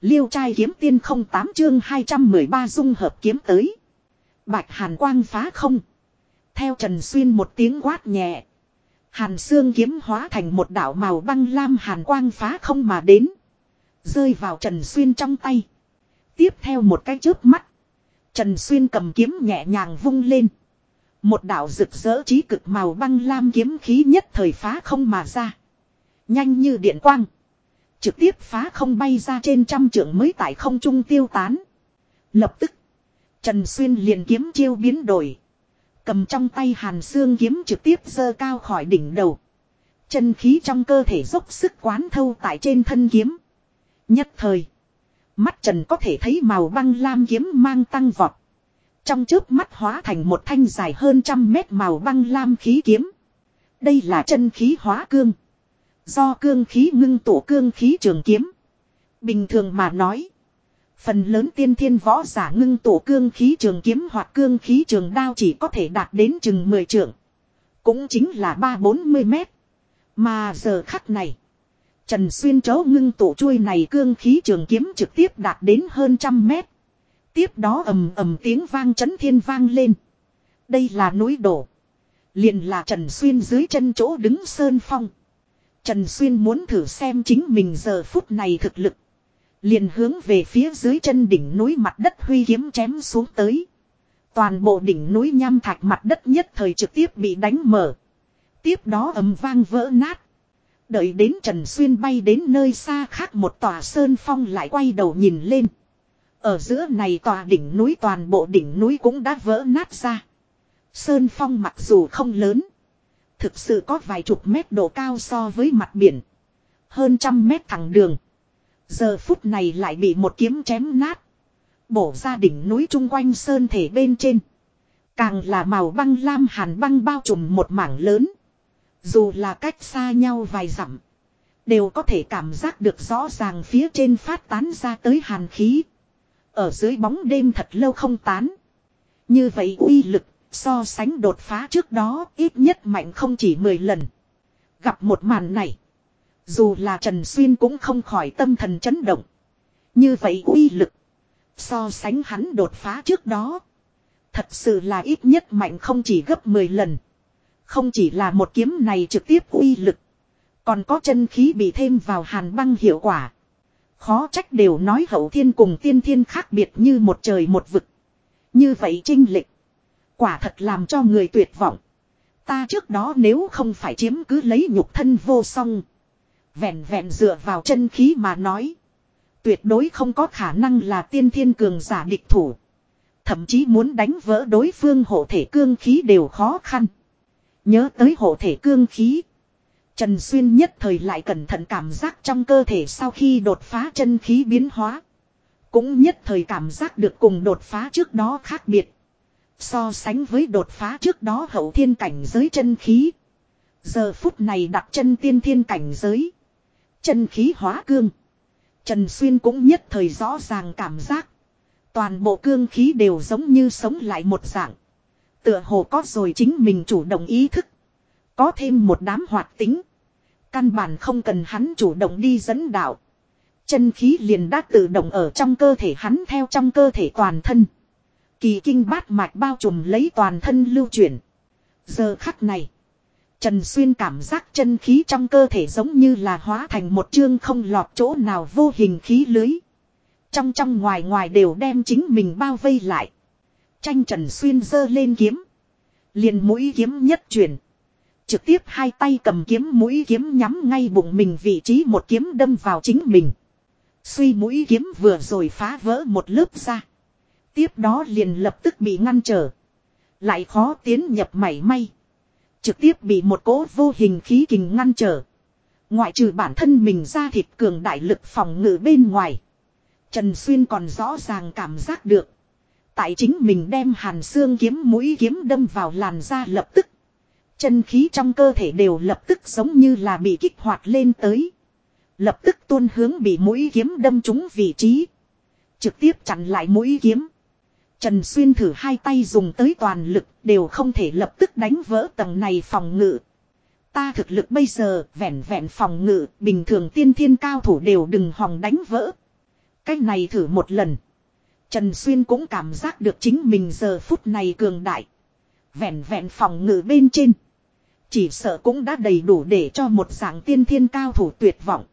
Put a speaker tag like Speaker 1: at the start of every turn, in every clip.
Speaker 1: Liêu trai kiếm tiên không tám chương 213 dung hợp kiếm tới. Bạch hàn quang phá không. Theo Trần Xuyên một tiếng quát nhẹ. Hàn xương kiếm hóa thành một đảo màu băng lam hàn quang phá không mà đến. Rơi vào Trần Xuyên trong tay. Tiếp theo một cái chớp mắt. Trần Xuyên cầm kiếm nhẹ nhàng vung lên. Một đạo rực rỡ trí cực màu băng lam kiếm khí nhất thời phá không mà ra. Nhanh như điện quang. Trực tiếp phá không bay ra trên trăm trượng mới tại không trung tiêu tán. Lập tức. Trần Xuyên liền kiếm chiêu biến đổi. Cầm trong tay hàn xương kiếm trực tiếp dơ cao khỏi đỉnh đầu. Chân khí trong cơ thể dốc sức quán thâu tại trên thân kiếm. Nhất thời. Mắt trần có thể thấy màu băng lam kiếm mang tăng vọt. Trong trước mắt hóa thành một thanh dài hơn trăm mét màu băng lam khí kiếm. Đây là chân khí hóa cương. Do cương khí ngưng tụ cương khí trường kiếm. Bình thường mà nói. Phần lớn tiên thiên võ giả ngưng tụ cương khí trường kiếm hoặc cương khí trường đao chỉ có thể đạt đến chừng 10 trượng. Cũng chính là 3-40 mét. Mà giờ khắc này. Trần Xuyên chấu ngưng tụ chuôi này cương khí trường kiếm trực tiếp đạt đến hơn trăm mét. Tiếp đó ầm ầm tiếng vang chấn thiên vang lên. Đây là núi đổ. Liền là Trần Xuyên dưới chân chỗ đứng sơn phong. Trần Xuyên muốn thử xem chính mình giờ phút này thực lực. Liền hướng về phía dưới chân đỉnh núi mặt đất huy kiếm chém xuống tới. Toàn bộ đỉnh núi nham thạch mặt đất nhất thời trực tiếp bị đánh mở. Tiếp đó ầm vang vỡ nát. Đợi đến Trần Xuyên bay đến nơi xa khác một tòa sơn phong lại quay đầu nhìn lên. Ở giữa này tòa đỉnh núi toàn bộ đỉnh núi cũng đã vỡ nát ra. Sơn phong mặc dù không lớn. Thực sự có vài chục mét độ cao so với mặt biển. Hơn trăm mét thẳng đường. Giờ phút này lại bị một kiếm chém nát. Bổ ra đỉnh núi chung quanh sơn thể bên trên. Càng là màu băng lam hàn băng bao trùm một mảng lớn. Dù là cách xa nhau vài dặm. Đều có thể cảm giác được rõ ràng phía trên phát tán ra tới hàn khí. Ở dưới bóng đêm thật lâu không tán. Như vậy uy lực so sánh đột phá trước đó, ít nhất mạnh không chỉ 10 lần. Gặp một màn này. Dù là Trần Xuyên cũng không khỏi tâm thần chấn động. Như vậy uy lực. So sánh hắn đột phá trước đó. Thật sự là ít nhất mạnh không chỉ gấp 10 lần. Không chỉ là một kiếm này trực tiếp uy lực. Còn có chân khí bị thêm vào hàn băng hiệu quả. Khó trách đều nói hậu thiên cùng tiên thiên khác biệt như một trời một vực. Như vậy trinh lịch. Quả thật làm cho người tuyệt vọng. Ta trước đó nếu không phải chiếm cứ lấy nhục thân vô song. Vẹn vẹn dựa vào chân khí mà nói. Tuyệt đối không có khả năng là tiên thiên cường giả địch thủ. Thậm chí muốn đánh vỡ đối phương hộ thể cương khí đều khó khăn. Nhớ tới hộ thể cương khí. Trần Xuyên nhất thời lại cẩn thận cảm giác trong cơ thể sau khi đột phá chân khí biến hóa. Cũng nhất thời cảm giác được cùng đột phá trước đó khác biệt. So sánh với đột phá trước đó hậu thiên cảnh giới chân khí. Giờ phút này đặt chân tiên thiên cảnh giới. Chân khí hóa cương. Trần Xuyên cũng nhất thời rõ ràng cảm giác. Toàn bộ cương khí đều giống như sống lại một dạng. Tựa hồ có rồi chính mình chủ động ý thức. Có thêm một đám hoạt tính. Căn bản không cần hắn chủ động đi dẫn đạo. Chân khí liền đã tự động ở trong cơ thể hắn theo trong cơ thể toàn thân. Kỳ kinh bát mạch bao trùm lấy toàn thân lưu chuyển. Giờ khắc này. Trần Xuyên cảm giác chân khí trong cơ thể giống như là hóa thành một chương không lọt chỗ nào vô hình khí lưới. Trong trong ngoài ngoài đều đem chính mình bao vây lại. Tranh Trần Xuyên dơ lên kiếm. Liền mũi kiếm nhất chuyển. Trực tiếp hai tay cầm kiếm mũi kiếm nhắm ngay bụng mình vị trí một kiếm đâm vào chính mình. Suy mũi kiếm vừa rồi phá vỡ một lớp ra. Tiếp đó liền lập tức bị ngăn trở. Lại khó tiến nhập mảy may. Trực tiếp bị một cỗ vô hình khí kình ngăn trở. Ngoại trừ bản thân mình ra thịt cường đại lực phòng ngự bên ngoài. Trần Xuyên còn rõ ràng cảm giác được. Tại chính mình đem hàn xương kiếm mũi kiếm đâm vào làn da lập tức. Chân khí trong cơ thể đều lập tức giống như là bị kích hoạt lên tới. Lập tức tuôn hướng bị mũi kiếm đâm trúng vị trí. Trực tiếp chặn lại mũi kiếm. Trần Xuyên thử hai tay dùng tới toàn lực, đều không thể lập tức đánh vỡ tầng này phòng ngự. Ta thực lực bây giờ, vẹn vẹn phòng ngự, bình thường tiên thiên cao thủ đều đừng hòng đánh vỡ. Cái này thử một lần. Trần Xuyên cũng cảm giác được chính mình giờ phút này cường đại. Vẹn vẹn phòng ngự bên trên. Chỉ sợ cũng đã đầy đủ để cho một dạng tiên thiên cao thủ tuyệt vọng.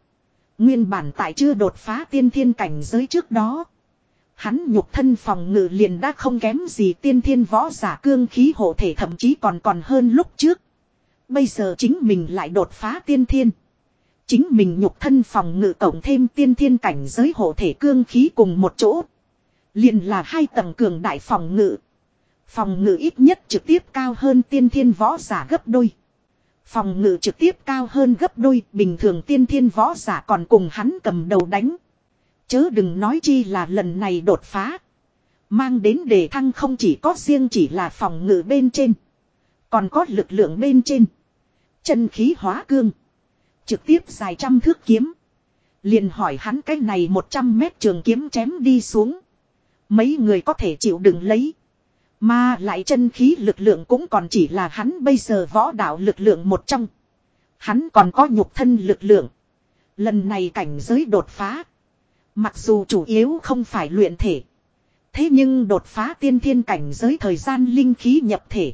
Speaker 1: Nguyên bản tại chưa đột phá tiên thiên cảnh giới trước đó. Hắn nhục thân phòng ngự liền đã không kém gì tiên thiên võ giả cương khí hộ thể thậm chí còn còn hơn lúc trước. Bây giờ chính mình lại đột phá tiên thiên. Chính mình nhục thân phòng ngự cộng thêm tiên thiên cảnh giới hộ thể cương khí cùng một chỗ. Liền là hai tầng cường đại phòng ngự. Phòng ngự ít nhất trực tiếp cao hơn tiên thiên võ giả gấp đôi. Phòng ngự trực tiếp cao hơn gấp đôi, bình thường tiên thiên võ giả còn cùng hắn cầm đầu đánh. Chớ đừng nói chi là lần này đột phá. Mang đến đề thăng không chỉ có riêng chỉ là phòng ngự bên trên. Còn có lực lượng bên trên. Chân khí hóa cương. Trực tiếp dài trăm thước kiếm. Liền hỏi hắn cái này 100 mét trường kiếm chém đi xuống. Mấy người có thể chịu đựng lấy. Mà lại chân khí lực lượng cũng còn chỉ là hắn bây giờ võ đạo lực lượng một trong. Hắn còn có nhục thân lực lượng. Lần này cảnh giới đột phá. Mặc dù chủ yếu không phải luyện thể. Thế nhưng đột phá tiên thiên cảnh giới thời gian linh khí nhập thể.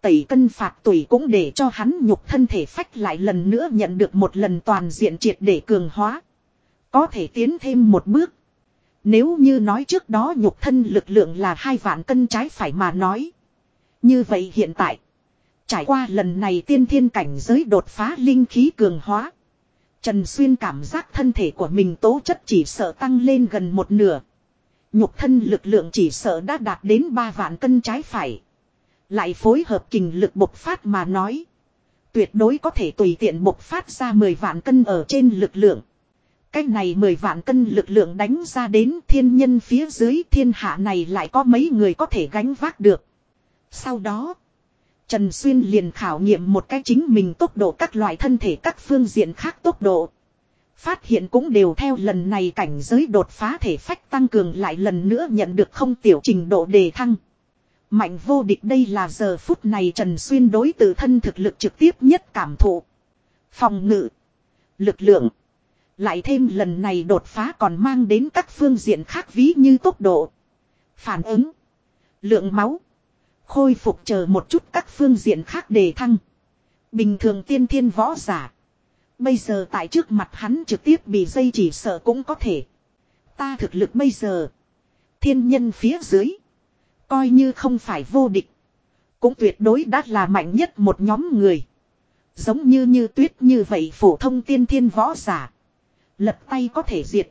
Speaker 1: Tẩy cân phạt tùy cũng để cho hắn nhục thân thể phách lại lần nữa nhận được một lần toàn diện triệt để cường hóa. Có thể tiến thêm một bước. Nếu như nói trước đó nhục thân lực lượng là hai vạn cân trái phải mà nói. Như vậy hiện tại. Trải qua lần này tiên thiên cảnh giới đột phá linh khí cường hóa. Trần Xuyên cảm giác thân thể của mình tố chất chỉ sợ tăng lên gần một nửa. Nhục thân lực lượng chỉ sợ đã đạt đến ba vạn cân trái phải. Lại phối hợp kinh lực bộc phát mà nói. Tuyệt đối có thể tùy tiện bộc phát ra 10 vạn cân ở trên lực lượng. Cách này 10 vạn cân lực lượng đánh ra đến thiên nhân phía dưới thiên hạ này lại có mấy người có thể gánh vác được. Sau đó, Trần Xuyên liền khảo nghiệm một cái chính mình tốc độ các loại thân thể các phương diện khác tốc độ. Phát hiện cũng đều theo lần này cảnh giới đột phá thể phách tăng cường lại lần nữa nhận được không tiểu trình độ đề thăng. Mạnh vô địch đây là giờ phút này Trần Xuyên đối tự thân thực lực trực tiếp nhất cảm thụ. Phòng ngự. Lực lượng. Lại thêm lần này đột phá còn mang đến các phương diện khác ví như tốc độ. Phản ứng. Lượng máu. Khôi phục chờ một chút các phương diện khác đề thăng. Bình thường tiên thiên võ giả. Bây giờ tại trước mặt hắn trực tiếp bị dây chỉ sợ cũng có thể. Ta thực lực bây giờ. Thiên nhân phía dưới. Coi như không phải vô địch. Cũng tuyệt đối đã là mạnh nhất một nhóm người. Giống như như tuyết như vậy phổ thông tiên thiên võ giả. Lật tay có thể diệt.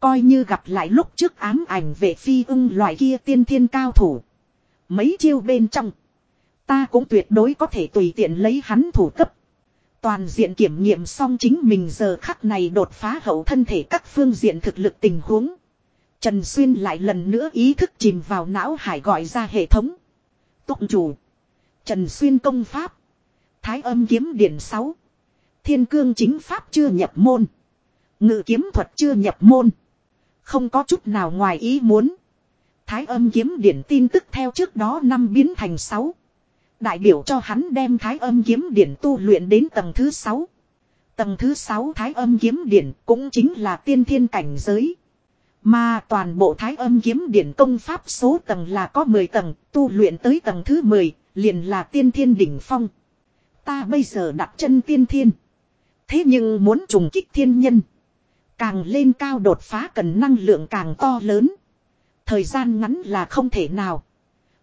Speaker 1: Coi như gặp lại lúc trước ám ảnh về phi ưng loại kia tiên thiên cao thủ. Mấy chiêu bên trong. Ta cũng tuyệt đối có thể tùy tiện lấy hắn thủ cấp. Toàn diện kiểm nghiệm xong chính mình giờ khắc này đột phá hậu thân thể các phương diện thực lực tình huống. Trần Xuyên lại lần nữa ý thức chìm vào não hải gọi ra hệ thống. Tụng chủ. Trần Xuyên công pháp. Thái âm kiếm điển 6. Thiên cương chính pháp chưa nhập môn. Ngự kiếm thuật chưa nhập môn. Không có chút nào ngoài ý muốn. Thái âm kiếm điển tin tức theo trước đó năm biến thành 6. Đại biểu cho hắn đem thái âm kiếm điển tu luyện đến tầng thứ 6. Tầng thứ 6 thái âm kiếm điển cũng chính là tiên thiên cảnh giới. Mà toàn bộ thái âm kiếm điển công pháp số tầng là có 10 tầng, tu luyện tới tầng thứ 10, liền là tiên thiên đỉnh phong. Ta bây giờ đặt chân tiên thiên. Thế nhưng muốn trùng kích thiên nhân. Càng lên cao đột phá cần năng lượng càng to lớn. Thời gian ngắn là không thể nào.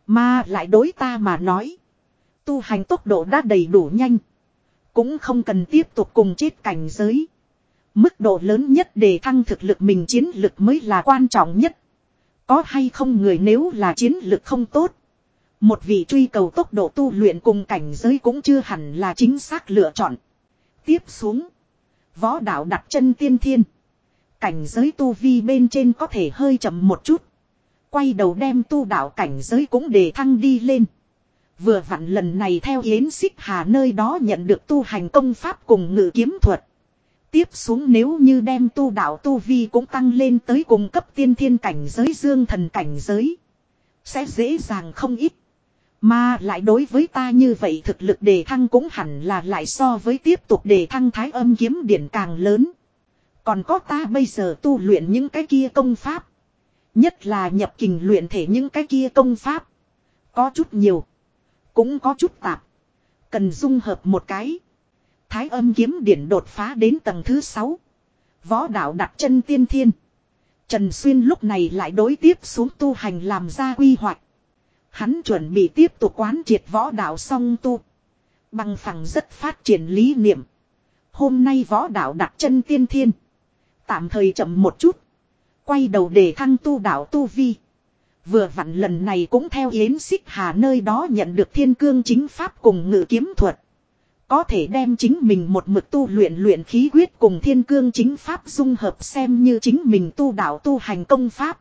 Speaker 1: Mà lại đối ta mà nói. Tu hành tốc độ đã đầy đủ nhanh. Cũng không cần tiếp tục cùng chết cảnh giới. Mức độ lớn nhất để thăng thực lực mình chiến lực mới là quan trọng nhất. Có hay không người nếu là chiến lực không tốt. Một vị truy cầu tốc độ tu luyện cùng cảnh giới cũng chưa hẳn là chính xác lựa chọn. Tiếp xuống. Võ đạo đặt chân tiên thiên. Cảnh giới tu vi bên trên có thể hơi chậm một chút. Quay đầu đem tu đạo cảnh giới cũng để thăng đi lên. Vừa vặn lần này theo Yến Xích Hà nơi đó nhận được tu hành công pháp cùng ngự kiếm thuật. Tiếp xuống nếu như đem tu đạo tu vi cũng tăng lên tới cùng cấp tiên thiên cảnh giới, dương thần cảnh giới. Sẽ dễ dàng không ít. Mà lại đối với ta như vậy thực lực đề thăng cũng hẳn là lại so với tiếp tục đề thăng thái âm kiếm điển càng lớn. Còn có ta bây giờ tu luyện những cái kia công pháp. Nhất là nhập kình luyện thể những cái kia công pháp. Có chút nhiều. Cũng có chút tạp. Cần dung hợp một cái. Thái âm kiếm điển đột phá đến tầng thứ 6. Võ đạo đặt chân tiên thiên. Trần Xuyên lúc này lại đối tiếp xuống tu hành làm ra quy hoạch. Hắn chuẩn bị tiếp tục quán triệt võ đạo song tu. Bằng phẳng rất phát triển lý niệm. Hôm nay võ đạo đặt chân tiên thiên. Tạm thời chậm một chút. Quay đầu để thăng tu đạo tu vi. Vừa vặn lần này cũng theo Yến Xích Hà nơi đó nhận được thiên cương chính pháp cùng ngự kiếm thuật. Có thể đem chính mình một mực tu luyện luyện khí quyết cùng thiên cương chính pháp dung hợp xem như chính mình tu đạo tu hành công pháp.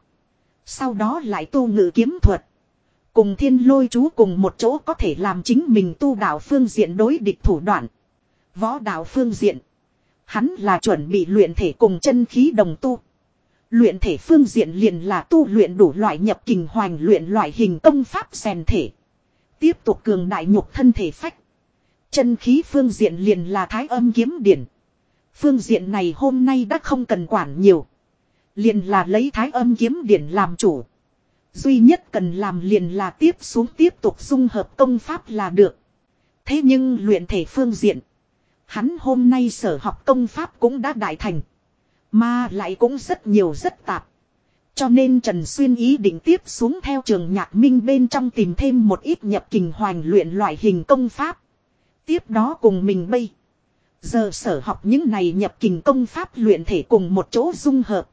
Speaker 1: Sau đó lại tu ngự kiếm thuật. Cùng thiên lôi chú cùng một chỗ có thể làm chính mình tu đạo phương diện đối địch thủ đoạn. Võ đạo phương diện. Hắn là chuẩn bị luyện thể cùng chân khí đồng tu. Luyện thể phương diện liền là tu luyện đủ loại nhập kình hoành luyện loại hình công pháp rèn thể. Tiếp tục cường đại nhục thân thể phách. Chân khí phương diện liền là thái âm kiếm điển. Phương diện này hôm nay đã không cần quản nhiều. Liền là lấy thái âm kiếm điển làm chủ. Duy nhất cần làm liền là tiếp xuống tiếp tục dung hợp công pháp là được. Thế nhưng luyện thể phương diện. Hắn hôm nay sở học công pháp cũng đã đại thành. Mà lại cũng rất nhiều rất tạp. Cho nên Trần Xuyên ý định tiếp xuống theo trường nhạc minh bên trong tìm thêm một ít nhập kình hoành luyện loại hình công pháp. Tiếp đó cùng mình bây. Giờ sở học những này nhập kình công pháp luyện thể cùng một chỗ dung hợp.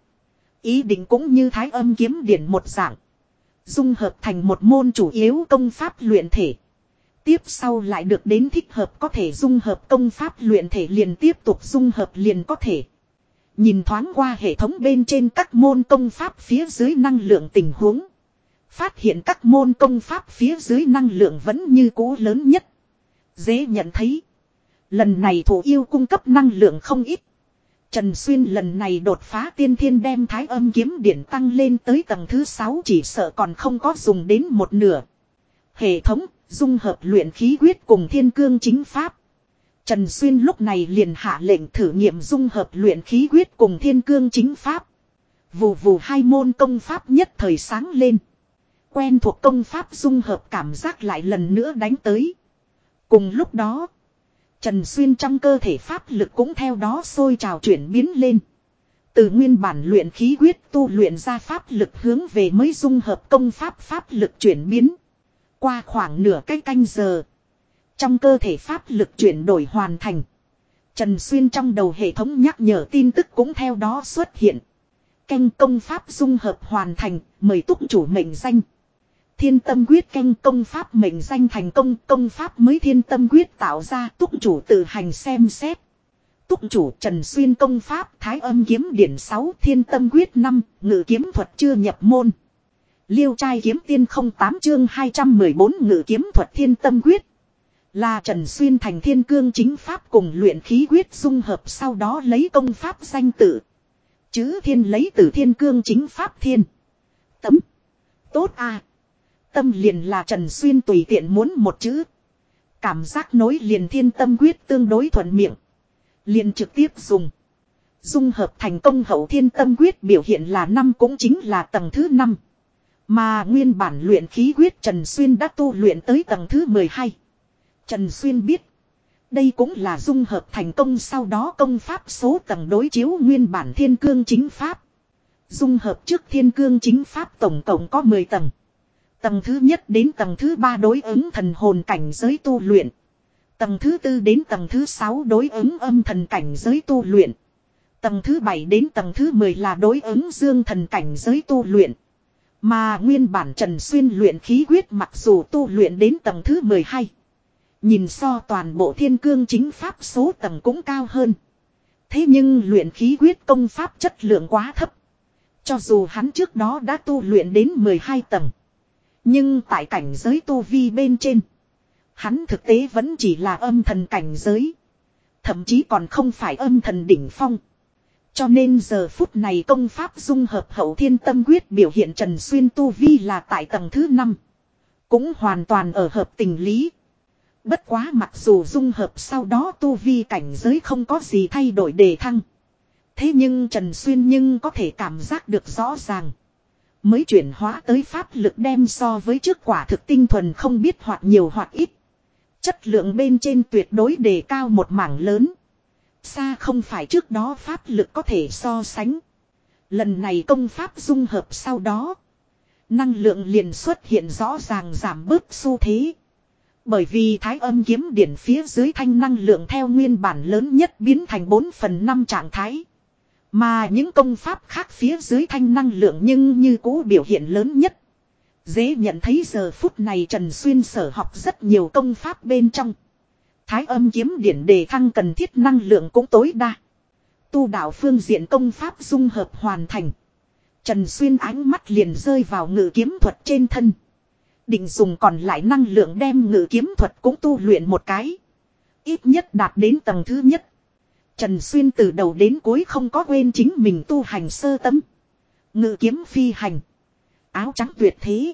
Speaker 1: Ý định cũng như thái âm kiếm điển một dạng. Dung hợp thành một môn chủ yếu công pháp luyện thể. Tiếp sau lại được đến thích hợp có thể dung hợp công pháp luyện thể liền tiếp tục dung hợp liền có thể. Nhìn thoáng qua hệ thống bên trên các môn công pháp phía dưới năng lượng tình huống. Phát hiện các môn công pháp phía dưới năng lượng vẫn như cũ lớn nhất. Dễ nhận thấy. Lần này thủ yêu cung cấp năng lượng không ít. Trần Xuyên lần này đột phá tiên thiên đem thái âm kiếm điển tăng lên tới tầng thứ 6 chỉ sợ còn không có dùng đến một nửa. Hệ thống, dung hợp luyện khí quyết cùng thiên cương chính pháp. Trần Xuyên lúc này liền hạ lệnh thử nghiệm dung hợp luyện khí quyết cùng thiên cương chính pháp. Vù vù hai môn công pháp nhất thời sáng lên. Quen thuộc công pháp dung hợp cảm giác lại lần nữa đánh tới. Cùng lúc đó, Trần Xuyên trong cơ thể pháp lực cũng theo đó sôi trào chuyển biến lên. Từ nguyên bản luyện khí quyết tu luyện ra pháp lực hướng về mới dung hợp công pháp pháp lực chuyển biến. Qua khoảng nửa cái canh giờ. Trong cơ thể pháp lực chuyển đổi hoàn thành. Trần Xuyên trong đầu hệ thống nhắc nhở tin tức cũng theo đó xuất hiện. Canh công pháp dung hợp hoàn thành, mời túc chủ mệnh danh. Thiên tâm quyết canh công pháp mệnh danh thành công công pháp mới thiên tâm quyết tạo ra túc chủ tự hành xem xét. Túc chủ Trần Xuyên công pháp Thái âm kiếm điển 6 thiên tâm quyết 5 ngự kiếm thuật chưa nhập môn. Liêu trai kiếm tiên 08 chương 214 ngự kiếm thuật thiên tâm quyết. Là Trần Xuyên thành thiên cương chính pháp cùng luyện khí quyết dung hợp sau đó lấy công pháp danh tự. Chữ thiên lấy từ thiên cương chính pháp thiên. Tấm. Tốt à. Tâm liền là Trần Xuyên tùy tiện muốn một chữ. Cảm giác nối liền thiên tâm quyết tương đối thuận miệng. Liền trực tiếp dùng. Dung hợp thành công hậu thiên tâm quyết biểu hiện là năm cũng chính là tầng thứ năm Mà nguyên bản luyện khí quyết Trần Xuyên đã tu luyện tới tầng thứ 12. Trần Xuyên biết. Đây cũng là dung hợp thành công sau đó công pháp số tầng đối chiếu nguyên bản thiên cương chính pháp. Dung hợp trước thiên cương chính pháp tổng cộng có 10 tầng. Tầng thứ nhất đến tầng thứ ba đối ứng thần hồn cảnh giới tu luyện. Tầng thứ tư đến tầng thứ sáu đối ứng âm thần cảnh giới tu luyện. Tầng thứ bảy đến tầng thứ mười là đối ứng dương thần cảnh giới tu luyện. Mà nguyên bản Trần Xuyên luyện khí quyết mặc dù tu luyện đến tầng thứ mười hai Nhìn so toàn bộ thiên cương chính pháp số tầng cũng cao hơn. Thế nhưng luyện khí quyết công pháp chất lượng quá thấp. Cho dù hắn trước đó đã tu luyện đến 12 tầng. Nhưng tại cảnh giới tu vi bên trên. Hắn thực tế vẫn chỉ là âm thần cảnh giới. Thậm chí còn không phải âm thần đỉnh phong. Cho nên giờ phút này công pháp dung hợp hậu thiên tâm quyết biểu hiện Trần Xuyên tu vi là tại tầng thứ 5. Cũng hoàn toàn ở hợp tình lý. Bất quá mặc dù dung hợp sau đó tu vi cảnh giới không có gì thay đổi đề thăng. Thế nhưng Trần Xuyên nhưng có thể cảm giác được rõ ràng. Mới chuyển hóa tới pháp lực đem so với trước quả thực tinh thuần không biết hoặc nhiều hoặc ít. Chất lượng bên trên tuyệt đối đề cao một mảng lớn. Xa không phải trước đó pháp lực có thể so sánh. Lần này công pháp dung hợp sau đó. Năng lượng liền xuất hiện rõ ràng giảm bớt xu thế. Bởi vì thái âm kiếm điển phía dưới thanh năng lượng theo nguyên bản lớn nhất biến thành 4 phần 5 trạng thái. Mà những công pháp khác phía dưới thanh năng lượng nhưng như cũ biểu hiện lớn nhất. Dễ nhận thấy giờ phút này Trần Xuyên sở học rất nhiều công pháp bên trong. Thái âm kiếm điển đề thăng cần thiết năng lượng cũng tối đa. Tu đạo phương diện công pháp dung hợp hoàn thành. Trần Xuyên ánh mắt liền rơi vào ngự kiếm thuật trên thân. Định dùng còn lại năng lượng đem ngự kiếm thuật cũng tu luyện một cái. Ít nhất đạt đến tầng thứ nhất. Trần Xuyên từ đầu đến cuối không có quên chính mình tu hành sơ tấm. Ngự kiếm phi hành. Áo trắng tuyệt thế.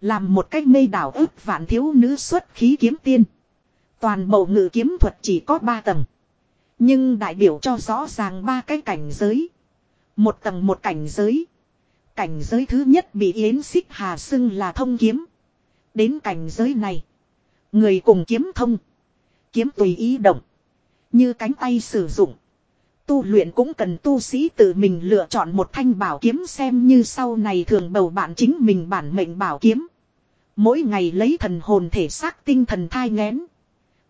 Speaker 1: Làm một cách mê đảo ức vạn thiếu nữ xuất khí kiếm tiên. Toàn bộ ngự kiếm thuật chỉ có ba tầng. Nhưng đại biểu cho rõ ràng ba cái cảnh giới. Một tầng một cảnh giới. Cảnh giới thứ nhất bị Yến Xích Hà xưng là thông kiếm. Đến cảnh giới này. Người cùng kiếm thông. Kiếm tùy ý động. Như cánh tay sử dụng. Tu luyện cũng cần tu sĩ tự mình lựa chọn một thanh bảo kiếm xem như sau này thường bầu bạn chính mình bản mệnh bảo kiếm. Mỗi ngày lấy thần hồn thể xác tinh thần thai ngén.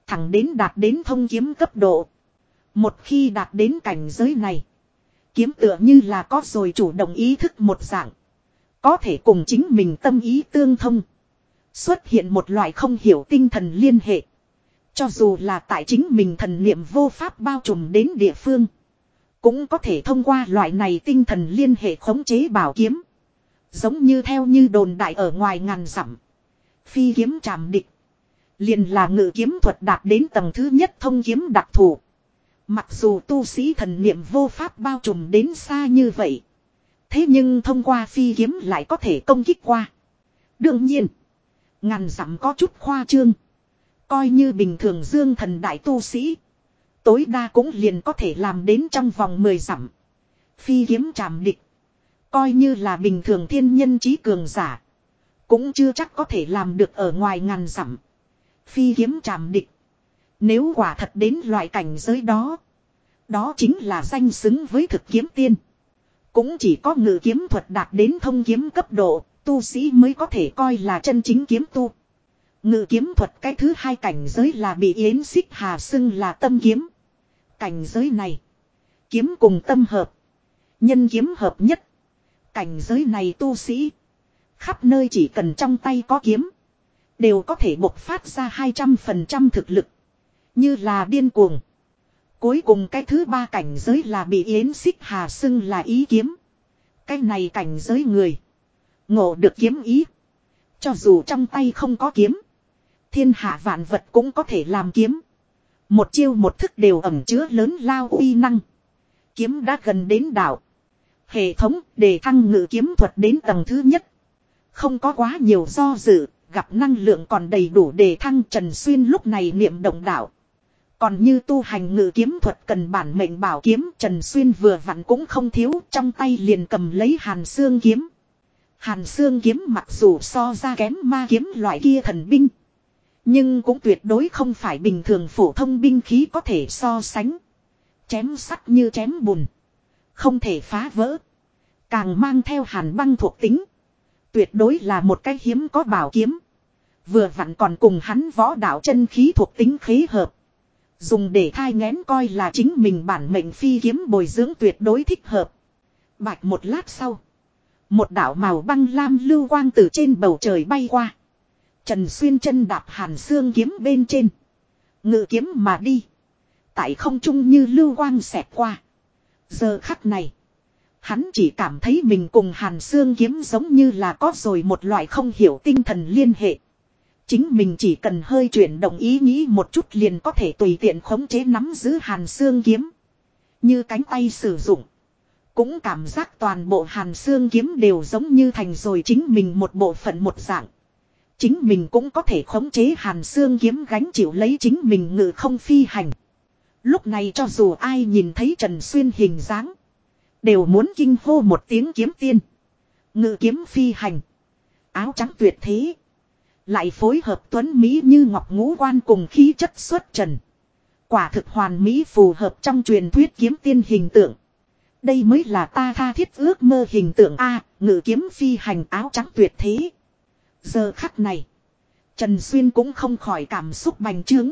Speaker 1: Thẳng đến đạt đến thông kiếm cấp độ. Một khi đạt đến cảnh giới này. Kiếm tựa như là có rồi chủ động ý thức một dạng. Có thể cùng chính mình tâm ý tương thông. Xuất hiện một loại không hiểu tinh thần liên hệ. Cho dù là tại chính mình thần niệm vô pháp bao trùm đến địa phương. Cũng có thể thông qua loại này tinh thần liên hệ khống chế bảo kiếm. Giống như theo như đồn đại ở ngoài ngàn dặm. Phi kiếm chạm địch. liền là ngự kiếm thuật đạt đến tầng thứ nhất thông kiếm đặc thù. Mặc dù tu sĩ thần niệm vô pháp bao trùm đến xa như vậy. Thế nhưng thông qua phi kiếm lại có thể công kích qua. Đương nhiên. Ngàn dặm có chút khoa trương. Coi như bình thường dương thần đại tu sĩ. Tối đa cũng liền có thể làm đến trong vòng 10 dặm. Phi kiếm chạm địch. Coi như là bình thường thiên nhân trí cường giả. Cũng chưa chắc có thể làm được ở ngoài ngàn dặm. Phi kiếm chạm địch. Nếu quả thật đến loại cảnh giới đó. Đó chính là danh xứng với thực kiếm tiên. Cũng chỉ có ngự kiếm thuật đạt đến thông kiếm cấp độ, tu sĩ mới có thể coi là chân chính kiếm tu. Ngự kiếm thuật cái thứ hai cảnh giới là bị Yến Xích Hà xưng là tâm kiếm. Cảnh giới này, kiếm cùng tâm hợp, nhân kiếm hợp nhất. Cảnh giới này tu sĩ, khắp nơi chỉ cần trong tay có kiếm, đều có thể bộc phát ra 200% thực lực. Như là điên cuồng. Cuối cùng cái thứ ba cảnh giới là bị Yến Xích Hà xưng là ý kiếm. Cái này cảnh giới người. Ngộ được kiếm ý. Cho dù trong tay không có kiếm. Thiên hạ vạn vật cũng có thể làm kiếm. Một chiêu một thức đều ẩm chứa lớn lao uy năng. Kiếm đã gần đến đảo. Hệ thống để thăng ngự kiếm thuật đến tầng thứ nhất. Không có quá nhiều do dự, gặp năng lượng còn đầy đủ để thăng Trần Xuyên lúc này niệm động đạo. Còn như tu hành ngự kiếm thuật cần bản mệnh bảo kiếm Trần Xuyên vừa vặn cũng không thiếu trong tay liền cầm lấy hàn xương kiếm. Hàn xương kiếm mặc dù so ra kém ma kiếm loại kia thần binh. Nhưng cũng tuyệt đối không phải bình thường phổ thông binh khí có thể so sánh. Chém sắt như chém bùn. Không thể phá vỡ. Càng mang theo hàn băng thuộc tính. Tuyệt đối là một cái hiếm có bảo kiếm. Vừa vặn còn cùng hắn võ đạo chân khí thuộc tính khế hợp. Dùng để thai ngén coi là chính mình bản mệnh phi kiếm bồi dưỡng tuyệt đối thích hợp. Bạch một lát sau. Một đảo màu băng lam lưu quang từ trên bầu trời bay qua. Trần Xuyên chân đạp hàn xương kiếm bên trên. Ngự kiếm mà đi. Tại không trung như lưu quang xẹt qua. Giờ khắc này. Hắn chỉ cảm thấy mình cùng hàn xương kiếm giống như là có rồi một loại không hiểu tinh thần liên hệ. Chính mình chỉ cần hơi chuyển động ý nghĩ một chút liền có thể tùy tiện khống chế nắm giữ hàn xương kiếm. Như cánh tay sử dụng. Cũng cảm giác toàn bộ hàn xương kiếm đều giống như thành rồi chính mình một bộ phận một dạng. Chính mình cũng có thể khống chế hàn xương kiếm gánh chịu lấy chính mình ngự không phi hành. Lúc này cho dù ai nhìn thấy Trần Xuyên hình dáng. Đều muốn kinh hô một tiếng kiếm tiên. Ngự kiếm phi hành. Áo trắng tuyệt thế. Lại phối hợp tuấn Mỹ như ngọc ngũ quan cùng khí chất xuất trần. Quả thực hoàn Mỹ phù hợp trong truyền thuyết kiếm tiên hình tượng. Đây mới là ta tha thiết ước mơ hình tượng A, ngự kiếm phi hành áo trắng tuyệt thế. Giờ khắc này, Trần Xuyên cũng không khỏi cảm xúc bành trướng.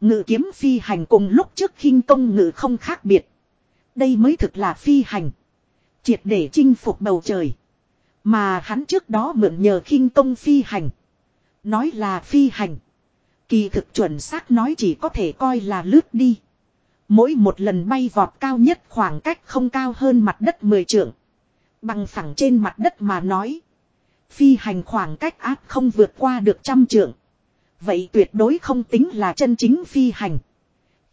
Speaker 1: Ngự kiếm phi hành cùng lúc trước khinh công ngự không khác biệt. Đây mới thực là phi hành. Triệt để chinh phục bầu trời. Mà hắn trước đó mượn nhờ khinh công phi hành. Nói là phi hành. Kỳ thực chuẩn xác nói chỉ có thể coi là lướt đi. Mỗi một lần bay vọt cao nhất khoảng cách không cao hơn mặt đất 10 trượng. Bằng phẳng trên mặt đất mà nói. Phi hành khoảng cách áp không vượt qua được trăm trượng. Vậy tuyệt đối không tính là chân chính phi hành.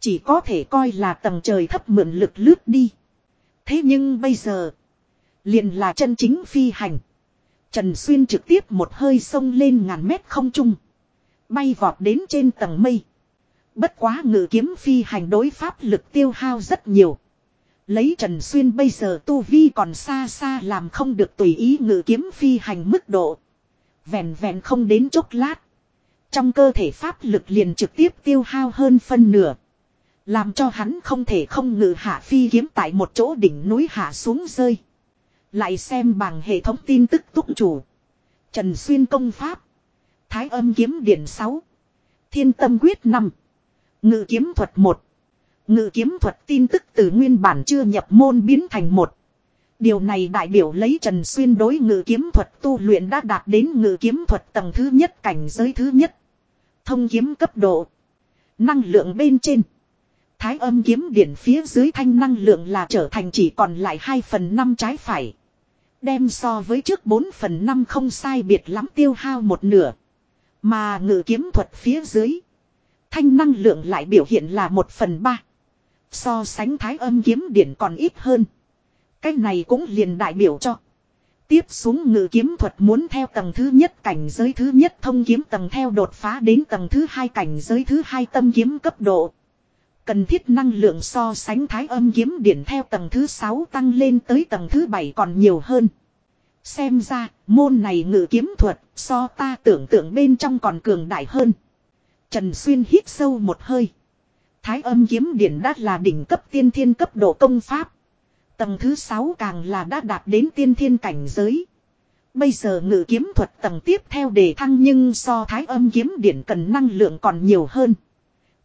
Speaker 1: Chỉ có thể coi là tầng trời thấp mượn lực lướt đi. Thế nhưng bây giờ. Liền là chân chính phi hành. Trần Xuyên trực tiếp một hơi sông lên ngàn mét không trung. Bay vọt đến trên tầng mây. Bất quá ngự kiếm phi hành đối pháp lực tiêu hao rất nhiều. Lấy Trần Xuyên bây giờ tu vi còn xa xa làm không được tùy ý ngự kiếm phi hành mức độ. Vẹn vẹn không đến chốc lát. Trong cơ thể pháp lực liền trực tiếp tiêu hao hơn phân nửa. Làm cho hắn không thể không ngự hạ phi kiếm tại một chỗ đỉnh núi hạ xuống rơi. Lại xem bằng hệ thống tin tức túc chủ. Trần Xuyên công pháp. Thái âm kiếm điển 6. Thiên tâm quyết 5. Ngự kiếm thuật 1. Ngự kiếm thuật tin tức từ nguyên bản chưa nhập môn biến thành một. Điều này đại biểu lấy Trần Xuyên đối ngự kiếm thuật tu luyện đã đạt đến ngự kiếm thuật tầng thứ nhất, cảnh giới thứ nhất. Thông kiếm cấp độ. Năng lượng bên trên. Thái âm kiếm điển phía dưới thanh năng lượng là trở thành chỉ còn lại 2 phần 5 trái phải. Đem so với trước 4 phần 5 không sai biệt lắm tiêu hao một nửa. Mà ngự kiếm thuật phía dưới. Thanh năng lượng lại biểu hiện là một phần ba So sánh thái âm kiếm điển còn ít hơn. Cái này cũng liền đại biểu cho. Tiếp xuống ngự kiếm thuật muốn theo tầng thứ nhất cảnh giới thứ nhất thông kiếm tầng theo đột phá đến tầng thứ hai cảnh giới thứ hai tâm kiếm cấp độ. Cần thiết năng lượng so sánh thái âm kiếm điển theo tầng thứ 6 tăng lên tới tầng thứ 7 còn nhiều hơn. Xem ra, môn này ngự kiếm thuật, so ta tưởng tượng bên trong còn cường đại hơn. Trần Xuyên hít sâu một hơi. Thái âm kiếm điển đắt là đỉnh cấp tiên thiên cấp độ công pháp. Tầng thứ 6 càng là đã đạt đến tiên thiên cảnh giới. Bây giờ ngự kiếm thuật tầng tiếp theo đề thăng nhưng so thái âm kiếm điển cần năng lượng còn nhiều hơn.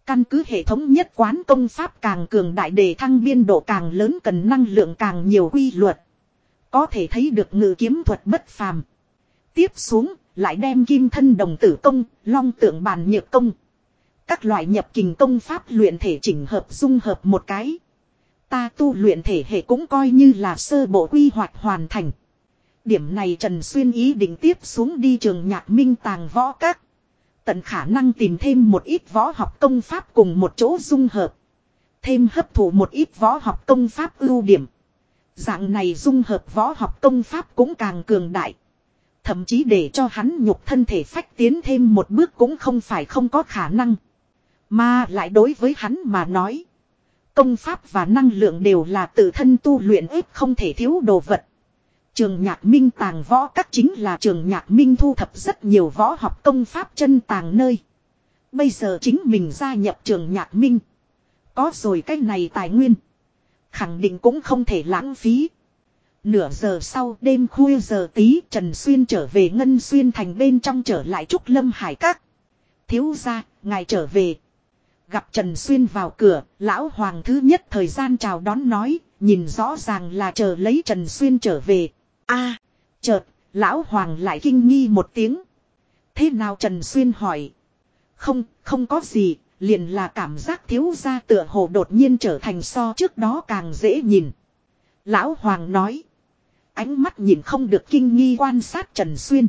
Speaker 1: Căn cứ hệ thống nhất quán công pháp càng cường đại đề thăng biên độ càng lớn cần năng lượng càng nhiều quy luật. Có thể thấy được ngự kiếm thuật bất phàm. Tiếp xuống, lại đem kim thân đồng tử công, long tượng bàn nhược công. Các loại nhập kình công pháp luyện thể chỉnh hợp dung hợp một cái. Ta tu luyện thể hệ cũng coi như là sơ bộ quy hoạch hoàn thành. Điểm này Trần Xuyên ý định tiếp xuống đi trường nhạc minh tàng võ các. Tận khả năng tìm thêm một ít võ học công pháp cùng một chỗ dung hợp. Thêm hấp thụ một ít võ học công pháp ưu điểm. Dạng này dung hợp võ học công pháp cũng càng cường đại. Thậm chí để cho hắn nhục thân thể phách tiến thêm một bước cũng không phải không có khả năng. Mà lại đối với hắn mà nói. Công pháp và năng lượng đều là tự thân tu luyện ếp không thể thiếu đồ vật. Trường nhạc minh tàng võ các chính là trường nhạc minh thu thập rất nhiều võ học công pháp chân tàng nơi. Bây giờ chính mình gia nhập trường nhạc minh. Có rồi cái này tài nguyên. Khẳng định cũng không thể lãng phí. Nửa giờ sau đêm khuya giờ tí Trần Xuyên trở về Ngân Xuyên thành bên trong trở lại Trúc Lâm Hải Các. Thiếu ra, ngài trở về. Gặp Trần Xuyên vào cửa, lão hoàng thứ nhất thời gian chào đón nói, nhìn rõ ràng là chờ lấy Trần Xuyên trở về. a chợt, lão hoàng lại kinh nghi một tiếng. Thế nào Trần Xuyên hỏi? Không, không có gì, liền là cảm giác thiếu gia tựa hồ đột nhiên trở thành so trước đó càng dễ nhìn. Lão Hoàng nói. Ánh mắt nhìn không được kinh nghi quan sát Trần Xuyên.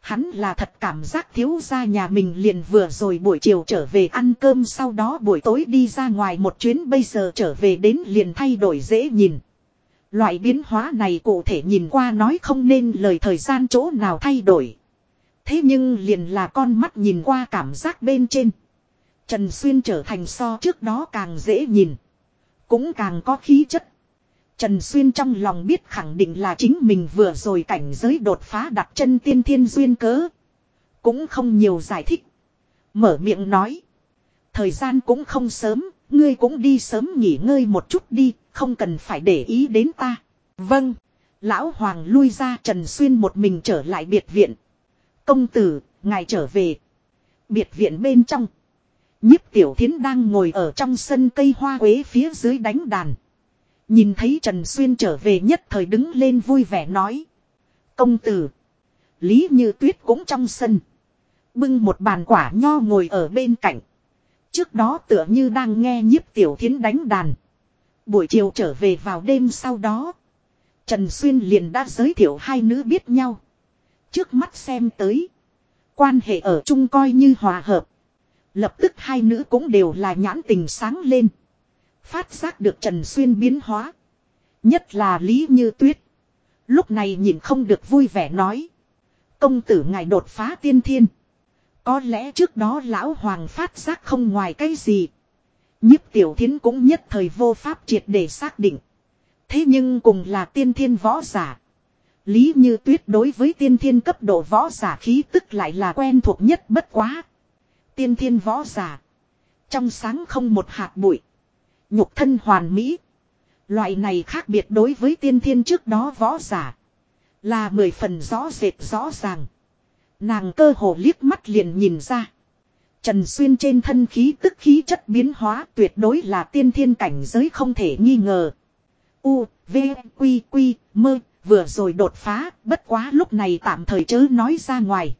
Speaker 1: Hắn là thật cảm giác thiếu gia nhà mình liền vừa rồi buổi chiều trở về ăn cơm sau đó buổi tối đi ra ngoài một chuyến bây giờ trở về đến liền thay đổi dễ nhìn. Loại biến hóa này cụ thể nhìn qua nói không nên lời thời gian chỗ nào thay đổi. Thế nhưng liền là con mắt nhìn qua cảm giác bên trên. Trần Xuyên trở thành so trước đó càng dễ nhìn. Cũng càng có khí chất. Trần Xuyên trong lòng biết khẳng định là chính mình vừa rồi cảnh giới đột phá đặt chân tiên thiên duyên cớ. Cũng không nhiều giải thích. Mở miệng nói. Thời gian cũng không sớm, ngươi cũng đi sớm nghỉ ngơi một chút đi, không cần phải để ý đến ta. Vâng. Lão Hoàng lui ra Trần Xuyên một mình trở lại biệt viện. Công tử, ngài trở về. Biệt viện bên trong. Nhiếp tiểu thiến đang ngồi ở trong sân cây hoa quế phía dưới đánh đàn. Nhìn thấy Trần Xuyên trở về nhất thời đứng lên vui vẻ nói. Công tử. Lý Như Tuyết cũng trong sân. Bưng một bàn quả nho ngồi ở bên cạnh. Trước đó tựa như đang nghe nhiếp tiểu thiến đánh đàn. Buổi chiều trở về vào đêm sau đó. Trần Xuyên liền đã giới thiệu hai nữ biết nhau. Trước mắt xem tới. Quan hệ ở chung coi như hòa hợp. Lập tức hai nữ cũng đều là nhãn tình sáng lên. Phát giác được Trần Xuyên biến hóa. Nhất là Lý Như Tuyết. Lúc này nhìn không được vui vẻ nói. Công tử ngài đột phá tiên thiên. Có lẽ trước đó lão hoàng phát giác không ngoài cái gì. Nhiếp tiểu thiến cũng nhất thời vô pháp triệt để xác định. Thế nhưng cùng là tiên thiên võ giả. Lý như tuyết đối với tiên thiên cấp độ võ giả khí tức lại là quen thuộc nhất bất quá. Tiên thiên võ giả. Trong sáng không một hạt bụi. Nhục thân hoàn mỹ. Loại này khác biệt đối với tiên thiên trước đó võ giả. Là mười phần rõ rệt rõ ràng. Nàng cơ hồ liếc mắt liền nhìn ra. Trần Xuyên trên thân khí tức khí chất biến hóa tuyệt đối là tiên thiên cảnh giới không thể nghi ngờ. U, V, Quy, Quy, Mơ, vừa rồi đột phá, bất quá lúc này tạm thời chớ nói ra ngoài.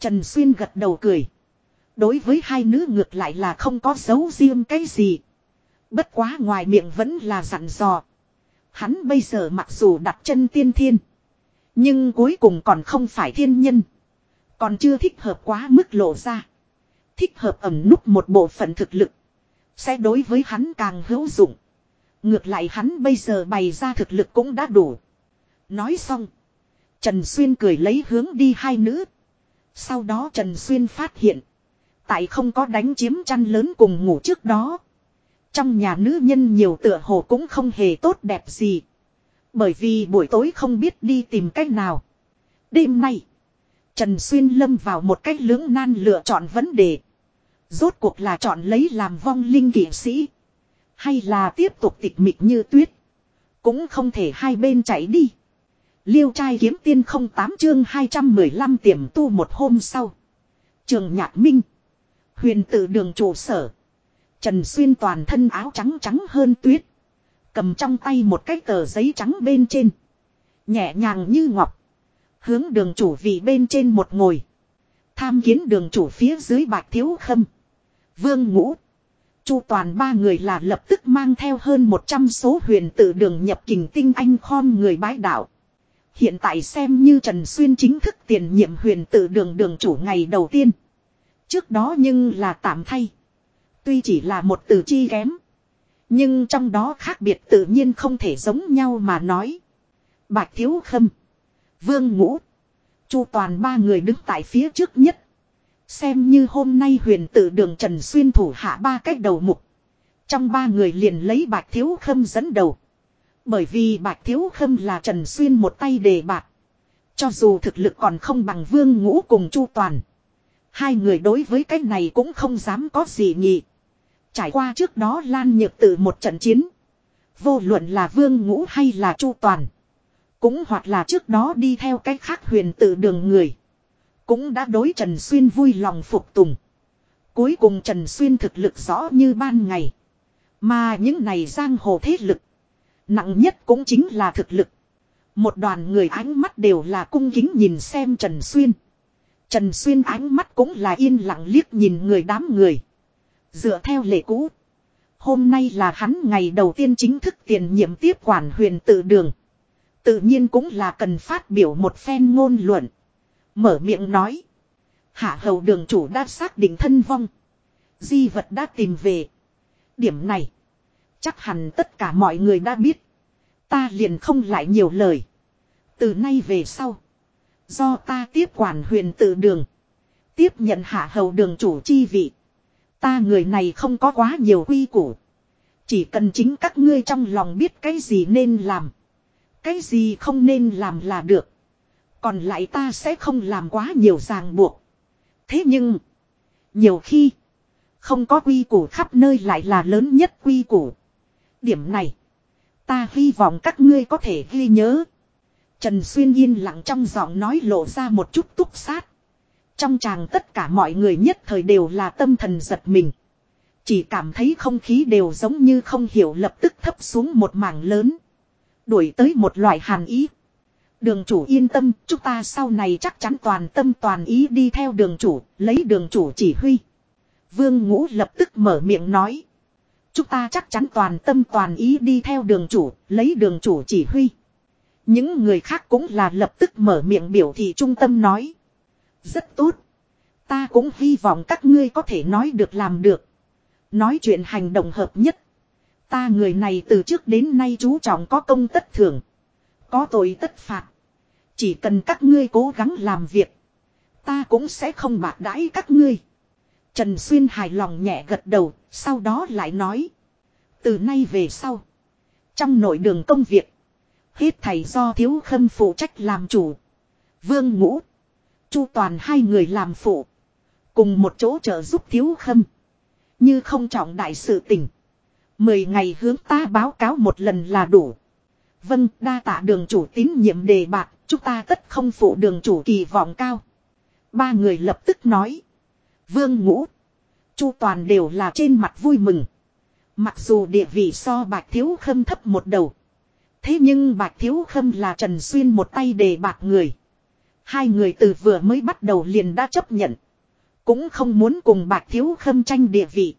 Speaker 1: Trần Xuyên gật đầu cười. Đối với hai nữ ngược lại là không có dấu riêng cái gì. Bất quá ngoài miệng vẫn là dặn dò. Hắn bây giờ mặc dù đặt chân tiên thiên. Nhưng cuối cùng còn không phải thiên nhân. Còn chưa thích hợp quá mức lộ ra. Thích hợp ẩm nút một bộ phận thực lực. Sẽ đối với hắn càng hữu dụng. Ngược lại hắn bây giờ bày ra thực lực cũng đã đủ. Nói xong. Trần Xuyên cười lấy hướng đi hai nữ. Sau đó Trần Xuyên phát hiện. Tại không có đánh chiếm chăn lớn cùng ngủ trước đó. Trong nhà nữ nhân nhiều tựa hồ cũng không hề tốt đẹp gì. Bởi vì buổi tối không biết đi tìm cách nào. Đêm nay. Trần Xuyên lâm vào một cách lưỡng nan lựa chọn vấn đề. Rốt cuộc là chọn lấy làm vong linh kỷ sĩ. Hay là tiếp tục tịch mịch như tuyết. Cũng không thể hai bên chạy đi. Liêu trai kiếm tiên không tám chương 215 tiềm tu một hôm sau. Trường Nhạc Minh. Huyền tử đường trụ sở. Trần Xuyên toàn thân áo trắng trắng hơn tuyết. Cầm trong tay một cái tờ giấy trắng bên trên. Nhẹ nhàng như ngọc. Hướng đường chủ vị bên trên một ngồi. Tham kiến đường chủ phía dưới bạc thiếu khâm. Vương ngũ. Chu toàn ba người là lập tức mang theo hơn 100 số huyền tự đường nhập kình tinh anh khom người bái đạo. Hiện tại xem như Trần Xuyên chính thức tiền nhiệm huyền tự đường đường chủ ngày đầu tiên. Trước đó nhưng là tạm thay. Tuy chỉ là một từ chi kém. Nhưng trong đó khác biệt tự nhiên không thể giống nhau mà nói. Bạch Thiếu Khâm. Vương Ngũ. Chu toàn ba người đứng tại phía trước nhất. Xem như hôm nay huyền tử đường Trần Xuyên thủ hạ ba cách đầu mục. Trong ba người liền lấy Bạch Thiếu Khâm dẫn đầu. Bởi vì Bạch Thiếu Khâm là Trần Xuyên một tay đề bạc. Cho dù thực lực còn không bằng Vương Ngũ cùng Chu Toàn. Hai người đối với cái này cũng không dám có gì nhị. Trải qua trước đó Lan Nhược Tử một trận chiến. Vô luận là Vương Ngũ hay là Chu Toàn. Cũng hoặc là trước đó đi theo cách khác huyền từ đường người. Cũng đã đối Trần Xuyên vui lòng phục tùng. Cuối cùng Trần Xuyên thực lực rõ như ban ngày. Mà những này giang hồ thế lực. Nặng nhất cũng chính là thực lực. Một đoàn người ánh mắt đều là cung kính nhìn xem Trần Xuyên. Trần Xuyên ánh mắt cũng là yên lặng liếc nhìn người đám người. Dựa theo lệ cũ. Hôm nay là hắn ngày đầu tiên chính thức tiền nhiệm tiếp quản huyền tự đường. Tự nhiên cũng là cần phát biểu một phen ngôn luận. Mở miệng nói. Hạ hầu đường chủ đã xác định thân vong. Di vật đã tìm về. Điểm này. Chắc hẳn tất cả mọi người đã biết. Ta liền không lại nhiều lời. Từ nay về sau. Do ta tiếp quản huyền tự đường. Tiếp nhận hạ hầu đường chủ chi vị. Ta người này không có quá nhiều quy củ. Chỉ cần chính các ngươi trong lòng biết cái gì nên làm. Cái gì không nên làm là được. Còn lại ta sẽ không làm quá nhiều ràng buộc. Thế nhưng. Nhiều khi. Không có quy củ khắp nơi lại là lớn nhất quy củ. Điểm này. Ta hy vọng các ngươi có thể ghi nhớ. Trần Xuyên yên lặng trong giọng nói lộ ra một chút túc sát. Trong chàng tất cả mọi người nhất thời đều là tâm thần giật mình. Chỉ cảm thấy không khí đều giống như không hiểu lập tức thấp xuống một mảng lớn. Đuổi tới một loại hàn ý. Đường chủ yên tâm, chúng ta sau này chắc chắn toàn tâm toàn ý đi theo đường chủ, lấy đường chủ chỉ huy. Vương Ngũ lập tức mở miệng nói. Chúng ta chắc chắn toàn tâm toàn ý đi theo đường chủ, lấy đường chủ chỉ huy. Những người khác cũng là lập tức mở miệng biểu thị trung tâm nói. Rất tốt. Ta cũng hy vọng các ngươi có thể nói được làm được. Nói chuyện hành động hợp nhất. Ta người này từ trước đến nay chú trọng có công tất thưởng. Có tội tất phạt. Chỉ cần các ngươi cố gắng làm việc. Ta cũng sẽ không bạc đãi các ngươi. Trần Xuyên hài lòng nhẹ gật đầu. Sau đó lại nói. Từ nay về sau. Trong nội đường công việc. Hết thầy do thiếu khâm phụ trách làm chủ. Vương ngũ. Chu toàn hai người làm phụ. Cùng một chỗ trợ giúp thiếu khâm. Như không trọng đại sự tình. Mười ngày hướng ta báo cáo một lần là đủ. Vâng, đa tạ đường chủ tín nhiệm đề bạc, chúng ta tất không phụ đường chủ kỳ vọng cao. Ba người lập tức nói. Vương ngũ. Chu toàn đều là trên mặt vui mừng. Mặc dù địa vị so bạch thiếu khâm thấp một đầu. Thế nhưng bạch thiếu khâm là Trần Xuyên một tay đề bạc người. Hai người từ vừa mới bắt đầu liền đã chấp nhận. Cũng không muốn cùng bạc thiếu khâm tranh địa vị.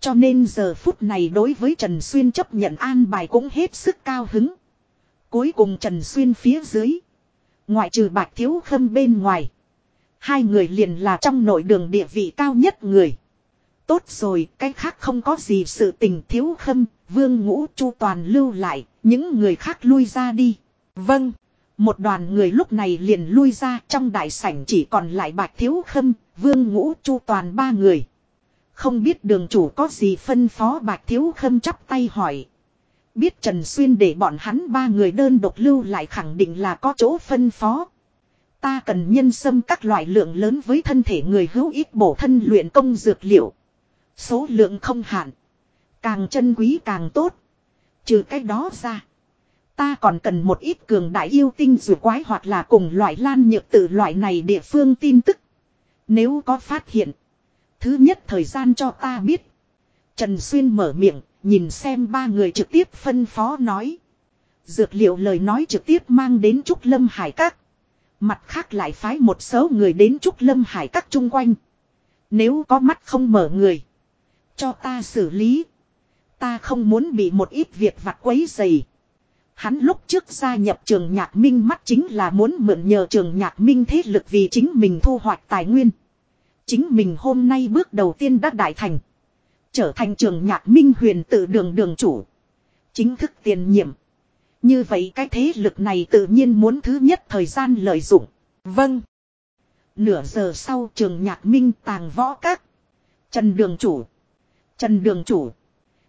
Speaker 1: Cho nên giờ phút này đối với Trần Xuyên chấp nhận an bài cũng hết sức cao hứng. Cuối cùng Trần Xuyên phía dưới. Ngoại trừ bạc thiếu khâm bên ngoài. Hai người liền là trong nội đường địa vị cao nhất người. Tốt rồi, cái khác không có gì sự tình thiếu khâm, vương ngũ chu toàn lưu lại, những người khác lui ra đi. Vâng. Một đoàn người lúc này liền lui ra trong đại sảnh chỉ còn lại bạch thiếu khâm, vương ngũ chu toàn ba người. Không biết đường chủ có gì phân phó bạch thiếu khâm chắp tay hỏi. Biết Trần Xuyên để bọn hắn ba người đơn độc lưu lại khẳng định là có chỗ phân phó. Ta cần nhân sâm các loại lượng lớn với thân thể người hữu ích bổ thân luyện công dược liệu. Số lượng không hạn. Càng chân quý càng tốt. Trừ cách đó ra. Ta còn cần một ít cường đại yêu tinh rùa quái hoặc là cùng loại lan nhược tự loại này địa phương tin tức. Nếu có phát hiện. Thứ nhất thời gian cho ta biết. Trần Xuyên mở miệng, nhìn xem ba người trực tiếp phân phó nói. Dược liệu lời nói trực tiếp mang đến Trúc Lâm Hải Các. Mặt khác lại phái một số người đến Trúc Lâm Hải Các chung quanh. Nếu có mắt không mở người. Cho ta xử lý. Ta không muốn bị một ít việc vặt quấy dày. Hắn lúc trước gia nhập trường nhạc minh mắt chính là muốn mượn nhờ trường nhạc minh thế lực vì chính mình thu hoạch tài nguyên. Chính mình hôm nay bước đầu tiên đã đại thành. Trở thành trường nhạc minh huyền tự đường đường chủ. Chính thức tiền nhiệm. Như vậy cái thế lực này tự nhiên muốn thứ nhất thời gian lợi dụng. Vâng. Nửa giờ sau trường nhạc minh tàng võ các. Trần đường chủ. Trần đường chủ.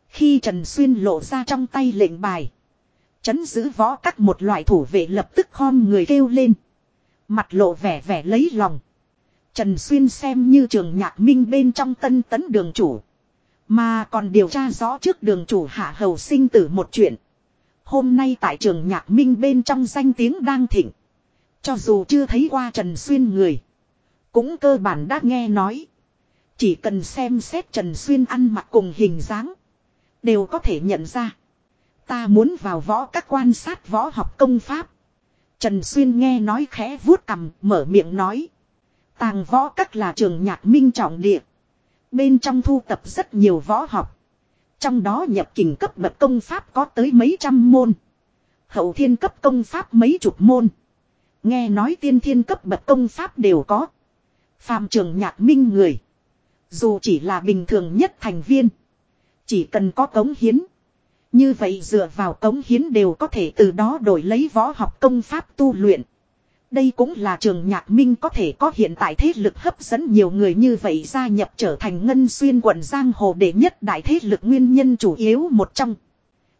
Speaker 1: Khi Trần Xuyên lộ ra trong tay lệnh bài. Chấn giữ võ các một loại thủ vệ lập tức khom người kêu lên. Mặt lộ vẻ vẻ lấy lòng. Trần Xuyên xem như trường nhạc minh bên trong tân tấn đường chủ. Mà còn điều tra rõ trước đường chủ hạ hầu sinh tử một chuyện. Hôm nay tại trường nhạc minh bên trong danh tiếng đang thịnh. Cho dù chưa thấy qua Trần Xuyên người. Cũng cơ bản đã nghe nói. Chỉ cần xem xét Trần Xuyên ăn mặc cùng hình dáng. Đều có thể nhận ra. Ta muốn vào võ các quan sát võ học công pháp. Trần Xuyên nghe nói khẽ vuốt cầm, mở miệng nói. Tàng võ các là trường nhạc minh trọng địa. Bên trong thu tập rất nhiều võ học. Trong đó nhập kình cấp bậc công pháp có tới mấy trăm môn. Hậu thiên cấp công pháp mấy chục môn. Nghe nói tiên thiên cấp bậc công pháp đều có. Phạm trường nhạc minh người. Dù chỉ là bình thường nhất thành viên. Chỉ cần có cống hiến. Như vậy dựa vào cống hiến đều có thể từ đó đổi lấy võ học công pháp tu luyện. Đây cũng là trường nhạc minh có thể có hiện tại thế lực hấp dẫn nhiều người như vậy gia nhập trở thành ngân xuyên quận Giang Hồ để nhất đại thế lực nguyên nhân chủ yếu một trong.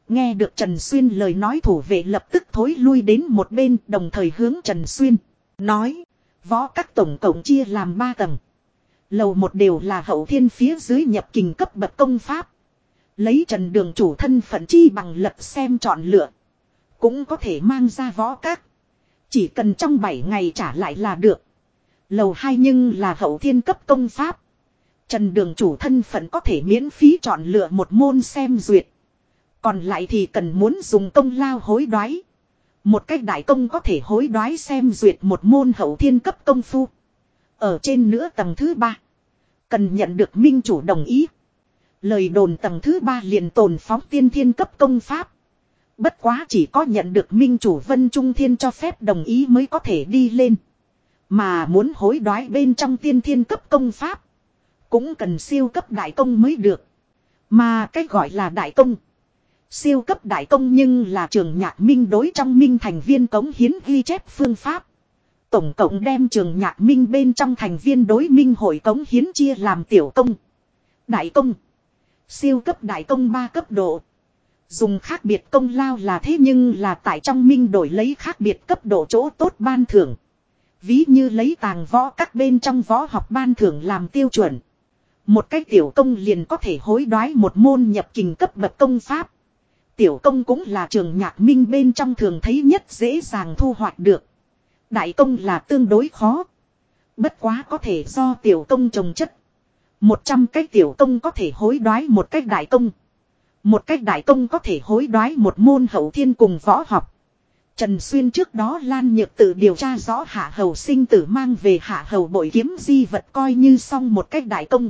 Speaker 1: Nghe được Trần Xuyên lời nói thủ vệ lập tức thối lui đến một bên đồng thời hướng Trần Xuyên. Nói, võ các tổng cộng chia làm ba tầng. Lầu một đều là hậu thiên phía dưới nhập kình cấp bậc công pháp. Lấy trần đường chủ thân phận chi bằng lật xem chọn lựa. Cũng có thể mang ra võ các. Chỉ cần trong 7 ngày trả lại là được. Lầu 2 nhưng là hậu thiên cấp công pháp. Trần đường chủ thân phận có thể miễn phí chọn lựa một môn xem duyệt. Còn lại thì cần muốn dùng công lao hối đoái. Một cách đại công có thể hối đoái xem duyệt một môn hậu thiên cấp công phu. Ở trên nữa tầng thứ ba Cần nhận được minh chủ đồng ý. Lời đồn tầng thứ ba liền tồn phóng tiên thiên cấp công pháp. Bất quá chỉ có nhận được minh chủ Vân Trung Thiên cho phép đồng ý mới có thể đi lên. Mà muốn hối đoái bên trong tiên thiên cấp công pháp. Cũng cần siêu cấp đại công mới được. Mà cách gọi là đại công. Siêu cấp đại công nhưng là trường nhạc minh đối trong minh thành viên cống hiến ghi chép phương pháp. Tổng cộng đem trường nhạc minh bên trong thành viên đối minh hội cống hiến chia làm tiểu công. Đại công. Siêu cấp đại công ba cấp độ. Dùng khác biệt công lao là thế nhưng là tại trong minh đổi lấy khác biệt cấp độ chỗ tốt ban thưởng. Ví như lấy tàng võ các bên trong võ học ban thưởng làm tiêu chuẩn. Một cái tiểu công liền có thể hối đoái một môn nhập kình cấp bậc công pháp. Tiểu công cũng là trường nhạc minh bên trong thường thấy nhất dễ dàng thu hoạch được. Đại công là tương đối khó. Bất quá có thể do tiểu công trồng chất. Một trăm cái tiểu công có thể hối đoái một cách đại công. Một cách đại công có thể hối đoái một môn hậu thiên cùng võ học. Trần Xuyên trước đó Lan Nhược tự điều tra rõ hạ hầu sinh tử mang về hạ hầu bội kiếm di vật coi như xong một cách đại công.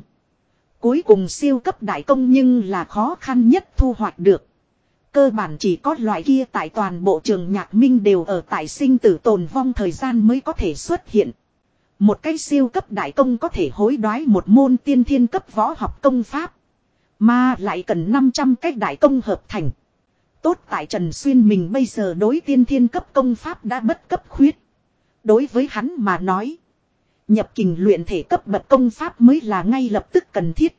Speaker 1: Cuối cùng siêu cấp đại công nhưng là khó khăn nhất thu hoạch được. Cơ bản chỉ có loại kia tại toàn bộ trường nhạc minh đều ở tại sinh tử tồn vong thời gian mới có thể xuất hiện. Một cái siêu cấp đại công có thể hối đoái một môn tiên thiên cấp võ học công pháp. Mà lại cần 500 cái đại công hợp thành. Tốt tại Trần Xuyên mình bây giờ đối tiên thiên cấp công pháp đã bất cấp khuyết. Đối với hắn mà nói. Nhập kình luyện thể cấp bậc công pháp mới là ngay lập tức cần thiết.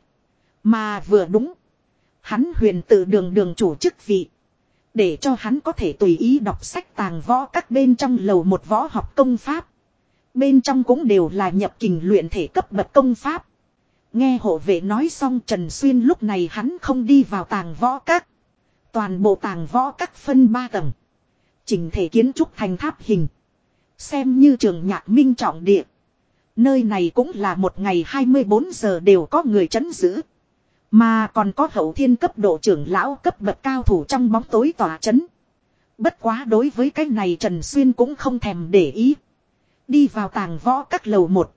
Speaker 1: Mà vừa đúng. Hắn huyền tự đường đường chủ chức vị. Để cho hắn có thể tùy ý đọc sách tàng võ các bên trong lầu một võ học công pháp. Bên trong cũng đều là nhập kình luyện thể cấp bậc công pháp. Nghe hộ vệ nói xong Trần Xuyên lúc này hắn không đi vào tàng võ các. Toàn bộ tàng võ các phân ba tầng. Chỉnh thể kiến trúc thành tháp hình. Xem như trường nhạc minh trọng địa. Nơi này cũng là một ngày 24 giờ đều có người chấn giữ. Mà còn có hậu thiên cấp độ trưởng lão cấp bậc cao thủ trong bóng tối tỏa chấn. Bất quá đối với cái này Trần Xuyên cũng không thèm để ý. Đi vào tàng võ các lầu một.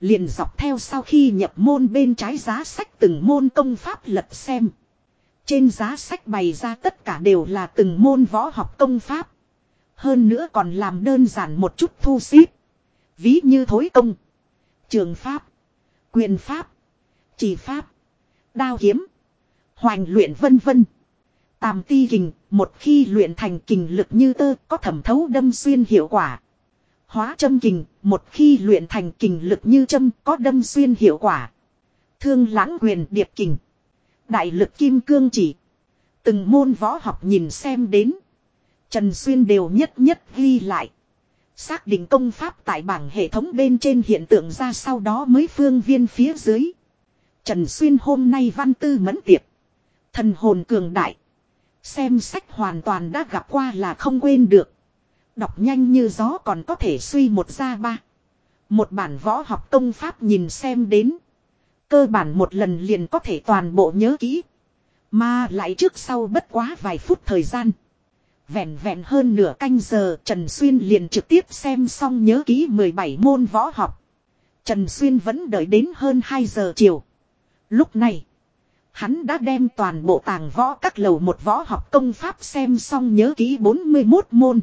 Speaker 1: Liền dọc theo sau khi nhập môn bên trái giá sách từng môn công pháp lật xem. Trên giá sách bày ra tất cả đều là từng môn võ học công pháp. Hơn nữa còn làm đơn giản một chút thu xếp. Ví như thối công. Trường pháp. Quyền pháp. Chỉ pháp đao kiếm, hoành luyện vân vân. Tàm ti kình, một khi luyện thành kình lực như tơ có thẩm thấu đâm xuyên hiệu quả. Hóa châm kình, một khi luyện thành kình lực như châm có đâm xuyên hiệu quả. Thương lãng quyền điệp kình. Đại lực kim cương chỉ. Từng môn võ học nhìn xem đến. Trần Xuyên đều nhất nhất ghi lại. Xác định công pháp tại bảng hệ thống bên trên hiện tượng ra sau đó mới phương viên phía dưới. Trần Xuyên hôm nay văn tư mẫn tiệp. Thần hồn cường đại. Xem sách hoàn toàn đã gặp qua là không quên được. Đọc nhanh như gió còn có thể suy một ra ba. Một bản võ học công pháp nhìn xem đến. Cơ bản một lần liền có thể toàn bộ nhớ kỹ. Mà lại trước sau bất quá vài phút thời gian. Vẹn vẹn hơn nửa canh giờ Trần Xuyên liền trực tiếp xem xong nhớ kỹ 17 môn võ học. Trần Xuyên vẫn đợi đến hơn 2 giờ chiều. Lúc này, hắn đã đem toàn bộ tàng võ các lầu một võ học công pháp xem xong nhớ kỹ 41 môn.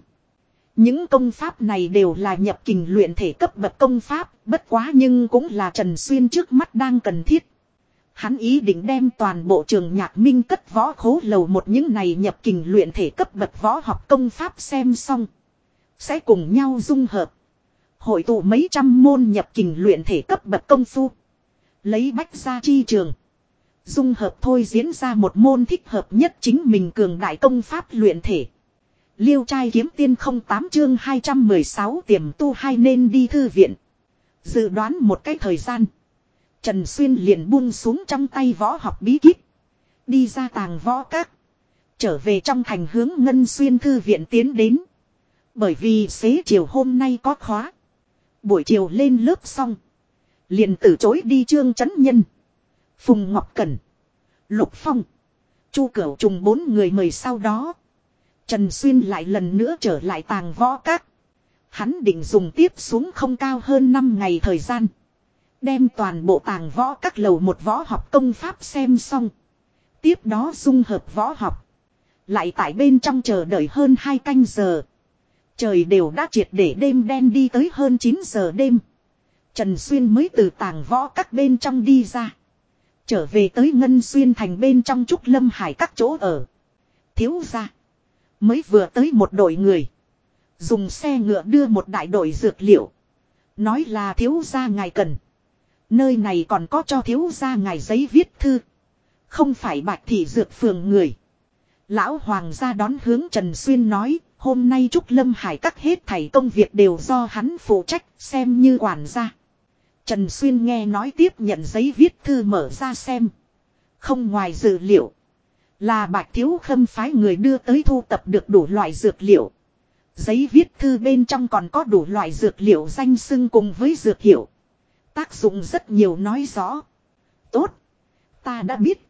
Speaker 1: Những công pháp này đều là nhập kình luyện thể cấp bậc công pháp, bất quá nhưng cũng là Trần Xuyên trước mắt đang cần thiết. Hắn ý định đem toàn bộ trường nhạc minh cất võ khố lầu một những này nhập kình luyện thể cấp bậc võ học công pháp xem xong. Sẽ cùng nhau dung hợp. Hội tụ mấy trăm môn nhập kình luyện thể cấp bậc công phu. Lấy bách ra chi trường. Dung hợp thôi diễn ra một môn thích hợp nhất chính mình cường đại công pháp luyện thể. Liêu trai kiếm tiên không tám chương 216 tiềm tu hai nên đi thư viện. Dự đoán một cái thời gian. Trần Xuyên liền buông xuống trong tay võ học bí kíp. Đi ra tàng võ các. Trở về trong thành hướng Ngân Xuyên Thư viện tiến đến. Bởi vì xế chiều hôm nay có khóa. Buổi chiều lên lớp xong. Liền từ chối đi trương chấn nhân. Phùng Ngọc Cẩn. Lục Phong. Chu Cửu trùng bốn người mời sau đó. Trần Xuyên lại lần nữa trở lại tàng võ các. Hắn định dùng tiếp xuống không cao hơn 5 ngày thời gian. Đem toàn bộ tàng võ các lầu một võ học công pháp xem xong. Tiếp đó dung hợp võ học. Lại tại bên trong chờ đợi hơn 2 canh giờ. Trời đều đã triệt để đêm đen đi tới hơn 9 giờ đêm. Trần Xuyên mới từ tàng võ các bên trong đi ra. Trở về tới Ngân Xuyên thành bên trong Trúc Lâm Hải các chỗ ở. Thiếu ra. Mới vừa tới một đội người. Dùng xe ngựa đưa một đại đội dược liệu. Nói là thiếu gia ngài cần. Nơi này còn có cho thiếu gia ngài giấy viết thư. Không phải bạch thị dược phường người. Lão Hoàng gia đón hướng Trần Xuyên nói, hôm nay Trúc Lâm Hải các hết thảy công việc đều do hắn phụ trách, xem như quản gia. Trần Xuyên nghe nói tiếp nhận giấy viết thư mở ra xem. Không ngoài dự liệu. Là bạch thiếu khâm phái người đưa tới thu tập được đủ loại dược liệu. Giấy viết thư bên trong còn có đủ loại dược liệu danh xưng cùng với dược hiệu. Tác dụng rất nhiều nói rõ. Tốt. Ta đã biết.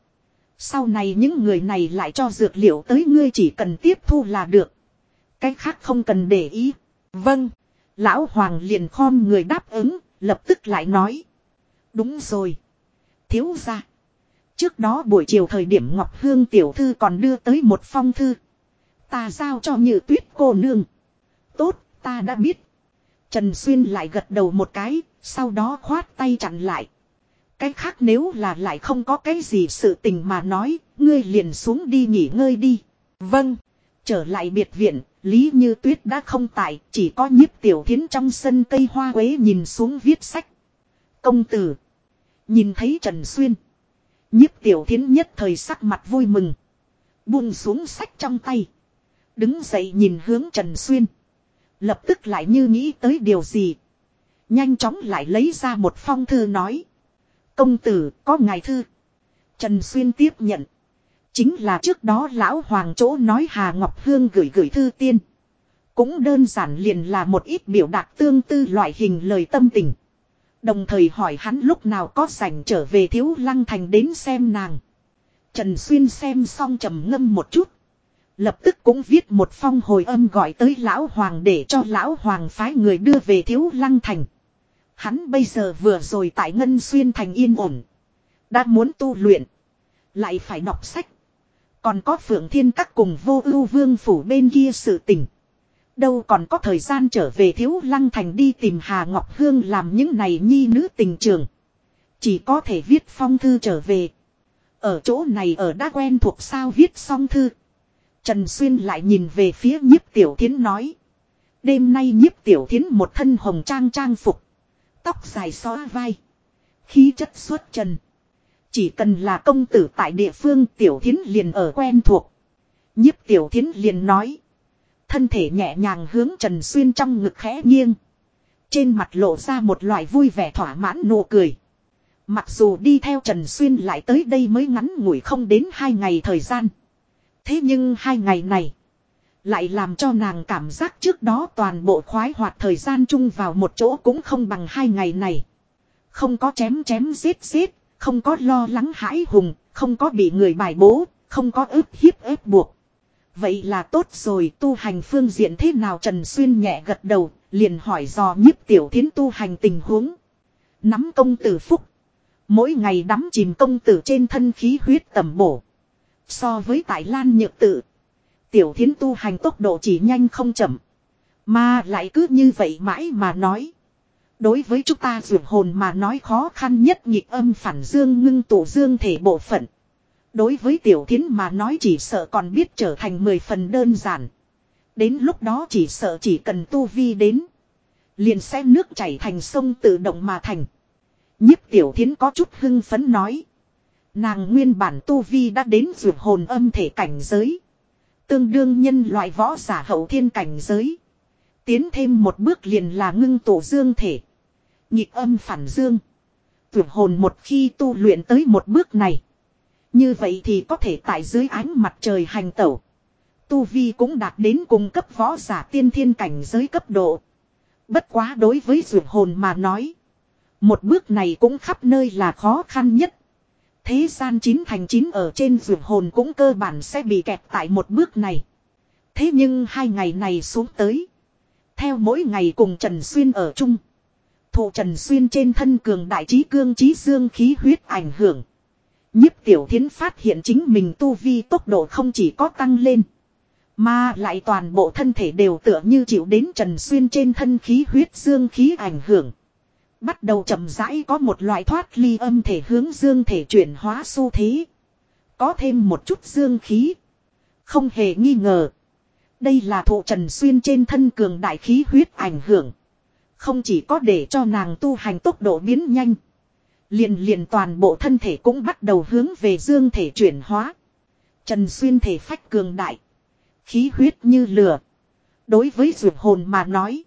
Speaker 1: Sau này những người này lại cho dược liệu tới ngươi chỉ cần tiếp thu là được. Cái khác không cần để ý. Vâng. Lão Hoàng liền khom người đáp ứng, lập tức lại nói. Đúng rồi. Thiếu ra. Trước đó buổi chiều thời điểm Ngọc Hương tiểu thư còn đưa tới một phong thư. Ta giao cho như tuyết cô nương. Tốt, ta đã biết. Trần Xuyên lại gật đầu một cái, sau đó khoát tay chặn lại. Cái khác nếu là lại không có cái gì sự tình mà nói, ngươi liền xuống đi nghỉ ngơi đi. Vâng. Trở lại biệt viện, Lý Như Tuyết đã không tại, chỉ có nhiếp tiểu thiến trong sân cây hoa quế nhìn xuống viết sách. Công tử. Nhìn thấy Trần Xuyên. Nhiếp tiểu thiến nhất thời sắc mặt vui mừng. Buông xuống sách trong tay. Đứng dậy nhìn hướng Trần Xuyên. Lập tức lại như nghĩ tới điều gì. Nhanh chóng lại lấy ra một phong thư nói. Công tử, có ngài thư. Trần Xuyên tiếp nhận. Chính là trước đó lão hoàng chỗ nói Hà Ngọc Hương gửi gửi thư tiên. Cũng đơn giản liền là một ít biểu đạt tương tư loại hình lời tâm tình. Đồng thời hỏi hắn lúc nào có rảnh trở về thiếu lăng thành đến xem nàng. Trần Xuyên xem xong trầm ngâm một chút. Lập tức cũng viết một phong hồi âm gọi tới lão hoàng để cho lão hoàng phái người đưa về thiếu lăng thành. Hắn bây giờ vừa rồi tại Ngân Xuyên thành yên ổn. Đã muốn tu luyện. Lại phải đọc sách. Còn có phượng thiên các cùng vô ưu vương phủ bên kia sự tình. Đâu còn có thời gian trở về thiếu lăng thành đi tìm Hà Ngọc Hương làm những này nhi nữ tình trường. Chỉ có thể viết phong thư trở về. Ở chỗ này ở đã quen thuộc sao viết xong thư. Trần Xuyên lại nhìn về phía nhiếp tiểu thiến nói. Đêm nay nhiếp tiểu thiến một thân hồng trang trang phục. Tóc dài xóa vai. Khí chất xuất trần. Chỉ cần là công tử tại địa phương tiểu thiến liền ở quen thuộc. Nhiếp tiểu thiến liền nói. Thân thể nhẹ nhàng hướng Trần Xuyên trong ngực khẽ nghiêng. Trên mặt lộ ra một loại vui vẻ thỏa mãn nụ cười. Mặc dù đi theo Trần Xuyên lại tới đây mới ngắn ngủi không đến hai ngày thời gian. Thế nhưng hai ngày này. Lại làm cho nàng cảm giác trước đó toàn bộ khoái hoạt thời gian chung vào một chỗ cũng không bằng hai ngày này. Không có chém chém giết giết, không có lo lắng hãi hùng, không có bị người bài bố, không có ức hiếp ép buộc. Vậy là tốt rồi tu hành phương diện thế nào Trần Xuyên nhẹ gật đầu, liền hỏi dò nhiếp tiểu thiến tu hành tình huống. Nắm công tử phúc. Mỗi ngày đắm chìm công tử trên thân khí huyết tầm bổ. So với tại Lan Nhược Tự. Tiểu thiến tu hành tốc độ chỉ nhanh không chậm. Mà lại cứ như vậy mãi mà nói. Đối với chúng ta dược hồn mà nói khó khăn nhất nhịp âm phản dương ngưng tụ dương thể bộ phận. Đối với tiểu thiến mà nói chỉ sợ còn biết trở thành mười phần đơn giản. Đến lúc đó chỉ sợ chỉ cần tu vi đến. Liền sẽ nước chảy thành sông tự động mà thành. Nhiếp tiểu thiến có chút hưng phấn nói. Nàng nguyên bản tu vi đã đến ruột hồn âm thể cảnh giới. Tương đương nhân loại võ giả hậu thiên cảnh giới. Tiến thêm một bước liền là ngưng tổ dương thể. Nhịp âm phản dương. Ruột hồn một khi tu luyện tới một bước này. Như vậy thì có thể tại dưới ánh mặt trời hành tẩu. Tu Vi cũng đạt đến cùng cấp võ giả tiên thiên cảnh giới cấp độ. Bất quá đối với dược hồn mà nói. Một bước này cũng khắp nơi là khó khăn nhất. Thế gian chín thành chín ở trên dược hồn cũng cơ bản sẽ bị kẹt tại một bước này. Thế nhưng hai ngày này xuống tới. Theo mỗi ngày cùng Trần Xuyên ở chung. Thụ Trần Xuyên trên thân cường đại trí cương trí dương khí huyết ảnh hưởng. Nhiếp tiểu thiến phát hiện chính mình tu vi tốc độ không chỉ có tăng lên. Mà lại toàn bộ thân thể đều tựa như chịu đến Trần Xuyên trên thân khí huyết dương khí ảnh hưởng. Bắt đầu chậm rãi có một loại thoát ly âm thể hướng dương thể chuyển hóa xu thế. Có thêm một chút dương khí. Không hề nghi ngờ. Đây là thụ Trần Xuyên trên thân cường đại khí huyết ảnh hưởng. Không chỉ có để cho nàng tu hành tốc độ biến nhanh. Liền liền toàn bộ thân thể cũng bắt đầu hướng về dương thể chuyển hóa. Trần Xuyên thể phách cường đại. Khí huyết như lửa. Đối với dược hồn mà nói.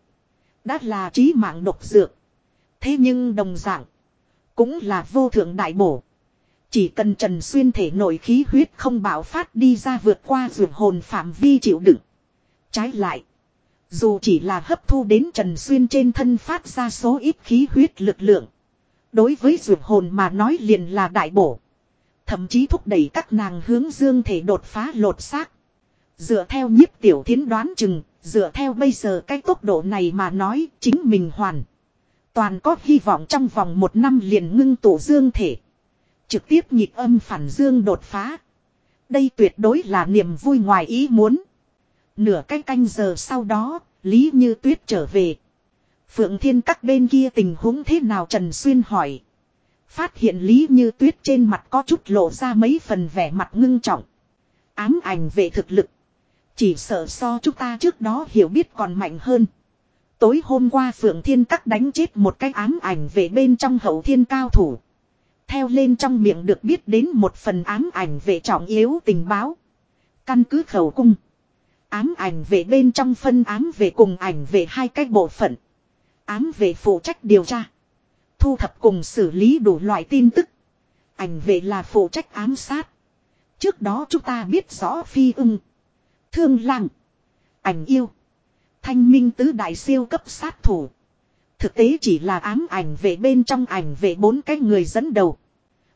Speaker 1: Đã là trí mạng độc dược. Thế nhưng đồng dạng. Cũng là vô thượng đại bổ. Chỉ cần Trần Xuyên thể nội khí huyết không bạo phát đi ra vượt qua dược hồn phạm vi chịu đựng. Trái lại. Dù chỉ là hấp thu đến Trần Xuyên trên thân phát ra số ít khí huyết lực lượng. Đối với dược hồn mà nói liền là đại bổ. Thậm chí thúc đẩy các nàng hướng dương thể đột phá lột xác. Dựa theo nhiếp tiểu thiến đoán chừng, dựa theo bây giờ cái tốc độ này mà nói chính mình hoàn. Toàn có hy vọng trong vòng một năm liền ngưng tổ dương thể. Trực tiếp nhịp âm phản dương đột phá. Đây tuyệt đối là niềm vui ngoài ý muốn. Nửa cái canh giờ sau đó, Lý Như Tuyết trở về. Phượng Thiên các bên kia tình huống thế nào Trần Xuyên hỏi. Phát hiện Lý Như Tuyết trên mặt có chút lộ ra mấy phần vẻ mặt ngưng trọng. Ám ảnh về thực lực. Chỉ sợ so chúng ta trước đó hiểu biết còn mạnh hơn. Tối hôm qua Phượng Thiên Các đánh chết một cái ám ảnh về bên trong hậu thiên cao thủ. Theo lên trong miệng được biết đến một phần ám ảnh về trọng yếu tình báo. Căn cứ khẩu cung. Ám ảnh về bên trong phân ám về cùng ảnh về hai cái bộ phận. Ám về phụ trách điều tra. Thu thập cùng xử lý đủ loại tin tức. Ảnh vệ là phụ trách ám sát. Trước đó chúng ta biết rõ phi ưng. Thương lặng. Ảnh yêu. Thanh minh tứ đại siêu cấp sát thủ. Thực tế chỉ là ám ảnh về bên trong ảnh về bốn cái người dẫn đầu.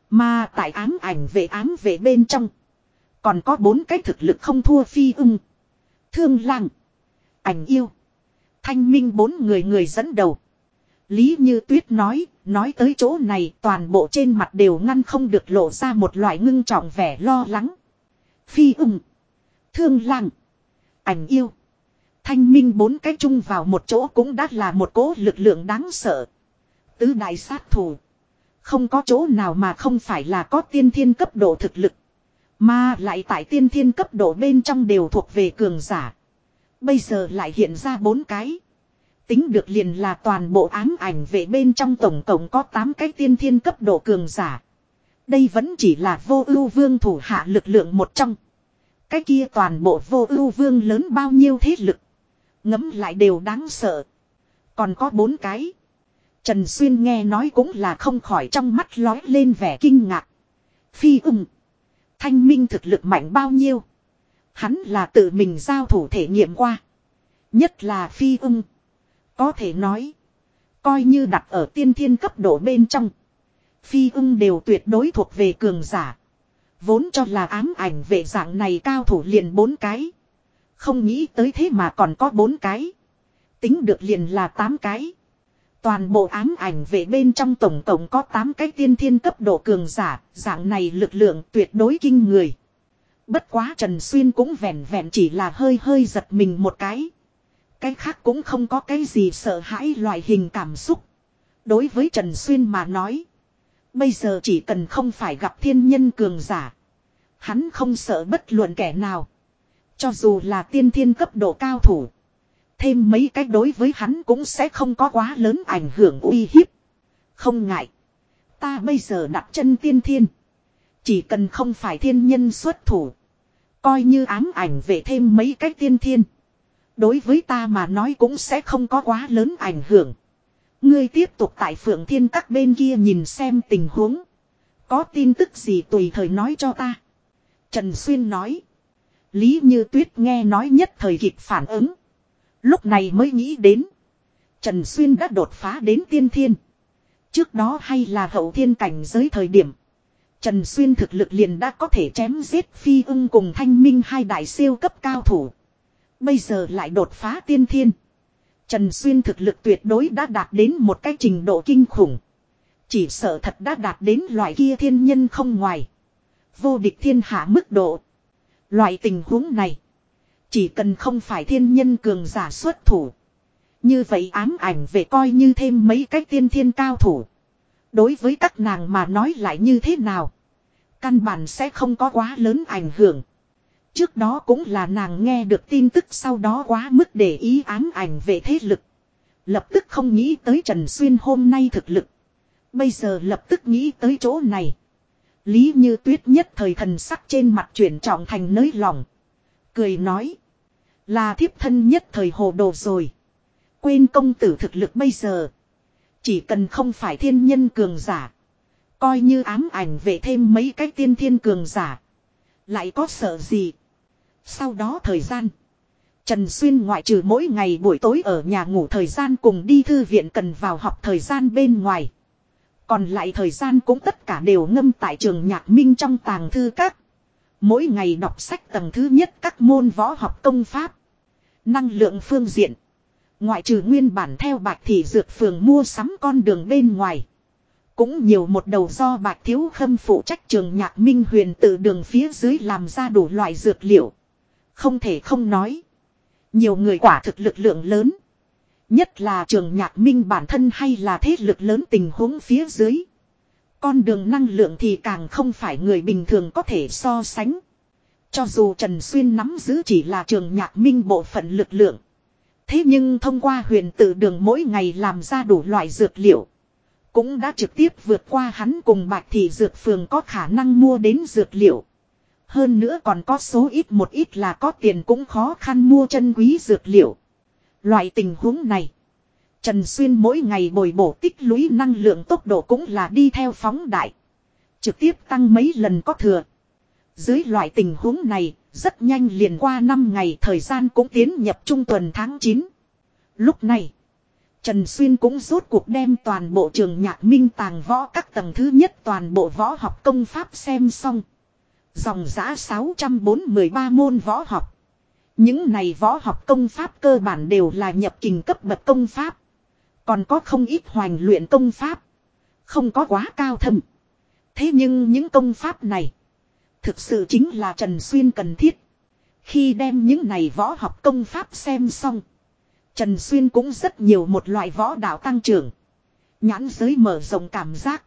Speaker 1: Mà tại ám ảnh về ám về bên trong. Còn có bốn cái thực lực không thua phi ưng. Thương lặng. Ảnh yêu. Thanh minh bốn người người dẫn đầu. Lý Như Tuyết nói, nói tới chỗ này toàn bộ trên mặt đều ngăn không được lộ ra một loại ngưng trọng vẻ lo lắng. Phi ưng. Thương lặng. Ảnh yêu. Thanh minh bốn cái chung vào một chỗ cũng đã là một cố lực lượng đáng sợ. Tứ đại sát thủ. Không có chỗ nào mà không phải là có tiên thiên cấp độ thực lực. Mà lại tại tiên thiên cấp độ bên trong đều thuộc về cường giả. Bây giờ lại hiện ra bốn cái. Tính được liền là toàn bộ ám ảnh về bên trong tổng cộng có 8 cái tiên thiên cấp độ cường giả. Đây vẫn chỉ là vô ưu vương thủ hạ lực lượng một trong. Cái kia toàn bộ vô ưu vương lớn bao nhiêu thế lực. Ngấm lại đều đáng sợ. Còn có bốn cái. Trần Xuyên nghe nói cũng là không khỏi trong mắt lói lên vẻ kinh ngạc. Phi ưng. Thanh minh thực lực mạnh bao nhiêu. Hắn là tự mình giao thủ thể nghiệm qua. Nhất là phi ưng. Có thể nói. Coi như đặt ở tiên thiên cấp độ bên trong. Phi ưng đều tuyệt đối thuộc về cường giả. Vốn cho là ám ảnh vệ dạng này cao thủ liền bốn cái. Không nghĩ tới thế mà còn có bốn cái. Tính được liền là tám cái. Toàn bộ ám ảnh vệ bên trong tổng tổng có 8 cái tiên thiên cấp độ cường giả, dạng này lực lượng tuyệt đối kinh người. Bất quá Trần Xuyên cũng vẹn vẹn chỉ là hơi hơi giật mình một cái. Cái khác cũng không có cái gì sợ hãi loại hình cảm xúc. Đối với Trần Xuyên mà nói. Bây giờ chỉ cần không phải gặp thiên nhân cường giả. Hắn không sợ bất luận kẻ nào. Cho dù là tiên thiên cấp độ cao thủ. thêm mấy cách đối với hắn cũng sẽ không có quá lớn ảnh hưởng uy hiếp. Không ngại. Ta bây giờ đặt chân tiên thiên. Chỉ cần không phải thiên nhân xuất thủ. Coi như ám ảnh về thêm mấy cách tiên thiên. Đối với ta mà nói cũng sẽ không có quá lớn ảnh hưởng. Ngươi tiếp tục tại phượng thiên các bên kia nhìn xem tình huống. Có tin tức gì tùy thời nói cho ta. Trần Xuyên nói. Lý Như Tuyết nghe nói nhất thời kịp phản ứng. Lúc này mới nghĩ đến. Trần Xuyên đã đột phá đến tiên thiên. Trước đó hay là hậu thiên cảnh giới thời điểm. Trần Xuyên thực lực liền đã có thể chém giết phi ưng cùng thanh minh hai đại siêu cấp cao thủ. Bây giờ lại đột phá tiên thiên. Trần Xuyên thực lực tuyệt đối đã đạt đến một cái trình độ kinh khủng. Chỉ sợ thật đã đạt đến loại kia thiên nhân không ngoài. Vô địch thiên hạ mức độ. Loại tình huống này. Chỉ cần không phải thiên nhân cường giả xuất thủ. Như vậy ám ảnh về coi như thêm mấy cái tiên thiên cao thủ. Đối với các nàng mà nói lại như thế nào. Căn bản sẽ không có quá lớn ảnh hưởng. Trước đó cũng là nàng nghe được tin tức sau đó quá mức để ý ám ảnh về thế lực. Lập tức không nghĩ tới Trần Xuyên hôm nay thực lực. Bây giờ lập tức nghĩ tới chỗ này. Lý như tuyết nhất thời thần sắc trên mặt chuyển trọng thành nới lòng. Cười nói. Là thiếp thân nhất thời hồ đồ rồi. Quên công tử thực lực bây giờ. Chỉ cần không phải thiên nhân cường giả. Coi như ám ảnh về thêm mấy cái tiên thiên cường giả. Lại có sợ gì. Sau đó thời gian. Trần Xuyên ngoại trừ mỗi ngày buổi tối ở nhà ngủ thời gian cùng đi thư viện cần vào học thời gian bên ngoài. Còn lại thời gian cũng tất cả đều ngâm tại trường nhạc minh trong tàng thư các. Mỗi ngày đọc sách tầng thứ nhất các môn võ học công pháp. Năng lượng phương diện. Ngoại trừ nguyên bản theo bạch thị dược phường mua sắm con đường bên ngoài. Cũng nhiều một đầu do bạch thiếu khâm phụ trách trường nhạc minh huyền tự đường phía dưới làm ra đủ loại dược liệu. Không thể không nói. Nhiều người quả thực lực lượng lớn. Nhất là trường nhạc minh bản thân hay là thế lực lớn tình huống phía dưới. Con đường năng lượng thì càng không phải người bình thường có thể so sánh. Cho dù Trần Xuyên nắm giữ chỉ là trường nhạc minh bộ phận lực lượng. Thế nhưng thông qua huyền tự đường mỗi ngày làm ra đủ loại dược liệu. Cũng đã trực tiếp vượt qua hắn cùng bạch thị dược phường có khả năng mua đến dược liệu. Hơn nữa còn có số ít một ít là có tiền cũng khó khăn mua chân quý dược liệu. Loại tình huống này. Trần Xuyên mỗi ngày bồi bổ tích lũy năng lượng tốc độ cũng là đi theo phóng đại. Trực tiếp tăng mấy lần có thừa. Dưới loại tình huống này, rất nhanh liền qua 5 ngày thời gian cũng tiến nhập trung tuần tháng 9. Lúc này, Trần Xuyên cũng rốt cuộc đem toàn bộ trường nhạc minh tàng võ các tầng thứ nhất toàn bộ võ học công pháp xem xong. Dòng giã 643 môn võ học. Những này võ học công pháp cơ bản đều là nhập kình cấp bậc công pháp. Còn có không ít hoành luyện công pháp. Không có quá cao thâm. Thế nhưng những công pháp này. Thực sự chính là Trần Xuyên cần thiết. Khi đem những này võ học công pháp xem xong. Trần Xuyên cũng rất nhiều một loại võ đạo tăng trưởng. Nhãn giới mở rộng cảm giác.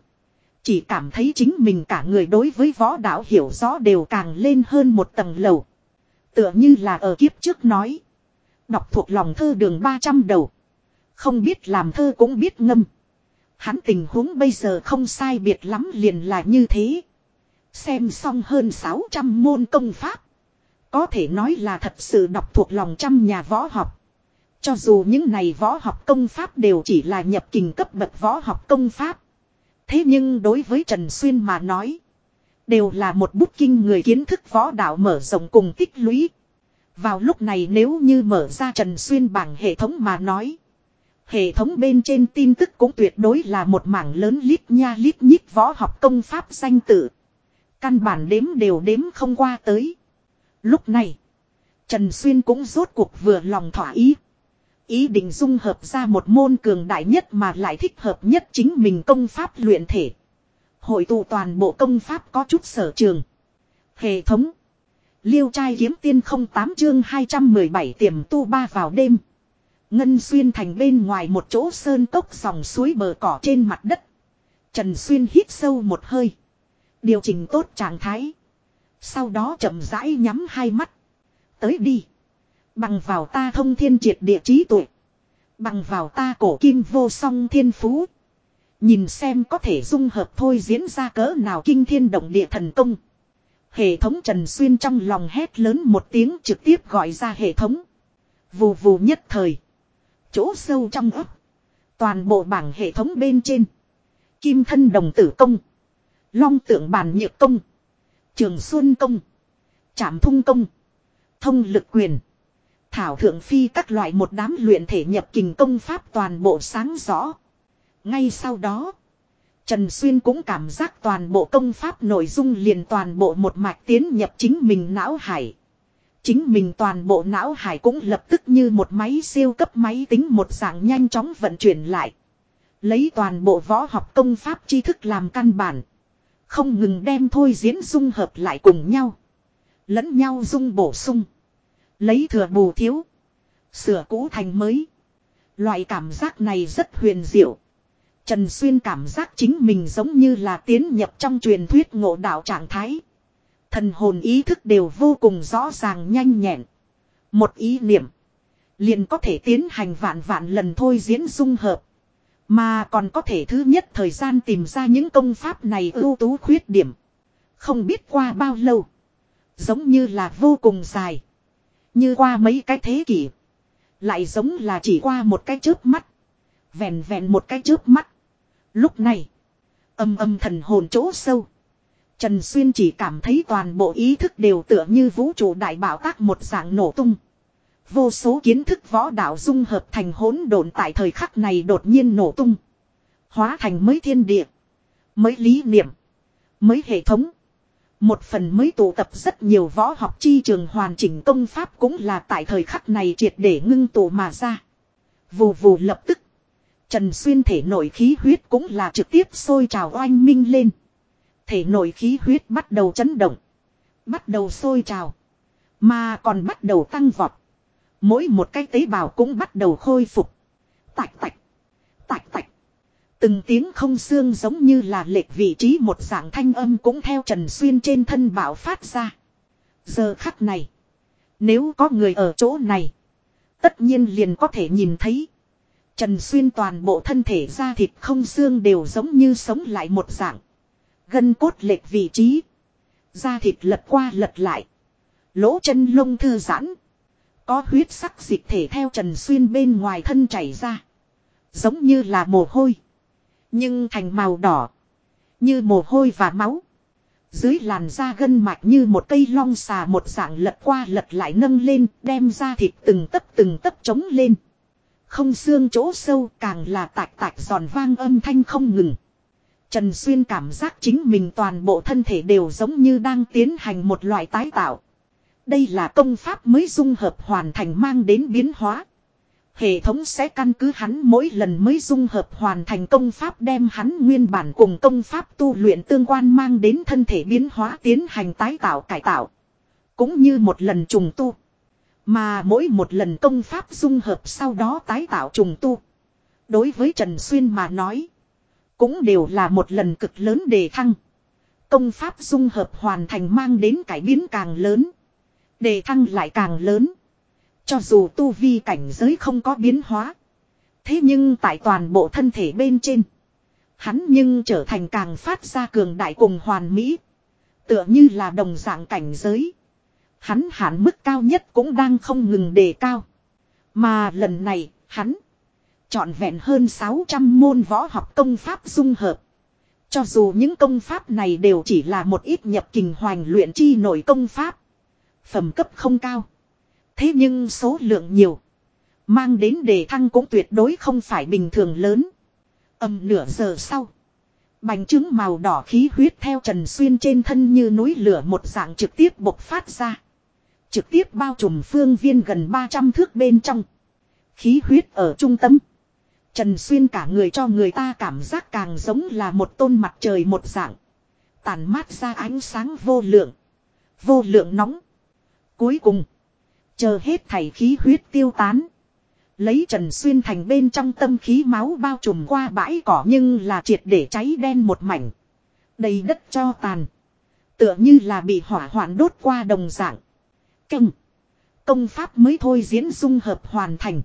Speaker 1: Chỉ cảm thấy chính mình cả người đối với võ đạo hiểu rõ đều càng lên hơn một tầng lầu. Tựa như là ở kiếp trước nói. Đọc thuộc lòng thơ đường 300 đầu. Không biết làm thơ cũng biết ngâm. Hắn tình huống bây giờ không sai biệt lắm liền là như thế. Xem xong hơn 600 môn công pháp. Có thể nói là thật sự đọc thuộc lòng trăm nhà võ học. Cho dù những này võ học công pháp đều chỉ là nhập kình cấp bậc võ học công pháp. Thế nhưng đối với Trần Xuyên mà nói. Đều là một bút kinh người kiến thức võ đạo mở rộng cùng tích lũy. Vào lúc này nếu như mở ra Trần Xuyên bảng hệ thống mà nói. Hệ thống bên trên tin tức cũng tuyệt đối là một mảng lớn lít nha lít nhít võ học công pháp danh tự. Căn bản đếm đều đếm không qua tới. Lúc này, Trần Xuyên cũng rốt cuộc vừa lòng thỏa ý. Ý định dung hợp ra một môn cường đại nhất mà lại thích hợp nhất chính mình công pháp luyện thể. Hội tụ toàn bộ công pháp có chút sở trường. Hệ thống. Liêu trai kiếm tiên 08 chương 217 tiềm tu ba vào đêm. Ngân xuyên thành bên ngoài một chỗ sơn tốc dòng suối bờ cỏ trên mặt đất. Trần Xuyên hít sâu một hơi. Điều chỉnh tốt trạng thái. Sau đó chậm rãi nhắm hai mắt. Tới đi. Bằng vào ta thông thiên triệt địa trí tuệ. Bằng vào ta cổ kim vô song thiên phú. Nhìn xem có thể dung hợp thôi diễn ra cỡ nào kinh thiên động địa thần công. Hệ thống Trần Xuyên trong lòng hét lớn một tiếng trực tiếp gọi ra hệ thống. Vù vù nhất thời. Chỗ sâu trong ấp. Toàn bộ bảng hệ thống bên trên. Kim thân đồng tử công. Long tượng bàn nhược công. Trường Xuân công. Trảm thung công. Thông lực quyền. Thảo thượng phi các loại một đám luyện thể nhập kình công pháp toàn bộ sáng rõ. Ngay sau đó. Trần Xuyên cũng cảm giác toàn bộ công pháp nội dung liền toàn bộ một mạch tiến nhập chính mình não hải. Chính mình toàn bộ não hải cũng lập tức như một máy siêu cấp máy tính một dạng nhanh chóng vận chuyển lại. Lấy toàn bộ võ học công pháp tri thức làm căn bản. Không ngừng đem thôi diễn dung hợp lại cùng nhau. Lẫn nhau dung bổ sung. Lấy thừa bù thiếu. Sửa cũ thành mới. Loại cảm giác này rất huyền diệu. Trần Xuyên cảm giác chính mình giống như là tiến nhập trong truyền thuyết ngộ đạo trạng thái. Thần hồn ý thức đều vô cùng rõ ràng nhanh nhẹn. Một ý niệm. Liền có thể tiến hành vạn vạn lần thôi diễn dung hợp. Mà còn có thể thứ nhất thời gian tìm ra những công pháp này ưu tú khuyết điểm. Không biết qua bao lâu. Giống như là vô cùng dài. Như qua mấy cái thế kỷ. Lại giống là chỉ qua một cái chớp mắt. Vẹn vẹn một cái chớp mắt. Lúc này. Âm âm thần hồn chỗ sâu. Trần Xuyên chỉ cảm thấy toàn bộ ý thức đều tựa như vũ trụ đại bảo tác một dạng nổ tung. Vô số kiến thức võ đạo dung hợp thành hỗn độn tại thời khắc này đột nhiên nổ tung. Hóa thành mới thiên địa. Mới lý niệm. Mới hệ thống. Một phần mới tụ tập rất nhiều võ học chi trường hoàn chỉnh công pháp cũng là tại thời khắc này triệt để ngưng tụ mà ra. Vù vù lập tức. Trần Xuyên thể nội khí huyết cũng là trực tiếp sôi trào oanh minh lên. Thể nội khí huyết bắt đầu chấn động. Bắt đầu sôi trào. Mà còn bắt đầu tăng vọt. Mỗi một cái tế bào cũng bắt đầu khôi phục. Tạch tạch. Tạch tạch. Từng tiếng không xương giống như là lệch vị trí một dạng thanh âm cũng theo Trần Xuyên trên thân bảo phát ra. Giờ khắc này. Nếu có người ở chỗ này. Tất nhiên liền có thể nhìn thấy. Trần Xuyên toàn bộ thân thể da thịt không xương đều giống như sống lại một dạng. Gân cốt lệch vị trí. Da thịt lật qua lật lại. Lỗ chân lông thư giãn. Có huyết sắc dịch thể theo Trần Xuyên bên ngoài thân chảy ra. Giống như là mồ hôi. Nhưng thành màu đỏ. Như mồ hôi và máu. Dưới làn da gân mạch như một cây long xà một dạng lật qua lật lại nâng lên, đem ra thịt từng tấc từng tấc trống lên. Không xương chỗ sâu, càng là tạch tạch giòn vang âm thanh không ngừng. Trần Xuyên cảm giác chính mình toàn bộ thân thể đều giống như đang tiến hành một loại tái tạo. Đây là công pháp mới dung hợp hoàn thành mang đến biến hóa. Hệ thống sẽ căn cứ hắn mỗi lần mới dung hợp hoàn thành công pháp đem hắn nguyên bản cùng công pháp tu luyện tương quan mang đến thân thể biến hóa tiến hành tái tạo cải tạo. Cũng như một lần trùng tu. Mà mỗi một lần công pháp dung hợp sau đó tái tạo trùng tu. Đối với Trần Xuyên mà nói. Cũng đều là một lần cực lớn đề thăng. Công pháp dung hợp hoàn thành mang đến cải biến càng lớn. Đề thăng lại càng lớn. Cho dù tu vi cảnh giới không có biến hóa. Thế nhưng tại toàn bộ thân thể bên trên. Hắn nhưng trở thành càng phát ra cường đại cùng hoàn mỹ. Tựa như là đồng dạng cảnh giới. Hắn hạn mức cao nhất cũng đang không ngừng đề cao. Mà lần này, hắn chọn vẹn hơn 600 môn võ học công pháp dung hợp. Cho dù những công pháp này đều chỉ là một ít nhập kình hoành luyện chi nổi công pháp. Phẩm cấp không cao. Thế nhưng số lượng nhiều. Mang đến đề thăng cũng tuyệt đối không phải bình thường lớn. Âm nửa giờ sau. Bành trứng màu đỏ khí huyết theo Trần Xuyên trên thân như núi lửa một dạng trực tiếp bộc phát ra. Trực tiếp bao trùm phương viên gần 300 thước bên trong. Khí huyết ở trung tâm. Trần Xuyên cả người cho người ta cảm giác càng giống là một tôn mặt trời một dạng. Tàn mát ra ánh sáng vô lượng. Vô lượng nóng. Cuối cùng. Chờ hết thảy khí huyết tiêu tán. Lấy Trần Xuyên thành bên trong tâm khí máu bao trùm qua bãi cỏ nhưng là triệt để cháy đen một mảnh. Đầy đất cho tàn. Tựa như là bị hỏa hoạn đốt qua đồng dạng. Kinh. Công pháp mới thôi diễn dung hợp hoàn thành.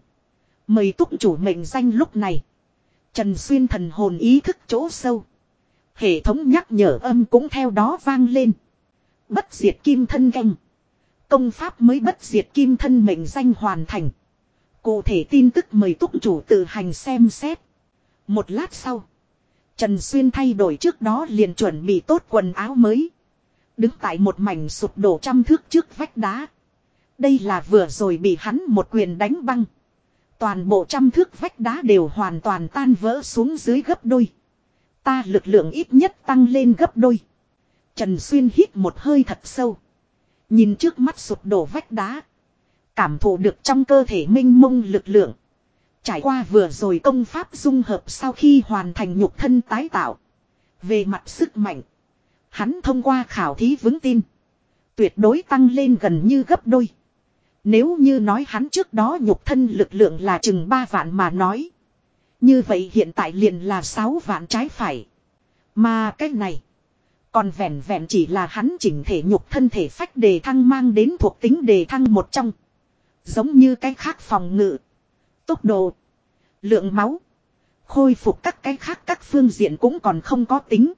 Speaker 1: Mời túc chủ mệnh danh lúc này. Trần Xuyên thần hồn ý thức chỗ sâu. Hệ thống nhắc nhở âm cũng theo đó vang lên. Bất diệt kim thân canh. Công pháp mới bất diệt kim thân mệnh danh hoàn thành. Cụ thể tin tức mời túc chủ tự hành xem xét. Một lát sau. Trần Xuyên thay đổi trước đó liền chuẩn bị tốt quần áo mới. Đứng tại một mảnh sụp đổ trăm thước trước vách đá. Đây là vừa rồi bị hắn một quyền đánh băng. Toàn bộ trăm thước vách đá đều hoàn toàn tan vỡ xuống dưới gấp đôi. Ta lực lượng ít nhất tăng lên gấp đôi. Trần Xuyên hít một hơi thật sâu. Nhìn trước mắt sụp đổ vách đá. Cảm thụ được trong cơ thể minh mông lực lượng. Trải qua vừa rồi công pháp dung hợp sau khi hoàn thành nhục thân tái tạo. Về mặt sức mạnh. Hắn thông qua khảo thí vững tin. Tuyệt đối tăng lên gần như gấp đôi. Nếu như nói hắn trước đó nhục thân lực lượng là chừng 3 vạn mà nói. Như vậy hiện tại liền là 6 vạn trái phải. Mà cái này. Còn vẹn vẹn chỉ là hắn chỉnh thể nhục thân thể phách đề thăng mang đến thuộc tính đề thăng một trong. Giống như cái khác phòng ngự. Tốc độ. Lượng máu. Khôi phục các cái khác các phương diện cũng còn không có tính.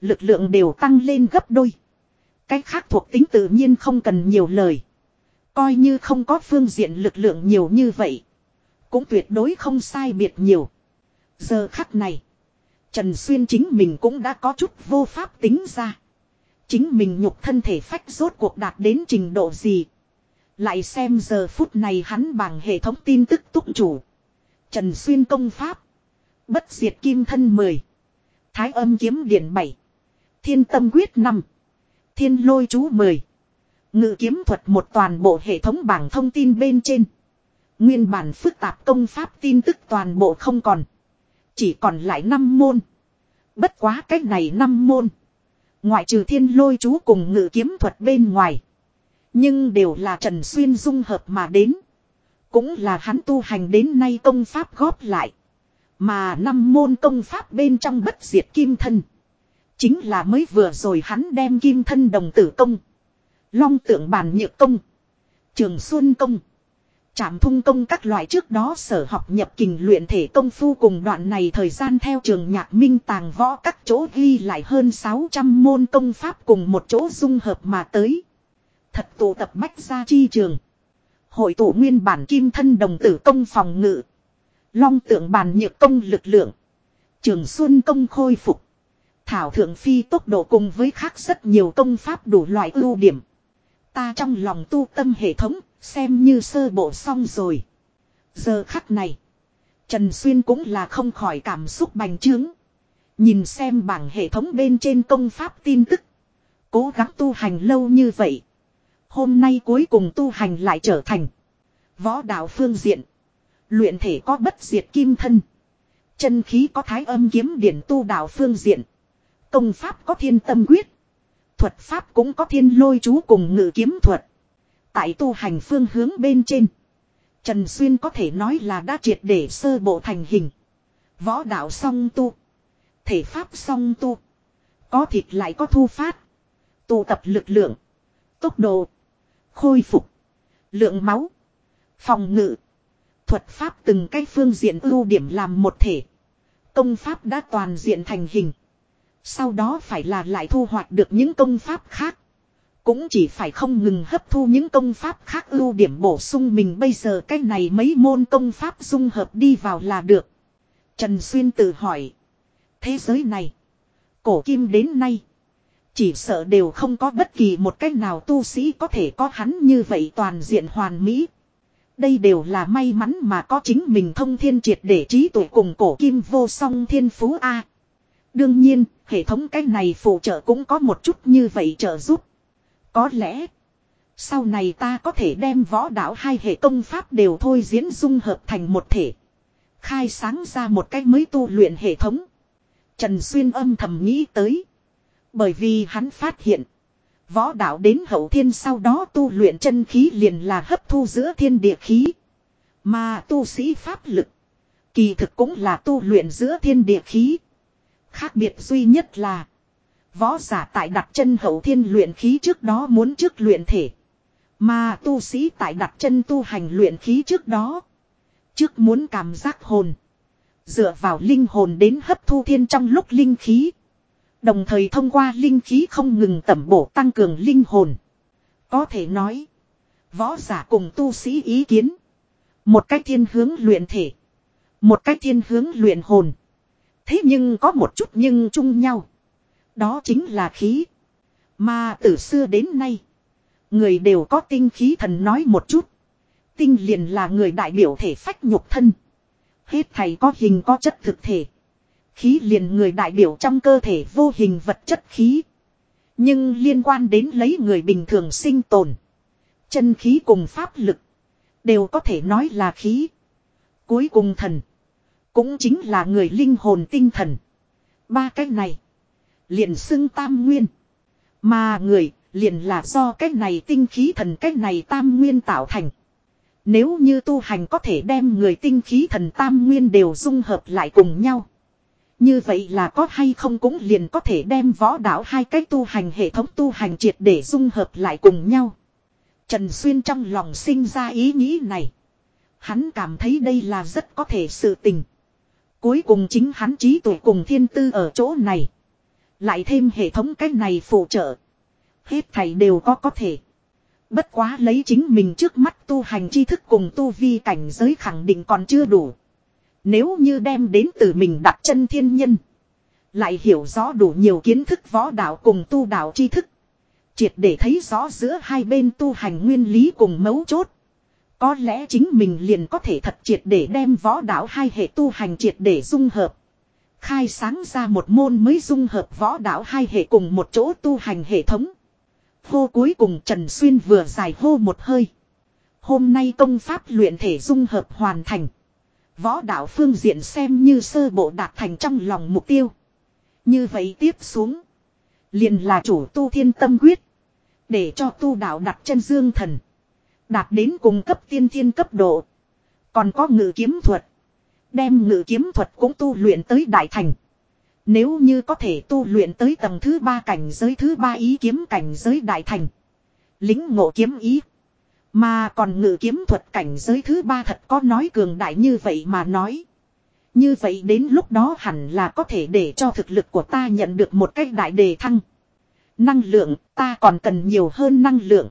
Speaker 1: Lực lượng đều tăng lên gấp đôi. Cái khác thuộc tính tự nhiên không cần nhiều lời. Coi như không có phương diện lực lượng nhiều như vậy. Cũng tuyệt đối không sai biệt nhiều. Giờ khắc này. Trần Xuyên chính mình cũng đã có chút vô pháp tính ra. Chính mình nhục thân thể phách rốt cuộc đạt đến trình độ gì. Lại xem giờ phút này hắn bằng hệ thống tin tức túc chủ. Trần Xuyên công pháp. Bất diệt kim thân 10. Thái âm kiếm điện 7. Thiên tâm quyết 5. Thiên lôi chú 10. Ngự kiếm thuật một toàn bộ hệ thống bảng thông tin bên trên. Nguyên bản phức tạp công pháp tin tức toàn bộ không còn. Chỉ còn lại 5 môn. Bất quá cách này 5 môn. Ngoại trừ thiên lôi chú cùng ngự kiếm thuật bên ngoài. Nhưng đều là Trần Xuyên dung hợp mà đến. Cũng là hắn tu hành đến nay công pháp góp lại. Mà năm môn công pháp bên trong bất diệt kim thân. Chính là mới vừa rồi hắn đem kim thân đồng tử công. Long tượng bàn nhựa công. Trường Xuân công chạm thung công các loại trước đó sở học nhập kình luyện thể công phu cùng đoạn này thời gian theo trường nhạc minh tàng võ các chỗ ghi lại hơn 600 môn công pháp cùng một chỗ dung hợp mà tới. Thật tụ tập bách ra chi trường. Hội tụ nguyên bản kim thân đồng tử công phòng ngự. Long tượng bàn nhược công lực lượng. Trường Xuân công khôi phục. Thảo thượng phi tốc độ cùng với khác rất nhiều công pháp đủ loại ưu điểm. Ta trong lòng tu tâm hệ thống, xem như sơ bộ xong rồi. Giờ khắc này, Trần Xuyên cũng là không khỏi cảm xúc bành trướng. Nhìn xem bảng hệ thống bên trên công pháp tin tức. Cố gắng tu hành lâu như vậy. Hôm nay cuối cùng tu hành lại trở thành võ đạo phương diện. Luyện thể có bất diệt kim thân. Chân khí có thái âm kiếm điển tu đạo phương diện. Công pháp có thiên tâm quyết. Thuật pháp cũng có thiên lôi chú cùng ngự kiếm thuật. Tại tu hành phương hướng bên trên. Trần Xuyên có thể nói là đã triệt để sơ bộ thành hình. Võ đạo song tu. Thể pháp song tu. Có thịt lại có thu phát. Tụ tập lực lượng. Tốc độ. Khôi phục. Lượng máu. Phòng ngự. Thuật pháp từng cái phương diện ưu điểm làm một thể. Công pháp đã toàn diện thành hình. Sau đó phải là lại thu hoạch được những công pháp khác. Cũng chỉ phải không ngừng hấp thu những công pháp khác ưu điểm bổ sung mình bây giờ cái này mấy môn công pháp dung hợp đi vào là được. Trần Xuyên tự hỏi. Thế giới này. Cổ kim đến nay. Chỉ sợ đều không có bất kỳ một cách nào tu sĩ có thể có hắn như vậy toàn diện hoàn mỹ. Đây đều là may mắn mà có chính mình thông thiên triệt để trí tuệ cùng cổ kim vô song thiên phú A. Đương nhiên, hệ thống cái này phụ trợ cũng có một chút như vậy trợ giúp. Có lẽ, sau này ta có thể đem võ đạo hai hệ công pháp đều thôi diễn dung hợp thành một thể. Khai sáng ra một cách mới tu luyện hệ thống. Trần Xuyên âm thầm nghĩ tới. Bởi vì hắn phát hiện. Võ đạo đến hậu thiên sau đó tu luyện chân khí liền là hấp thu giữa thiên địa khí. Mà tu sĩ pháp lực. Kỳ thực cũng là tu luyện giữa thiên địa khí. Khác biệt duy nhất là. Võ giả tại đặt chân hậu thiên luyện khí trước đó muốn trước luyện thể. Mà tu sĩ tại đặt chân tu hành luyện khí trước đó. Trước muốn cảm giác hồn. Dựa vào linh hồn đến hấp thu thiên trong lúc linh khí. Đồng thời thông qua linh khí không ngừng tẩm bổ tăng cường linh hồn. Có thể nói. Võ giả cùng tu sĩ ý kiến. Một cách thiên hướng luyện thể. Một cách thiên hướng luyện hồn. Thế nhưng có một chút nhưng chung nhau. Đó chính là khí. Mà từ xưa đến nay. Người đều có tinh khí thần nói một chút. Tinh liền là người đại biểu thể phách nhục thân. Hết thầy có hình có chất thực thể. Khí liền người đại biểu trong cơ thể vô hình vật chất khí. Nhưng liên quan đến lấy người bình thường sinh tồn. Chân khí cùng pháp lực. Đều có thể nói là khí. Cuối cùng thần. Cũng chính là người linh hồn tinh thần. Ba cái này. Liền xưng tam nguyên. Mà người, liền là do cái này tinh khí thần cái này tam nguyên tạo thành. Nếu như tu hành có thể đem người tinh khí thần tam nguyên đều dung hợp lại cùng nhau. Như vậy là có hay không cũng liền có thể đem võ đạo hai cách tu hành hệ thống tu hành triệt để dung hợp lại cùng nhau. Trần Xuyên trong lòng sinh ra ý nghĩ này. Hắn cảm thấy đây là rất có thể sự tình. Cuối cùng chính hắn trí tuệ cùng thiên tư ở chỗ này. Lại thêm hệ thống cách này phụ trợ. Hết thảy đều có có thể. Bất quá lấy chính mình trước mắt tu hành tri thức cùng tu vi cảnh giới khẳng định còn chưa đủ. Nếu như đem đến từ mình đặt chân thiên nhân. Lại hiểu rõ đủ nhiều kiến thức võ đạo cùng tu đạo tri thức. Triệt để thấy rõ giữa hai bên tu hành nguyên lý cùng mấu chốt. Có lẽ chính mình liền có thể thật triệt để đem võ đạo hai hệ tu hành triệt để dung hợp. Khai sáng ra một môn mới dung hợp võ đạo hai hệ cùng một chỗ tu hành hệ thống. Hô cuối cùng Trần Xuyên vừa dài hô một hơi. Hôm nay công pháp luyện thể dung hợp hoàn thành. Võ đạo phương diện xem như sơ bộ đạt thành trong lòng mục tiêu. Như vậy tiếp xuống. Liền là chủ tu thiên tâm quyết. Để cho tu đạo đặt chân dương thần. Đạt đến cùng cấp tiên thiên cấp độ. Còn có ngự kiếm thuật. Đem ngự kiếm thuật cũng tu luyện tới đại thành. Nếu như có thể tu luyện tới tầng thứ ba cảnh giới, thứ ba ý kiếm cảnh giới đại thành. Lính ngộ kiếm ý. Mà còn ngự kiếm thuật cảnh giới thứ ba thật có nói cường đại như vậy mà nói. Như vậy đến lúc đó hẳn là có thể để cho thực lực của ta nhận được một cách đại đề thăng. Năng lượng, ta còn cần nhiều hơn năng lượng.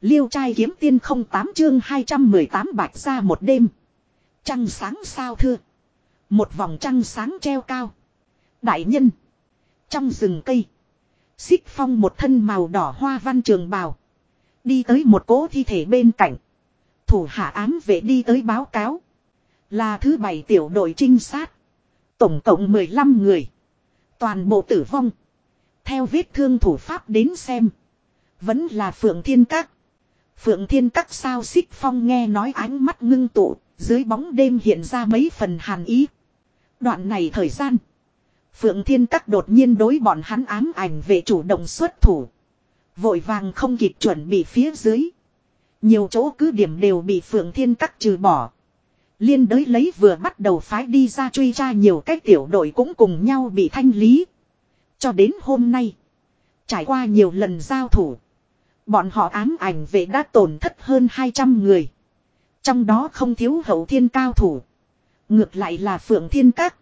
Speaker 1: Liêu trai kiếm tiên không tám chương 218 bạch ra một đêm. Trăng sáng sao thưa. Một vòng trăng sáng treo cao. Đại nhân. Trong rừng cây. Xích phong một thân màu đỏ hoa văn trường bào. Đi tới một cố thi thể bên cạnh. Thủ hạ ám vệ đi tới báo cáo. Là thứ bảy tiểu đội trinh sát. Tổng cộng 15 người. Toàn bộ tử vong. Theo vết thương thủ pháp đến xem. Vẫn là Phượng Thiên Các. Phượng Thiên Các sao xích phong nghe nói ánh mắt ngưng tụ. Dưới bóng đêm hiện ra mấy phần hàn ý. Đoạn này thời gian. Phượng Thiên Các đột nhiên đối bọn hắn ám ảnh về chủ động xuất thủ. Vội vàng không kịp chuẩn bị phía dưới. Nhiều chỗ cứ điểm đều bị Phượng Thiên Các trừ bỏ. Liên đới lấy vừa bắt đầu phái đi ra truy tra nhiều cái tiểu đội cũng cùng nhau bị thanh lý. Cho đến hôm nay. Trải qua nhiều lần giao thủ. Bọn họ ám ảnh vệ đã tổn thất hơn 200 người. Trong đó không thiếu hậu thiên cao thủ. Ngược lại là Phượng Thiên Các.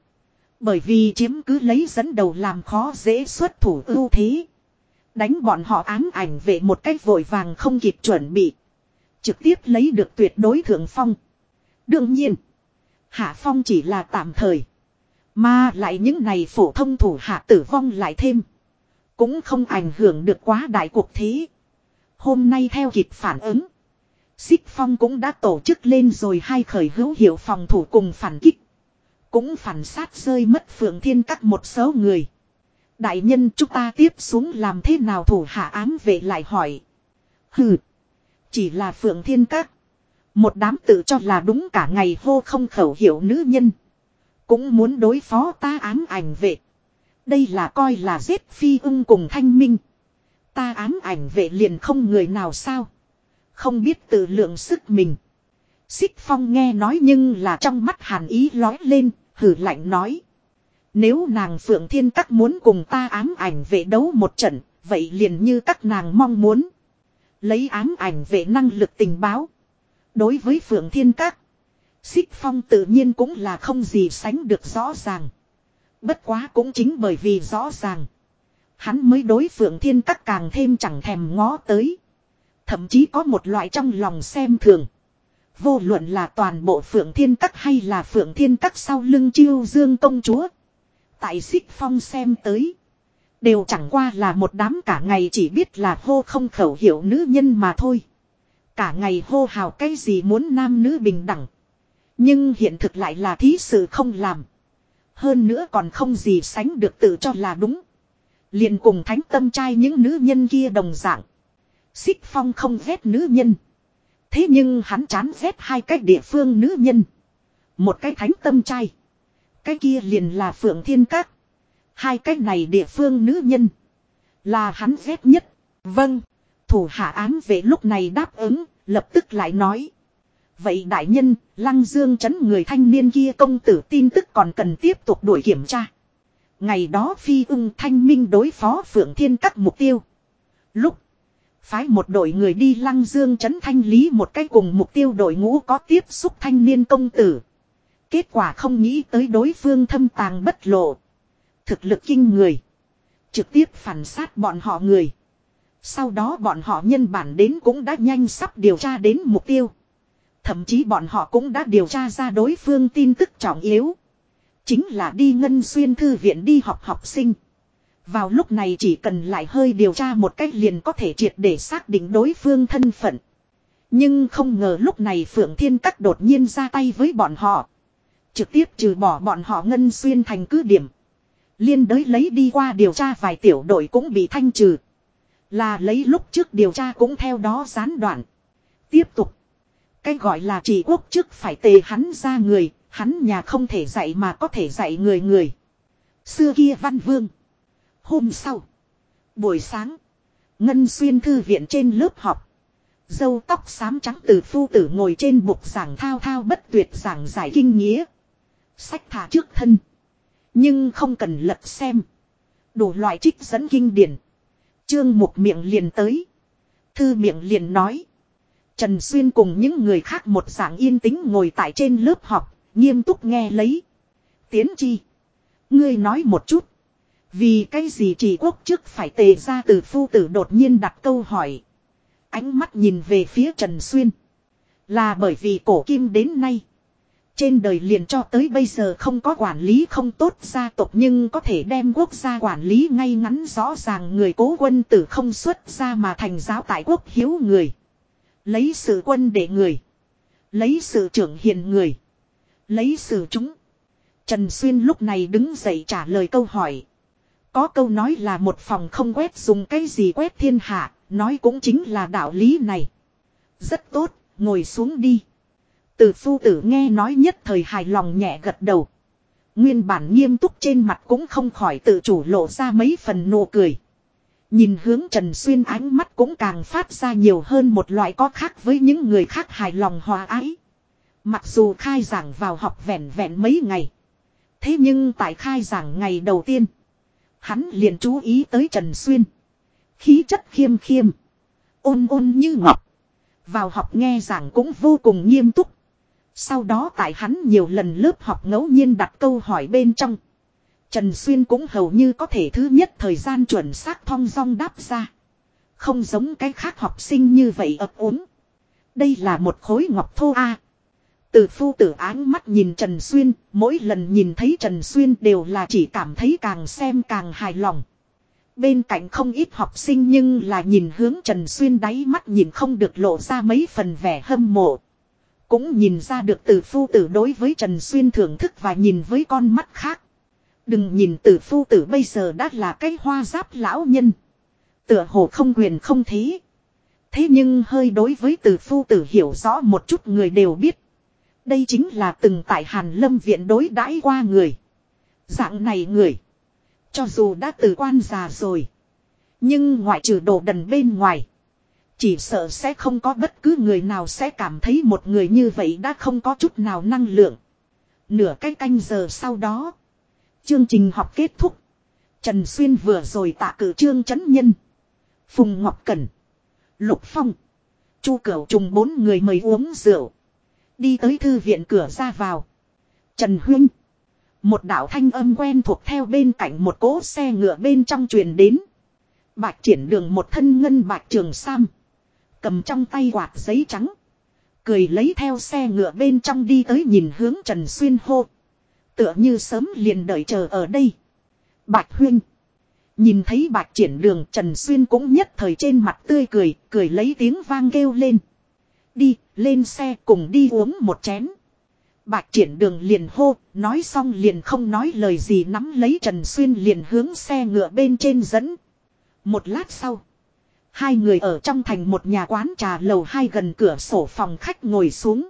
Speaker 1: Bởi vì chiếm cứ lấy dẫn đầu làm khó dễ xuất thủ ưu thế. Đánh bọn họ ám ảnh về một cách vội vàng không kịp chuẩn bị. Trực tiếp lấy được tuyệt đối thượng phong. Đương nhiên. Hạ phong chỉ là tạm thời. Mà lại những này phổ thông thủ hạ tử vong lại thêm. Cũng không ảnh hưởng được quá đại cuộc thế. Hôm nay theo kịp phản ứng. Xích phong cũng đã tổ chức lên rồi hai khởi hữu hiệu phòng thủ cùng phản kích. Cũng phản sát rơi mất phượng thiên các một số người. Đại nhân chúng ta tiếp xuống làm thế nào thủ hạ ám vệ lại hỏi. Hừ. Chỉ là phượng thiên các. Một đám tự cho là đúng cả ngày hô không khẩu hiệu nữ nhân. Cũng muốn đối phó ta ám ảnh vệ. Đây là coi là giết phi ưng cùng thanh minh. Ta ám ảnh vệ liền không người nào sao. Không biết tự lượng sức mình. Xích phong nghe nói nhưng là trong mắt hàn ý lói lên, hử lạnh nói. Nếu nàng Phượng Thiên Các muốn cùng ta ám ảnh vệ đấu một trận, vậy liền như các nàng mong muốn. Lấy ám ảnh vệ năng lực tình báo. Đối với Phượng Thiên Các. Xích Phong tự nhiên cũng là không gì sánh được rõ ràng. Bất quá cũng chính bởi vì rõ ràng. Hắn mới đối Phượng Thiên Các càng thêm chẳng thèm ngó tới. Thậm chí có một loại trong lòng xem thường. Vô luận là toàn bộ Phượng Thiên Các hay là Phượng Thiên Các sau lưng chiêu dương công chúa. Tại xích phong xem tới. Đều chẳng qua là một đám cả ngày chỉ biết là hô không khẩu hiệu nữ nhân mà thôi. Cả ngày hô hào cái gì muốn nam nữ bình đẳng. Nhưng hiện thực lại là thí sự không làm. Hơn nữa còn không gì sánh được tự cho là đúng liền cùng thánh tâm trai những nữ nhân kia đồng dạng. Xích phong không ghét nữ nhân. Thế nhưng hắn chán ghét hai cách địa phương nữ nhân. Một cái thánh tâm trai. Cái kia liền là phượng thiên các. Hai cái này địa phương nữ nhân. Là hắn ghét nhất. Vâng. Thủ hạ án về lúc này đáp ứng. Lập tức lại nói. Vậy đại nhân, lăng dương chấn người thanh niên kia công tử tin tức còn cần tiếp tục đuổi kiểm tra. Ngày đó phi ưng thanh minh đối phó phượng thiên các mục tiêu. Lúc, Phái một đội người đi lăng dương chấn thanh lý một cái cùng mục tiêu đội ngũ có tiếp xúc thanh niên công tử. Kết quả không nghĩ tới đối phương thâm tàng bất lộ. Thực lực kinh người. Trực tiếp phản sát bọn họ người. Sau đó bọn họ nhân bản đến cũng đã nhanh sắp điều tra đến mục tiêu. Thậm chí bọn họ cũng đã điều tra ra đối phương tin tức trọng yếu. Chính là đi ngân xuyên thư viện đi học học sinh. Vào lúc này chỉ cần lại hơi điều tra một cách liền có thể triệt để xác định đối phương thân phận. Nhưng không ngờ lúc này Phượng Thiên Các đột nhiên ra tay với bọn họ. Trực tiếp trừ bỏ bọn họ ngân xuyên thành cứ điểm. Liên đới lấy đi qua điều tra vài tiểu đội cũng bị thanh trừ. Là lấy lúc trước điều tra cũng theo đó gián đoạn. Tiếp tục. Cái gọi là chỉ quốc trước phải tề hắn ra người, hắn nhà không thể dạy mà có thể dạy người người. Xưa kia văn vương. Hôm sau. Buổi sáng. Ngân xuyên thư viện trên lớp học. Dâu tóc xám trắng từ phu tử ngồi trên bục giảng thao thao bất tuyệt giảng giải kinh nghĩa. Sách thả trước thân. Nhưng không cần lật xem. Đủ loại trích dẫn kinh điển. Trương một miệng liền tới. Thư miệng liền nói. Trần Xuyên cùng những người khác một dạng yên tĩnh ngồi tại trên lớp học, nghiêm túc nghe lấy. Tiến chi. Ngươi nói một chút. Vì cái gì chỉ quốc trước phải tề ra từ phu tử đột nhiên đặt câu hỏi. Ánh mắt nhìn về phía Trần Xuyên. Là bởi vì cổ kim đến nay. Trên đời liền cho tới bây giờ không có quản lý không tốt gia tộc nhưng có thể đem quốc gia quản lý ngay ngắn rõ ràng người cố quân tử không xuất ra mà thành giáo tại quốc hiếu người. Lấy sự quân để người. Lấy sự trưởng hiền người. Lấy xử chúng. Trần Xuyên lúc này đứng dậy trả lời câu hỏi. Có câu nói là một phòng không quét dùng cái gì quét thiên hạ, nói cũng chính là đạo lý này. Rất tốt, ngồi xuống đi. Từ phu tử nghe nói nhất thời hài lòng nhẹ gật đầu. Nguyên bản nghiêm túc trên mặt cũng không khỏi tự chủ lộ ra mấy phần nụ cười. Nhìn hướng Trần Xuyên ánh mắt cũng càng phát ra nhiều hơn một loại có khác với những người khác hài lòng hòa ái. Mặc dù khai giảng vào học vẹn vẹn mấy ngày. Thế nhưng tại khai giảng ngày đầu tiên. Hắn liền chú ý tới Trần Xuyên. Khí chất khiêm khiêm. Ôn ôn như ngọc. Vào học nghe giảng cũng vô cùng nghiêm túc. Sau đó tại hắn nhiều lần lớp học ngẫu nhiên đặt câu hỏi bên trong. Trần Xuyên cũng hầu như có thể thứ nhất thời gian chuẩn xác thong dong đáp ra. Không giống cái khác học sinh như vậy ấp ốm. Đây là một khối ngọc thô A. Từ phu tử áng mắt nhìn Trần Xuyên, mỗi lần nhìn thấy Trần Xuyên đều là chỉ cảm thấy càng xem càng hài lòng. Bên cạnh không ít học sinh nhưng là nhìn hướng Trần Xuyên đáy mắt nhìn không được lộ ra mấy phần vẻ hâm mộ. Cũng nhìn ra được từ phu tử đối với Trần Xuyên thưởng thức và nhìn với con mắt khác. Đừng nhìn từ phu tử bây giờ đã là cái hoa giáp lão nhân. Tựa hồ không quyền không thế. Thế nhưng hơi đối với từ phu tử hiểu rõ một chút người đều biết. Đây chính là từng tại Hàn Lâm viện đối đãi qua người. Dạng này người. Cho dù đã từ quan già rồi. Nhưng ngoại trừ đồ đần bên ngoài. Chỉ sợ sẽ không có bất cứ người nào sẽ cảm thấy một người như vậy đã không có chút nào năng lượng. Nửa cái canh giờ sau đó. Chương trình học kết thúc. Trần Xuyên vừa rồi tạ cử trương chấn nhân. Phùng Ngọc Cẩn. Lục Phong. Chu Cửu trùng bốn người mời uống rượu. Đi tới thư viện cửa ra vào. Trần Huynh. Một đạo thanh âm quen thuộc theo bên cạnh một cỗ xe ngựa bên trong truyền đến. Bạch triển đường một thân ngân bạch trường sam. Cầm trong tay quạt giấy trắng. Cười lấy theo xe ngựa bên trong đi tới nhìn hướng Trần Xuyên hô. Tựa như sớm liền đợi chờ ở đây. Bạch Huynh. Nhìn thấy bạch triển đường Trần Xuyên cũng nhất thời trên mặt tươi cười, cười lấy tiếng vang kêu lên. Đi, lên xe cùng đi uống một chén. Bạch triển đường liền hô, nói xong liền không nói lời gì nắm lấy Trần Xuyên liền hướng xe ngựa bên trên dẫn. Một lát sau, hai người ở trong thành một nhà quán trà lầu hai gần cửa sổ phòng khách ngồi xuống.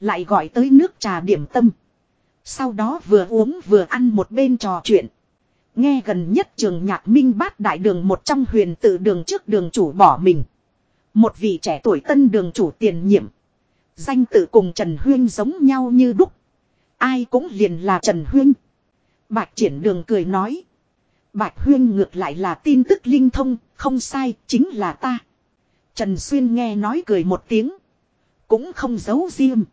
Speaker 1: Lại gọi tới nước trà điểm tâm. Sau đó vừa uống vừa ăn một bên trò chuyện. Nghe gần nhất trường nhạc minh bát đại đường một trong huyền tự đường trước đường chủ bỏ mình. Một vị trẻ tuổi tân đường chủ tiền nhiệm. Danh tự cùng Trần Huyên giống nhau như đúc. Ai cũng liền là Trần Huyên. Bạch triển đường cười nói. Bạch Huyên ngược lại là tin tức linh thông, không sai, chính là ta. Trần Xuyên nghe nói cười một tiếng. Cũng không giấu riêng.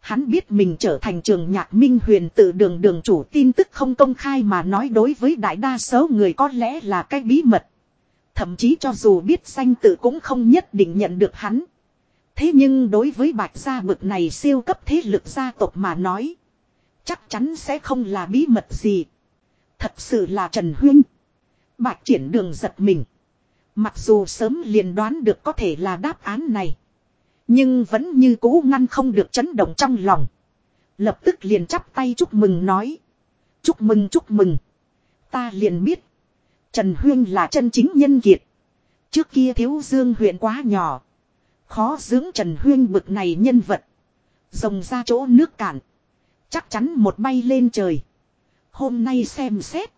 Speaker 1: Hắn biết mình trở thành trường nhạc minh huyền tự đường đường chủ tin tức không công khai mà nói đối với đại đa số người có lẽ là cái bí mật. Thậm chí cho dù biết danh tự cũng không nhất định nhận được hắn. Thế nhưng đối với bạch gia bực này siêu cấp thế lực gia tộc mà nói. Chắc chắn sẽ không là bí mật gì. Thật sự là Trần Huyên. Bạch triển đường giật mình. Mặc dù sớm liền đoán được có thể là đáp án này. Nhưng vẫn như cũ ngăn không được chấn động trong lòng. Lập tức liền chắp tay chúc mừng nói. Chúc mừng chúc mừng. Ta liền biết. Trần Huyên là chân chính nhân kiệt. Trước kia thiếu dương huyện quá nhỏ. Khó dưỡng Trần Huyên bực này nhân vật. Rồng ra chỗ nước cạn. Chắc chắn một bay lên trời. Hôm nay xem xét.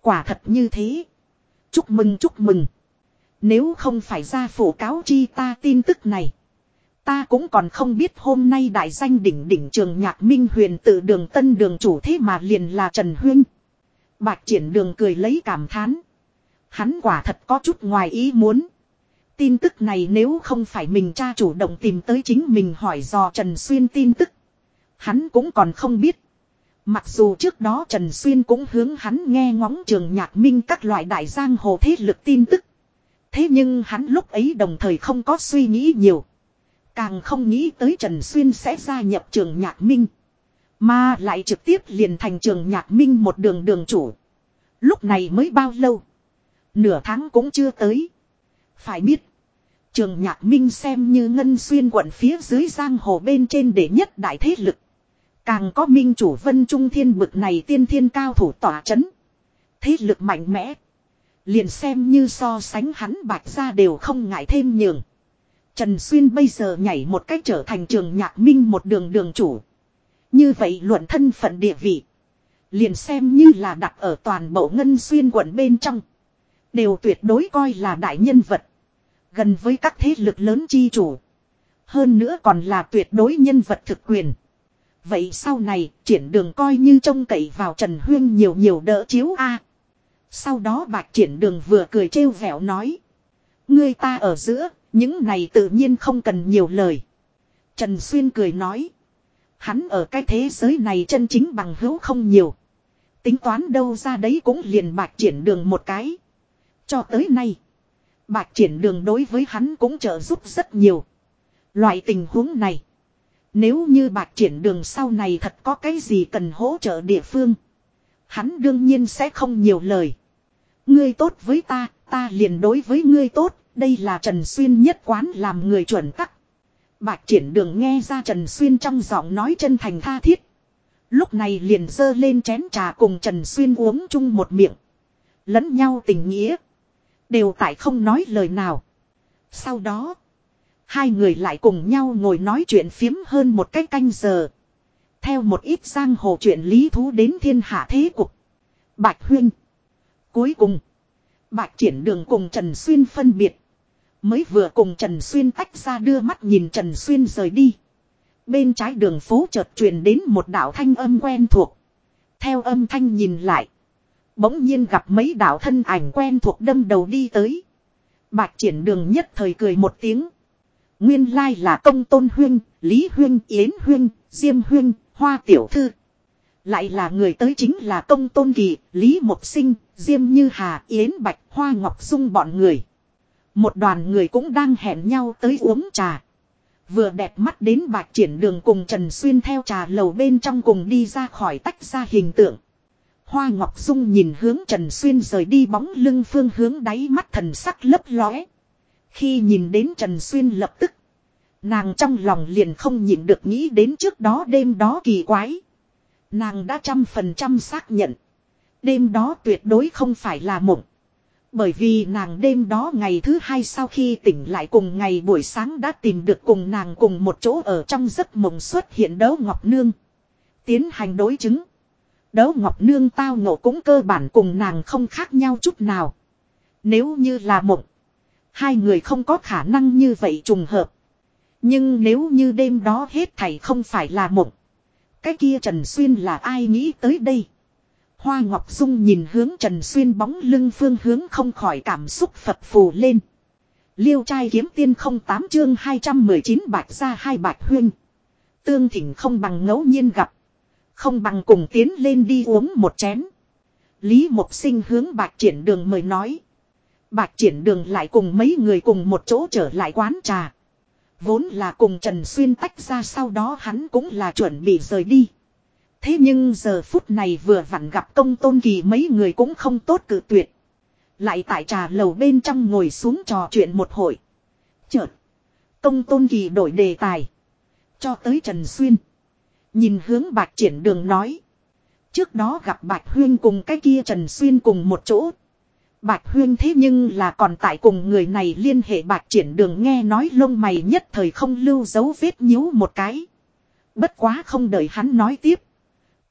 Speaker 1: Quả thật như thế. Chúc mừng chúc mừng. Nếu không phải ra phổ cáo chi ta tin tức này. Ta cũng còn không biết hôm nay đại danh đỉnh đỉnh trường nhạc minh huyền tự đường tân đường chủ thế mà liền là Trần Huyên. Bạch triển đường cười lấy cảm thán. Hắn quả thật có chút ngoài ý muốn. Tin tức này nếu không phải mình cha chủ động tìm tới chính mình hỏi dò Trần Xuyên tin tức. Hắn cũng còn không biết. Mặc dù trước đó Trần Xuyên cũng hướng hắn nghe ngóng trường nhạc minh các loại đại giang hồ thế lực tin tức. Thế nhưng hắn lúc ấy đồng thời không có suy nghĩ nhiều. Càng không nghĩ tới Trần Xuyên sẽ gia nhập trường nhạc minh. Mà lại trực tiếp liền thành trường nhạc minh một đường đường chủ. Lúc này mới bao lâu. Nửa tháng cũng chưa tới. Phải biết. Trường nhạc minh xem như ngân xuyên quận phía dưới giang hồ bên trên để nhất đại thế lực. Càng có minh chủ vân trung thiên bực này tiên thiên cao thủ tỏa chấn. Thế lực mạnh mẽ. Liền xem như so sánh hắn bạch ra đều không ngại thêm nhường. Trần Xuyên bây giờ nhảy một cách trở thành trường nhạc minh một đường đường chủ. Như vậy luận thân phận địa vị. Liền xem như là đặt ở toàn bộ ngân xuyên quận bên trong. Đều tuyệt đối coi là đại nhân vật. Gần với các thế lực lớn chi chủ. Hơn nữa còn là tuyệt đối nhân vật thực quyền. Vậy sau này triển đường coi như trông cậy vào Trần Huyên nhiều nhiều đỡ chiếu A. Sau đó bạc triển đường vừa cười trêu vẻo nói. Ngươi ta ở giữa, những này tự nhiên không cần nhiều lời. Trần Xuyên cười nói. Hắn ở cái thế giới này chân chính bằng hữu không nhiều. Tính toán đâu ra đấy cũng liền bạc triển đường một cái. Cho tới nay. Bạc triển đường đối với hắn cũng trợ giúp rất nhiều. Loại tình huống này. Nếu như bạc triển đường sau này thật có cái gì cần hỗ trợ địa phương. Hắn đương nhiên sẽ không nhiều lời. Ngươi tốt với ta, ta liền đối với ngươi tốt, đây là Trần Xuyên nhất quán làm người chuẩn tắc. Bạc triển đường nghe ra Trần Xuyên trong giọng nói chân thành tha thiết. Lúc này liền dơ lên chén trà cùng Trần Xuyên uống chung một miệng. Lẫn nhau tình nghĩa. Đều tại không nói lời nào. Sau đó. Hai người lại cùng nhau ngồi nói chuyện phiếm hơn một cái canh giờ. Theo một ít giang hồ chuyện lý thú đến thiên hạ thế cục. Bạch Huyên. Cuối cùng. Bạch triển đường cùng Trần Xuyên phân biệt. Mới vừa cùng Trần Xuyên tách ra đưa mắt nhìn Trần Xuyên rời đi. Bên trái đường phố chợt truyền đến một đạo thanh âm quen thuộc. Theo âm thanh nhìn lại. Bỗng nhiên gặp mấy đạo thân ảnh quen thuộc đâm đầu đi tới. Bạch triển đường nhất thời cười một tiếng. Nguyên lai là công tôn huyên, Lý huyên, Yến huyên, Diêm huyên, Hoa tiểu thư. Lại là người tới chính là công tôn kỳ, Lý Mộc Sinh, Diêm Như Hà, Yến Bạch, Hoa Ngọc Dung bọn người. Một đoàn người cũng đang hẹn nhau tới uống trà. Vừa đẹp mắt đến bạch triển đường cùng Trần Xuyên theo trà lầu bên trong cùng đi ra khỏi tách ra hình tượng. Hoa Ngọc Dung nhìn hướng Trần Xuyên rời đi bóng lưng phương hướng đáy mắt thần sắc lấp lóe. Khi nhìn đến Trần Xuyên lập tức. Nàng trong lòng liền không nhịn được nghĩ đến trước đó đêm đó kỳ quái. Nàng đã trăm phần trăm xác nhận. Đêm đó tuyệt đối không phải là mộng. Bởi vì nàng đêm đó ngày thứ hai sau khi tỉnh lại cùng ngày buổi sáng đã tìm được cùng nàng cùng một chỗ ở trong giấc mộng xuất hiện đấu ngọc nương. Tiến hành đối chứng. Đấu ngọc nương tao ngộ cũng cơ bản cùng nàng không khác nhau chút nào. Nếu như là mộng. Hai người không có khả năng như vậy trùng hợp. Nhưng nếu như đêm đó hết thảy không phải là mộng. Cái kia Trần Xuyên là ai nghĩ tới đây? Hoa Ngọc Dung nhìn hướng Trần Xuyên bóng lưng phương hướng không khỏi cảm xúc phập phù lên. Liêu trai kiếm tiên không tám chương 219 bạch ra hai bạch huyên. Tương thỉnh không bằng ngẫu nhiên gặp. Không bằng cùng tiến lên đi uống một chén. Lý Mộc Sinh hướng bạch triển đường mời nói. Bạch triển đường lại cùng mấy người cùng một chỗ trở lại quán trà. Vốn là cùng Trần Xuyên tách ra sau đó hắn cũng là chuẩn bị rời đi. Thế nhưng giờ phút này vừa vặn gặp công tôn kỳ mấy người cũng không tốt cự tuyệt. Lại tại trà lầu bên trong ngồi xuống trò chuyện một hồi. Chợt. Công tôn kỳ đổi đề tài. Cho tới Trần Xuyên. Nhìn hướng bạch triển đường nói. Trước đó gặp bạch huyên cùng cái kia Trần Xuyên cùng một chỗ. Bạch huyên thế nhưng là còn tại cùng người này liên hệ bạch triển đường nghe nói lông mày nhất thời không lưu dấu vết nhíu một cái. Bất quá không đợi hắn nói tiếp.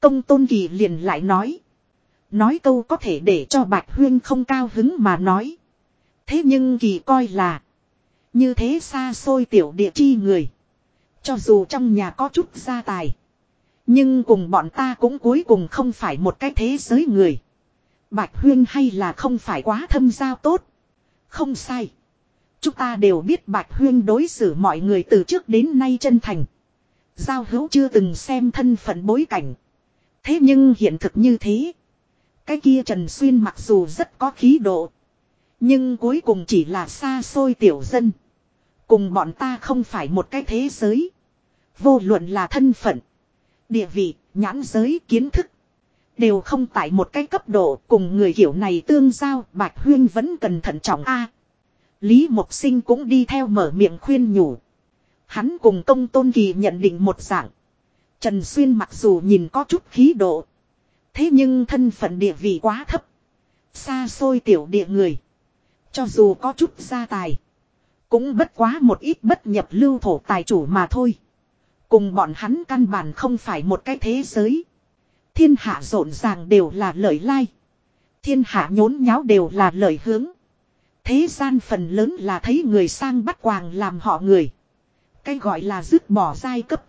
Speaker 1: Công tôn kỳ liền lại nói. Nói câu có thể để cho bạch huyên không cao hứng mà nói. Thế nhưng kỳ coi là. Như thế xa xôi tiểu địa chi người. Cho dù trong nhà có chút gia tài. Nhưng cùng bọn ta cũng cuối cùng không phải một cái thế giới người. Bạch huyên hay là không phải quá thâm giao tốt. Không sai. Chúng ta đều biết Bạch huyên đối xử mọi người từ trước đến nay chân thành. Giao hữu chưa từng xem thân phận bối cảnh. Thế nhưng hiện thực như thế. Cái kia Trần Xuyên mặc dù rất có khí độ. Nhưng cuối cùng chỉ là xa xôi tiểu dân. Cùng bọn ta không phải một cái thế giới. Vô luận là thân phận. Địa vị, nhãn giới, kiến thức. Đều không tại một cái cấp độ cùng người kiểu này tương giao. Bạch Huyên vẫn cần thận trọng a Lý Mộc Sinh cũng đi theo mở miệng khuyên nhủ. Hắn cùng công tôn kỳ nhận định một dạng. Trần Xuyên mặc dù nhìn có chút khí độ. Thế nhưng thân phận địa vị quá thấp. Xa xôi tiểu địa người. Cho dù có chút gia tài. Cũng bất quá một ít bất nhập lưu thổ tài chủ mà thôi. Cùng bọn hắn căn bản không phải một cái thế giới. Thiên hạ rộn ràng đều là lời lai. Thiên hạ nhốn nháo đều là lời hướng. Thế gian phần lớn là thấy người sang bắt quàng làm họ người. Cái gọi là dứt bỏ giai cấp.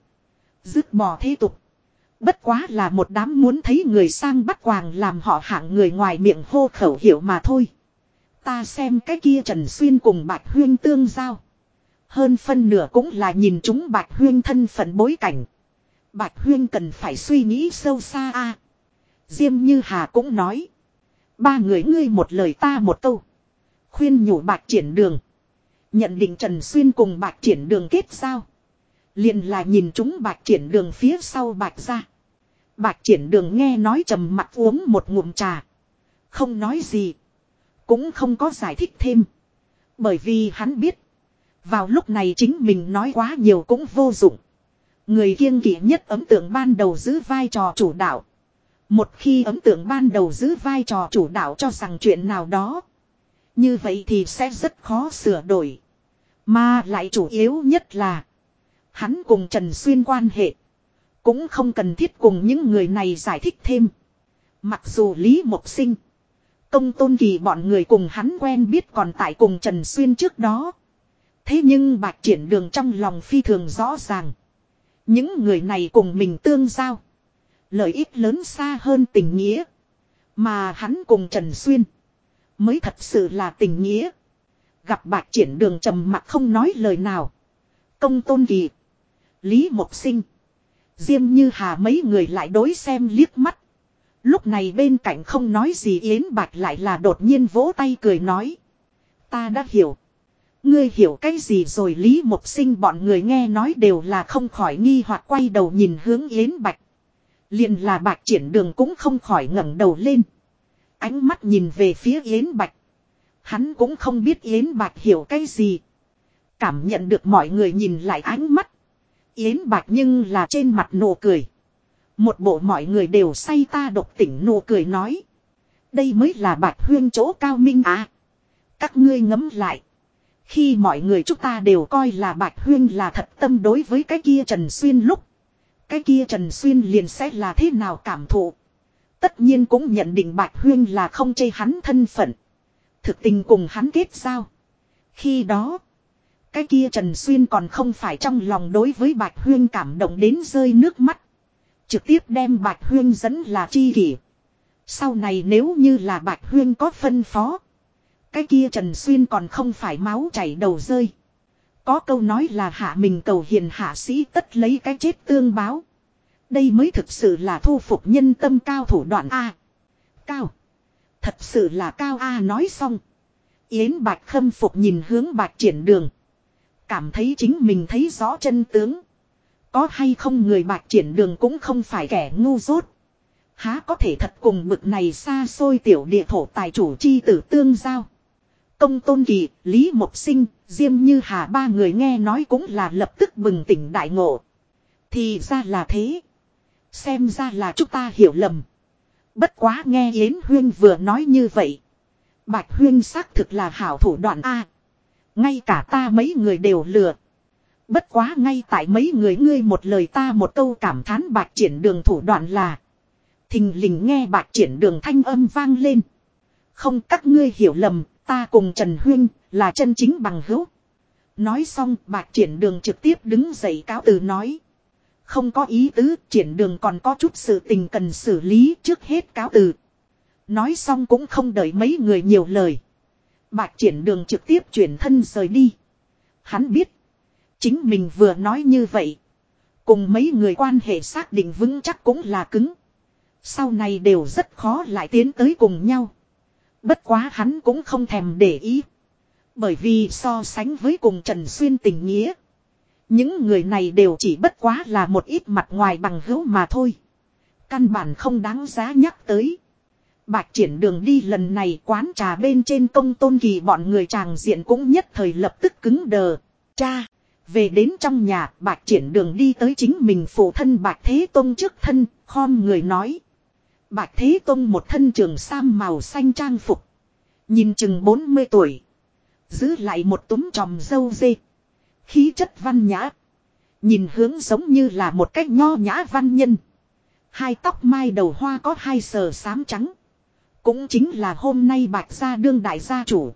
Speaker 1: Dứt bỏ thế tục. Bất quá là một đám muốn thấy người sang bắt quàng làm họ hạng người ngoài miệng hô khẩu hiệu mà thôi. Ta xem cái kia Trần Xuyên cùng Bạch Huyên tương giao. Hơn phân nửa cũng là nhìn chúng Bạch Huyên thân phận bối cảnh. Bạch Huyên cần phải suy nghĩ sâu xa a. Diêm Như Hà cũng nói. Ba người ngươi một lời ta một câu. Khuyên nhủ Bạch triển đường. Nhận định Trần Xuyên cùng Bạch triển đường kết giao. Liền là nhìn chúng bạch triển đường phía sau bạch ra. Bạch triển đường nghe nói trầm mặt uống một ngụm trà. Không nói gì. Cũng không có giải thích thêm. Bởi vì hắn biết. Vào lúc này chính mình nói quá nhiều cũng vô dụng. Người kiêng kỵ nhất ấm tượng ban đầu giữ vai trò chủ đạo. Một khi ấm tượng ban đầu giữ vai trò chủ đạo cho rằng chuyện nào đó. Như vậy thì sẽ rất khó sửa đổi. Mà lại chủ yếu nhất là. Hắn cùng Trần Xuyên quan hệ. Cũng không cần thiết cùng những người này giải thích thêm. Mặc dù Lý Mộc Sinh. Công tôn kỳ bọn người cùng hắn quen biết còn tại cùng Trần Xuyên trước đó. Thế nhưng bạch triển đường trong lòng phi thường rõ ràng. Những người này cùng mình tương giao. Lợi ích lớn xa hơn tình nghĩa. Mà hắn cùng Trần Xuyên. Mới thật sự là tình nghĩa. Gặp bạc triển đường trầm mặt không nói lời nào. Công tôn kỳ. Lý Mộc Sinh. Diêm như hà mấy người lại đối xem liếc mắt. Lúc này bên cạnh không nói gì Yến Bạch lại là đột nhiên vỗ tay cười nói. Ta đã hiểu. Ngươi hiểu cái gì rồi Lý Mộc Sinh bọn người nghe nói đều là không khỏi nghi hoặc quay đầu nhìn hướng Yến Bạch. liền là bạch triển đường cũng không khỏi ngẩng đầu lên. Ánh mắt nhìn về phía Yến Bạch. Hắn cũng không biết Yến Bạch hiểu cái gì. Cảm nhận được mọi người nhìn lại ánh mắt. Yến Bạch nhưng là trên mặt nụ cười. Một bộ mọi người đều say ta độc tỉnh nụ cười nói. Đây mới là Bạch Huyên chỗ cao minh à. Các ngươi ngấm lại. Khi mọi người chúng ta đều coi là Bạch Huyên là thật tâm đối với cái kia Trần Xuyên lúc. Cái kia Trần Xuyên liền sẽ là thế nào cảm thụ. Tất nhiên cũng nhận định Bạch Huyên là không chê hắn thân phận. Thực tình cùng hắn kết giao. Khi đó. Cái kia Trần Xuyên còn không phải trong lòng đối với Bạch Huyên cảm động đến rơi nước mắt. Trực tiếp đem Bạch Huyên dẫn là chi kỷ. Sau này nếu như là Bạch Huyên có phân phó. Cái kia Trần Xuyên còn không phải máu chảy đầu rơi. Có câu nói là hạ mình cầu hiền hạ sĩ tất lấy cái chết tương báo. Đây mới thực sự là thu phục nhân tâm cao thủ đoạn A. Cao. Thật sự là cao A nói xong. Yến Bạch khâm phục nhìn hướng Bạch triển đường. Cảm thấy chính mình thấy rõ chân tướng. Có hay không người Bạch triển đường cũng không phải kẻ ngu dốt. Há có thể thật cùng bực này xa xôi tiểu địa thổ tài chủ chi tử tương giao. Công Tôn Kỳ, Lý Mộc Sinh, Diêm Như Hà ba người nghe nói cũng là lập tức bừng tỉnh đại ngộ. Thì ra là thế. Xem ra là chúng ta hiểu lầm. Bất quá nghe Yến Huyên vừa nói như vậy. Bạch Huyên xác thực là hảo thủ đoạn A. Ngay cả ta mấy người đều lừa. Bất quá ngay tại mấy người ngươi một lời ta một câu cảm thán bạch triển đường thủ đoạn là. Thình lình nghe bạch triển đường thanh âm vang lên. Không các ngươi hiểu lầm, ta cùng Trần Huyên là chân chính bằng hữu. Nói xong bạch triển đường trực tiếp đứng dậy cáo từ nói. Không có ý tứ, triển đường còn có chút sự tình cần xử lý trước hết cáo từ. Nói xong cũng không đợi mấy người nhiều lời. Bạch triển đường trực tiếp chuyển thân rời đi. Hắn biết. Chính mình vừa nói như vậy. Cùng mấy người quan hệ xác định vững chắc cũng là cứng. Sau này đều rất khó lại tiến tới cùng nhau. Bất quá hắn cũng không thèm để ý. Bởi vì so sánh với cùng Trần Xuyên tình nghĩa. Những người này đều chỉ bất quá là một ít mặt ngoài bằng hữu mà thôi. Căn bản không đáng giá nhắc tới. Bạch triển đường đi lần này quán trà bên trên công tôn kỳ bọn người chàng diện cũng nhất thời lập tức cứng đờ. Cha, về đến trong nhà bạch triển đường đi tới chính mình phụ thân bạch thế tôn trước thân, khom người nói. Bạch thế tông một thân trường sam màu xanh trang phục. Nhìn chừng 40 tuổi. Giữ lại một túm tròm dâu dê. Khí chất văn nhã. Nhìn hướng giống như là một cách nho nhã văn nhân. Hai tóc mai đầu hoa có hai sờ xám trắng. Cũng chính là hôm nay bạch gia đương đại gia chủ.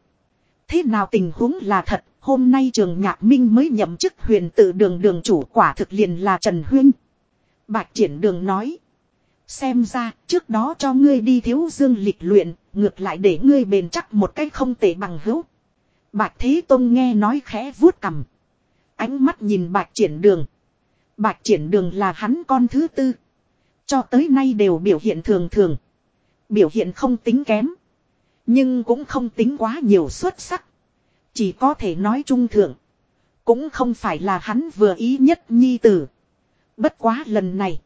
Speaker 1: Thế nào tình huống là thật, hôm nay trường nhạc minh mới nhậm chức huyền tự đường đường chủ quả thực liền là Trần Huyên. Bạch triển đường nói. Xem ra, trước đó cho ngươi đi thiếu dương lịch luyện, ngược lại để ngươi bền chắc một cách không tệ bằng hữu. Bạch Thế Tông nghe nói khẽ vuốt cầm. Ánh mắt nhìn bạch triển đường. Bạch triển đường là hắn con thứ tư. Cho tới nay đều biểu hiện thường thường. Biểu hiện không tính kém. Nhưng cũng không tính quá nhiều xuất sắc. Chỉ có thể nói trung thượng. Cũng không phải là hắn vừa ý nhất nhi tử. Bất quá lần này.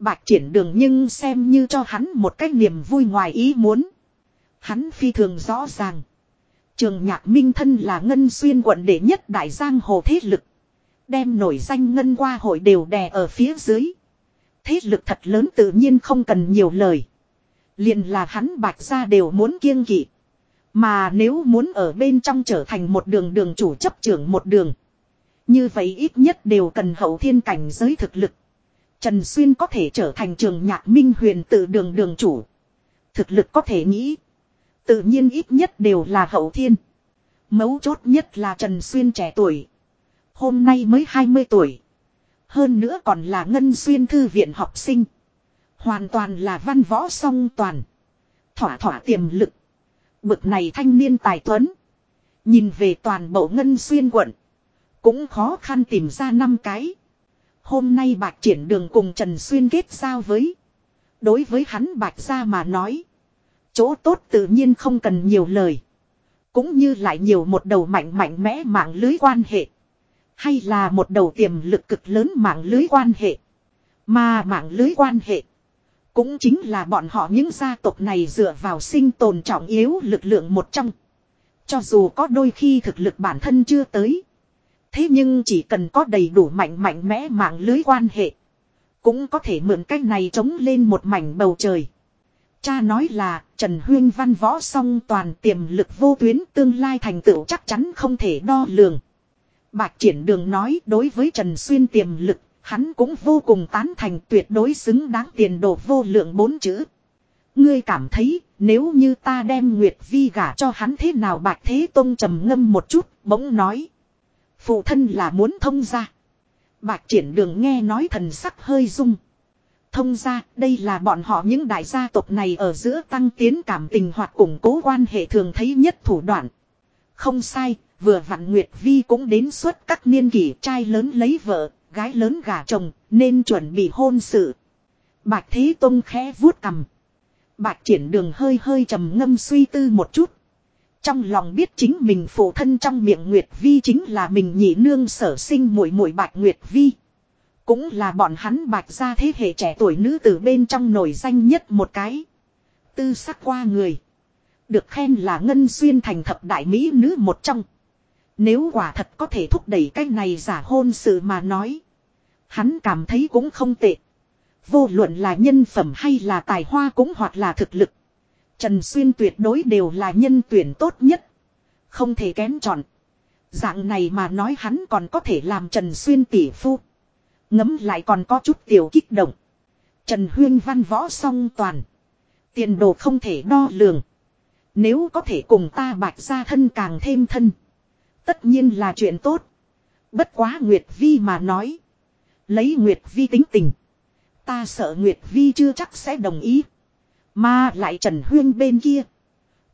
Speaker 1: Bạch triển đường nhưng xem như cho hắn một cái niềm vui ngoài ý muốn. Hắn phi thường rõ ràng. Trường nhạc minh thân là ngân xuyên quận đệ nhất đại giang hồ thế lực. Đem nổi danh ngân qua hội đều đè ở phía dưới. Thế lực thật lớn tự nhiên không cần nhiều lời. Liền là hắn bạch ra đều muốn kiêng kỵ. Mà nếu muốn ở bên trong trở thành một đường đường chủ chấp trưởng một đường. Như vậy ít nhất đều cần hậu thiên cảnh giới thực lực. Trần Xuyên có thể trở thành trường nhạc minh huyền tự đường đường chủ. Thực lực có thể nghĩ. Tự nhiên ít nhất đều là hậu thiên. Mấu chốt nhất là Trần Xuyên trẻ tuổi. Hôm nay mới 20 tuổi. Hơn nữa còn là ngân xuyên thư viện học sinh. Hoàn toàn là văn võ song toàn. Thỏa thỏa tiềm lực. Bực này thanh niên tài tuấn. Nhìn về toàn bộ ngân xuyên quận. Cũng khó khăn tìm ra năm cái. Hôm nay bạch triển đường cùng Trần Xuyên kết giao với. Đối với hắn bạch ra mà nói. Chỗ tốt tự nhiên không cần nhiều lời. Cũng như lại nhiều một đầu mạnh mạnh mẽ mạng lưới quan hệ. Hay là một đầu tiềm lực cực lớn mạng lưới quan hệ. Mà mạng lưới quan hệ. Cũng chính là bọn họ những gia tộc này dựa vào sinh tồn trọng yếu lực lượng một trong. Cho dù có đôi khi thực lực bản thân chưa tới. Thế nhưng chỉ cần có đầy đủ mạnh mạnh mẽ mạng lưới quan hệ. Cũng có thể mượn cách này chống lên một mảnh bầu trời. Cha nói là Trần Huyên văn võ song toàn tiềm lực vô tuyến tương lai thành tựu chắc chắn không thể đo lường. Bạch triển đường nói đối với Trần Xuyên tiềm lực, hắn cũng vô cùng tán thành tuyệt đối xứng đáng tiền đồ vô lượng bốn chữ. Ngươi cảm thấy, nếu như ta đem Nguyệt Vi gả cho hắn thế nào Bạch Thế Tông trầm ngâm một chút, bỗng nói. Phụ thân là muốn thông ra. bạc triển đường nghe nói thần sắc hơi rung. Thông ra, đây là bọn họ những đại gia tộc này ở giữa tăng tiến cảm tình hoặc củng cố quan hệ thường thấy nhất thủ đoạn. Không sai, vừa vặn Nguyệt Vi cũng đến suốt các niên kỷ trai lớn lấy vợ, gái lớn gả chồng, nên chuẩn bị hôn sự. Bạch Thế Tông khẽ vuốt cầm. Bạch triển đường hơi hơi trầm ngâm suy tư một chút. Trong lòng biết chính mình phụ thân trong miệng Nguyệt Vi chính là mình nhị nương sở sinh muội muội Bạch Nguyệt Vi. Cũng là bọn hắn bạch ra thế hệ trẻ tuổi nữ từ bên trong nổi danh nhất một cái. Tư sắc qua người. Được khen là ngân xuyên thành thập đại mỹ nữ một trong. Nếu quả thật có thể thúc đẩy cái này giả hôn sự mà nói. Hắn cảm thấy cũng không tệ. Vô luận là nhân phẩm hay là tài hoa cũng hoặc là thực lực. Trần Xuyên tuyệt đối đều là nhân tuyển tốt nhất. Không thể kén chọn. Dạng này mà nói hắn còn có thể làm Trần Xuyên tỷ phu. Ngấm lại còn có chút tiểu kích động. Trần Huyên văn võ song toàn. Tiền đồ không thể đo lường. Nếu có thể cùng ta bạch ra thân càng thêm thân. Tất nhiên là chuyện tốt. Bất quá Nguyệt Vi mà nói. Lấy Nguyệt Vi tính tình. Ta sợ Nguyệt Vi chưa chắc sẽ đồng ý. Mà lại Trần Huyên bên kia.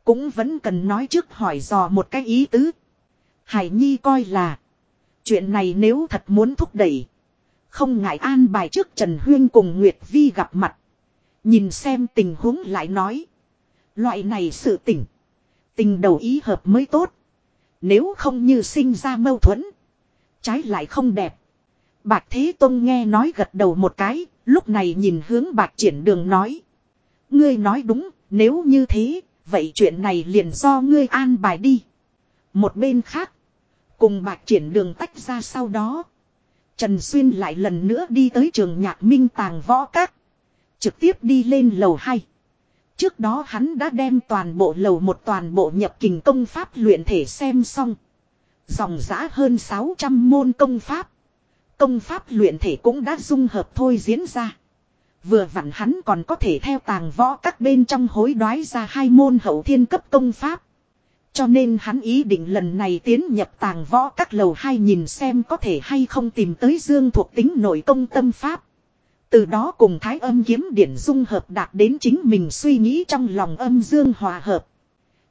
Speaker 1: Cũng vẫn cần nói trước hỏi dò một cái ý tứ. Hải Nhi coi là. Chuyện này nếu thật muốn thúc đẩy. Không ngại an bài trước Trần Huyên cùng Nguyệt Vi gặp mặt. Nhìn xem tình huống lại nói. Loại này sự tỉnh. Tình đầu ý hợp mới tốt. Nếu không như sinh ra mâu thuẫn. Trái lại không đẹp. Bạch Thế Tông nghe nói gật đầu một cái. Lúc này nhìn hướng bạch triển đường nói. Ngươi nói đúng. Nếu như thế. Vậy chuyện này liền do ngươi an bài đi. Một bên khác. Cùng bạc triển đường tách ra sau đó. Trần Xuyên lại lần nữa đi tới trường nhạc minh tàng võ các. Trực tiếp đi lên lầu 2. Trước đó hắn đã đem toàn bộ lầu một toàn bộ nhập kình công pháp luyện thể xem xong. Dòng giã hơn 600 môn công pháp. Công pháp luyện thể cũng đã dung hợp thôi diễn ra. Vừa vặn hắn còn có thể theo tàng võ các bên trong hối đoái ra hai môn hậu thiên cấp công pháp. Cho nên hắn ý định lần này tiến nhập tàng võ các lầu hai nhìn xem có thể hay không tìm tới dương thuộc tính nội công tâm pháp. Từ đó cùng thái âm kiếm điển dung hợp đạt đến chính mình suy nghĩ trong lòng âm dương hòa hợp.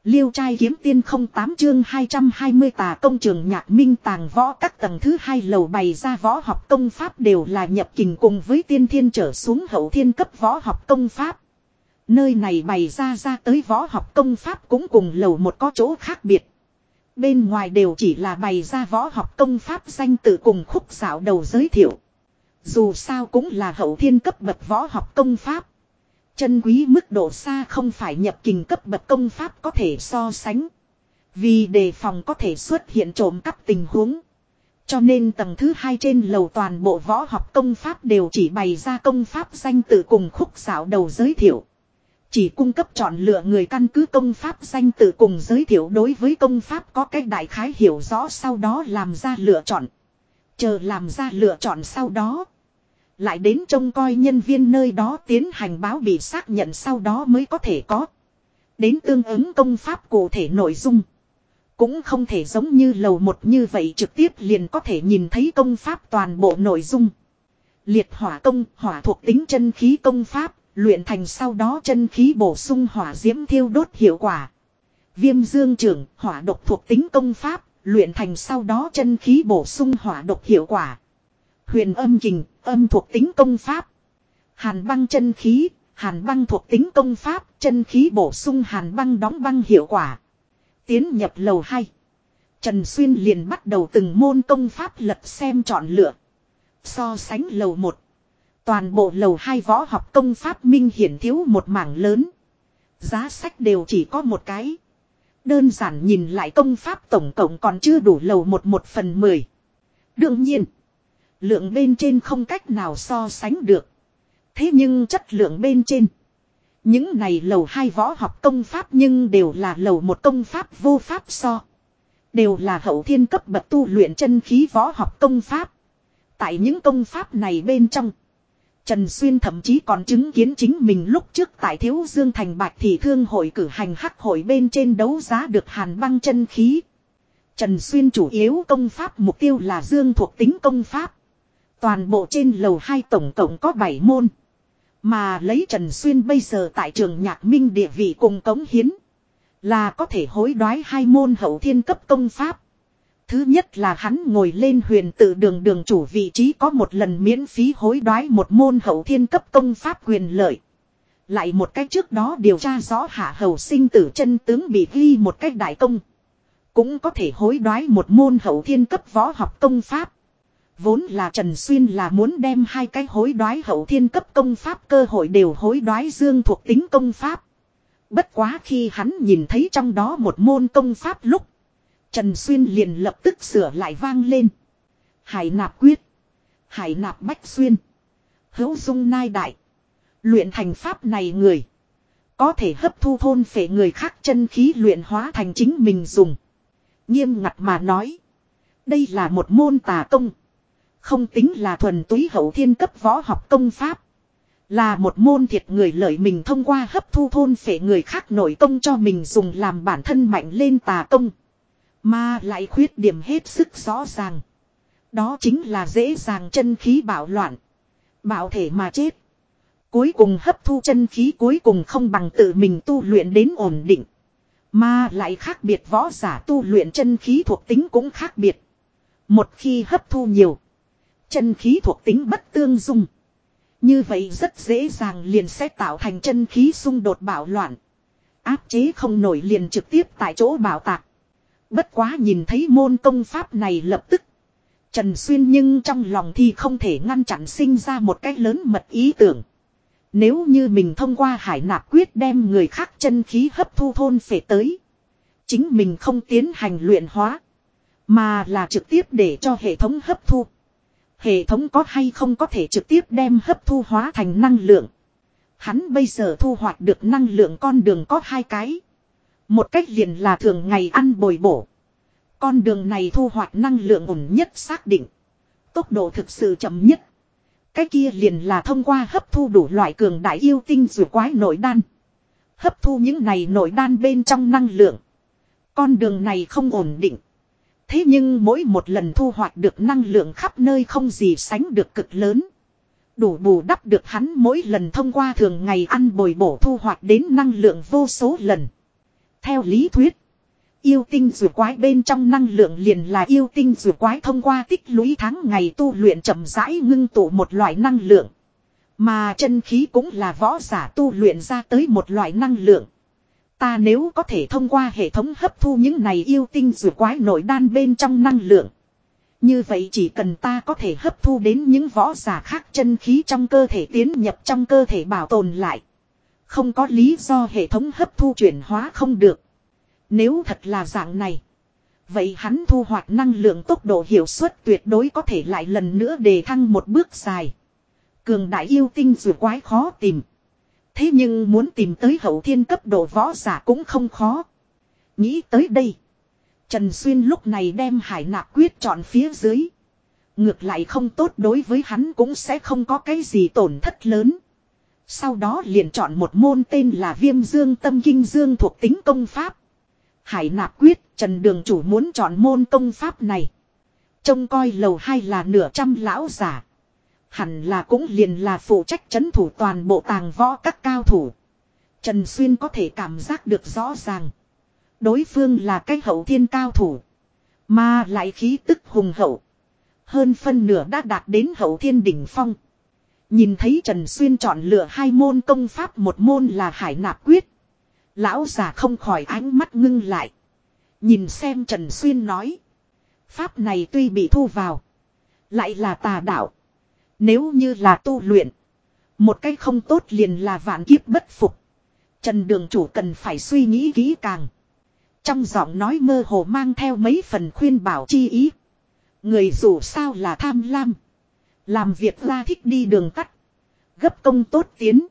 Speaker 1: Liêu trai kiếm tiên không tám chương 220 tà công trường nhạc minh tàng võ các tầng thứ hai lầu bày ra võ học công pháp đều là nhập kình cùng với tiên thiên trở xuống hậu thiên cấp võ học công pháp. Nơi này bày ra ra tới võ học công pháp cũng cùng lầu một có chỗ khác biệt. Bên ngoài đều chỉ là bày ra võ học công pháp danh tự cùng khúc xảo đầu giới thiệu. Dù sao cũng là hậu thiên cấp bậc võ học công pháp. Chân quý mức độ xa không phải nhập kình cấp bậc công pháp có thể so sánh. Vì đề phòng có thể xuất hiện trộm cắp tình huống. Cho nên tầng thứ hai trên lầu toàn bộ võ học công pháp đều chỉ bày ra công pháp danh tự cùng khúc xảo đầu giới thiệu. Chỉ cung cấp chọn lựa người căn cứ công pháp danh tự cùng giới thiệu đối với công pháp có cách đại khái hiểu rõ sau đó làm ra lựa chọn. Chờ làm ra lựa chọn sau đó. Lại đến trông coi nhân viên nơi đó tiến hành báo bị xác nhận sau đó mới có thể có. Đến tương ứng công pháp cụ thể nội dung. Cũng không thể giống như lầu một như vậy trực tiếp liền có thể nhìn thấy công pháp toàn bộ nội dung. Liệt hỏa công, hỏa thuộc tính chân khí công pháp, luyện thành sau đó chân khí bổ sung hỏa diễm thiêu đốt hiệu quả. Viêm dương trưởng, hỏa độc thuộc tính công pháp, luyện thành sau đó chân khí bổ sung hỏa độc hiệu quả. Huyền âm kình, âm thuộc tính công pháp. Hàn băng chân khí, hàn băng thuộc tính công pháp, chân khí bổ sung hàn băng đóng băng hiệu quả. Tiến nhập lầu 2. Trần Xuyên liền bắt đầu từng môn công pháp lật xem chọn lựa. So sánh lầu 1. Toàn bộ lầu 2 võ học công pháp minh hiển thiếu một mảng lớn. Giá sách đều chỉ có một cái. Đơn giản nhìn lại công pháp tổng cộng còn chưa đủ lầu một một phần mười. Đương nhiên. Lượng bên trên không cách nào so sánh được. Thế nhưng chất lượng bên trên. Những này lầu hai võ học công pháp nhưng đều là lầu một công pháp vô pháp so. Đều là hậu thiên cấp bậc tu luyện chân khí võ học công pháp. Tại những công pháp này bên trong. Trần Xuyên thậm chí còn chứng kiến chính mình lúc trước tại Thiếu Dương Thành Bạch Thị Thương hội cử hành hắc hội bên trên đấu giá được hàn băng chân khí. Trần Xuyên chủ yếu công pháp mục tiêu là Dương thuộc tính công pháp. Toàn bộ trên lầu 2 tổng cộng có 7 môn. Mà lấy Trần Xuyên bây giờ tại trường nhạc minh địa vị cùng cống hiến. Là có thể hối đoái hai môn hậu thiên cấp công pháp. Thứ nhất là hắn ngồi lên huyền tự đường đường chủ vị trí có một lần miễn phí hối đoái một môn hậu thiên cấp công pháp quyền lợi. Lại một cách trước đó điều tra rõ hạ hầu sinh tử chân tướng bị ghi một cách đại công. Cũng có thể hối đoái một môn hậu thiên cấp võ học công pháp. Vốn là Trần Xuyên là muốn đem hai cái hối đoái hậu thiên cấp công pháp cơ hội đều hối đoái dương thuộc tính công pháp. Bất quá khi hắn nhìn thấy trong đó một môn công pháp lúc. Trần Xuyên liền lập tức sửa lại vang lên. Hải nạp quyết. Hải nạp bách xuyên. Hữu dung nai đại. Luyện thành pháp này người. Có thể hấp thu thôn phệ người khác chân khí luyện hóa thành chính mình dùng. Nghiêm ngặt mà nói. Đây là một môn tà công. Không tính là thuần túy hậu thiên cấp võ học công pháp. Là một môn thiệt người lợi mình thông qua hấp thu thôn phệ người khác nội công cho mình dùng làm bản thân mạnh lên tà công. Mà lại khuyết điểm hết sức rõ ràng. Đó chính là dễ dàng chân khí bạo loạn. Bạo thể mà chết. Cuối cùng hấp thu chân khí cuối cùng không bằng tự mình tu luyện đến ổn định. Mà lại khác biệt võ giả tu luyện chân khí thuộc tính cũng khác biệt. Một khi hấp thu nhiều. Chân khí thuộc tính bất tương dung. Như vậy rất dễ dàng liền sẽ tạo thành chân khí xung đột bạo loạn. Áp chế không nổi liền trực tiếp tại chỗ bảo tạc. Bất quá nhìn thấy môn công pháp này lập tức. Trần Xuyên nhưng trong lòng thì không thể ngăn chặn sinh ra một cách lớn mật ý tưởng. Nếu như mình thông qua hải nạp quyết đem người khác chân khí hấp thu thôn phể tới. Chính mình không tiến hành luyện hóa. Mà là trực tiếp để cho hệ thống hấp thu. Hệ thống có hay không có thể trực tiếp đem hấp thu hóa thành năng lượng. Hắn bây giờ thu hoạch được năng lượng con đường có hai cái. Một cách liền là thường ngày ăn bồi bổ. Con đường này thu hoạch năng lượng ổn nhất xác định. Tốc độ thực sự chậm nhất. Cái kia liền là thông qua hấp thu đủ loại cường đại yêu tinh rùa quái nội đan. Hấp thu những này nội đan bên trong năng lượng. Con đường này không ổn định. Thế nhưng mỗi một lần thu hoạch được năng lượng khắp nơi không gì sánh được cực lớn. Đủ bù đắp được hắn mỗi lần thông qua thường ngày ăn bồi bổ thu hoạch đến năng lượng vô số lần. Theo lý thuyết, yêu tinh rùa quái bên trong năng lượng liền là yêu tinh rùa quái thông qua tích lũy tháng ngày tu luyện chậm rãi ngưng tụ một loại năng lượng. Mà chân khí cũng là võ giả tu luyện ra tới một loại năng lượng. Ta nếu có thể thông qua hệ thống hấp thu những này yêu tinh rùa quái nổi đan bên trong năng lượng. Như vậy chỉ cần ta có thể hấp thu đến những võ giả khác chân khí trong cơ thể tiến nhập trong cơ thể bảo tồn lại. Không có lý do hệ thống hấp thu chuyển hóa không được. Nếu thật là dạng này. Vậy hắn thu hoạch năng lượng tốc độ hiệu suất tuyệt đối có thể lại lần nữa đề thăng một bước dài. Cường đại yêu tinh dù quái khó tìm. Thế nhưng muốn tìm tới hậu thiên cấp độ võ giả cũng không khó. Nghĩ tới đây. Trần Xuyên lúc này đem hải nạp quyết chọn phía dưới. Ngược lại không tốt đối với hắn cũng sẽ không có cái gì tổn thất lớn. Sau đó liền chọn một môn tên là Viêm Dương Tâm Kinh Dương thuộc tính công pháp. Hải nạp quyết, Trần Đường Chủ muốn chọn môn công pháp này. Trông coi lầu hai là nửa trăm lão giả. Hẳn là cũng liền là phụ trách chấn thủ toàn bộ tàng võ các cao thủ. Trần Xuyên có thể cảm giác được rõ ràng. Đối phương là cái hậu thiên cao thủ. Mà lại khí tức hùng hậu. Hơn phân nửa đã đạt đến hậu thiên đỉnh phong. Nhìn thấy Trần Xuyên chọn lựa hai môn công pháp, một môn là hải nạp quyết. Lão già không khỏi ánh mắt ngưng lại. Nhìn xem Trần Xuyên nói. Pháp này tuy bị thu vào. Lại là tà đạo. Nếu như là tu luyện. Một cách không tốt liền là vạn kiếp bất phục. Trần Đường Chủ cần phải suy nghĩ kỹ càng. Trong giọng nói mơ hồ mang theo mấy phần khuyên bảo chi ý. Người dù sao là tham lam. Làm việc ra thích đi đường tắt. Gấp công tốt tiến.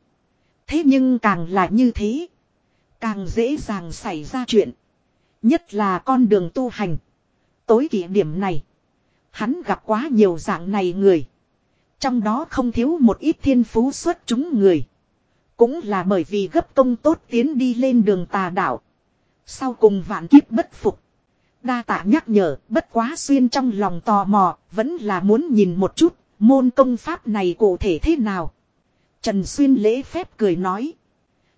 Speaker 1: Thế nhưng càng là như thế. Càng dễ dàng xảy ra chuyện. Nhất là con đường tu hành. Tối kỷ điểm này. Hắn gặp quá nhiều dạng này người. Trong đó không thiếu một ít thiên phú xuất chúng người. Cũng là bởi vì gấp công tốt tiến đi lên đường tà đạo. Sau cùng vạn kiếp bất phục. Đa tạ nhắc nhở, bất quá xuyên trong lòng tò mò, vẫn là muốn nhìn một chút, môn công pháp này cụ thể thế nào. Trần Xuyên lễ phép cười nói.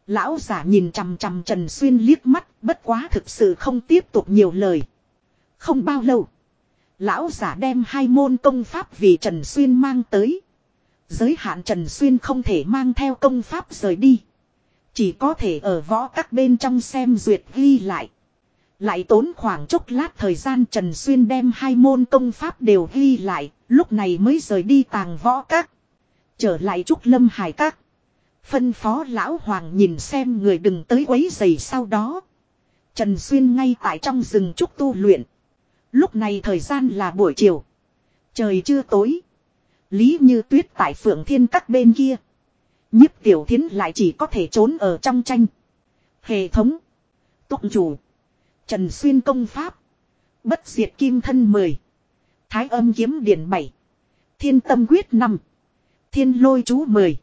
Speaker 1: Lão giả nhìn chằm chằm Trần Xuyên liếc mắt, bất quá thực sự không tiếp tục nhiều lời. Không bao lâu. Lão giả đem hai môn công pháp vì Trần Xuyên mang tới. Giới hạn Trần Xuyên không thể mang theo công pháp rời đi. Chỉ có thể ở võ các bên trong xem duyệt ghi lại. Lại tốn khoảng chốc lát thời gian Trần Xuyên đem hai môn công pháp đều ghi lại, lúc này mới rời đi tàng võ các. Trở lại Trúc Lâm Hải các. Phân phó lão hoàng nhìn xem người đừng tới quấy giày sau đó. Trần Xuyên ngay tại trong rừng trúc tu luyện. Lúc này thời gian là buổi chiều. Trời chưa tối. Lý như tuyết tại phượng thiên các bên kia. nhiếp tiểu thiến lại chỉ có thể trốn ở trong tranh. Hệ thống. Tụng chủ. Trần Xuyên công pháp. Bất diệt kim thân 10. Thái âm kiếm điển 7. Thiên tâm quyết 5. Thiên lôi chú 10.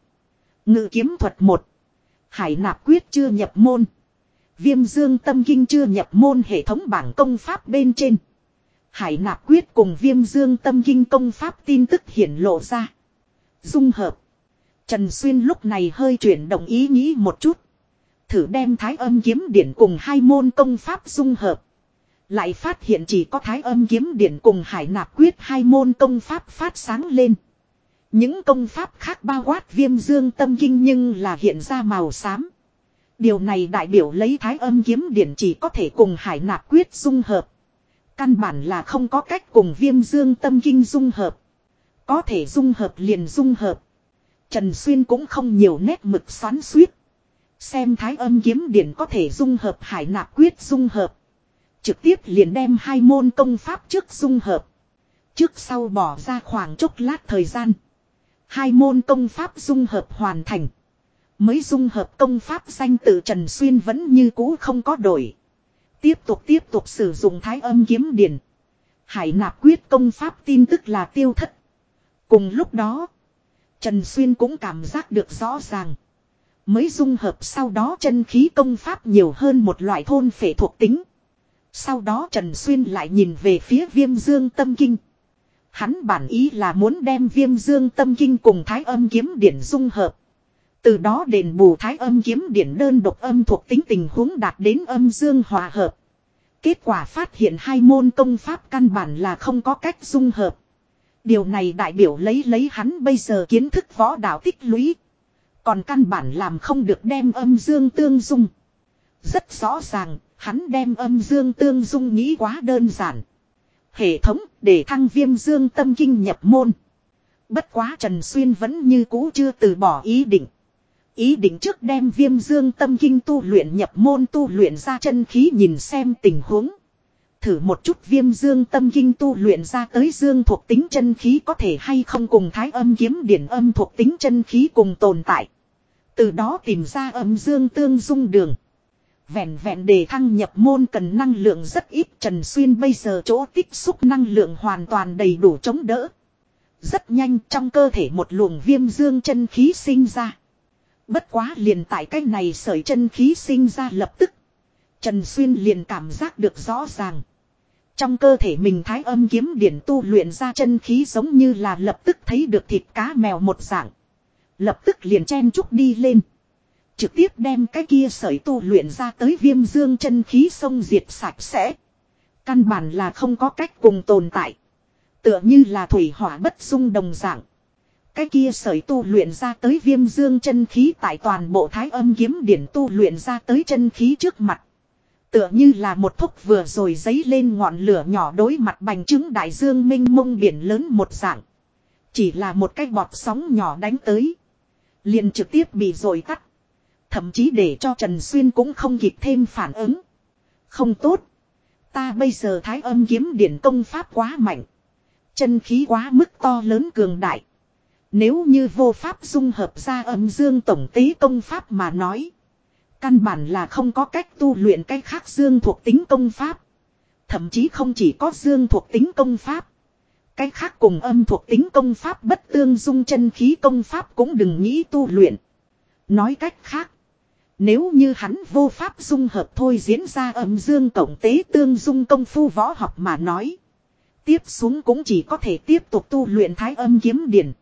Speaker 1: Ngự kiếm thuật 1. Hải nạp quyết chưa nhập môn. Viêm dương tâm kinh chưa nhập môn hệ thống bảng công pháp bên trên. Hải nạp quyết cùng viêm dương tâm kinh công pháp tin tức hiển lộ ra. Dung hợp. Trần Xuyên lúc này hơi chuyển động ý nghĩ một chút. Thử đem thái âm kiếm điển cùng hai môn công pháp dung hợp. Lại phát hiện chỉ có thái âm kiếm điển cùng hải nạp quyết hai môn công pháp phát sáng lên. Những công pháp khác bao quát viêm dương tâm kinh nhưng là hiện ra màu xám. Điều này đại biểu lấy thái âm kiếm điển chỉ có thể cùng hải nạp quyết dung hợp. Căn bản là không có cách cùng viêm dương tâm kinh dung hợp. Có thể dung hợp liền dung hợp. Trần Xuyên cũng không nhiều nét mực xoắn suýt. Xem thái âm kiếm điển có thể dung hợp hải nạp quyết dung hợp. Trực tiếp liền đem hai môn công pháp trước dung hợp. Trước sau bỏ ra khoảng chốc lát thời gian. Hai môn công pháp dung hợp hoàn thành. Mới dung hợp công pháp danh tự Trần Xuyên vẫn như cũ không có đổi. Tiếp tục tiếp tục sử dụng thái âm kiếm điển. Hải nạp quyết công pháp tin tức là tiêu thất. Cùng lúc đó, Trần Xuyên cũng cảm giác được rõ ràng. Mới dung hợp sau đó chân khí công pháp nhiều hơn một loại thôn phệ thuộc tính. Sau đó Trần Xuyên lại nhìn về phía viêm dương tâm kinh. Hắn bản ý là muốn đem viêm dương tâm kinh cùng thái âm kiếm điển dung hợp. Từ đó đền bù thái âm kiếm điển đơn độc âm thuộc tính tình huống đạt đến âm dương hòa hợp. Kết quả phát hiện hai môn công pháp căn bản là không có cách dung hợp. Điều này đại biểu lấy lấy hắn bây giờ kiến thức võ đạo tích lũy. Còn căn bản làm không được đem âm dương tương dung. Rất rõ ràng, hắn đem âm dương tương dung nghĩ quá đơn giản. Hệ thống để thăng viêm dương tâm kinh nhập môn. Bất quá Trần Xuyên vẫn như cũ chưa từ bỏ ý định. Ý định trước đem viêm dương tâm kinh tu luyện nhập môn tu luyện ra chân khí nhìn xem tình huống. Thử một chút viêm dương tâm kinh tu luyện ra tới dương thuộc tính chân khí có thể hay không cùng thái âm kiếm điển âm thuộc tính chân khí cùng tồn tại. Từ đó tìm ra âm dương tương dung đường. Vẹn vẹn để thăng nhập môn cần năng lượng rất ít, Trần Xuyên bây giờ chỗ tích xúc năng lượng hoàn toàn đầy đủ chống đỡ. Rất nhanh trong cơ thể một luồng viêm dương chân khí sinh ra. Bất quá liền tại cái này sởi chân khí sinh ra lập tức. Trần Xuyên liền cảm giác được rõ ràng. Trong cơ thể mình thái âm kiếm điển tu luyện ra chân khí giống như là lập tức thấy được thịt cá mèo một dạng. Lập tức liền chen chúc đi lên. Trực tiếp đem cái kia sởi tu luyện ra tới viêm dương chân khí sông diệt sạch sẽ. Căn bản là không có cách cùng tồn tại. Tựa như là thủy hỏa bất dung đồng dạng. Cái kia sởi tu luyện ra tới viêm dương chân khí tại toàn bộ thái âm kiếm điển tu luyện ra tới chân khí trước mặt. Tựa như là một thúc vừa rồi giấy lên ngọn lửa nhỏ đối mặt bành trứng đại dương minh mông biển lớn một dạng. Chỉ là một cái bọt sóng nhỏ đánh tới. liền trực tiếp bị rồi tắt. Thậm chí để cho Trần Xuyên cũng không kịp thêm phản ứng. Không tốt. Ta bây giờ thái âm kiếm điển công pháp quá mạnh. Chân khí quá mức to lớn cường đại. Nếu như vô pháp dung hợp ra âm dương tổng tế công pháp mà nói. Căn bản là không có cách tu luyện cái khác dương thuộc tính công pháp. Thậm chí không chỉ có dương thuộc tính công pháp. Cái khác cùng âm thuộc tính công pháp bất tương dung chân khí công pháp cũng đừng nghĩ tu luyện. Nói cách khác. Nếu như hắn vô pháp dung hợp thôi diễn ra âm dương tổng tế tương dung công phu võ học mà nói. Tiếp xuống cũng chỉ có thể tiếp tục tu luyện thái âm kiếm điển.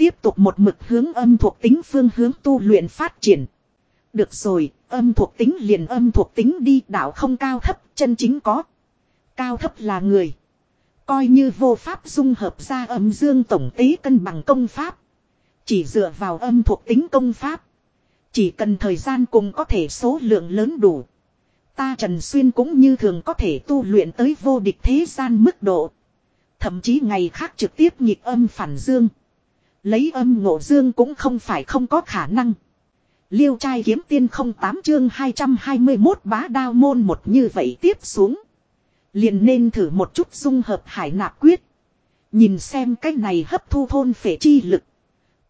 Speaker 1: Tiếp tục một mực hướng âm thuộc tính phương hướng tu luyện phát triển. Được rồi, âm thuộc tính liền âm thuộc tính đi đạo không cao thấp, chân chính có. Cao thấp là người. Coi như vô pháp dung hợp ra âm dương tổng tế cân bằng công pháp. Chỉ dựa vào âm thuộc tính công pháp. Chỉ cần thời gian cùng có thể số lượng lớn đủ. Ta Trần Xuyên cũng như thường có thể tu luyện tới vô địch thế gian mức độ. Thậm chí ngày khác trực tiếp nhịp âm phản dương. Lấy âm ngộ dương cũng không phải không có khả năng. Liêu trai kiếm tiên không tám chương 221 bá đao môn một như vậy tiếp xuống. Liền nên thử một chút dung hợp hải nạp quyết. Nhìn xem cách này hấp thu thôn phệ chi lực.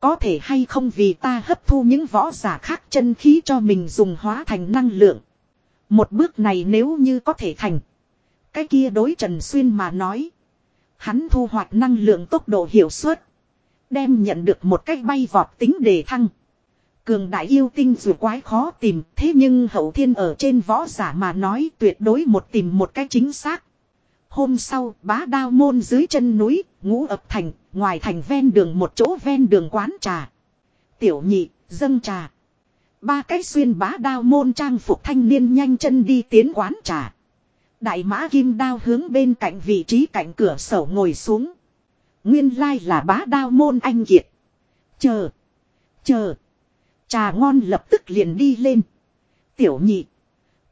Speaker 1: Có thể hay không vì ta hấp thu những võ giả khác chân khí cho mình dùng hóa thành năng lượng. Một bước này nếu như có thể thành. Cái kia đối Trần Xuyên mà nói. Hắn thu hoạch năng lượng tốc độ hiệu suất. Đem nhận được một cách bay vọt tính đề thăng. Cường đại yêu tinh dù quái khó tìm thế nhưng hậu thiên ở trên võ giả mà nói tuyệt đối một tìm một cách chính xác. Hôm sau bá đao môn dưới chân núi, ngũ ập thành, ngoài thành ven đường một chỗ ven đường quán trà. Tiểu nhị, dâng trà. Ba cái xuyên bá đao môn trang phục thanh niên nhanh chân đi tiến quán trà. Đại mã kim đao hướng bên cạnh vị trí cạnh cửa sổ ngồi xuống. Nguyên lai là bá đao môn anh kiệt. Chờ. Chờ. Trà ngon lập tức liền đi lên. Tiểu nhị.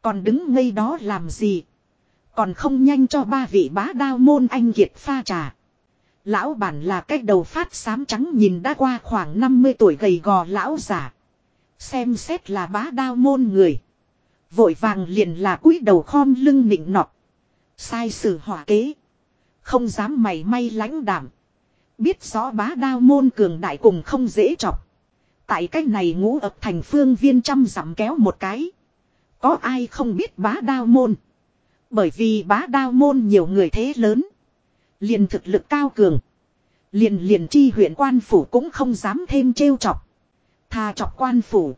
Speaker 1: Còn đứng ngây đó làm gì? Còn không nhanh cho ba vị bá đao môn anh kiệt pha trà. Lão bản là cái đầu phát xám trắng nhìn đã qua khoảng 50 tuổi gầy gò lão giả. Xem xét là bá đao môn người. Vội vàng liền là cúi đầu khom lưng nịnh nọt. Sai sử hỏa kế. Không dám mày may lãnh đảm. Biết rõ bá đao môn cường đại cùng không dễ chọc. Tại cách này ngũ ập thành phương viên trăm dặm kéo một cái. Có ai không biết bá đao môn. Bởi vì bá đao môn nhiều người thế lớn. Liền thực lực cao cường. Liền liền chi huyện quan phủ cũng không dám thêm trêu chọc. Thà chọc quan phủ.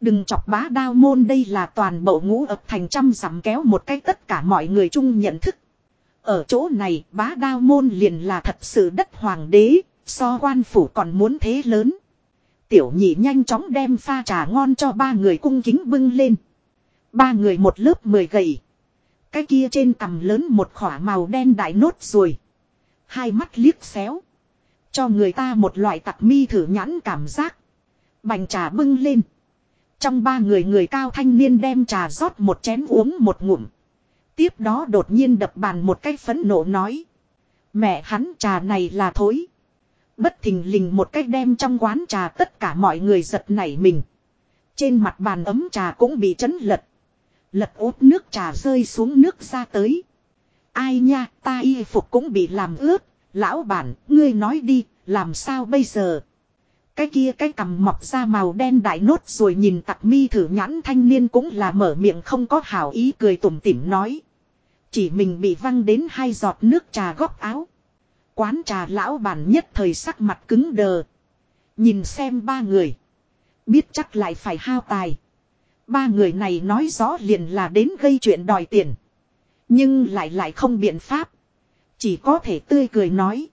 Speaker 1: Đừng chọc bá đao môn đây là toàn bộ ngũ ập thành trăm dặm kéo một cách tất cả mọi người chung nhận thức. Ở chỗ này bá đao môn liền là thật sự đất hoàng đế, so quan phủ còn muốn thế lớn. Tiểu nhị nhanh chóng đem pha trà ngon cho ba người cung kính bưng lên. Ba người một lớp mười gầy. Cái kia trên cằm lớn một khỏa màu đen đại nốt rồi. Hai mắt liếc xéo. Cho người ta một loại tặc mi thử nhãn cảm giác. Bành trà bưng lên. Trong ba người người cao thanh niên đem trà rót một chén uống một ngụm. Tiếp đó đột nhiên đập bàn một cái phấn nộ nói. Mẹ hắn trà này là thối. Bất thình lình một cách đem trong quán trà tất cả mọi người giật nảy mình. Trên mặt bàn ấm trà cũng bị chấn lật. Lật út nước trà rơi xuống nước ra tới. Ai nha, ta y phục cũng bị làm ướt. Lão bản, ngươi nói đi, làm sao bây giờ? Cái kia cái cằm mọc ra màu đen đại nốt rồi nhìn tặc mi thử nhãn thanh niên cũng là mở miệng không có hảo ý cười tủm tỉm nói. Chỉ mình bị văng đến hai giọt nước trà góc áo. Quán trà lão bản nhất thời sắc mặt cứng đờ. Nhìn xem ba người. Biết chắc lại phải hao tài. Ba người này nói rõ liền là đến gây chuyện đòi tiền. Nhưng lại lại không biện pháp. Chỉ có thể tươi cười nói.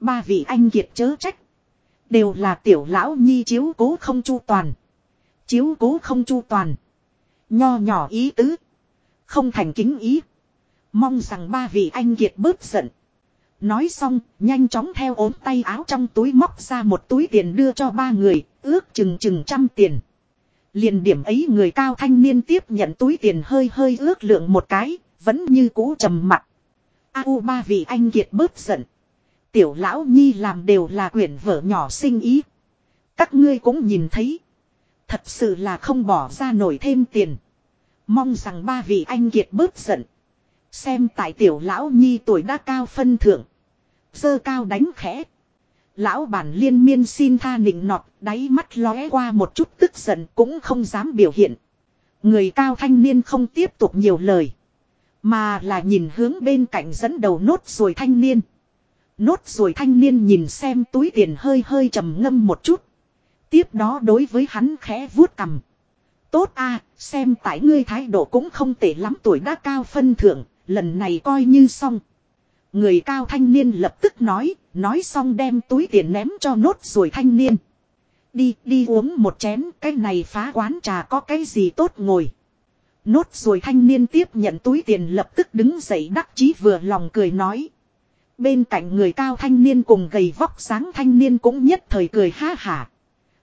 Speaker 1: Ba vị anh kiệt chớ trách. Đều là tiểu lão nhi chiếu cố không chu toàn. Chiếu cố không chu toàn. Nho nhỏ ý tứ. Không thành kính ý. Mong rằng ba vị anh kiệt bớt giận. Nói xong, nhanh chóng theo ốm tay áo trong túi móc ra một túi tiền đưa cho ba người, ước chừng chừng trăm tiền. Liền điểm ấy người cao thanh niên tiếp nhận túi tiền hơi hơi ước lượng một cái, vẫn như cũ trầm mặt. Au ba vị anh kiệt bớt giận. Tiểu lão nhi làm đều là quyển vợ nhỏ sinh ý. Các ngươi cũng nhìn thấy. Thật sự là không bỏ ra nổi thêm tiền. Mong rằng ba vị anh kiệt bớt giận. Xem tại tiểu lão nhi tuổi đã cao phân thượng. Dơ cao đánh khẽ. Lão bản liên miên xin tha nịnh nọt, đáy mắt lóe qua một chút tức giận cũng không dám biểu hiện. Người cao thanh niên không tiếp tục nhiều lời. Mà là nhìn hướng bên cạnh dẫn đầu nốt rồi thanh niên. Nốt rồi thanh niên nhìn xem túi tiền hơi hơi trầm ngâm một chút. Tiếp đó đối với hắn khẽ vuốt cầm. Tốt a xem tại ngươi thái độ cũng không tệ lắm tuổi đã cao phân thượng, lần này coi như xong. Người cao thanh niên lập tức nói, nói xong đem túi tiền ném cho nốt rồi thanh niên. Đi, đi uống một chén, cái này phá quán trà có cái gì tốt ngồi. Nốt rồi thanh niên tiếp nhận túi tiền lập tức đứng dậy đắc chí vừa lòng cười nói. Bên cạnh người cao thanh niên cùng gầy vóc sáng thanh niên cũng nhất thời cười ha hả.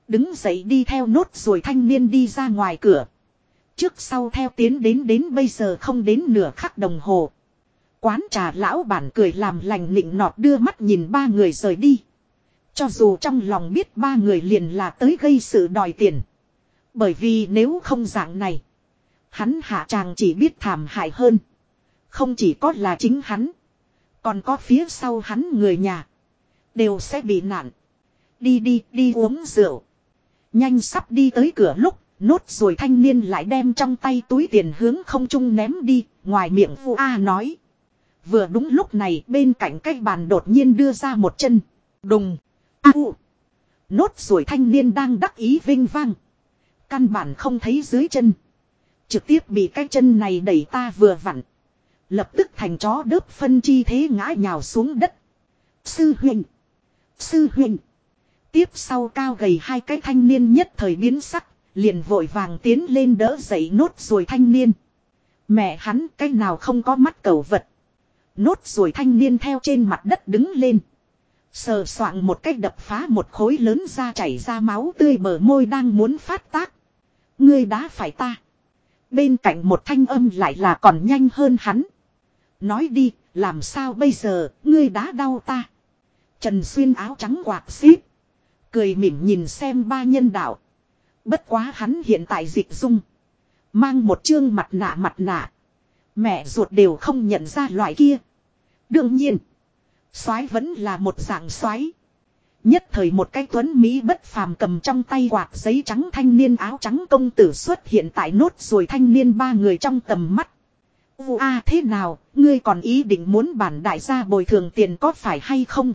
Speaker 1: Đứng dậy đi theo nốt rồi thanh niên đi ra ngoài cửa. Trước sau theo tiến đến đến bây giờ không đến nửa khắc đồng hồ. Quán trà lão bản cười làm lành nịnh nọt đưa mắt nhìn ba người rời đi. Cho dù trong lòng biết ba người liền là tới gây sự đòi tiền. Bởi vì nếu không dạng này. Hắn hạ chàng chỉ biết thảm hại hơn. Không chỉ có là chính hắn. Còn có phía sau hắn người nhà. Đều sẽ bị nạn. Đi đi đi uống rượu. Nhanh sắp đi tới cửa lúc. Nốt rồi thanh niên lại đem trong tay túi tiền hướng không trung ném đi. Ngoài miệng vu A nói. Vừa đúng lúc này, bên cạnh cái bàn đột nhiên đưa ra một chân. Đùng. A u. Nốt rồi thanh niên đang đắc ý vinh vang. Căn bản không thấy dưới chân. Trực tiếp bị cái chân này đẩy ta vừa vặn. Lập tức thành chó đớp phân chi thế ngã nhào xuống đất. Sư huynh. Sư huynh. Tiếp sau cao gầy hai cái thanh niên nhất thời biến sắc. Liền vội vàng tiến lên đỡ dậy nốt ruồi thanh niên. Mẹ hắn cái nào không có mắt cầu vật. Nốt ruồi thanh niên theo trên mặt đất đứng lên. Sờ soạn một cách đập phá một khối lớn ra chảy ra máu tươi bờ môi đang muốn phát tác. Ngươi đã phải ta. Bên cạnh một thanh âm lại là còn nhanh hơn hắn. Nói đi, làm sao bây giờ, ngươi đã đau ta. Trần xuyên áo trắng quạt xíp. Cười mỉm nhìn xem ba nhân đạo. Bất quá hắn hiện tại dịch dung. Mang một chương mặt nạ mặt nạ. Mẹ ruột đều không nhận ra loại kia. Đương nhiên. soái vẫn là một dạng soái Nhất thời một cái tuấn Mỹ bất phàm cầm trong tay quạt giấy trắng thanh niên áo trắng công tử xuất hiện tại nốt rồi thanh niên ba người trong tầm mắt. Ua a thế nào, ngươi còn ý định muốn bản đại gia bồi thường tiền có phải hay không?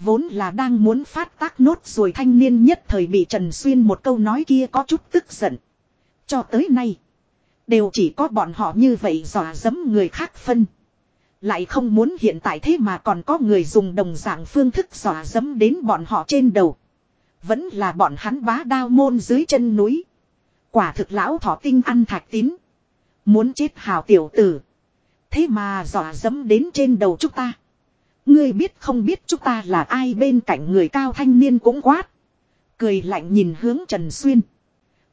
Speaker 1: Vốn là đang muốn phát tác nốt rồi thanh niên nhất thời bị Trần Xuyên một câu nói kia có chút tức giận. Cho tới nay, đều chỉ có bọn họ như vậy dò dẫm người khác phân. Lại không muốn hiện tại thế mà còn có người dùng đồng dạng phương thức dò dẫm đến bọn họ trên đầu. Vẫn là bọn hắn bá đao môn dưới chân núi. Quả thực lão thọ tinh ăn thạch tín. Muốn chết hào tiểu tử. Thế mà dò dẫm đến trên đầu chúng ta. Ngươi biết không biết chúng ta là ai bên cạnh người cao thanh niên cũng quát. Cười lạnh nhìn hướng Trần Xuyên.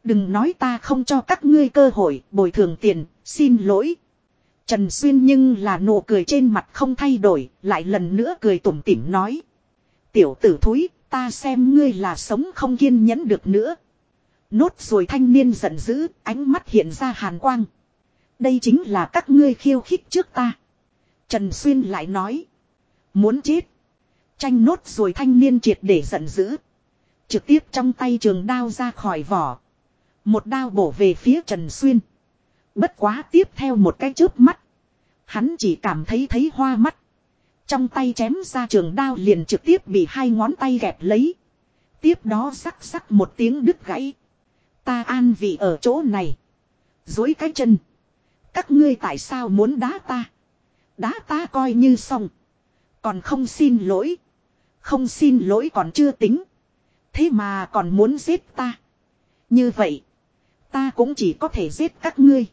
Speaker 1: Đừng nói ta không cho các ngươi cơ hội bồi thường tiền, xin lỗi. Trần Xuyên nhưng là nụ cười trên mặt không thay đổi, lại lần nữa cười tủm tỉm nói. Tiểu tử thúi, ta xem ngươi là sống không kiên nhẫn được nữa. Nốt rồi thanh niên giận dữ, ánh mắt hiện ra hàn quang. Đây chính là các ngươi khiêu khích trước ta. Trần Xuyên lại nói. Muốn chết. Tranh nốt rồi thanh niên triệt để giận dữ. Trực tiếp trong tay trường đao ra khỏi vỏ. Một đao bổ về phía Trần Xuyên. Bất quá tiếp theo một cái chớp mắt. Hắn chỉ cảm thấy thấy hoa mắt. Trong tay chém ra trường đao liền trực tiếp bị hai ngón tay gẹp lấy. Tiếp đó sắc sắc một tiếng đứt gãy. Ta an vị ở chỗ này. Dối cái chân. Các ngươi tại sao muốn đá ta? Đá ta coi như xong. Còn không xin lỗi. Không xin lỗi còn chưa tính. Thế mà còn muốn giết ta. Như vậy. Ta cũng chỉ có thể giết các ngươi.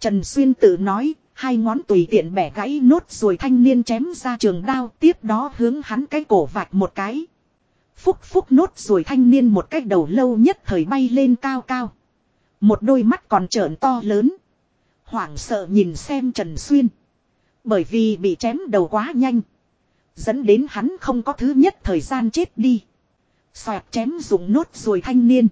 Speaker 1: Trần Xuyên tự nói, hai ngón tùy tiện bẻ gãy nốt rồi thanh niên chém ra trường đao tiếp đó hướng hắn cái cổ vạch một cái. Phúc phúc nốt rồi thanh niên một cái đầu lâu nhất thời bay lên cao cao. Một đôi mắt còn trợn to lớn. Hoảng sợ nhìn xem Trần Xuyên. Bởi vì bị chém đầu quá nhanh. Dẫn đến hắn không có thứ nhất thời gian chết đi. Xoẹt chém dùng nốt rồi thanh niên.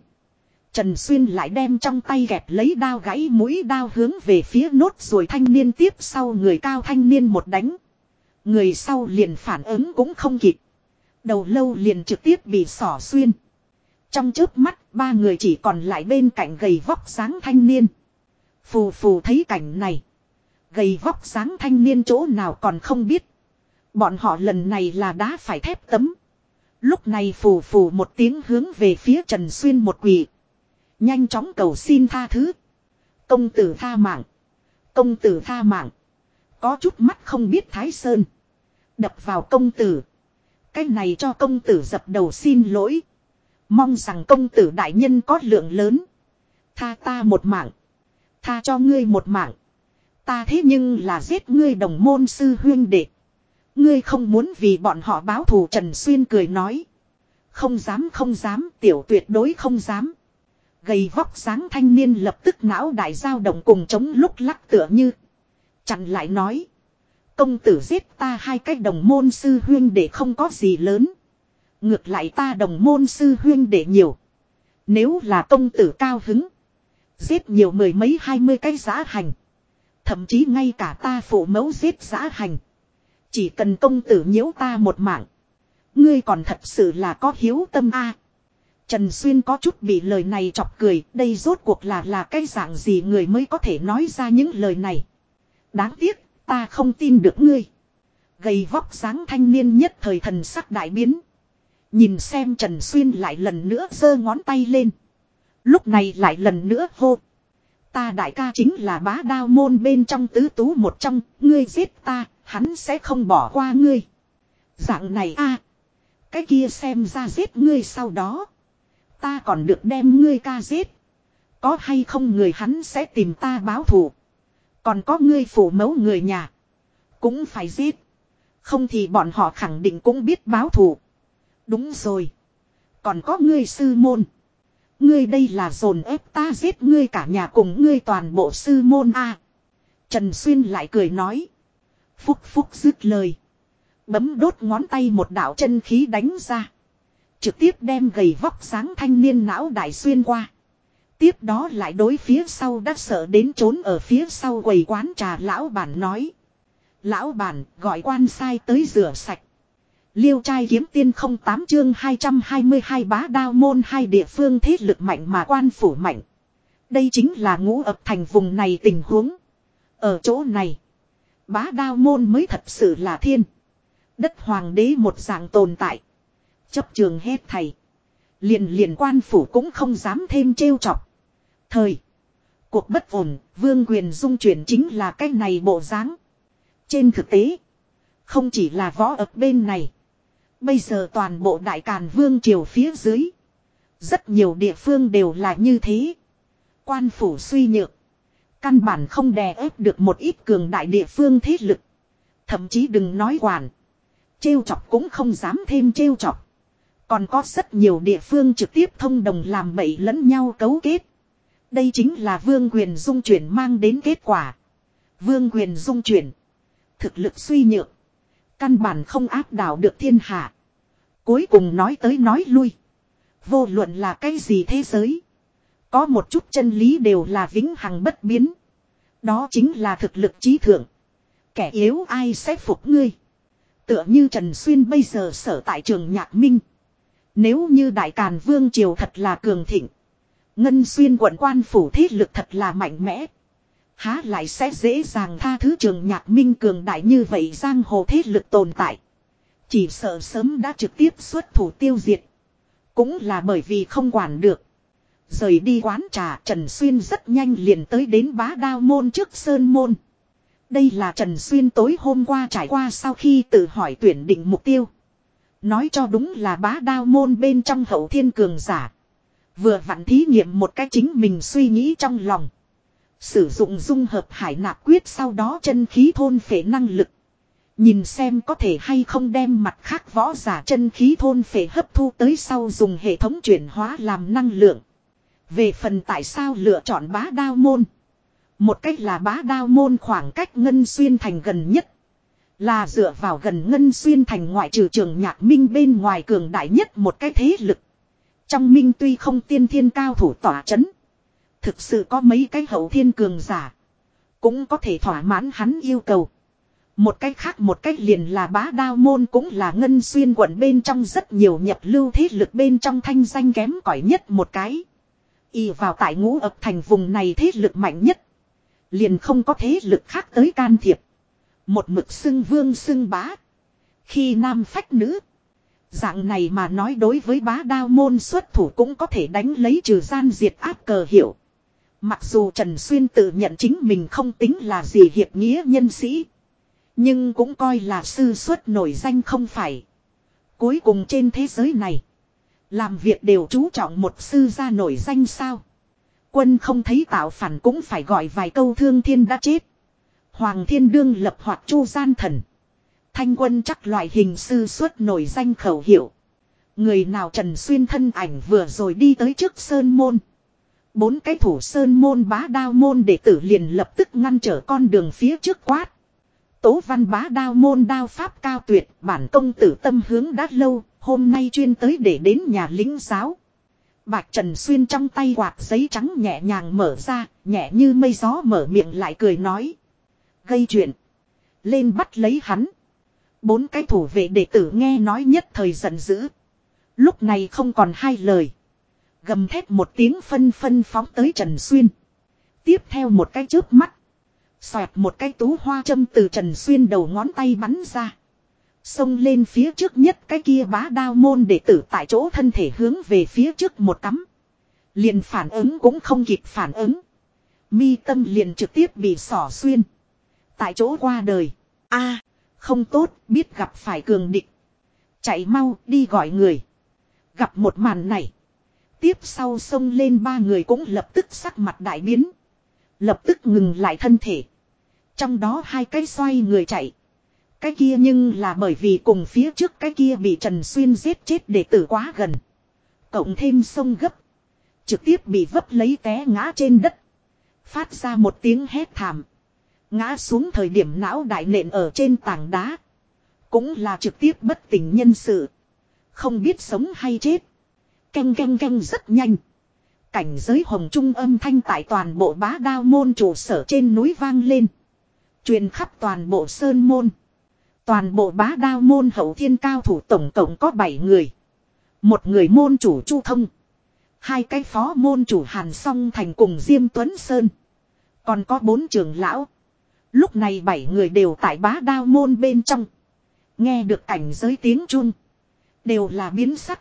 Speaker 1: Trần Xuyên lại đem trong tay gẹp lấy đao gãy mũi đao hướng về phía nốt rồi thanh niên tiếp sau người cao thanh niên một đánh. Người sau liền phản ứng cũng không kịp. Đầu lâu liền trực tiếp bị sỏ xuyên. Trong chớp mắt, ba người chỉ còn lại bên cạnh gầy vóc sáng thanh niên. Phù phù thấy cảnh này. Gầy vóc sáng thanh niên chỗ nào còn không biết. Bọn họ lần này là đá phải thép tấm. Lúc này phù phù một tiếng hướng về phía Trần Xuyên một quỷ. Nhanh chóng cầu xin tha thứ. Công tử tha mạng. Công tử tha mạng. Có chút mắt không biết Thái Sơn. Đập vào công tử. Cái này cho công tử dập đầu xin lỗi. Mong rằng công tử đại nhân có lượng lớn. Tha ta một mạng. Tha cho ngươi một mạng. Ta thế nhưng là giết ngươi đồng môn sư huyên đệ. Ngươi không muốn vì bọn họ báo thù Trần Xuyên cười nói. Không dám không dám, tiểu tuyệt đối không dám. Gầy vóc sáng thanh niên lập tức não đại giao động cùng chống lúc lắc tựa như. Chặn lại nói. Công tử giết ta hai cái đồng môn sư huyên để không có gì lớn. Ngược lại ta đồng môn sư huyên để nhiều. Nếu là công tử cao hứng. Giết nhiều mười mấy hai mươi cái giá hành. Thậm chí ngay cả ta phụ mẫu giết giá hành. Chỉ cần công tử nhiễu ta một mạng. Ngươi còn thật sự là có hiếu tâm a Trần Xuyên có chút bị lời này chọc cười, đây rốt cuộc là là cái dạng gì người mới có thể nói ra những lời này. Đáng tiếc, ta không tin được ngươi. Gầy vóc sáng thanh niên nhất thời thần sắc đại biến. Nhìn xem Trần Xuyên lại lần nữa giơ ngón tay lên. Lúc này lại lần nữa hô. Ta đại ca chính là bá đao môn bên trong tứ tú một trong, ngươi giết ta, hắn sẽ không bỏ qua ngươi. Dạng này a Cái kia xem ra giết ngươi sau đó. Ta còn được đem ngươi ca giết. Có hay không người hắn sẽ tìm ta báo thù. Còn có ngươi phủ mẫu người nhà. Cũng phải giết. Không thì bọn họ khẳng định cũng biết báo thù. Đúng rồi. Còn có ngươi sư môn. Ngươi đây là dồn ép ta giết ngươi cả nhà cùng ngươi toàn bộ sư môn a. Trần Xuyên lại cười nói. Phúc phúc dứt lời. Bấm đốt ngón tay một đạo chân khí đánh ra. Trực tiếp đem gầy vóc sáng thanh niên não đại xuyên qua. Tiếp đó lại đối phía sau đã sợ đến trốn ở phía sau quầy quán trà lão bản nói. Lão bản gọi quan sai tới rửa sạch. Liêu trai kiếm tiên không tám chương 222 bá đao môn hai địa phương thế lực mạnh mà quan phủ mạnh. Đây chính là ngũ ập thành vùng này tình huống. Ở chỗ này, bá đao môn mới thật sự là thiên. Đất hoàng đế một dạng tồn tại. Chấp trường hết thầy. Liền liền quan phủ cũng không dám thêm trêu chọc. Thời. Cuộc bất ổn, vương quyền dung chuyển chính là cái này bộ dáng. Trên thực tế. Không chỉ là võ ập bên này. Bây giờ toàn bộ đại càn vương triều phía dưới. Rất nhiều địa phương đều là như thế. Quan phủ suy nhược. Căn bản không đè ép được một ít cường đại địa phương thế lực. Thậm chí đừng nói quản. Trêu chọc cũng không dám thêm trêu chọc. Còn có rất nhiều địa phương trực tiếp thông đồng làm bậy lẫn nhau cấu kết. Đây chính là vương quyền dung chuyển mang đến kết quả. Vương quyền dung chuyển. Thực lực suy nhược. Căn bản không áp đảo được thiên hạ. Cuối cùng nói tới nói lui. Vô luận là cái gì thế giới. Có một chút chân lý đều là vĩnh hằng bất biến. Đó chính là thực lực trí thượng. Kẻ yếu ai sẽ phục ngươi. Tựa như Trần Xuyên bây giờ sở tại trường Nhạc Minh. Nếu như Đại Càn Vương Triều thật là cường thịnh. Ngân Xuyên quận quan phủ thế lực thật là mạnh mẽ. Há lại sẽ dễ dàng tha thứ trường Nhạc Minh cường đại như vậy giang hồ thế lực tồn tại. Chỉ sợ sớm đã trực tiếp xuất thủ tiêu diệt. Cũng là bởi vì không quản được. Rời đi quán trà, Trần Xuyên rất nhanh liền tới đến bá đao môn trước sơn môn. Đây là Trần Xuyên tối hôm qua trải qua sau khi tự hỏi tuyển định mục tiêu. Nói cho đúng là bá đao môn bên trong hậu thiên cường giả. Vừa vặn thí nghiệm một cách chính mình suy nghĩ trong lòng. Sử dụng dung hợp hải nạp quyết sau đó chân khí thôn phệ năng lực. Nhìn xem có thể hay không đem mặt khác võ giả chân khí thôn phệ hấp thu tới sau dùng hệ thống chuyển hóa làm năng lượng. Về phần tại sao lựa chọn bá đao môn. Một cách là bá đao môn khoảng cách ngân xuyên thành gần nhất. Là dựa vào gần ngân xuyên thành ngoại trừ trường nhạc minh bên ngoài cường đại nhất một cái thế lực. Trong minh tuy không tiên thiên cao thủ tỏa chấn. Thực sự có mấy cái hậu thiên cường giả. Cũng có thể thỏa mãn hắn yêu cầu. Một cách khác, một cách liền là bá đao môn cũng là ngân xuyên quận bên trong rất nhiều nhập lưu thế lực bên trong thanh danh kém cỏi nhất một cái. Y vào tại ngũ ập thành vùng này thế lực mạnh nhất. Liền không có thế lực khác tới can thiệp. Một mực xưng vương xưng bá. Khi nam phách nữ. Dạng này mà nói đối với bá đao môn xuất thủ cũng có thể đánh lấy trừ gian diệt áp cờ hiệu. Mặc dù Trần Xuyên tự nhận chính mình không tính là gì hiệp nghĩa nhân sĩ. Nhưng cũng coi là sư xuất nổi danh không phải. Cuối cùng trên thế giới này. Làm việc đều chú trọng một sư gia nổi danh sao. Quân không thấy tạo phản cũng phải gọi vài câu thương thiên đã chết. Hoàng thiên đương lập hoạt chu gian thần. Thanh quân chắc loại hình sư xuất nổi danh khẩu hiệu. Người nào Trần Xuyên thân ảnh vừa rồi đi tới trước Sơn Môn. Bốn cái thủ Sơn Môn bá đao môn đệ tử liền lập tức ngăn trở con đường phía trước quát. Tố văn bá đao môn đao pháp cao tuyệt bản công tử tâm hướng đã lâu, hôm nay chuyên tới để đến nhà lính giáo. Bạch Trần Xuyên trong tay quạt giấy trắng nhẹ nhàng mở ra, nhẹ như mây gió mở miệng lại cười nói. Gây chuyện. Lên bắt lấy hắn. Bốn cái thủ vệ đệ tử nghe nói nhất thời giận dữ. Lúc này không còn hai lời. Gầm thét một tiếng phân phân phóng tới Trần Xuyên. Tiếp theo một cái chớp mắt. Xoẹt một cái tú hoa châm từ Trần Xuyên đầu ngón tay bắn ra. Xông lên phía trước nhất cái kia bá đao môn đệ tử tại chỗ thân thể hướng về phía trước một cắm. Liền phản ứng cũng không kịp phản ứng. Mi tâm liền trực tiếp bị sỏ xuyên. Tại chỗ qua đời. a à, không tốt, biết gặp phải cường địch. Chạy mau, đi gọi người. Gặp một màn này. Tiếp sau xông lên ba người cũng lập tức sắc mặt đại biến. Lập tức ngừng lại thân thể. Trong đó hai cái xoay người chạy. Cái kia nhưng là bởi vì cùng phía trước cái kia bị Trần Xuyên giết chết để tử quá gần. Cộng thêm sông gấp. Trực tiếp bị vấp lấy té ngã trên đất. Phát ra một tiếng hét thảm. Ngã xuống thời điểm não đại nện ở trên tảng đá. Cũng là trực tiếp bất tỉnh nhân sự. Không biết sống hay chết. Canh canh canh rất nhanh. Cảnh giới hồng trung âm thanh tại toàn bộ bá đao môn trụ sở trên núi vang lên. Truyền khắp toàn bộ sơn môn. Toàn bộ bá đao môn hậu thiên cao thủ tổng cộng có 7 người. Một người môn chủ Chu Thông. Hai cái phó môn chủ Hàn Song Thành cùng Diêm Tuấn Sơn. Còn có bốn trưởng lão. Lúc này bảy người đều tại bá đao môn bên trong. Nghe được cảnh giới tiếng chuông. Đều là biến sắc.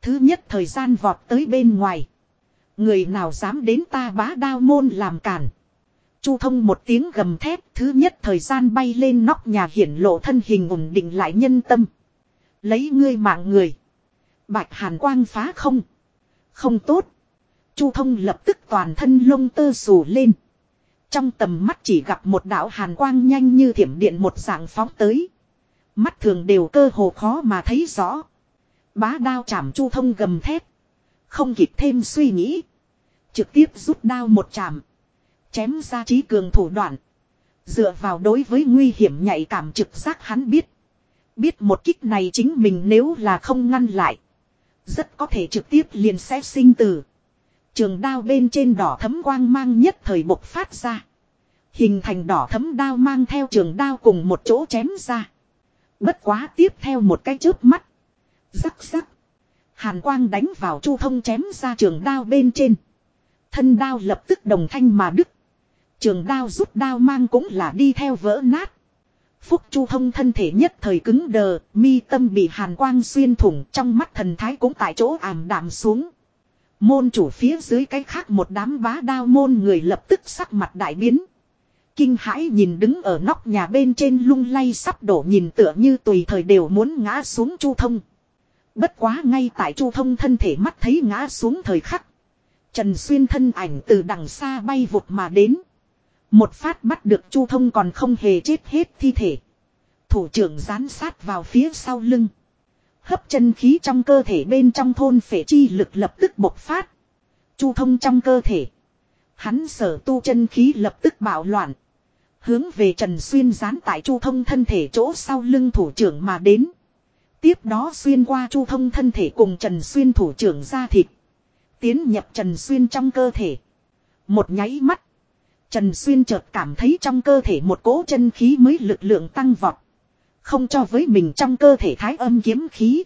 Speaker 1: Thứ nhất thời gian vọt tới bên ngoài. Người nào dám đến ta bá đao môn làm cản. Chu thông một tiếng gầm thép thứ nhất thời gian bay lên nóc nhà hiển lộ thân hình ổn định lại nhân tâm. Lấy ngươi mạng người. Bạch hàn quang phá không. Không tốt. Chu thông lập tức toàn thân lông tơ xù lên. Trong tầm mắt chỉ gặp một đạo hàn quang nhanh như thiểm điện một dạng phóng tới. Mắt thường đều cơ hồ khó mà thấy rõ. Bá đao chạm chu thông gầm thép. Không kịp thêm suy nghĩ. Trực tiếp rút đao một chạm. Chém ra trí cường thủ đoạn. Dựa vào đối với nguy hiểm nhạy cảm trực giác hắn biết. Biết một kích này chính mình nếu là không ngăn lại. Rất có thể trực tiếp liền sẽ sinh tử. Trường đao bên trên đỏ thấm quang mang nhất thời bộc phát ra. Hình thành đỏ thấm đao mang theo trường đao cùng một chỗ chém ra. Bất quá tiếp theo một cái chớp mắt. Rắc rắc. Hàn quang đánh vào chu thông chém ra trường đao bên trên. Thân đao lập tức đồng thanh mà đứt. Trường đao rút đao mang cũng là đi theo vỡ nát. Phúc Chu Thông thân thể nhất thời cứng đờ, mi tâm bị hàn quang xuyên thủng trong mắt thần thái cũng tại chỗ ảm đạm xuống. Môn chủ phía dưới cái khác một đám bá đao môn người lập tức sắc mặt đại biến. Kinh hãi nhìn đứng ở nóc nhà bên trên lung lay sắp đổ nhìn tựa như tùy thời đều muốn ngã xuống Chu Thông. Bất quá ngay tại Chu Thông thân thể mắt thấy ngã xuống thời khắc. Trần Xuyên thân ảnh từ đằng xa bay vụt mà đến. Một phát bắt được Chu Thông còn không hề chết hết thi thể. Thủ trưởng dán sát vào phía sau lưng. Hấp chân khí trong cơ thể bên trong thôn phệ chi lực lập tức bộc phát. Chu Thông trong cơ thể. Hắn sở tu chân khí lập tức bạo loạn. Hướng về Trần Xuyên dán tại Chu Thông thân thể chỗ sau lưng thủ trưởng mà đến. Tiếp đó xuyên qua Chu Thông thân thể cùng Trần Xuyên thủ trưởng ra thịt. Tiến nhập Trần Xuyên trong cơ thể. Một nháy mắt. Trần Xuyên chợt cảm thấy trong cơ thể một cỗ chân khí mới lực lượng tăng vọt. Không cho với mình trong cơ thể thái âm kiếm khí.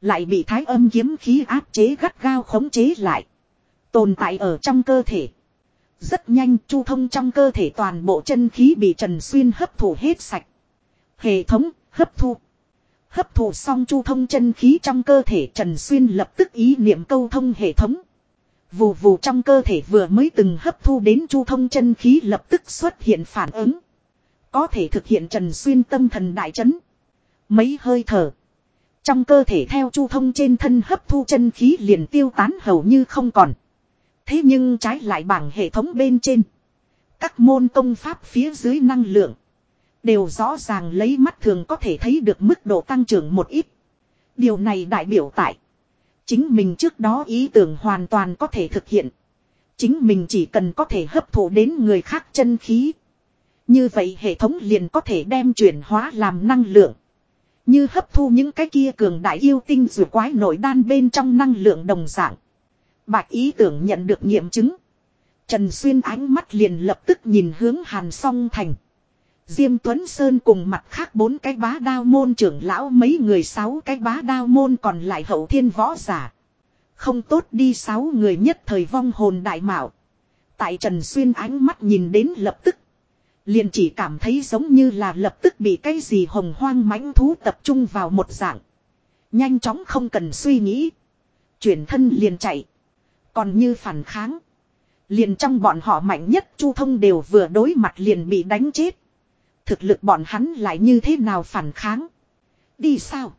Speaker 1: Lại bị thái âm kiếm khí áp chế gắt gao khống chế lại. Tồn tại ở trong cơ thể. Rất nhanh, chu thông trong cơ thể toàn bộ chân khí bị Trần Xuyên hấp thụ hết sạch. Hệ thống, hấp thu. Hấp thụ xong chu thông chân khí trong cơ thể, Trần Xuyên lập tức ý niệm câu thông hệ thống. Vù vù trong cơ thể vừa mới từng hấp thu đến chu thông chân khí lập tức xuất hiện phản ứng. Có thể thực hiện Trần Xuyên tâm thần đại chấn. Mấy hơi thở. Trong cơ thể theo chu thông trên thân hấp thu chân khí liền tiêu tán hầu như không còn. Thế nhưng trái lại bảng hệ thống bên trên. Các môn công pháp phía dưới năng lượng. Đều rõ ràng lấy mắt thường có thể thấy được mức độ tăng trưởng một ít. Điều này đại biểu tại. Chính mình trước đó ý tưởng hoàn toàn có thể thực hiện. Chính mình chỉ cần có thể hấp thụ đến người khác chân khí. Như vậy hệ thống liền có thể đem chuyển hóa làm năng lượng. Như hấp thu những cái kia cường đại yêu tinh dù quái nội đan bên trong năng lượng đồng dạng. Bạch ý tưởng nhận được nghiệm chứng. Trần Xuyên ánh mắt liền lập tức nhìn hướng Hàn Song Thành. Diêm Tuấn Sơn cùng mặt khác bốn cái bá đao môn trưởng lão mấy người sáu cái bá đao môn còn lại hậu thiên võ giả. Không tốt đi sáu người nhất thời vong hồn đại mạo. Tại Trần Xuyên ánh mắt nhìn đến lập tức. Liền chỉ cảm thấy giống như là lập tức bị cái gì hồng hoang mãnh thú tập trung vào một dạng. Nhanh chóng không cần suy nghĩ. Chuyển thân liền chạy. Còn như phản kháng. Liền trong bọn họ mạnh nhất Chu Thông đều vừa đối mặt liền bị đánh chết. Thực lực bọn hắn lại như thế nào phản kháng. Đi sao?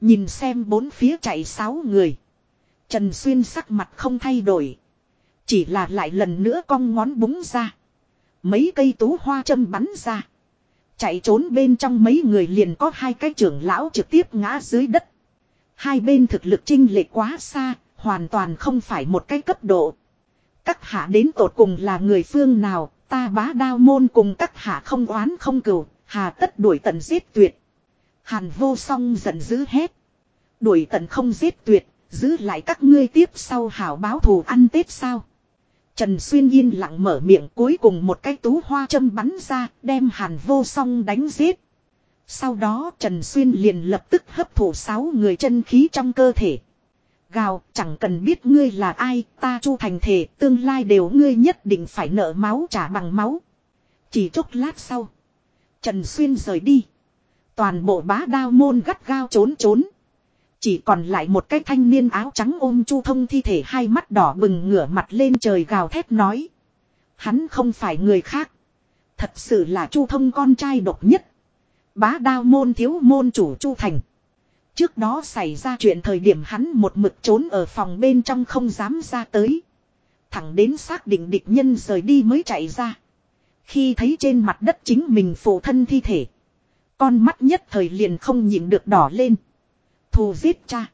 Speaker 1: Nhìn xem bốn phía chạy sáu người. Trần Xuyên sắc mặt không thay đổi. Chỉ là lại lần nữa cong ngón búng ra. Mấy cây tú hoa châm bắn ra. Chạy trốn bên trong mấy người liền có hai cái trưởng lão trực tiếp ngã dưới đất. Hai bên thực lực trinh lệ quá xa, hoàn toàn không phải một cái cấp độ. Các hạ đến tột cùng là người phương nào, ta bá đao môn cùng các hạ không oán không cừu, hà tất đuổi tận giết tuyệt. Hàn vô song giận dữ hết Đuổi tận không giết tuyệt, giữ lại các ngươi tiếp sau hảo báo thù ăn tết sao. Trần Xuyên yên lặng mở miệng cuối cùng một cái tú hoa châm bắn ra, đem hàn vô song đánh giết. Sau đó Trần Xuyên liền lập tức hấp thụ sáu người chân khí trong cơ thể. Gào, chẳng cần biết ngươi là ai, ta chu thành thể, tương lai đều ngươi nhất định phải nợ máu trả bằng máu. Chỉ chốc lát sau. Trần Xuyên rời đi. Toàn bộ bá đao môn gắt gao trốn trốn. Chỉ còn lại một cái thanh niên áo trắng ôm chu thông thi thể hai mắt đỏ bừng ngửa mặt lên trời gào thét nói. Hắn không phải người khác. Thật sự là chu thông con trai độc nhất. Bá đao môn thiếu môn chủ chu thành. Trước đó xảy ra chuyện thời điểm hắn một mực trốn ở phòng bên trong không dám ra tới. Thẳng đến xác định địch nhân rời đi mới chạy ra. Khi thấy trên mặt đất chính mình phụ thân thi thể. Con mắt nhất thời liền không nhìn được đỏ lên. Thù giết cha.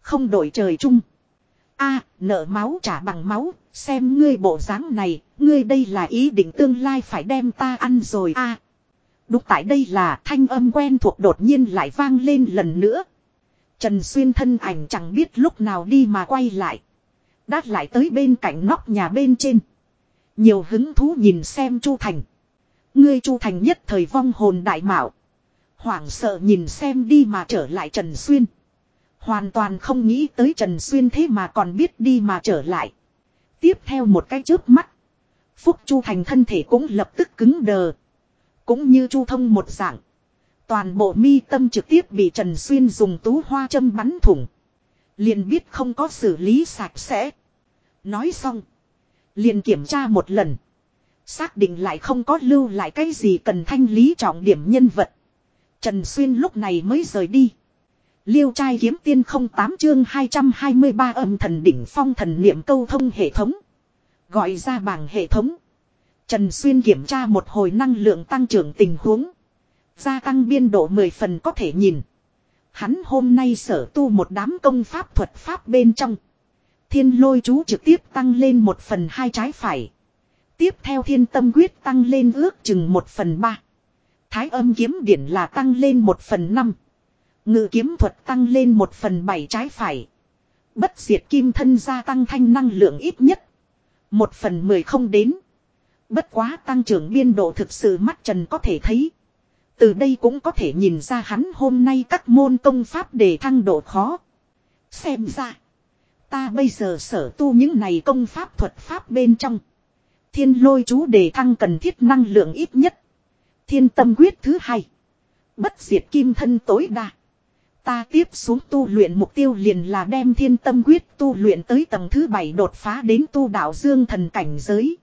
Speaker 1: Không đổi trời chung. a nợ máu trả bằng máu. Xem ngươi bộ dáng này. Ngươi đây là ý định tương lai phải đem ta ăn rồi a à, Đúng tại đây là thanh âm quen thuộc đột nhiên lại vang lên lần nữa. Trần Xuyên thân ảnh chẳng biết lúc nào đi mà quay lại. Đát lại tới bên cạnh nóc nhà bên trên. Nhiều hứng thú nhìn xem Chu Thành. Ngươi Chu Thành nhất thời vong hồn đại mạo. Hoảng sợ nhìn xem đi mà trở lại Trần Xuyên. Hoàn toàn không nghĩ tới Trần Xuyên thế mà còn biết đi mà trở lại. Tiếp theo một cái chớp mắt. Phúc Chu Thành thân thể cũng lập tức cứng đờ. Cũng như Chu Thông một dạng. Toàn bộ mi tâm trực tiếp bị Trần Xuyên dùng tú hoa châm bắn thủng. Liền biết không có xử lý sạch sẽ. Nói xong. Liền kiểm tra một lần. Xác định lại không có lưu lại cái gì cần thanh lý trọng điểm nhân vật. Trần Xuyên lúc này mới rời đi. Liêu trai kiếm tiên không tám chương 223 âm thần đỉnh phong thần niệm câu thông hệ thống. Gọi ra bảng hệ thống. Trần Xuyên kiểm tra một hồi năng lượng tăng trưởng tình huống. Gia tăng biên độ 10 phần có thể nhìn. Hắn hôm nay sở tu một đám công pháp thuật pháp bên trong. Thiên lôi chú trực tiếp tăng lên một phần hai trái phải. Tiếp theo thiên tâm quyết tăng lên ước chừng một phần ba. Thái âm kiếm điển là tăng lên một phần năm. Ngự kiếm thuật tăng lên một phần bảy trái phải. Bất diệt kim thân gia tăng thanh năng lượng ít nhất. Một phần mười không đến. Bất quá tăng trưởng biên độ thực sự mắt trần có thể thấy. Từ đây cũng có thể nhìn ra hắn hôm nay các môn công pháp đề thăng độ khó. Xem ra. Ta bây giờ sở tu những này công pháp thuật pháp bên trong. Thiên lôi chú đề thăng cần thiết năng lượng ít nhất. Thiên tâm quyết thứ hai. Bất diệt kim thân tối đa. Ta tiếp xuống tu luyện mục tiêu liền là đem thiên tâm quyết tu luyện tới tầng thứ bảy đột phá đến tu đạo dương thần cảnh giới.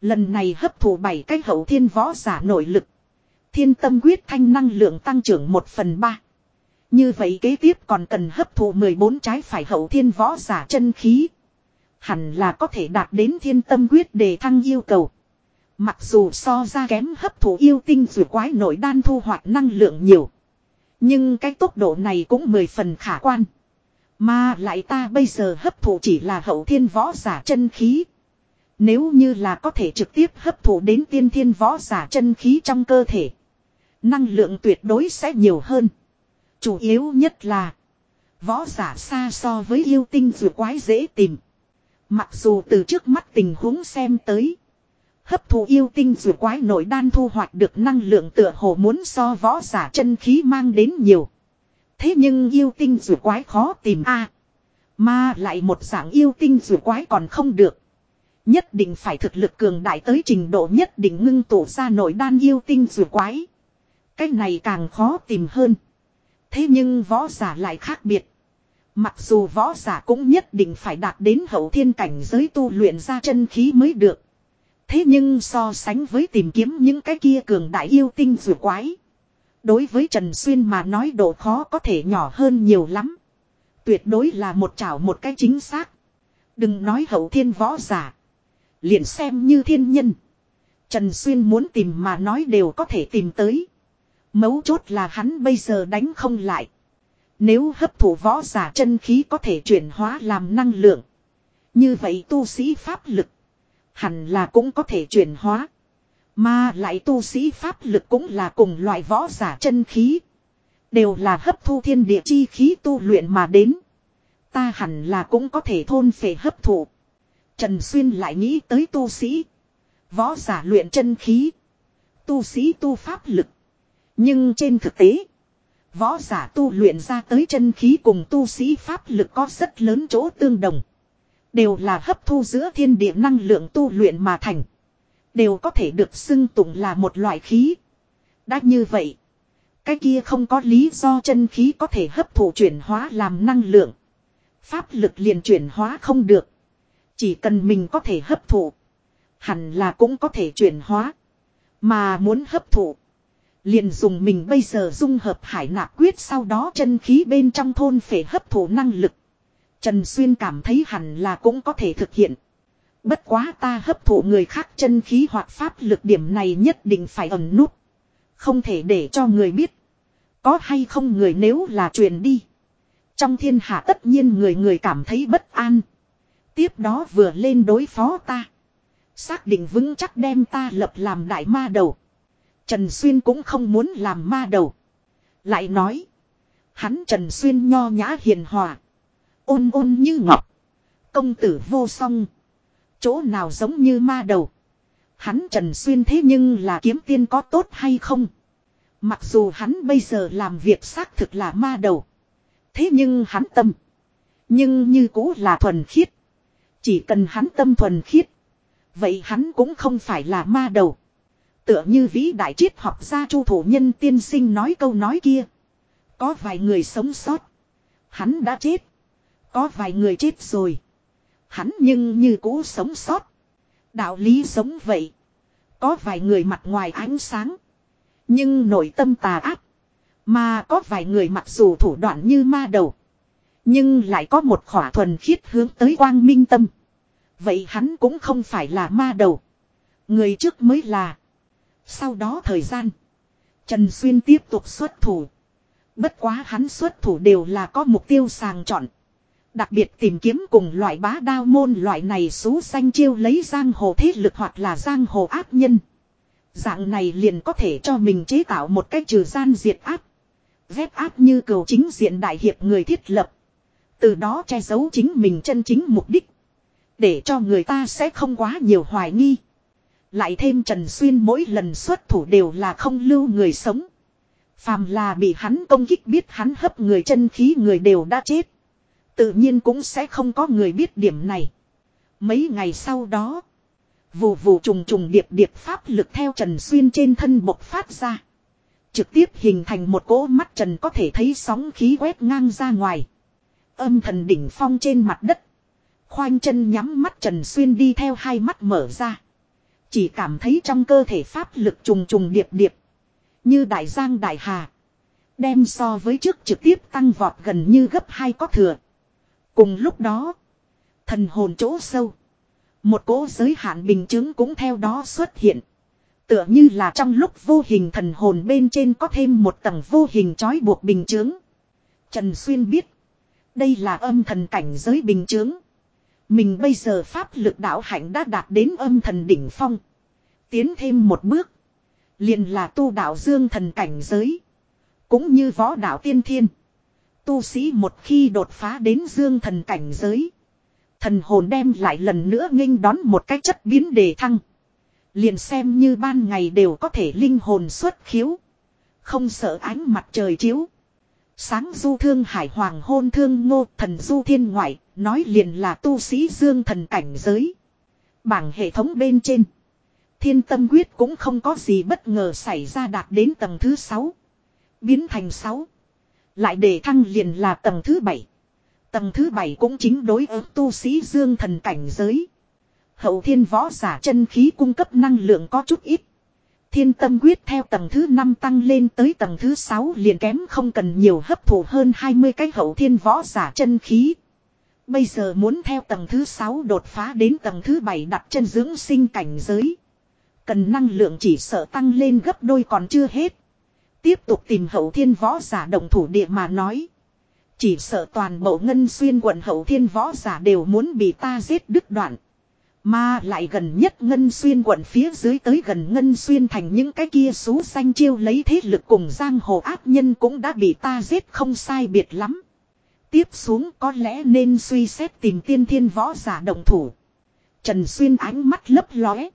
Speaker 1: Lần này hấp thụ bảy cái hậu thiên võ giả nội lực. Thiên tâm quyết thanh năng lượng tăng trưởng một phần ba. Như vậy kế tiếp còn cần hấp thụ 14 trái phải hậu thiên võ giả chân khí. Hẳn là có thể đạt đến thiên tâm quyết để thăng yêu cầu. Mặc dù so ra kém hấp thụ yêu tinh rủi quái nội đan thu hoạch năng lượng nhiều. Nhưng cái tốc độ này cũng mười phần khả quan. Mà lại ta bây giờ hấp thụ chỉ là hậu thiên võ giả chân khí. Nếu như là có thể trực tiếp hấp thụ đến tiên thiên võ giả chân khí trong cơ thể. Năng lượng tuyệt đối sẽ nhiều hơn. Chủ yếu nhất là. Võ giả xa so với yêu tinh dù quái dễ tìm. Mặc dù từ trước mắt tình huống xem tới. Hấp thụ yêu tinh dù quái nội đan thu hoạch được năng lượng tựa hồ muốn so võ giả chân khí mang đến nhiều. Thế nhưng yêu tinh dù quái khó tìm a Mà lại một dạng yêu tinh dù quái còn không được. Nhất định phải thực lực cường đại tới trình độ nhất định ngưng tụ ra nội đan yêu tinh dù quái. Cái này càng khó tìm hơn. Thế nhưng võ giả lại khác biệt. Mặc dù võ giả cũng nhất định phải đạt đến hậu thiên cảnh giới tu luyện ra chân khí mới được. Thế nhưng so sánh với tìm kiếm những cái kia cường đại yêu tinh dù quái. Đối với Trần Xuyên mà nói độ khó có thể nhỏ hơn nhiều lắm. Tuyệt đối là một chảo một cái chính xác. Đừng nói hậu thiên võ giả. Liền xem như thiên nhân. Trần Xuyên muốn tìm mà nói đều có thể tìm tới. Mấu chốt là hắn bây giờ đánh không lại. Nếu hấp thụ võ giả chân khí có thể chuyển hóa làm năng lượng. Như vậy tu sĩ pháp lực. Hẳn là cũng có thể chuyển hóa. Mà lại tu sĩ pháp lực cũng là cùng loại võ giả chân khí. Đều là hấp thu thiên địa chi khí tu luyện mà đến. Ta hẳn là cũng có thể thôn phệ hấp thụ. Trần Xuyên lại nghĩ tới tu sĩ. Võ giả luyện chân khí. Tu sĩ tu pháp lực. Nhưng trên thực tế. Võ giả tu luyện ra tới chân khí cùng tu sĩ pháp lực có rất lớn chỗ tương đồng. Đều là hấp thu giữa thiên địa năng lượng tu luyện mà thành. Đều có thể được xưng tụng là một loại khí. Đã như vậy. Cái kia không có lý do chân khí có thể hấp thụ chuyển hóa làm năng lượng. Pháp lực liền chuyển hóa không được. Chỉ cần mình có thể hấp thụ. Hẳn là cũng có thể chuyển hóa. Mà muốn hấp thụ. Liền dùng mình bây giờ dung hợp hải nạp quyết sau đó chân khí bên trong thôn phải hấp thụ năng lực. Trần Xuyên cảm thấy hẳn là cũng có thể thực hiện. Bất quá ta hấp thụ người khác chân khí hoặc pháp lực điểm này nhất định phải ẩn nút. Không thể để cho người biết. Có hay không người nếu là truyền đi. Trong thiên hạ tất nhiên người người cảm thấy bất an. Tiếp đó vừa lên đối phó ta. Xác định vững chắc đem ta lập làm đại ma đầu. Trần Xuyên cũng không muốn làm ma đầu. Lại nói. Hắn Trần Xuyên nho nhã hiền hòa. Ôn ôn như ngọc. Công tử vô song. Chỗ nào giống như ma đầu. Hắn Trần Xuyên thế nhưng là kiếm tiên có tốt hay không? Mặc dù hắn bây giờ làm việc xác thực là ma đầu. Thế nhưng hắn tâm. Nhưng như cũ là thuần khiết. Chỉ cần hắn tâm thuần khiết. Vậy hắn cũng không phải là ma đầu. Tựa như vĩ đại triết học gia chu thủ nhân tiên sinh nói câu nói kia. Có vài người sống sót. Hắn đã chết. Có vài người chết rồi. Hắn nhưng như cũ sống sót. Đạo lý sống vậy. Có vài người mặt ngoài ánh sáng. Nhưng nội tâm tà ác. Mà có vài người mặc dù thủ đoạn như ma đầu. Nhưng lại có một khỏa thuần khiết hướng tới quang minh tâm. Vậy hắn cũng không phải là ma đầu. Người trước mới là. Sau đó thời gian. Trần Xuyên tiếp tục xuất thủ. Bất quá hắn xuất thủ đều là có mục tiêu sàng chọn. Đặc biệt tìm kiếm cùng loại bá đao môn loại này xú xanh chiêu lấy giang hồ thế lực hoặc là giang hồ áp nhân. Dạng này liền có thể cho mình chế tạo một cách trừ gian diệt áp. Vép áp như cầu chính diện đại hiệp người thiết lập. Từ đó che giấu chính mình chân chính mục đích. Để cho người ta sẽ không quá nhiều hoài nghi. Lại thêm Trần Xuyên mỗi lần xuất thủ đều là không lưu người sống. Phàm là bị hắn công kích biết hắn hấp người chân khí người đều đã chết. Tự nhiên cũng sẽ không có người biết điểm này. Mấy ngày sau đó. Vù vù trùng trùng điệp điệp pháp lực theo Trần Xuyên trên thân bộc phát ra. Trực tiếp hình thành một cỗ mắt Trần có thể thấy sóng khí quét ngang ra ngoài. Âm thần đỉnh phong trên mặt đất. Khoanh chân nhắm mắt Trần Xuyên đi theo hai mắt mở ra. Chỉ cảm thấy trong cơ thể pháp lực trùng trùng điệp điệp. Như đại giang đại hà. Đem so với trước trực tiếp tăng vọt gần như gấp hai có thừa. Cùng lúc đó. Thần hồn chỗ sâu. Một cỗ giới hạn bình chứng cũng theo đó xuất hiện. Tựa như là trong lúc vô hình thần hồn bên trên có thêm một tầng vô hình trói buộc bình chứng. Trần Xuyên biết. Đây là âm thần cảnh giới bình chứng. Mình bây giờ pháp lực đạo hạnh đã đạt đến âm thần đỉnh phong. Tiến thêm một bước. Liền là tu đạo dương thần cảnh giới. Cũng như võ đạo tiên thiên. Tu sĩ một khi đột phá đến dương thần cảnh giới. Thần hồn đem lại lần nữa nghênh đón một cái chất biến đề thăng. Liền xem như ban ngày đều có thể linh hồn xuất khiếu. Không sợ ánh mặt trời chiếu. Sáng du thương hải hoàng hôn thương ngô thần du thiên ngoại, nói liền là tu sĩ dương thần cảnh giới. Bảng hệ thống bên trên. Thiên tâm quyết cũng không có gì bất ngờ xảy ra đạt đến tầng thứ 6. Biến thành 6. Lại để thăng liền là tầng thứ 7. Tầng thứ 7 cũng chính đối ứng tu sĩ dương thần cảnh giới. Hậu thiên võ giả chân khí cung cấp năng lượng có chút ít. Thiên tâm quyết theo tầng thứ 5 tăng lên tới tầng thứ 6 liền kém không cần nhiều hấp thụ hơn 20 cái hậu thiên võ giả chân khí. Bây giờ muốn theo tầng thứ 6 đột phá đến tầng thứ 7 đặt chân dưỡng sinh cảnh giới. Cần năng lượng chỉ sợ tăng lên gấp đôi còn chưa hết. Tiếp tục tìm hậu thiên võ giả động thủ địa mà nói. Chỉ sợ toàn bộ ngân xuyên quận hậu thiên võ giả đều muốn bị ta giết đứt đoạn. Mà lại gần nhất ngân xuyên quận phía dưới tới gần ngân xuyên thành những cái kia xú xanh chiêu lấy thế lực cùng giang hồ ác nhân cũng đã bị ta giết không sai biệt lắm. Tiếp xuống có lẽ nên suy xét tìm tiên thiên võ giả động thủ. Trần Xuyên ánh mắt lấp lóe.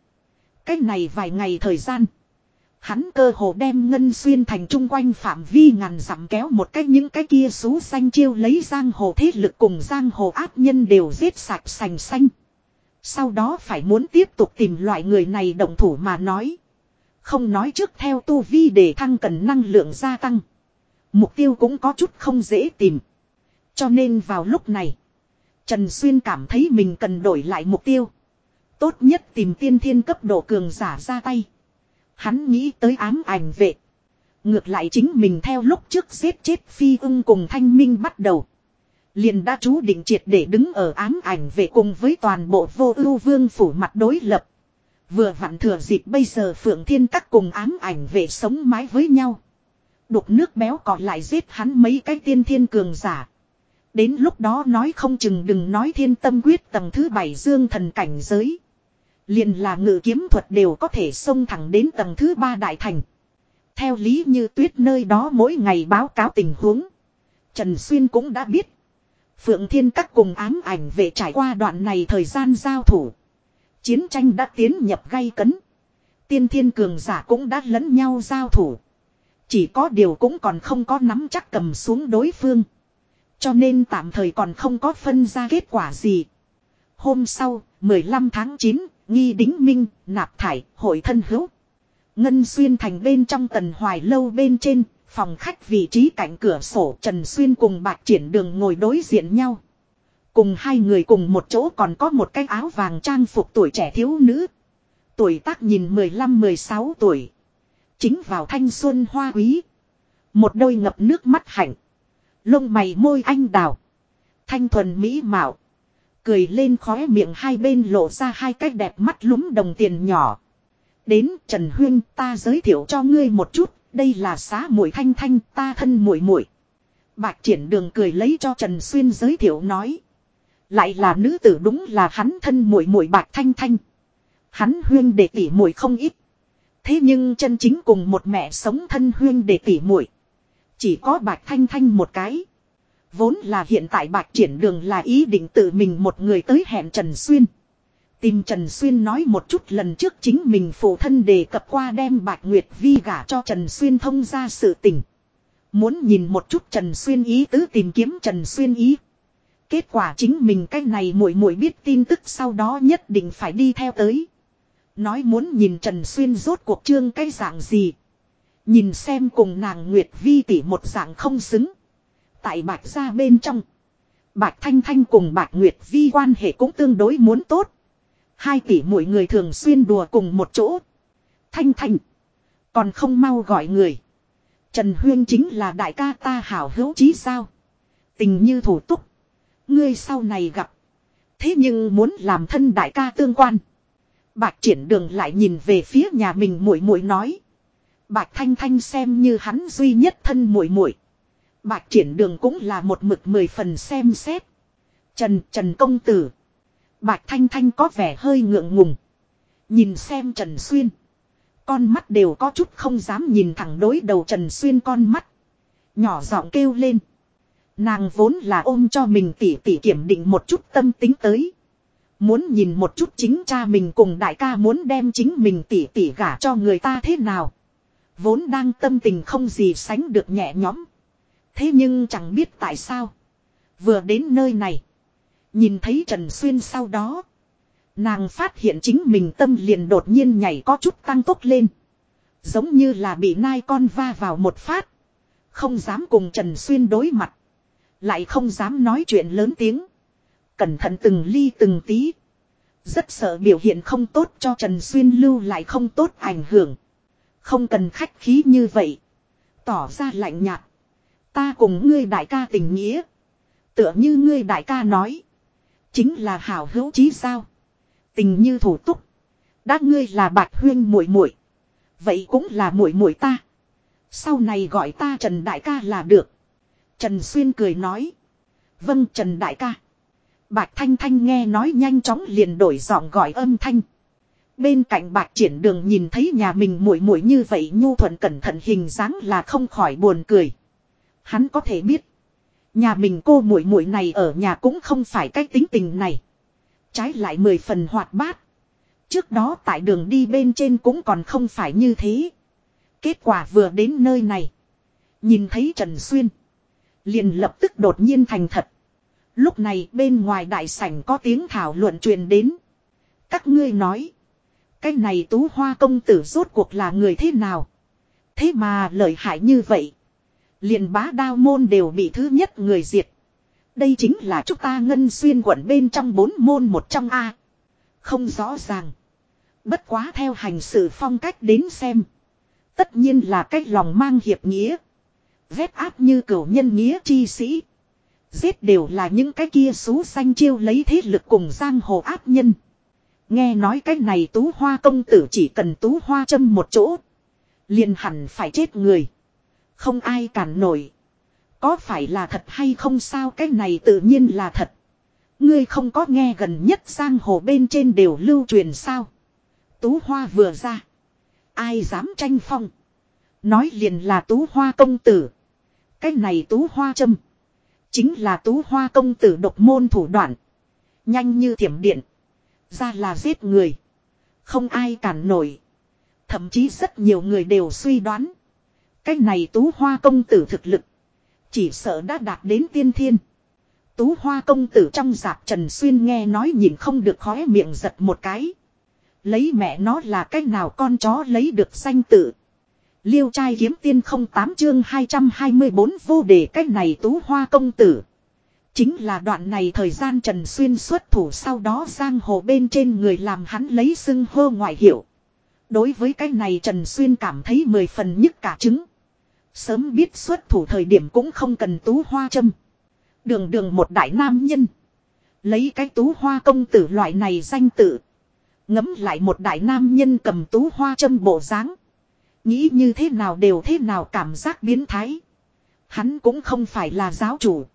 Speaker 1: Cách này vài ngày thời gian. Hắn cơ hồ đem ngân xuyên thành trung quanh phạm vi ngàn dặm kéo một cách những cái kia xú xanh chiêu lấy giang hồ thế lực cùng giang hồ ác nhân đều giết sạch sành xanh. Sau đó phải muốn tiếp tục tìm loại người này động thủ mà nói. Không nói trước theo tu vi để thăng cần năng lượng gia tăng. Mục tiêu cũng có chút không dễ tìm. Cho nên vào lúc này. Trần Xuyên cảm thấy mình cần đổi lại mục tiêu. Tốt nhất tìm tiên thiên cấp độ cường giả ra tay. Hắn nghĩ tới ám ảnh vệ. Ngược lại chính mình theo lúc trước giết chết phi ưng cùng thanh minh bắt đầu. Liền đã chú định triệt để đứng ở ám ảnh về cùng với toàn bộ vô ưu vương phủ mặt đối lập. Vừa vặn thừa dịp bây giờ phượng thiên các cùng ám ảnh về sống mái với nhau. Đục nước béo còn lại giết hắn mấy cái tiên thiên cường giả. Đến lúc đó nói không chừng đừng nói thiên tâm quyết tầng thứ bảy dương thần cảnh giới. Liền là ngự kiếm thuật đều có thể xông thẳng đến tầng thứ ba đại thành. Theo lý như tuyết nơi đó mỗi ngày báo cáo tình huống. Trần Xuyên cũng đã biết. Phượng Thiên Các cùng ám ảnh về trải qua đoạn này thời gian giao thủ. Chiến tranh đã tiến nhập gay cấn. Tiên thiên cường giả cũng đã lẫn nhau giao thủ. Chỉ có điều cũng còn không có nắm chắc cầm xuống đối phương. Cho nên tạm thời còn không có phân ra kết quả gì. Hôm sau, 15 tháng 9, nghi đính minh, nạp thải, hội thân hữu. Ngân xuyên thành bên trong tần hoài lâu bên trên, phòng khách vị trí cạnh cửa sổ Trần Xuyên cùng bạc triển đường ngồi đối diện nhau. Cùng hai người cùng một chỗ còn có một cái áo vàng trang phục tuổi trẻ thiếu nữ. Tuổi tác nhìn 15-16 tuổi. Chính vào thanh xuân hoa quý. Một đôi ngập nước mắt hạnh. Lông mày môi anh đào. Thanh thuần mỹ mạo. Cười lên khóe miệng hai bên lộ ra hai cái đẹp mắt lúm đồng tiền nhỏ. Đến Trần Huyên ta giới thiệu cho ngươi một chút. Đây là xá muội thanh thanh, ta thân muội muội. Bạch triển đường cười lấy cho Trần Xuyên giới thiệu nói. Lại là nữ tử đúng là hắn thân muội muội Bạch Thanh Thanh. Hắn huyên để tỉ muội không ít. Thế nhưng chân chính cùng một mẹ sống thân huyên để tỉ muội Chỉ có Bạch Thanh Thanh một cái. Vốn là hiện tại Bạch triển đường là ý định tự mình một người tới hẹn Trần Xuyên. Tìm Trần Xuyên nói một chút lần trước chính mình phụ thân đề cập qua đem Bạch Nguyệt Vi gả cho Trần Xuyên thông ra sự tình. Muốn nhìn một chút Trần Xuyên ý tứ tìm kiếm Trần Xuyên ý. Kết quả chính mình cái này muội muội biết tin tức sau đó nhất định phải đi theo tới. Nói muốn nhìn Trần Xuyên rốt cuộc trương cái dạng gì. Nhìn xem cùng nàng Nguyệt Vi tỷ một dạng không xứng. Tại Bạch gia bên trong. Bạch Thanh Thanh cùng Bạch Nguyệt Vi quan hệ cũng tương đối muốn tốt. Hai tỷ mỗi người thường xuyên đùa cùng một chỗ. Thanh Thanh. Còn không mau gọi người. Trần Huyên chính là đại ca ta hảo hữu chí sao. Tình như thủ túc. Ngươi sau này gặp. Thế nhưng muốn làm thân đại ca tương quan. Bạch triển đường lại nhìn về phía nhà mình muội muội nói. Bạch Thanh Thanh xem như hắn duy nhất thân muội muội. Bạch triển đường cũng là một mực mười phần xem xét. Trần Trần công tử. Bạch Thanh Thanh có vẻ hơi ngượng ngùng. Nhìn xem Trần Xuyên. Con mắt đều có chút không dám nhìn thẳng đối đầu Trần Xuyên con mắt. Nhỏ giọng kêu lên. Nàng vốn là ôm cho mình tỉ tỉ kiểm định một chút tâm tính tới. Muốn nhìn một chút chính cha mình cùng đại ca muốn đem chính mình tỉ tỉ gả cho người ta thế nào. Vốn đang tâm tình không gì sánh được nhẹ nhõm. Thế nhưng chẳng biết tại sao. Vừa đến nơi này. Nhìn thấy Trần Xuyên sau đó. Nàng phát hiện chính mình tâm liền đột nhiên nhảy có chút tăng tốc lên. Giống như là bị nai con va vào một phát. Không dám cùng Trần Xuyên đối mặt. Lại không dám nói chuyện lớn tiếng. Cẩn thận từng ly từng tí. Rất sợ biểu hiện không tốt cho Trần Xuyên lưu lại không tốt ảnh hưởng. Không cần khách khí như vậy. Tỏ ra lạnh nhạt. Ta cùng ngươi đại ca tình nghĩa. Tựa như ngươi đại ca nói. Chính là hảo hữu chí sao. Tình như thủ túc. Đã ngươi là bạch huyên muội muội Vậy cũng là muội muội ta. Sau này gọi ta Trần Đại ca là được. Trần Xuyên cười nói. Vâng Trần Đại ca. Bạch Thanh Thanh nghe nói nhanh chóng liền đổi giọng gọi âm thanh. Bên cạnh Bạch Triển Đường nhìn thấy nhà mình muội muội như vậy nhu thuận cẩn thận hình dáng là không khỏi buồn cười. Hắn có thể biết, nhà mình cô muội muội này ở nhà cũng không phải cái tính tình này. Trái lại mười phần hoạt bát. Trước đó tại đường đi bên trên cũng còn không phải như thế. Kết quả vừa đến nơi này. Nhìn thấy Trần Xuyên. Liền lập tức đột nhiên thành thật. Lúc này bên ngoài đại sảnh có tiếng thảo luận truyền đến. Các ngươi nói. Cái này tú hoa công tử rốt cuộc là người thế nào? Thế mà lợi hại như vậy. Liền bá đao môn đều bị thứ nhất người diệt. Đây chính là chúng ta ngân xuyên quận bên trong bốn môn một trong A. Không rõ ràng. Bất quá theo hành sự phong cách đến xem. Tất nhiên là cách lòng mang hiệp nghĩa. Vét áp như cửu nhân nghĩa chi sĩ. Giết đều là những cái kia xú xanh chiêu lấy thế lực cùng giang hồ áp nhân. Nghe nói cái này tú hoa công tử chỉ cần tú hoa châm một chỗ. Liền hẳn phải chết người. Không ai cản nổi. Có phải là thật hay không sao cái này tự nhiên là thật. Ngươi không có nghe gần nhất giang hồ bên trên đều lưu truyền sao. Tú hoa vừa ra. Ai dám tranh phong. Nói liền là tú hoa công tử. Cái này tú hoa châm. Chính là tú hoa công tử độc môn thủ đoạn. Nhanh như thiểm điện. Ra là giết người. Không ai cản nổi. Thậm chí rất nhiều người đều suy đoán. Cái này tú hoa công tử thực lực. Chỉ sợ đã đạt đến tiên thiên. Tú hoa công tử trong giạc Trần Xuyên nghe nói nhìn không được khóe miệng giật một cái. Lấy mẹ nó là cái nào con chó lấy được danh tự. Liêu trai kiếm tiên không tám chương 224 vô đề cách này tú hoa công tử. Chính là đoạn này thời gian Trần Xuyên xuất thủ sau đó giang hồ bên trên người làm hắn lấy xưng hô ngoại hiệu. Đối với cái này Trần Xuyên cảm thấy mười phần nhất cả chứng. Sớm biết xuất thủ thời điểm cũng không cần tú hoa châm. Đường đường một đại nam nhân. Lấy cái tú hoa công tử loại này danh tự. Ngấm lại một đại nam nhân cầm tú hoa châm bộ dáng Nghĩ như thế nào đều thế nào cảm giác biến thái. Hắn cũng không phải là giáo chủ.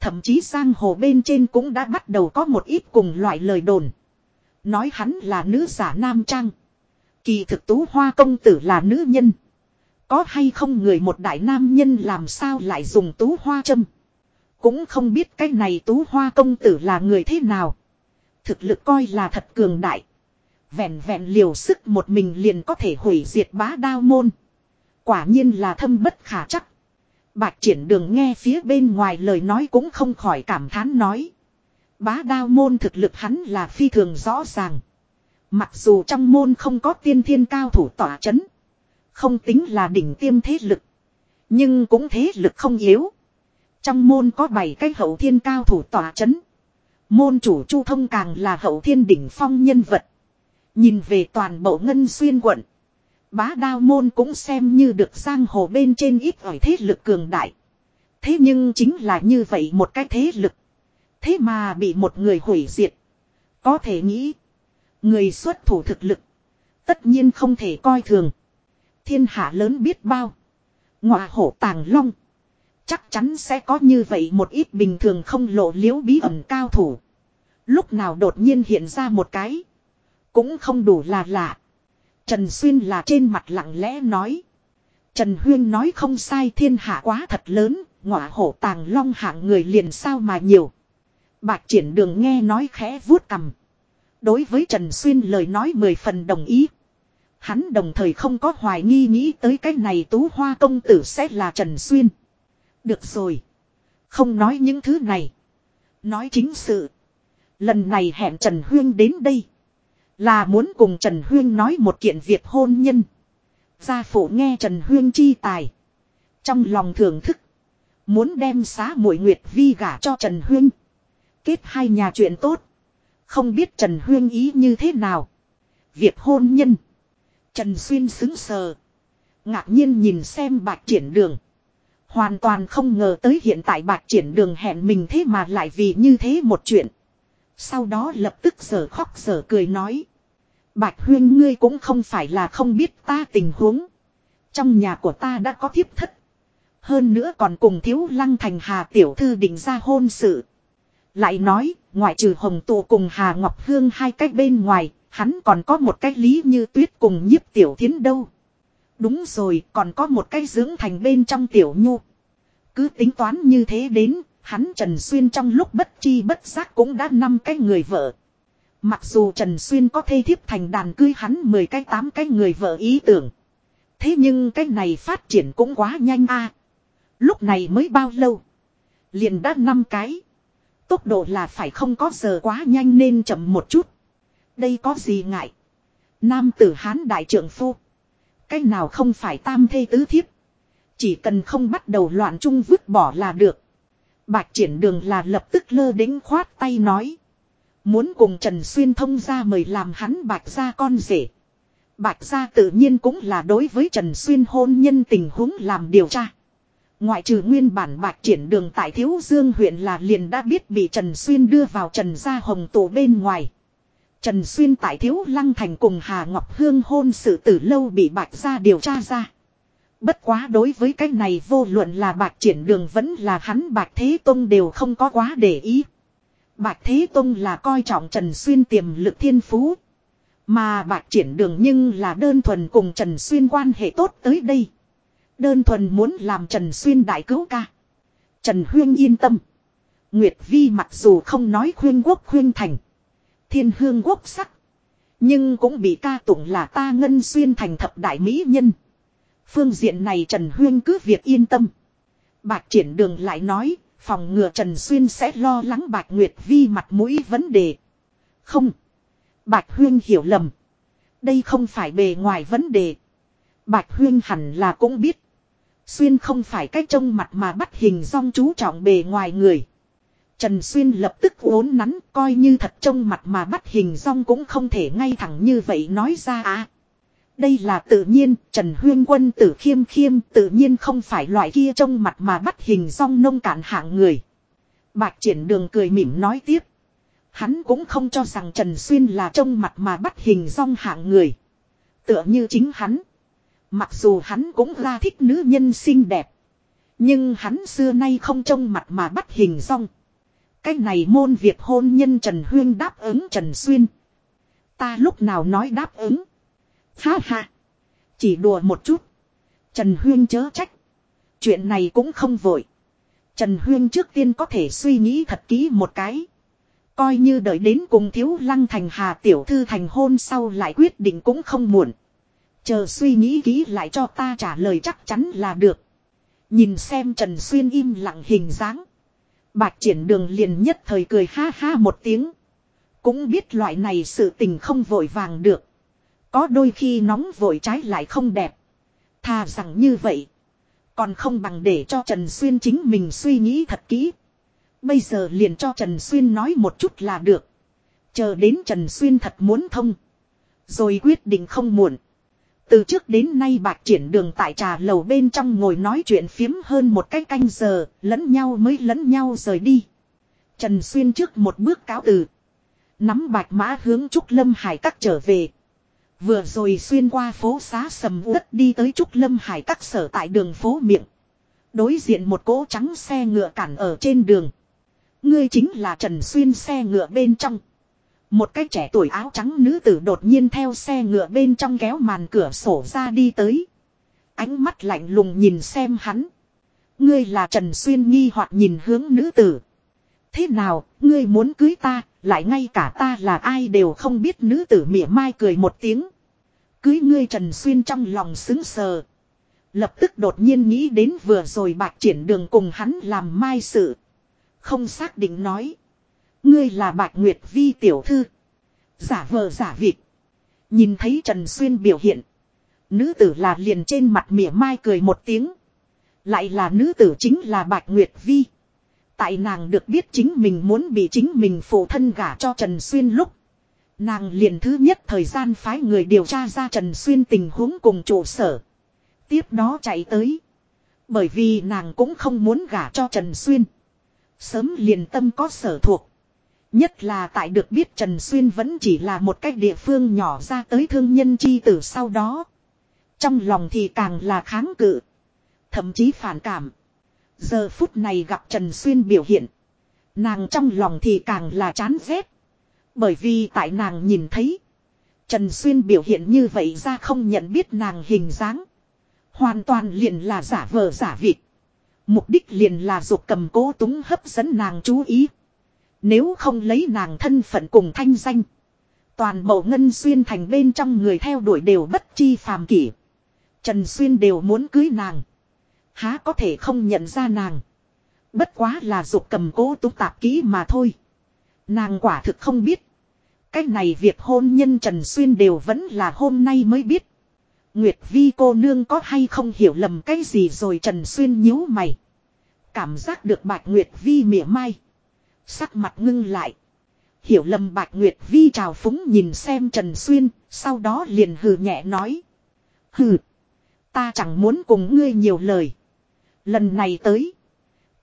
Speaker 1: Thậm chí sang hồ bên trên cũng đã bắt đầu có một ít cùng loại lời đồn. Nói hắn là nữ giả nam trang. Kỳ thực tú hoa công tử là nữ nhân. Có hay không người một đại nam nhân làm sao lại dùng tú hoa châm. Cũng không biết cái này tú hoa công tử là người thế nào. Thực lực coi là thật cường đại. Vẹn vẹn liều sức một mình liền có thể hủy diệt bá đao môn. Quả nhiên là thâm bất khả chắc. Bạch triển đường nghe phía bên ngoài lời nói cũng không khỏi cảm thán nói. Bá đao môn thực lực hắn là phi thường rõ ràng. Mặc dù trong môn không có tiên thiên cao thủ tỏa chấn. Không tính là đỉnh tiêm thế lực. Nhưng cũng thế lực không yếu. Trong môn có 7 cái hậu thiên cao thủ tỏa chấn. Môn chủ Chu Thông càng là hậu thiên đỉnh phong nhân vật. Nhìn về toàn bộ ngân xuyên quận. Bá đao môn cũng xem như được giang hồ bên trên ít ỏi thế lực cường đại. Thế nhưng chính là như vậy một cái thế lực. Thế mà bị một người hủy diệt. Có thể nghĩ. Người xuất thủ thực lực. Tất nhiên không thể coi thường. Thiên hạ lớn biết bao. Ngọa hổ tàng long. Chắc chắn sẽ có như vậy một ít bình thường không lộ liễu bí ẩn cao thủ. Lúc nào đột nhiên hiện ra một cái. Cũng không đủ là lạ. Trần Xuyên là trên mặt lặng lẽ nói. Trần Huyên nói không sai thiên hạ quá thật lớn, ngọa hổ tàng long hạng người liền sao mà nhiều. Bạch triển đường nghe nói khẽ vuốt cầm. Đối với Trần Xuyên lời nói mười phần đồng ý. Hắn đồng thời không có hoài nghi nghĩ tới cái này tú hoa công tử sẽ là Trần Xuyên. Được rồi. Không nói những thứ này. Nói chính sự. Lần này hẹn Trần Huyên đến đây. Là muốn cùng Trần Huyên nói một kiện việc hôn nhân. Gia phụ nghe Trần Huyên chi tài. Trong lòng thưởng thức. Muốn đem xá muội Nguyệt Vi gả cho Trần Huyên. Kết hai nhà chuyện tốt. Không biết Trần Huyên ý như thế nào. Việc hôn nhân. Trần Xuyên xứng sờ. Ngạc nhiên nhìn xem bạc triển đường. Hoàn toàn không ngờ tới hiện tại bạc triển đường hẹn mình thế mà lại vì như thế một chuyện. Sau đó lập tức sở khóc sở cười nói. Bạch huyên ngươi cũng không phải là không biết ta tình huống. Trong nhà của ta đã có thiếp thất. Hơn nữa còn cùng thiếu lăng thành hà tiểu thư định ra hôn sự. Lại nói, ngoại trừ hồng tụ cùng hà ngọc hương hai cách bên ngoài, hắn còn có một cách lý như tuyết cùng nhiếp tiểu thiến đâu. Đúng rồi, còn có một cái dưỡng thành bên trong tiểu nhu. Cứ tính toán như thế đến, hắn Trần Xuyên trong lúc bất chi bất giác cũng đã năm cái người vợ. Mặc dù Trần Xuyên có thê thiếp thành đàn cưới hắn 10 cái 8 cái người vợ ý tưởng. Thế nhưng cái này phát triển cũng quá nhanh a. Lúc này mới bao lâu? Liền đã năm cái. Tốc độ là phải không có giờ quá nhanh nên chậm một chút. Đây có gì ngại? Nam tử hán đại trưởng phu. Cái nào không phải tam thê tứ thiếp. Chỉ cần không bắt đầu loạn chung vứt bỏ là được. Bạch triển đường là lập tức lơ đính khoát tay nói. Muốn cùng Trần Xuyên thông ra mời làm hắn bạch ra con rể. Bạch ra tự nhiên cũng là đối với Trần Xuyên hôn nhân tình huống làm điều tra. Ngoại trừ nguyên bản bạch triển đường tại Thiếu Dương huyện là liền đã biết bị Trần Xuyên đưa vào Trần Gia Hồng tổ bên ngoài. Trần Xuyên tại Thiếu Lăng Thành cùng Hà Ngọc Hương hôn sự tử lâu bị bạch ra điều tra ra. Bất quá đối với cái này vô luận là bạch triển đường vẫn là hắn bạch thế tông đều không có quá để ý. Bạch Thế Tông là coi trọng Trần Xuyên tiềm lực thiên phú. Mà bạch triển đường nhưng là đơn thuần cùng Trần Xuyên quan hệ tốt tới đây. Đơn thuần muốn làm Trần Xuyên đại cứu ca. Trần Huyên yên tâm. Nguyệt Vi mặc dù không nói khuyên quốc khuyên thành. Thiên hương quốc sắc. Nhưng cũng bị ca tụng là ta ngân xuyên thành thập đại mỹ nhân. Phương diện này Trần Huyên cứ việc yên tâm. Bạch triển đường lại nói, Phòng ngừa Trần Xuyên sẽ lo lắng Bạch Nguyệt Vi mặt mũi vấn đề. Không. Bạch Huyên hiểu lầm. Đây không phải bề ngoài vấn đề. Bạch Huyên hẳn là cũng biết. Xuyên không phải cách trông mặt mà bắt hình dong chú trọng bề ngoài người. Trần Xuyên lập tức uốn nắn coi như thật trông mặt mà bắt hình rong cũng không thể ngay thẳng như vậy nói ra à. Đây là tự nhiên, Trần Huyên Quân tử khiêm khiêm tự nhiên không phải loại kia trông mặt mà bắt hình rong nông cạn hạng người. Bạch triển đường cười mỉm nói tiếp. Hắn cũng không cho rằng Trần Xuyên là trông mặt mà bắt hình rong hạng người. Tựa như chính hắn. Mặc dù hắn cũng ra thích nữ nhân xinh đẹp. Nhưng hắn xưa nay không trông mặt mà bắt hình rong. Cái này môn việc hôn nhân Trần Huyên đáp ứng Trần Xuyên. Ta lúc nào nói đáp ứng. Ha ha. Chỉ đùa một chút. Trần Huyên chớ trách. Chuyện này cũng không vội. Trần Huyên trước tiên có thể suy nghĩ thật kỹ một cái. Coi như đợi đến cùng thiếu lăng thành hà tiểu thư thành hôn sau lại quyết định cũng không muộn. Chờ suy nghĩ kỹ lại cho ta trả lời chắc chắn là được. Nhìn xem Trần Xuyên im lặng hình dáng. Bạch triển đường liền nhất thời cười ha ha một tiếng. Cũng biết loại này sự tình không vội vàng được. Có đôi khi nóng vội trái lại không đẹp. Thà rằng như vậy. Còn không bằng để cho Trần Xuyên chính mình suy nghĩ thật kỹ. Bây giờ liền cho Trần Xuyên nói một chút là được. Chờ đến Trần Xuyên thật muốn thông. Rồi quyết định không muộn. Từ trước đến nay bạc triển đường tại trà lầu bên trong ngồi nói chuyện phiếm hơn một cái canh, canh giờ, lẫn nhau mới lẫn nhau rời đi. Trần Xuyên trước một bước cáo từ. Nắm bạch mã hướng Trúc Lâm Hải các trở về. Vừa rồi xuyên qua phố xá sầm uất đi tới Trúc Lâm Hải các sở tại đường phố miệng. Đối diện một cỗ trắng xe ngựa cản ở trên đường. Ngươi chính là Trần Xuyên xe ngựa bên trong. Một cái trẻ tuổi áo trắng nữ tử đột nhiên theo xe ngựa bên trong kéo màn cửa sổ ra đi tới. Ánh mắt lạnh lùng nhìn xem hắn. Ngươi là Trần Xuyên nghi hoặc nhìn hướng nữ tử. Thế nào, ngươi muốn cưới ta, lại ngay cả ta là ai đều không biết nữ tử mỉa mai cười một tiếng. Cưới ngươi Trần Xuyên trong lòng xứng sờ. Lập tức đột nhiên nghĩ đến vừa rồi bạc triển đường cùng hắn làm mai sự. Không xác định nói. Ngươi là bạch nguyệt vi tiểu thư. Giả vờ giả vịt. Nhìn thấy Trần Xuyên biểu hiện. Nữ tử là liền trên mặt mỉa mai cười một tiếng. Lại là nữ tử chính là bạch nguyệt vi. Tại nàng được biết chính mình muốn bị chính mình phụ thân gả cho Trần Xuyên lúc. Nàng liền thứ nhất thời gian phái người điều tra ra Trần Xuyên tình huống cùng trụ sở. Tiếp đó chạy tới. Bởi vì nàng cũng không muốn gả cho Trần Xuyên. Sớm liền tâm có sở thuộc. Nhất là tại được biết Trần Xuyên vẫn chỉ là một cách địa phương nhỏ ra tới thương nhân chi tử sau đó. Trong lòng thì càng là kháng cự. Thậm chí phản cảm. Giờ phút này gặp Trần Xuyên biểu hiện. Nàng trong lòng thì càng là chán ghét. Bởi vì tại nàng nhìn thấy. Trần Xuyên biểu hiện như vậy ra không nhận biết nàng hình dáng. Hoàn toàn liền là giả vờ giả vịt. Mục đích liền là dục cầm cố túng hấp dẫn nàng chú ý. Nếu không lấy nàng thân phận cùng thanh danh. Toàn bộ ngân xuyên thành bên trong người theo đuổi đều bất chi phàm kỷ. Trần Xuyên đều muốn cưới nàng. Há có thể không nhận ra nàng. Bất quá là dục cầm cố túc tạp kỹ mà thôi. Nàng quả thực không biết. Cái này việc hôn nhân Trần Xuyên đều vẫn là hôm nay mới biết. Nguyệt Vi cô nương có hay không hiểu lầm cái gì rồi Trần Xuyên nhíu mày. Cảm giác được Bạch Nguyệt Vi mỉa mai. Sắc mặt ngưng lại. Hiểu lầm Bạch Nguyệt Vi trào phúng nhìn xem Trần Xuyên, sau đó liền hừ nhẹ nói. Hừ, ta chẳng muốn cùng ngươi nhiều lời. Lần này tới,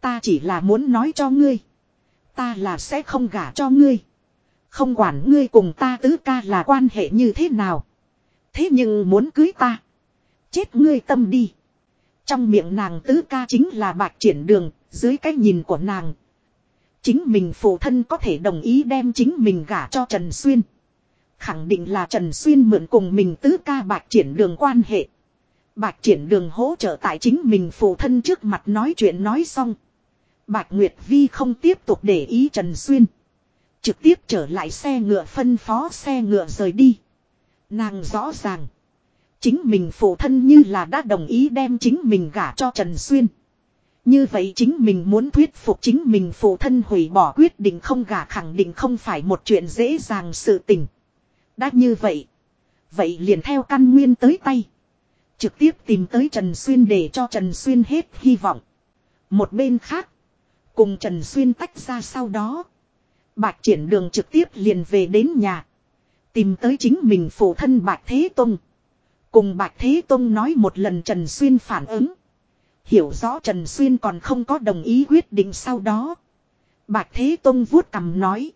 Speaker 1: ta chỉ là muốn nói cho ngươi. Ta là sẽ không gả cho ngươi. Không quản ngươi cùng ta tứ ca là quan hệ như thế nào. Thế nhưng muốn cưới ta. Chết ngươi tâm đi. Trong miệng nàng tứ ca chính là bạc triển đường, dưới cái nhìn của nàng. Chính mình phụ thân có thể đồng ý đem chính mình gả cho Trần Xuyên. Khẳng định là Trần Xuyên mượn cùng mình tứ ca bạc triển đường quan hệ. Bạc triển đường hỗ trợ tại chính mình phụ thân trước mặt nói chuyện nói xong. Bạc Nguyệt Vi không tiếp tục để ý Trần Xuyên. Trực tiếp trở lại xe ngựa phân phó xe ngựa rời đi. Nàng rõ ràng. Chính mình phụ thân như là đã đồng ý đem chính mình gả cho Trần Xuyên. Như vậy chính mình muốn thuyết phục chính mình phụ thân hủy bỏ quyết định không gả khẳng định không phải một chuyện dễ dàng sự tình. Đã như vậy. Vậy liền theo căn nguyên tới tay. Trực tiếp tìm tới Trần Xuyên để cho Trần Xuyên hết hy vọng. Một bên khác. Cùng Trần Xuyên tách ra sau đó. Bạch triển đường trực tiếp liền về đến nhà. Tìm tới chính mình phụ thân Bạch Thế Tông. Cùng Bạch Thế Tông nói một lần Trần Xuyên phản ứng. Hiểu rõ Trần Xuyên còn không có đồng ý quyết định sau đó. Bạch Thế Tông vuốt cầm nói.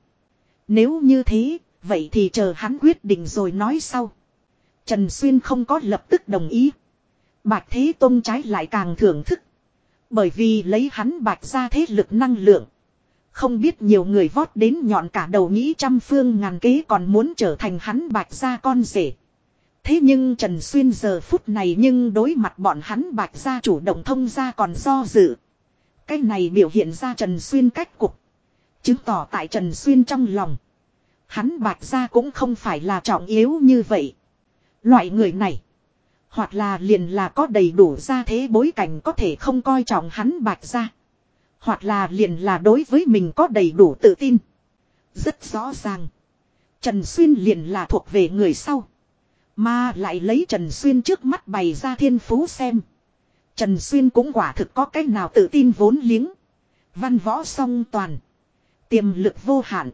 Speaker 1: Nếu như thế, vậy thì chờ hắn quyết định rồi nói sau. Trần Xuyên không có lập tức đồng ý. Bạch Thế Tông trái lại càng thưởng thức. Bởi vì lấy hắn bạch ra thế lực năng lượng. Không biết nhiều người vót đến nhọn cả đầu nghĩ trăm phương ngàn kế còn muốn trở thành hắn bạch ra con rể. Thế nhưng Trần Xuyên giờ phút này nhưng đối mặt bọn hắn bạch ra chủ động thông ra còn do dự. Cái này biểu hiện ra Trần Xuyên cách cục. Chứng tỏ tại Trần Xuyên trong lòng. Hắn bạch ra cũng không phải là trọng yếu như vậy. Loại người này. Hoặc là liền là có đầy đủ ra thế bối cảnh có thể không coi trọng hắn bạch ra. Hoặc là liền là đối với mình có đầy đủ tự tin. Rất rõ ràng. Trần Xuyên liền là thuộc về người sau. Mà lại lấy Trần Xuyên trước mắt bày ra thiên phú xem. Trần Xuyên cũng quả thực có cách nào tự tin vốn liếng. Văn võ song toàn. Tiềm lực vô hạn.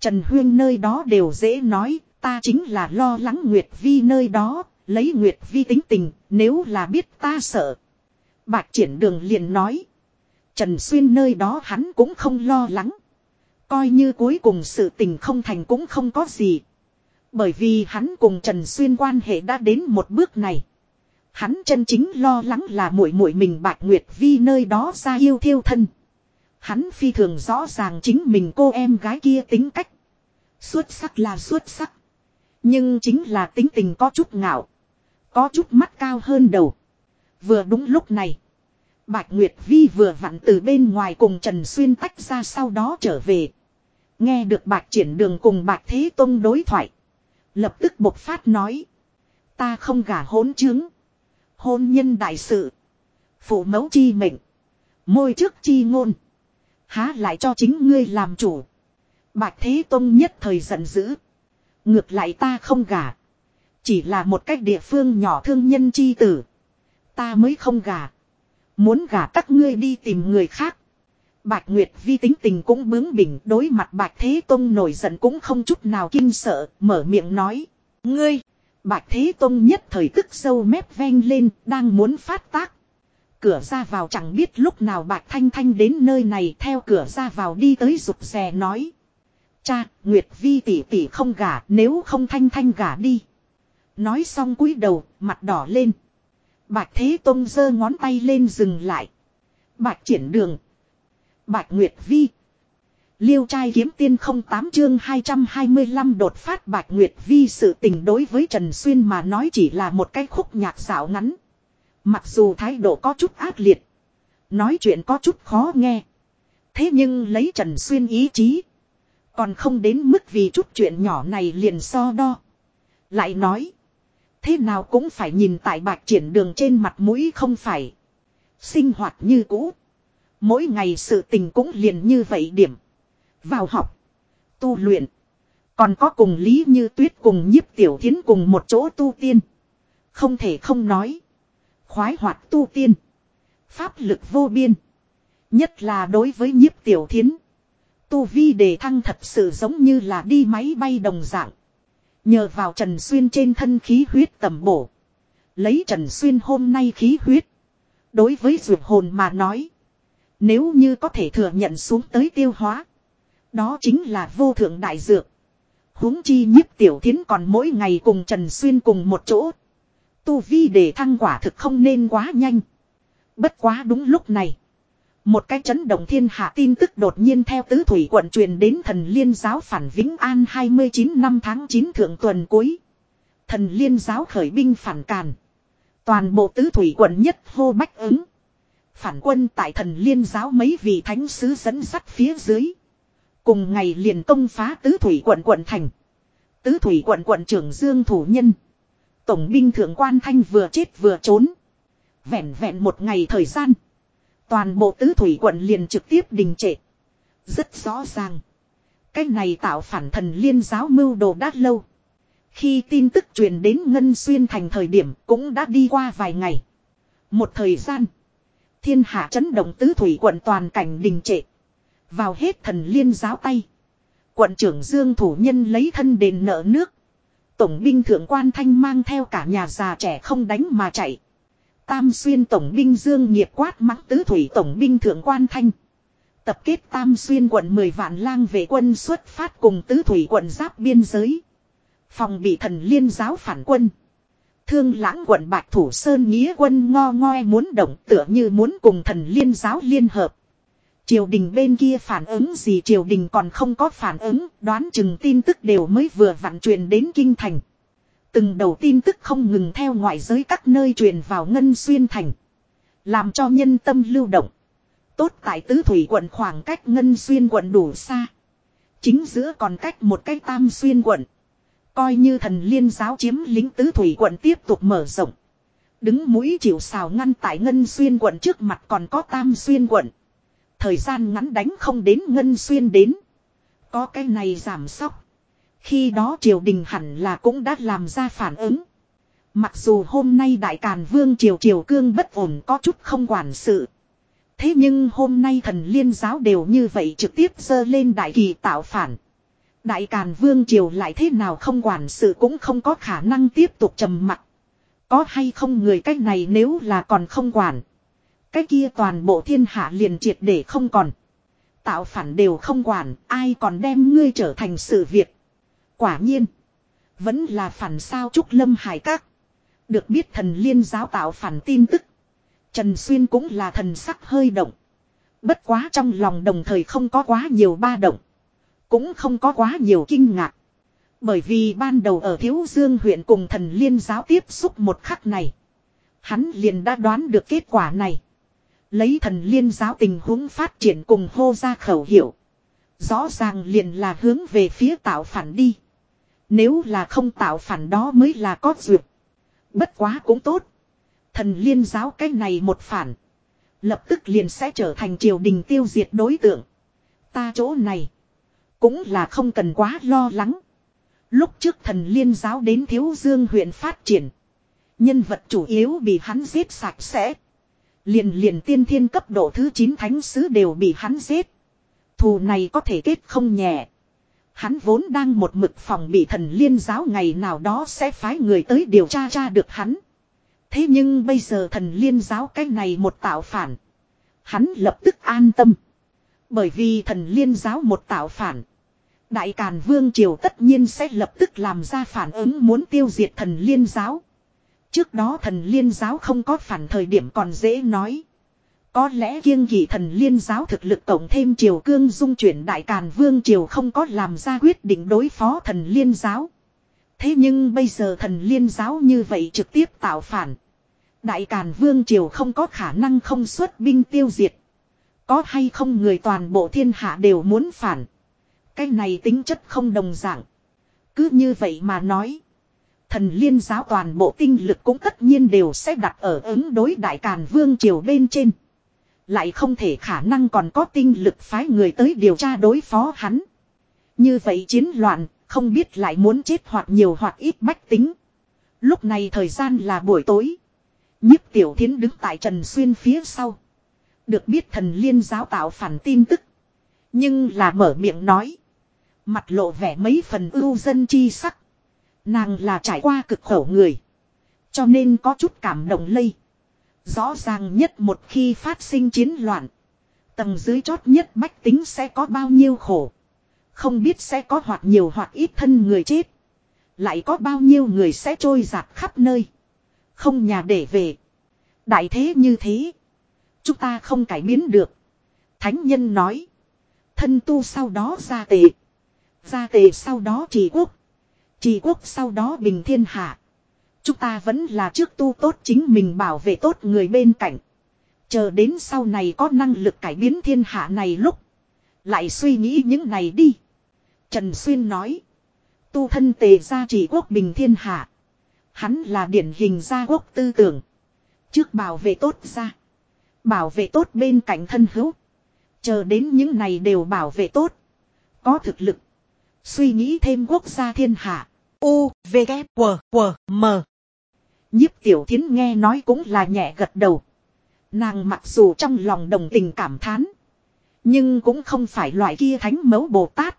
Speaker 1: Trần Huyên nơi đó đều dễ nói, ta chính là lo lắng Nguyệt Vi nơi đó, lấy Nguyệt Vi tính tình, nếu là biết ta sợ. Bạch triển đường liền nói. Trần Xuyên nơi đó hắn cũng không lo lắng. Coi như cuối cùng sự tình không thành cũng không có gì. Bởi vì hắn cùng Trần Xuyên quan hệ đã đến một bước này. Hắn chân chính lo lắng là muội muội mình Bạch Nguyệt Vi nơi đó ra yêu thiêu thân. Hắn phi thường rõ ràng chính mình cô em gái kia tính cách. Xuất sắc là xuất sắc. Nhưng chính là tính tình có chút ngạo. Có chút mắt cao hơn đầu. Vừa đúng lúc này. Bạch Nguyệt Vi vừa vặn từ bên ngoài cùng Trần Xuyên tách ra sau đó trở về. Nghe được Bạch Triển Đường cùng Bạch Thế Tông đối thoại. Lập tức bộc phát nói. Ta không gả hỗn chứng. Hôn nhân đại sự. Phụ mẫu chi mệnh. Môi trước chi ngôn. Há lại cho chính ngươi làm chủ. Bạch Thế Tông nhất thời giận dữ. Ngược lại ta không gả. Chỉ là một cách địa phương nhỏ thương nhân chi tử. Ta mới không gả. Muốn gả các ngươi đi tìm người khác. Bạch Nguyệt Vi tính tình cũng bướng bỉnh đối mặt Bạch Thế Tông nổi giận cũng không chút nào kinh sợ, mở miệng nói. Ngươi! Bạch Thế Tông nhất thời tức sâu mép ven lên, đang muốn phát tác. Cửa ra vào chẳng biết lúc nào Bạch Thanh Thanh đến nơi này theo cửa ra vào đi tới rụt rè nói. Cha, Nguyệt Vi tỷ tỷ không gả nếu không Thanh Thanh gả đi. Nói xong cúi đầu, mặt đỏ lên. Bạch Thế Tông giơ ngón tay lên dừng lại. Bạch triển đường. Bạch Nguyệt Vi. Liêu trai kiếm tiên không tám chương 225 đột phát Bạch Nguyệt Vi sự tình đối với Trần Xuyên mà nói chỉ là một cái khúc nhạc xảo ngắn. Mặc dù thái độ có chút ác liệt. Nói chuyện có chút khó nghe. Thế nhưng lấy Trần Xuyên ý chí. Còn không đến mức vì chút chuyện nhỏ này liền so đo. Lại nói. Thế nào cũng phải nhìn tại bạch triển đường trên mặt mũi không phải. Sinh hoạt như cũ. Mỗi ngày sự tình cũng liền như vậy điểm. Vào học. Tu luyện. Còn có cùng Lý Như Tuyết cùng nhiếp tiểu thiến cùng một chỗ tu tiên. Không thể không nói. Khoái hoạt tu tiên. Pháp lực vô biên. Nhất là đối với nhiếp tiểu thiến. Tu vi đề thăng thật sự giống như là đi máy bay đồng dạng. Nhờ vào Trần Xuyên trên thân khí huyết tầm bổ. Lấy Trần Xuyên hôm nay khí huyết. Đối với dược hồn mà nói. Nếu như có thể thừa nhận xuống tới tiêu hóa. Đó chính là vô thượng đại dược. huống chi nhiếp tiểu thiến còn mỗi ngày cùng Trần Xuyên cùng một chỗ. Tu vi để thăng quả thực không nên quá nhanh. Bất quá đúng lúc này. Một cái chấn động thiên hạ tin tức đột nhiên theo tứ thủy quận truyền đến thần liên giáo phản Vĩnh An 29 năm tháng 9 thượng tuần cuối. Thần liên giáo khởi binh phản càn. Toàn bộ tứ thủy quận nhất hô bách ứng. Phản quân tại thần liên giáo mấy vị thánh sứ dẫn sắt phía dưới. Cùng ngày liền công phá tứ thủy quận quận thành. Tứ thủy quận quận trưởng Dương Thủ Nhân. Tổng binh thượng quan thanh vừa chết vừa trốn. Vẹn vẹn một ngày thời gian. Toàn bộ tứ thủy quận liền trực tiếp đình trệ. Rất rõ ràng. Cái này tạo phản thần liên giáo mưu đồ đã lâu. Khi tin tức truyền đến Ngân Xuyên thành thời điểm cũng đã đi qua vài ngày. Một thời gian. Thiên hạ chấn động tứ thủy quận toàn cảnh đình trệ. Vào hết thần liên giáo tay. Quận trưởng Dương Thủ Nhân lấy thân đền nợ nước. Tổng binh thượng quan thanh mang theo cả nhà già trẻ không đánh mà chạy. Tam xuyên tổng binh dương nghiệp quát mắng tứ thủy tổng binh thượng quan thanh. Tập kết tam xuyên quận 10 vạn lang về quân xuất phát cùng tứ thủy quận giáp biên giới. Phòng bị thần liên giáo phản quân. Thương lãng quận Bạch Thủ Sơn nghĩa quân ngo ngoe muốn động tựa như muốn cùng thần liên giáo liên hợp. Triều đình bên kia phản ứng gì triều đình còn không có phản ứng, đoán chừng tin tức đều mới vừa vặn truyền đến kinh thành. Từng đầu tin tức không ngừng theo ngoại giới các nơi truyền vào ngân xuyên thành. Làm cho nhân tâm lưu động. Tốt tại tứ thủy quận khoảng cách ngân xuyên quận đủ xa. Chính giữa còn cách một cái tam xuyên quận. Coi như thần liên giáo chiếm lính tứ thủy quận tiếp tục mở rộng. Đứng mũi chịu xào ngăn tại ngân xuyên quận trước mặt còn có tam xuyên quận. Thời gian ngắn đánh không đến ngân xuyên đến. Có cái này giảm sóc. Khi đó triều đình hẳn là cũng đã làm ra phản ứng. Mặc dù hôm nay đại càn vương triều triều cương bất ổn có chút không quản sự. Thế nhưng hôm nay thần liên giáo đều như vậy trực tiếp dơ lên đại kỳ tạo phản. Đại Càn Vương Triều lại thế nào không quản sự cũng không có khả năng tiếp tục trầm mặc. Có hay không người cách này nếu là còn không quản. Cái kia toàn bộ thiên hạ liền triệt để không còn. Tạo phản đều không quản, ai còn đem ngươi trở thành sự việc. Quả nhiên, vẫn là phản sao Trúc Lâm Hải Các. Được biết thần liên giáo tạo phản tin tức. Trần Xuyên cũng là thần sắc hơi động. Bất quá trong lòng đồng thời không có quá nhiều ba động. Cũng không có quá nhiều kinh ngạc. Bởi vì ban đầu ở Thiếu Dương huyện cùng thần liên giáo tiếp xúc một khắc này. Hắn liền đã đoán được kết quả này. Lấy thần liên giáo tình huống phát triển cùng hô ra khẩu hiệu. Rõ ràng liền là hướng về phía tạo phản đi. Nếu là không tạo phản đó mới là có duyệt. Bất quá cũng tốt. Thần liên giáo cái này một phản. Lập tức liền sẽ trở thành triều đình tiêu diệt đối tượng. Ta chỗ này. Cũng là không cần quá lo lắng. Lúc trước thần liên giáo đến Thiếu Dương huyện phát triển. Nhân vật chủ yếu bị hắn giết sạch sẽ. Liền liền tiên thiên cấp độ thứ 9 thánh sứ đều bị hắn giết. Thù này có thể kết không nhẹ. Hắn vốn đang một mực phòng bị thần liên giáo ngày nào đó sẽ phái người tới điều tra tra được hắn. Thế nhưng bây giờ thần liên giáo cái này một tạo phản. Hắn lập tức an tâm. Bởi vì thần liên giáo một tạo phản. Đại Càn Vương Triều tất nhiên sẽ lập tức làm ra phản ứng muốn tiêu diệt thần liên giáo. Trước đó thần liên giáo không có phản thời điểm còn dễ nói. Có lẽ kiêng kỵ thần liên giáo thực lực cộng thêm triều cương dung chuyển đại càn vương triều không có làm ra quyết định đối phó thần liên giáo. Thế nhưng bây giờ thần liên giáo như vậy trực tiếp tạo phản. Đại càn vương triều không có khả năng không xuất binh tiêu diệt. Có hay không người toàn bộ thiên hạ đều muốn phản. Cái này tính chất không đồng dạng. Cứ như vậy mà nói. Thần liên giáo toàn bộ tinh lực cũng tất nhiên đều sẽ đặt ở ứng đối đại càn vương triều bên trên. Lại không thể khả năng còn có tinh lực phái người tới điều tra đối phó hắn. Như vậy chiến loạn, không biết lại muốn chết hoặc nhiều hoặc ít bách tính. Lúc này thời gian là buổi tối. Nhiếp tiểu thiến đứng tại Trần Xuyên phía sau. Được biết thần liên giáo tạo phản tin tức. Nhưng là mở miệng nói. Mặt lộ vẻ mấy phần ưu dân chi sắc. Nàng là trải qua cực khổ người. Cho nên có chút cảm động lây. Rõ ràng nhất một khi phát sinh chiến loạn. Tầng dưới chót nhất bách tính sẽ có bao nhiêu khổ. Không biết sẽ có hoặc nhiều hoặc ít thân người chết. Lại có bao nhiêu người sẽ trôi giạt khắp nơi. Không nhà để về. Đại thế như thế. Chúng ta không cải biến được. Thánh nhân nói. Thân tu sau đó ra tệ gia tề sau đó trì quốc. Trì quốc sau đó bình thiên hạ. Chúng ta vẫn là trước tu tốt chính mình bảo vệ tốt người bên cạnh. Chờ đến sau này có năng lực cải biến thiên hạ này lúc. Lại suy nghĩ những này đi. Trần Xuyên nói. Tu thân tề gia trì quốc bình thiên hạ. Hắn là điển hình gia quốc tư tưởng. Trước bảo vệ tốt ra. Bảo vệ tốt bên cạnh thân hữu. Chờ đến những này đều bảo vệ tốt. Có thực lực. Suy nghĩ thêm quốc gia thiên hạ. U, V, G, W, W, M. Nhiếp tiểu thiến nghe nói cũng là nhẹ gật đầu. Nàng mặc dù trong lòng đồng tình cảm thán. Nhưng cũng không phải loại kia thánh mẫu Bồ Tát.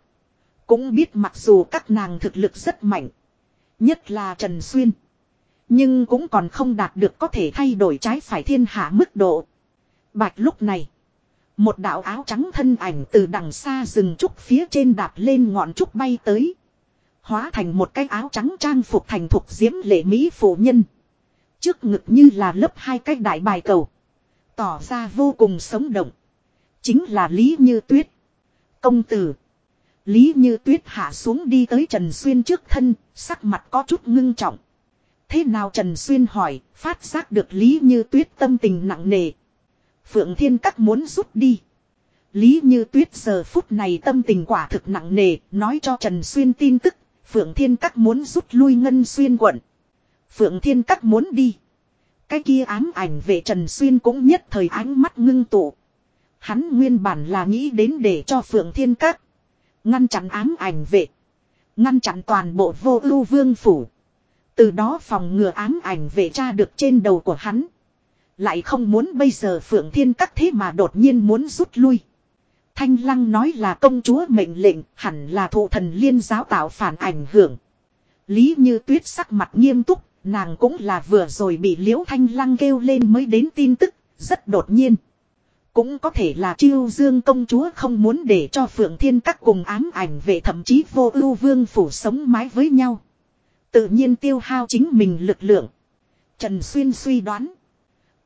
Speaker 1: Cũng biết mặc dù các nàng thực lực rất mạnh. Nhất là Trần Xuyên. Nhưng cũng còn không đạt được có thể thay đổi trái phải thiên hạ mức độ. Bạch lúc này. Một đạo áo trắng thân ảnh từ đằng xa rừng trúc phía trên đạp lên ngọn trúc bay tới. Hóa thành một cái áo trắng trang phục thành thục diễm lệ mỹ phụ nhân. Trước ngực như là lớp hai cái đại bài cầu. Tỏ ra vô cùng sống động. Chính là Lý Như Tuyết. Công tử. Lý Như Tuyết hạ xuống đi tới Trần Xuyên trước thân, sắc mặt có chút ngưng trọng. Thế nào Trần Xuyên hỏi, phát giác được Lý Như Tuyết tâm tình nặng nề. Phượng Thiên Các muốn rút đi. Lý Như Tuyết giờ phút này tâm tình quả thực nặng nề, nói cho Trần Xuyên tin tức, Phượng Thiên Các muốn rút lui Ngân Xuyên quận. Phượng Thiên Các muốn đi. Cái kia ám ảnh về Trần Xuyên cũng nhất thời ánh mắt ngưng tụ. Hắn nguyên bản là nghĩ đến để cho Phượng Thiên Các. Ngăn chặn ám ảnh vệ. Ngăn chặn toàn bộ vô ưu vương phủ. Từ đó phòng ngừa ám ảnh vệ tra được trên đầu của hắn. Lại không muốn bây giờ Phượng Thiên Các thế mà đột nhiên muốn rút lui. Thanh Lăng nói là công chúa mệnh lệnh, hẳn là thụ thần liên giáo tạo phản ảnh hưởng. Lý Như Tuyết sắc mặt nghiêm túc, nàng cũng là vừa rồi bị Liễu Thanh Lăng kêu lên mới đến tin tức, rất đột nhiên. Cũng có thể là chiêu dương công chúa không muốn để cho Phượng Thiên các cùng ám ảnh về thậm chí vô ưu vương phủ sống mái với nhau. Tự nhiên tiêu hao chính mình lực lượng. Trần Xuyên suy đoán.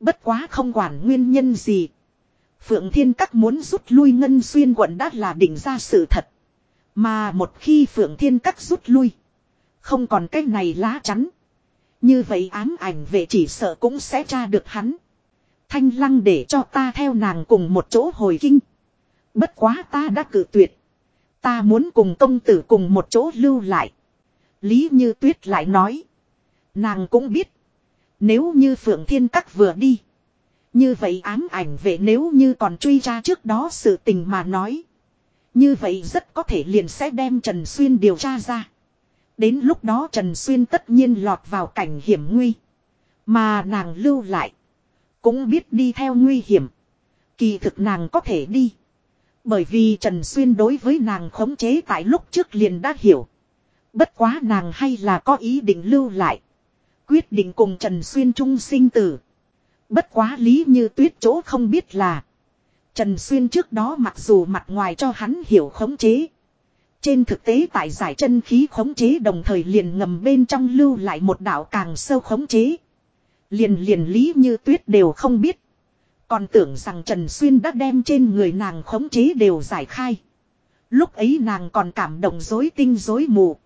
Speaker 1: Bất quá không quản nguyên nhân gì. Phượng Thiên Các muốn rút lui Ngân Xuyên quận đã là định ra sự thật. Mà một khi Phượng Thiên Các rút lui. Không còn cách này lá chắn. Như vậy ám ảnh về chỉ sợ cũng sẽ tra được hắn. Thanh lăng để cho ta theo nàng cùng một chỗ hồi kinh. Bất quá ta đã cử tuyệt. Ta muốn cùng công tử cùng một chỗ lưu lại. Lý Như Tuyết lại nói. Nàng cũng biết. Nếu như Phượng Thiên Các vừa đi. Như vậy ám ảnh về nếu như còn truy ra trước đó sự tình mà nói. Như vậy rất có thể liền sẽ đem Trần Xuyên điều tra ra. Đến lúc đó Trần Xuyên tất nhiên lọt vào cảnh hiểm nguy. Mà nàng lưu lại. Cũng biết đi theo nguy hiểm. Kỳ thực nàng có thể đi. Bởi vì Trần Xuyên đối với nàng khống chế tại lúc trước liền đã hiểu. Bất quá nàng hay là có ý định lưu lại. Quyết định cùng Trần Xuyên chung sinh tử. Bất quá lý như tuyết chỗ không biết là. Trần Xuyên trước đó mặc dù mặt ngoài cho hắn hiểu khống chế. Trên thực tế tại giải chân khí khống chế đồng thời liền ngầm bên trong lưu lại một đạo càng sâu khống chế. Liền liền lý như tuyết đều không biết. Còn tưởng rằng Trần Xuyên đã đem trên người nàng khống chế đều giải khai. Lúc ấy nàng còn cảm động dối tinh dối mù.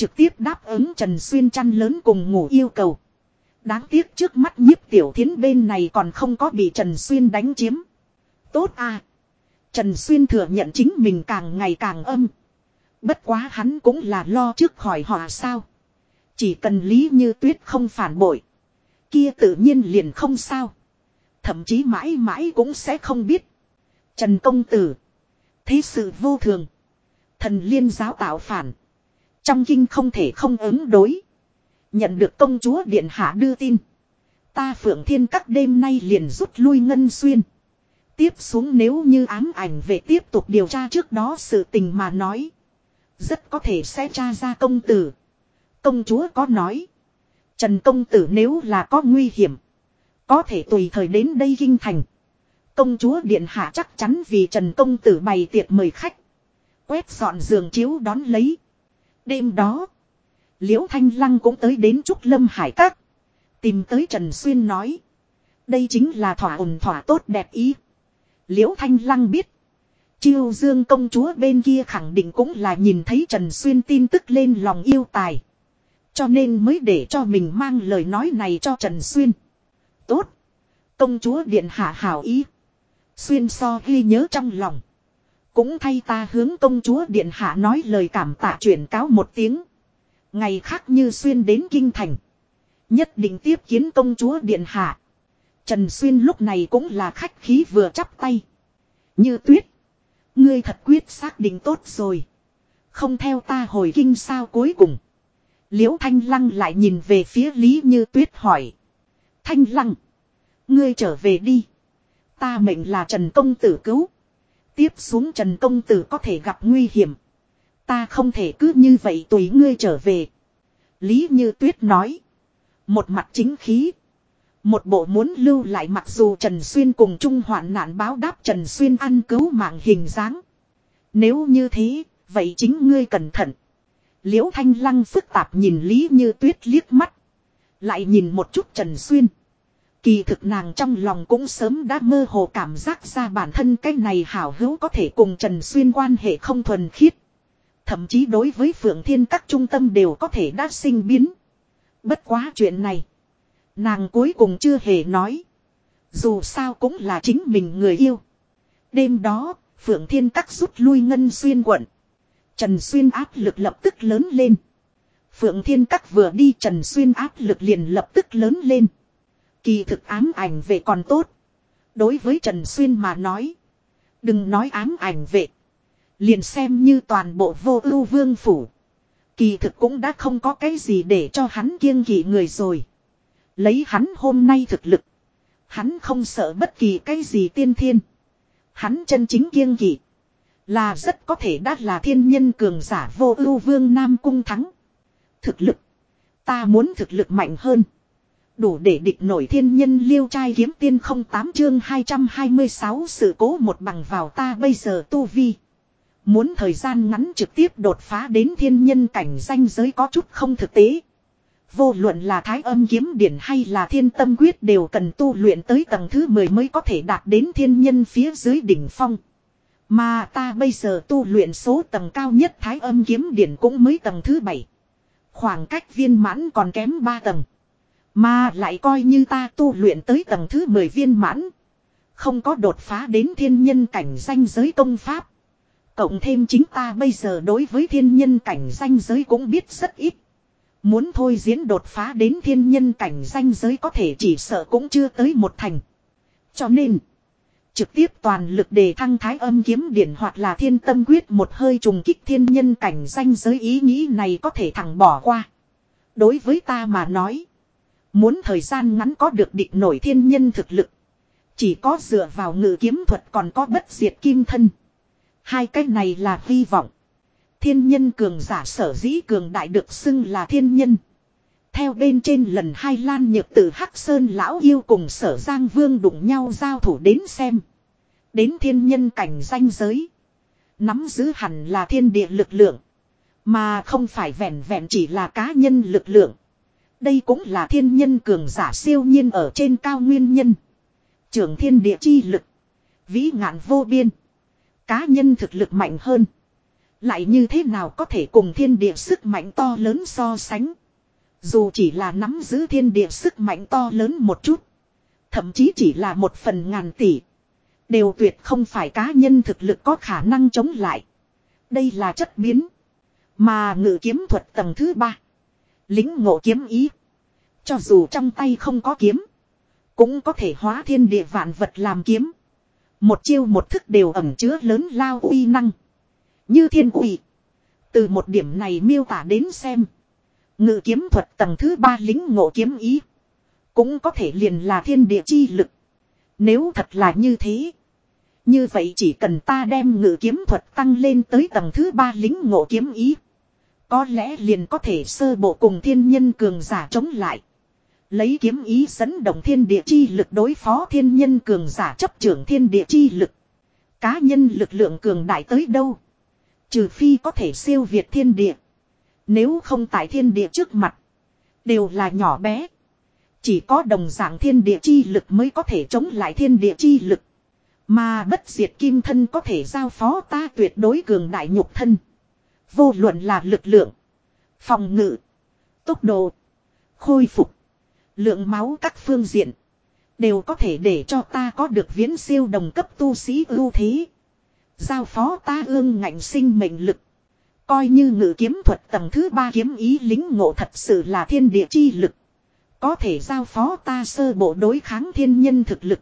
Speaker 1: Trực tiếp đáp ứng Trần Xuyên chăn lớn cùng ngủ yêu cầu. Đáng tiếc trước mắt nhiếp tiểu thiến bên này còn không có bị Trần Xuyên đánh chiếm. Tốt à. Trần Xuyên thừa nhận chính mình càng ngày càng âm. Bất quá hắn cũng là lo trước khỏi họ sao. Chỉ cần lý như tuyết không phản bội. Kia tự nhiên liền không sao. Thậm chí mãi mãi cũng sẽ không biết. Trần công tử. Thế sự vô thường. Thần liên giáo tạo phản. Trong kinh không thể không ứng đối. Nhận được công chúa Điện Hạ đưa tin. Ta phượng thiên các đêm nay liền rút lui ngân xuyên. Tiếp xuống nếu như ám ảnh về tiếp tục điều tra trước đó sự tình mà nói. Rất có thể sẽ tra ra công tử. Công chúa có nói. Trần công tử nếu là có nguy hiểm. Có thể tùy thời đến đây kinh thành. Công chúa điện hạ chắc chắn vì Trần công tử bày tiệc mời khách. Quét dọn giường chiếu đón lấy. Đêm đó. Liễu Thanh Lăng cũng tới đến Trúc Lâm Hải Các. Tìm tới Trần Xuyên nói. Đây chính là thỏa ổn thỏa tốt đẹp ý. Liễu Thanh Lăng biết. Chiêu Dương công chúa bên kia khẳng định cũng là nhìn thấy Trần Xuyên tin tức lên lòng yêu tài. Cho nên mới để cho mình mang lời nói này cho Trần Xuyên. Tốt. Công chúa điện hạ hảo ý. Xuyên so ghi nhớ trong lòng. Cũng thay ta hướng công chúa điện hạ nói lời cảm tạ chuyển cáo một tiếng. Ngày khác như Xuyên đến Kinh Thành. Nhất định tiếp kiến công chúa điện hạ. Trần Xuyên lúc này cũng là khách khí vừa chắp tay. Như tuyết. Ngươi thật quyết xác định tốt rồi. Không theo ta hồi kinh sao cuối cùng. Liễu Thanh Lăng lại nhìn về phía Lý Như Tuyết hỏi. Thanh Lăng. Ngươi trở về đi. Ta mệnh là Trần Công Tử cứu. Tiếp xuống Trần Công Tử có thể gặp nguy hiểm. Ta không thể cứ như vậy tùy ngươi trở về. Lý Như Tuyết nói. Một mặt chính khí. Một bộ muốn lưu lại mặc dù Trần Xuyên cùng trung hoạn nạn báo đáp Trần Xuyên ăn cứu mạng hình dáng. Nếu như thế, vậy chính ngươi cẩn thận. Liễu Thanh Lăng phức tạp nhìn Lý Như Tuyết liếc mắt. Lại nhìn một chút Trần Xuyên. Kỳ thực nàng trong lòng cũng sớm đã mơ hồ cảm giác ra bản thân cái này hảo hữu có thể cùng Trần Xuyên quan hệ không thuần khiết. Thậm chí đối với Phượng Thiên các trung tâm đều có thể đã sinh biến. Bất quá chuyện này. Nàng cuối cùng chưa hề nói. Dù sao cũng là chính mình người yêu. Đêm đó, Phượng Thiên các rút lui ngân xuyên quận. Trần Xuyên áp lực lập tức lớn lên. Phượng Thiên các vừa đi Trần Xuyên áp lực liền lập tức lớn lên. Kỳ thực ám ảnh vệ còn tốt. Đối với Trần Xuyên mà nói. Đừng nói ám ảnh vệ. Liền xem như toàn bộ vô ưu vương phủ. Kỳ thực cũng đã không có cái gì để cho hắn kiêng kỵ người rồi. Lấy hắn hôm nay thực lực. Hắn không sợ bất kỳ cái gì tiên thiên. Hắn chân chính kiêng kỵ. Là rất có thể đã là thiên nhân cường giả vô ưu vương Nam Cung thắng. Thực lực. Ta muốn thực lực mạnh hơn. Đủ để địch nổi thiên nhân liêu trai kiếm tiên không tám chương 226 sự cố một bằng vào ta bây giờ tu vi. Muốn thời gian ngắn trực tiếp đột phá đến thiên nhân cảnh danh giới có chút không thực tế. Vô luận là thái âm kiếm điển hay là thiên tâm quyết đều cần tu luyện tới tầng thứ 10 mới có thể đạt đến thiên nhân phía dưới đỉnh phong. Mà ta bây giờ tu luyện số tầng cao nhất thái âm kiếm điển cũng mới tầng thứ 7. Khoảng cách viên mãn còn kém 3 tầng. Mà lại coi như ta tu luyện tới tầng thứ 10 viên mãn. Không có đột phá đến thiên nhân cảnh danh giới công pháp. Cộng thêm chính ta bây giờ đối với thiên nhân cảnh danh giới cũng biết rất ít. Muốn thôi diễn đột phá đến thiên nhân cảnh danh giới có thể chỉ sợ cũng chưa tới một thành. Cho nên, trực tiếp toàn lực đề thăng thái âm kiếm điển hoặc là thiên tâm quyết một hơi trùng kích thiên nhân cảnh danh giới ý nghĩ này có thể thẳng bỏ qua. Đối với ta mà nói, muốn thời gian ngắn có được định nổi thiên nhân thực lực. Chỉ có dựa vào ngự kiếm thuật còn có bất diệt kim thân. Hai cái này là hy vọng. Thiên nhân cường giả sở dĩ cường đại được xưng là thiên nhân. Theo bên trên lần hai lan nhược tử Hắc Sơn lão yêu cùng sở Giang Vương đụng nhau giao thủ đến xem. Đến thiên nhân cảnh danh giới. Nắm giữ hẳn là thiên địa lực lượng. Mà không phải vẹn vẹn chỉ là cá nhân lực lượng. Đây cũng là thiên nhân cường giả siêu nhiên ở trên cao nguyên nhân. Trưởng thiên địa chi lực. Vĩ ngạn vô biên. Cá nhân thực lực mạnh hơn. Lại như thế nào có thể cùng thiên địa sức mạnh to lớn so sánh. Dù chỉ là nắm giữ thiên địa sức mạnh to lớn một chút. Thậm chí chỉ là một phần ngàn tỷ. Đều tuyệt không phải cá nhân thực lực có khả năng chống lại. Đây là chất biến. Mà ngự kiếm thuật tầng thứ ba. Lính ngộ kiếm ý. Cho dù trong tay không có kiếm. Cũng có thể hóa thiên địa vạn vật làm kiếm. Một chiêu một thức đều ẩm chứa lớn lao uy năng. Như thiên uy. Từ một điểm này miêu tả đến xem. Ngự kiếm thuật tầng thứ ba lính ngộ kiếm ý. Cũng có thể liền là thiên địa chi lực. Nếu thật là như thế. Như vậy chỉ cần ta đem ngự kiếm thuật tăng lên tới tầng thứ ba lính ngộ kiếm ý. Có lẽ liền có thể sơ bộ cùng thiên nhân cường giả chống lại. Lấy kiếm ý dẫn động thiên địa chi lực đối phó thiên nhân cường giả chấp trưởng thiên địa chi lực. Cá nhân lực lượng cường đại tới đâu. Trừ phi có thể siêu việt thiên địa. Nếu không tại thiên địa trước mặt. Đều là nhỏ bé. Chỉ có đồng dạng thiên địa chi lực mới có thể chống lại thiên địa chi lực. Mà bất diệt kim thân có thể giao phó ta tuyệt đối cường đại nhục thân. Vô luận là lực lượng. Phòng ngự. Tốc độ. Khôi phục. Lượng máu các phương diện. Đều có thể để cho ta có được viễn siêu đồng cấp tu sĩ ưu thế. Giao phó ta ương ngạnh sinh mệnh lực. Coi như ngự kiếm thuật tầng thứ ba kiếm ý lính ngộ thật sự là thiên địa chi lực. Có thể giao phó ta sơ bộ đối kháng thiên nhân thực lực.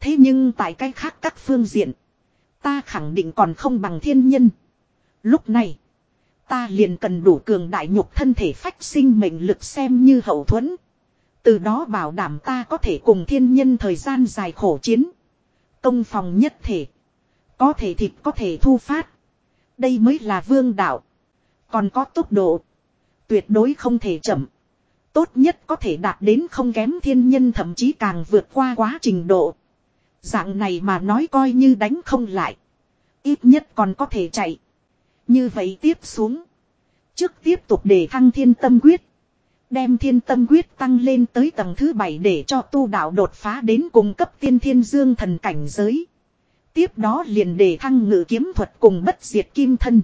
Speaker 1: Thế nhưng tại cái khác các phương diện. Ta khẳng định còn không bằng thiên nhân. Lúc này. Ta liền cần đủ cường đại nhục thân thể phách sinh mệnh lực xem như hậu thuẫn. Từ đó bảo đảm ta có thể cùng thiên nhân thời gian dài khổ chiến. Công phòng nhất thể. Có thể thịt có thể thu phát. Đây mới là vương đạo. Còn có tốc độ. Tuyệt đối không thể chậm. Tốt nhất có thể đạt đến không kém thiên nhân thậm chí càng vượt qua quá trình độ. Dạng này mà nói coi như đánh không lại. Ít nhất còn có thể chạy. Như vậy tiếp xuống. Trước tiếp tục để thăng thiên tâm quyết. Đem thiên tâm quyết tăng lên tới tầng thứ bảy để cho tu đạo đột phá đến cùng cấp tiên thiên dương thần cảnh giới. Tiếp đó liền để thăng ngự kiếm thuật cùng bất diệt kim thân.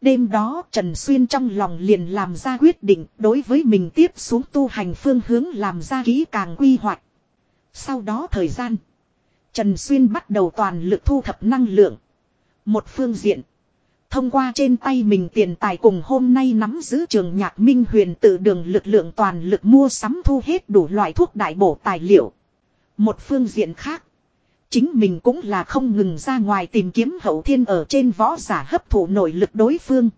Speaker 1: Đêm đó Trần Xuyên trong lòng liền làm ra quyết định đối với mình tiếp xuống tu hành phương hướng làm ra kỹ càng quy hoạch. Sau đó thời gian, Trần Xuyên bắt đầu toàn lực thu thập năng lượng. Một phương diện, thông qua trên tay mình tiền tài cùng hôm nay nắm giữ trường nhạc minh huyền tự đường lực lượng toàn lực mua sắm thu hết đủ loại thuốc đại bổ tài liệu. Một phương diện khác, Chính mình cũng là không ngừng ra ngoài tìm kiếm hậu thiên ở trên võ giả hấp thụ nội lực đối phương.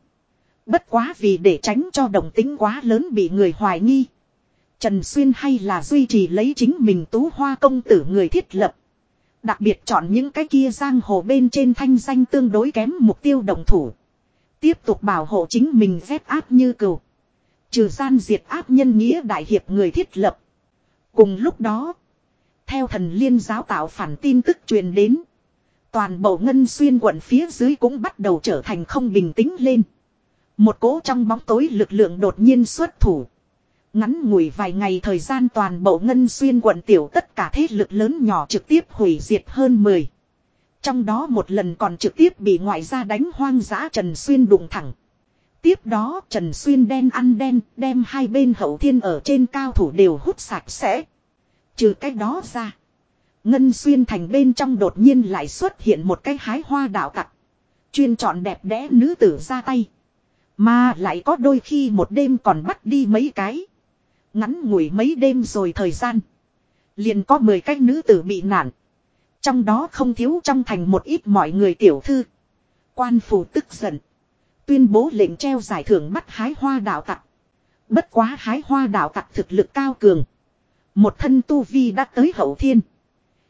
Speaker 1: Bất quá vì để tránh cho đồng tính quá lớn bị người hoài nghi. Trần Xuyên hay là duy trì lấy chính mình tú hoa công tử người thiết lập. Đặc biệt chọn những cái kia giang hồ bên trên thanh danh tương đối kém mục tiêu đồng thủ. Tiếp tục bảo hộ chính mình dép áp như cừu. Trừ gian diệt áp nhân nghĩa đại hiệp người thiết lập. Cùng lúc đó. Theo thần liên giáo tạo phản tin tức truyền đến. Toàn bộ ngân xuyên quận phía dưới cũng bắt đầu trở thành không bình tĩnh lên. Một cỗ trong bóng tối lực lượng đột nhiên xuất thủ. Ngắn ngủi vài ngày thời gian toàn bộ ngân xuyên quận tiểu tất cả thế lực lớn nhỏ trực tiếp hủy diệt hơn 10. Trong đó một lần còn trực tiếp bị ngoại gia đánh hoang dã Trần Xuyên đụng thẳng. Tiếp đó Trần Xuyên đen ăn đen, đem hai bên hậu thiên ở trên cao thủ đều hút sạch sẽ. Trừ cái đó ra. Ngân xuyên thành bên trong đột nhiên lại xuất hiện một cái hái hoa đạo tặc. Chuyên chọn đẹp đẽ nữ tử ra tay. Mà lại có đôi khi một đêm còn bắt đi mấy cái. Ngắn ngủi mấy đêm rồi thời gian. Liền có 10 cái nữ tử bị nạn. Trong đó không thiếu trong thành một ít mọi người tiểu thư. Quan phủ tức giận. Tuyên bố lệnh treo giải thưởng bắt hái hoa đạo tặc. Bất quá hái hoa đạo tặc thực lực cao cường. Một thân tu vi đã tới hậu thiên.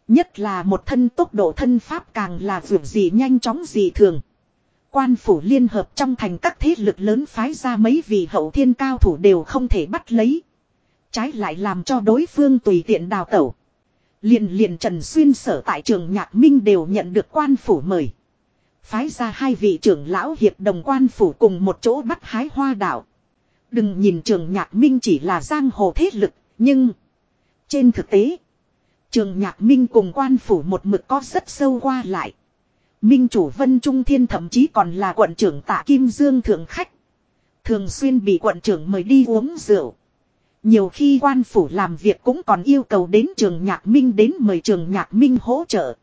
Speaker 1: Nhất là một thân tốc độ thân pháp càng là vượt gì nhanh chóng gì thường. Quan phủ liên hợp trong thành các thế lực lớn phái ra mấy vị hậu thiên cao thủ đều không thể bắt lấy. Trái lại làm cho đối phương tùy tiện đào tẩu. Liền liền Trần Xuyên sở tại trường Nhạc Minh đều nhận được quan phủ mời. Phái ra hai vị trưởng lão hiệp đồng quan phủ cùng một chỗ bắt hái hoa đảo. Đừng nhìn trường Nhạc Minh chỉ là giang hồ thế lực, nhưng... Trên thực tế, trường nhạc minh cùng quan phủ một mực có rất sâu qua lại. Minh chủ Vân Trung Thiên thậm chí còn là quận trưởng tạ Kim Dương thượng khách. Thường xuyên bị quận trưởng mời đi uống rượu. Nhiều khi quan phủ làm việc cũng còn yêu cầu đến trường nhạc minh đến mời trường nhạc minh hỗ trợ.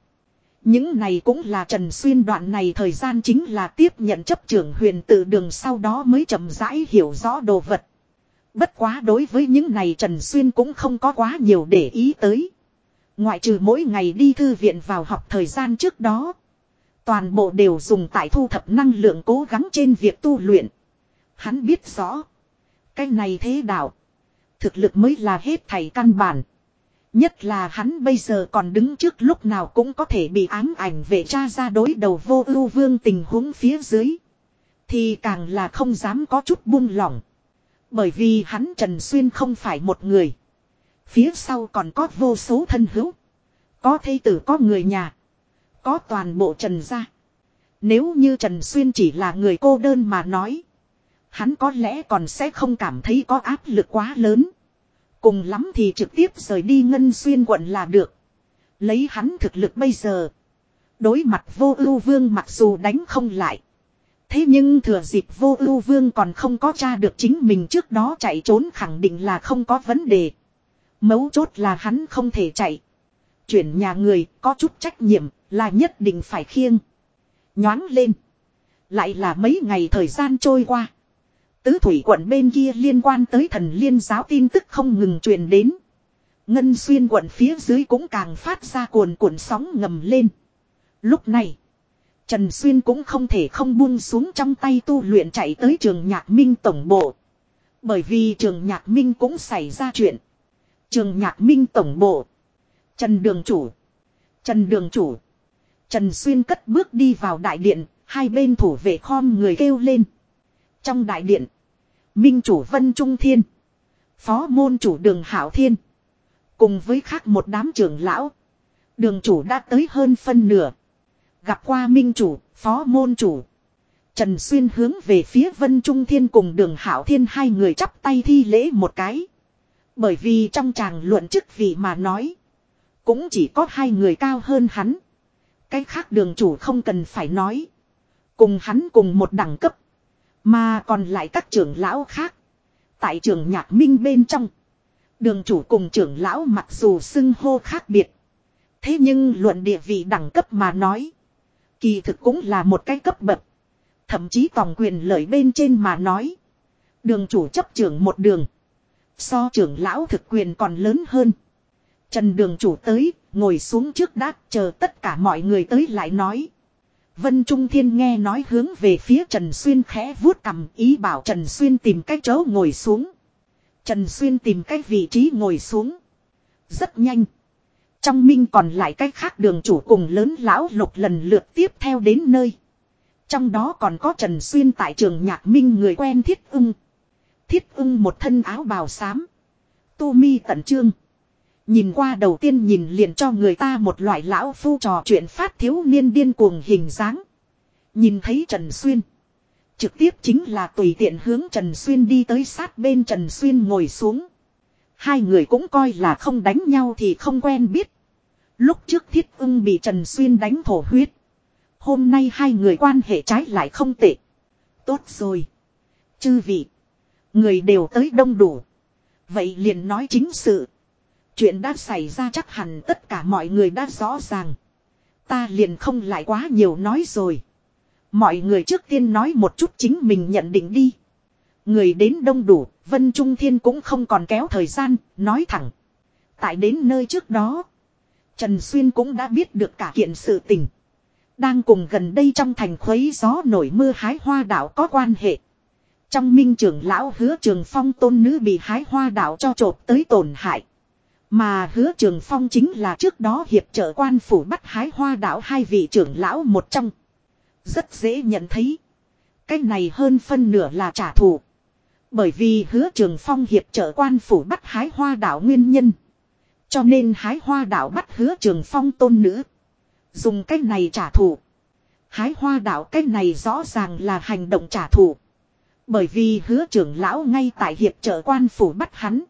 Speaker 1: Những này cũng là Trần Xuyên đoạn này thời gian chính là tiếp nhận chấp trưởng huyền tự đường sau đó mới chậm rãi hiểu rõ đồ vật. Bất quá đối với những này Trần Xuyên cũng không có quá nhiều để ý tới. Ngoại trừ mỗi ngày đi thư viện vào học thời gian trước đó. Toàn bộ đều dùng tại thu thập năng lượng cố gắng trên việc tu luyện. Hắn biết rõ. Cái này thế đạo. Thực lực mới là hết thảy căn bản. Nhất là hắn bây giờ còn đứng trước lúc nào cũng có thể bị ám ảnh về cha ra đối đầu vô ưu vương tình huống phía dưới. Thì càng là không dám có chút buông lỏng. Bởi vì hắn Trần Xuyên không phải một người. Phía sau còn có vô số thân hữu. Có thây tử, có người nhà. Có toàn bộ Trần gia. Nếu như Trần Xuyên chỉ là người cô đơn mà nói. Hắn có lẽ còn sẽ không cảm thấy có áp lực quá lớn. Cùng lắm thì trực tiếp rời đi Ngân Xuyên quận là được. Lấy hắn thực lực bây giờ. Đối mặt vô ưu vương mặc dù đánh không lại. Thế nhưng thừa dịp vô ưu vương còn không có tra được chính mình trước đó chạy trốn khẳng định là không có vấn đề. Mấu chốt là hắn không thể chạy. Chuyển nhà người có chút trách nhiệm là nhất định phải khiêng. Nhoáng lên. Lại là mấy ngày thời gian trôi qua. Tứ thủy quận bên kia liên quan tới thần liên giáo tin tức không ngừng truyền đến. Ngân xuyên quận phía dưới cũng càng phát ra cuồn cuộn sóng ngầm lên. Lúc này. Trần Xuyên cũng không thể không buông xuống trong tay tu luyện chạy tới trường nhạc minh tổng bộ. Bởi vì trường nhạc minh cũng xảy ra chuyện. Trường nhạc minh tổng bộ. Trần Đường Chủ. Trần Đường Chủ. Trần Xuyên cất bước đi vào đại điện, hai bên thủ vệ khom người kêu lên. Trong đại điện, Minh chủ Vân Trung Thiên. Phó môn chủ đường Hảo Thiên. Cùng với khác một đám trưởng lão. Đường chủ đã tới hơn phân nửa. Gặp qua Minh chủ, phó môn chủ. Trần Xuyên hướng về phía Vân Trung Thiên cùng đường Hảo Thiên hai người chắp tay thi lễ một cái. Bởi vì trong chàng luận chức vị mà nói. Cũng chỉ có hai người cao hơn hắn. Cái khác đường chủ không cần phải nói. Cùng hắn cùng một đẳng cấp. Mà còn lại các trưởng lão khác. Tại trường nhạc minh bên trong. Đường chủ cùng trưởng lão mặc dù xưng hô khác biệt. Thế nhưng luận địa vị đẳng cấp mà nói. Kỳ thực cũng là một cái cấp bậc. Thậm chí tòng quyền lợi bên trên mà nói. Đường chủ chấp trưởng một đường. So trưởng lão thực quyền còn lớn hơn. Trần đường chủ tới, ngồi xuống trước đát chờ tất cả mọi người tới lại nói. Vân Trung Thiên nghe nói hướng về phía Trần Xuyên khẽ vuốt cầm ý bảo Trần Xuyên tìm cách chỗ ngồi xuống. Trần Xuyên tìm cách vị trí ngồi xuống. Rất nhanh. Trong minh còn lại cách khác đường chủ cùng lớn lão lục lần lượt tiếp theo đến nơi. Trong đó còn có Trần Xuyên tại trường nhạc minh người quen thiết ưng. Thiết ưng một thân áo bào xám. Tu mi tận trương. Nhìn qua đầu tiên nhìn liền cho người ta một loại lão phu trò chuyện phát thiếu niên điên cuồng hình dáng. Nhìn thấy Trần Xuyên. Trực tiếp chính là tùy tiện hướng Trần Xuyên đi tới sát bên Trần Xuyên ngồi xuống. Hai người cũng coi là không đánh nhau thì không quen biết. Lúc trước thiết ưng bị Trần Xuyên đánh thổ huyết. Hôm nay hai người quan hệ trái lại không tệ. Tốt rồi. Chư vị. Người đều tới đông đủ. Vậy liền nói chính sự. Chuyện đã xảy ra chắc hẳn tất cả mọi người đã rõ ràng. Ta liền không lại quá nhiều nói rồi. Mọi người trước tiên nói một chút chính mình nhận định đi. Người đến đông đủ, Vân Trung Thiên cũng không còn kéo thời gian, nói thẳng. Tại đến nơi trước đó, Trần Xuyên cũng đã biết được cả kiện sự tình. Đang cùng gần đây trong thành khuấy gió nổi mưa hái hoa đảo có quan hệ. Trong minh trưởng lão hứa trường phong tôn nữ bị hái hoa đảo cho trộp tới tổn hại. Mà hứa trường phong chính là trước đó hiệp trợ quan phủ bắt hái hoa đảo hai vị trưởng lão một trong. Rất dễ nhận thấy. Cái này hơn phân nửa là trả thù. Bởi vì hứa trường phong hiệp trợ quan phủ bắt hái hoa đảo nguyên nhân. Cho nên hái hoa đảo bắt hứa trường phong tôn nữ. Dùng cách này trả thù. Hái hoa đảo cách này rõ ràng là hành động trả thù. Bởi vì hứa trưởng lão ngay tại hiệp trợ quan phủ bắt hắn.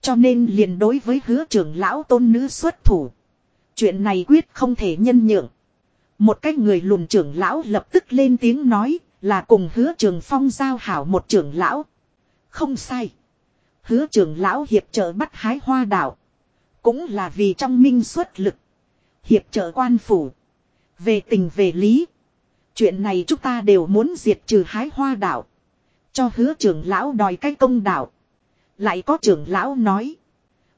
Speaker 1: Cho nên liền đối với hứa trưởng lão tôn nữ xuất thủ. Chuyện này quyết không thể nhân nhượng. Một cái người lùn trưởng lão lập tức lên tiếng nói là cùng hứa trường phong giao hảo một trưởng lão. Không sai. Hứa trưởng lão hiệp trợ bắt hái hoa đảo. Cũng là vì trong minh xuất lực. Hiệp trợ quan phủ. Về tình về lý. Chuyện này chúng ta đều muốn diệt trừ hái hoa đảo. Cho hứa trưởng lão đòi cái công đạo. Lại có trưởng lão nói.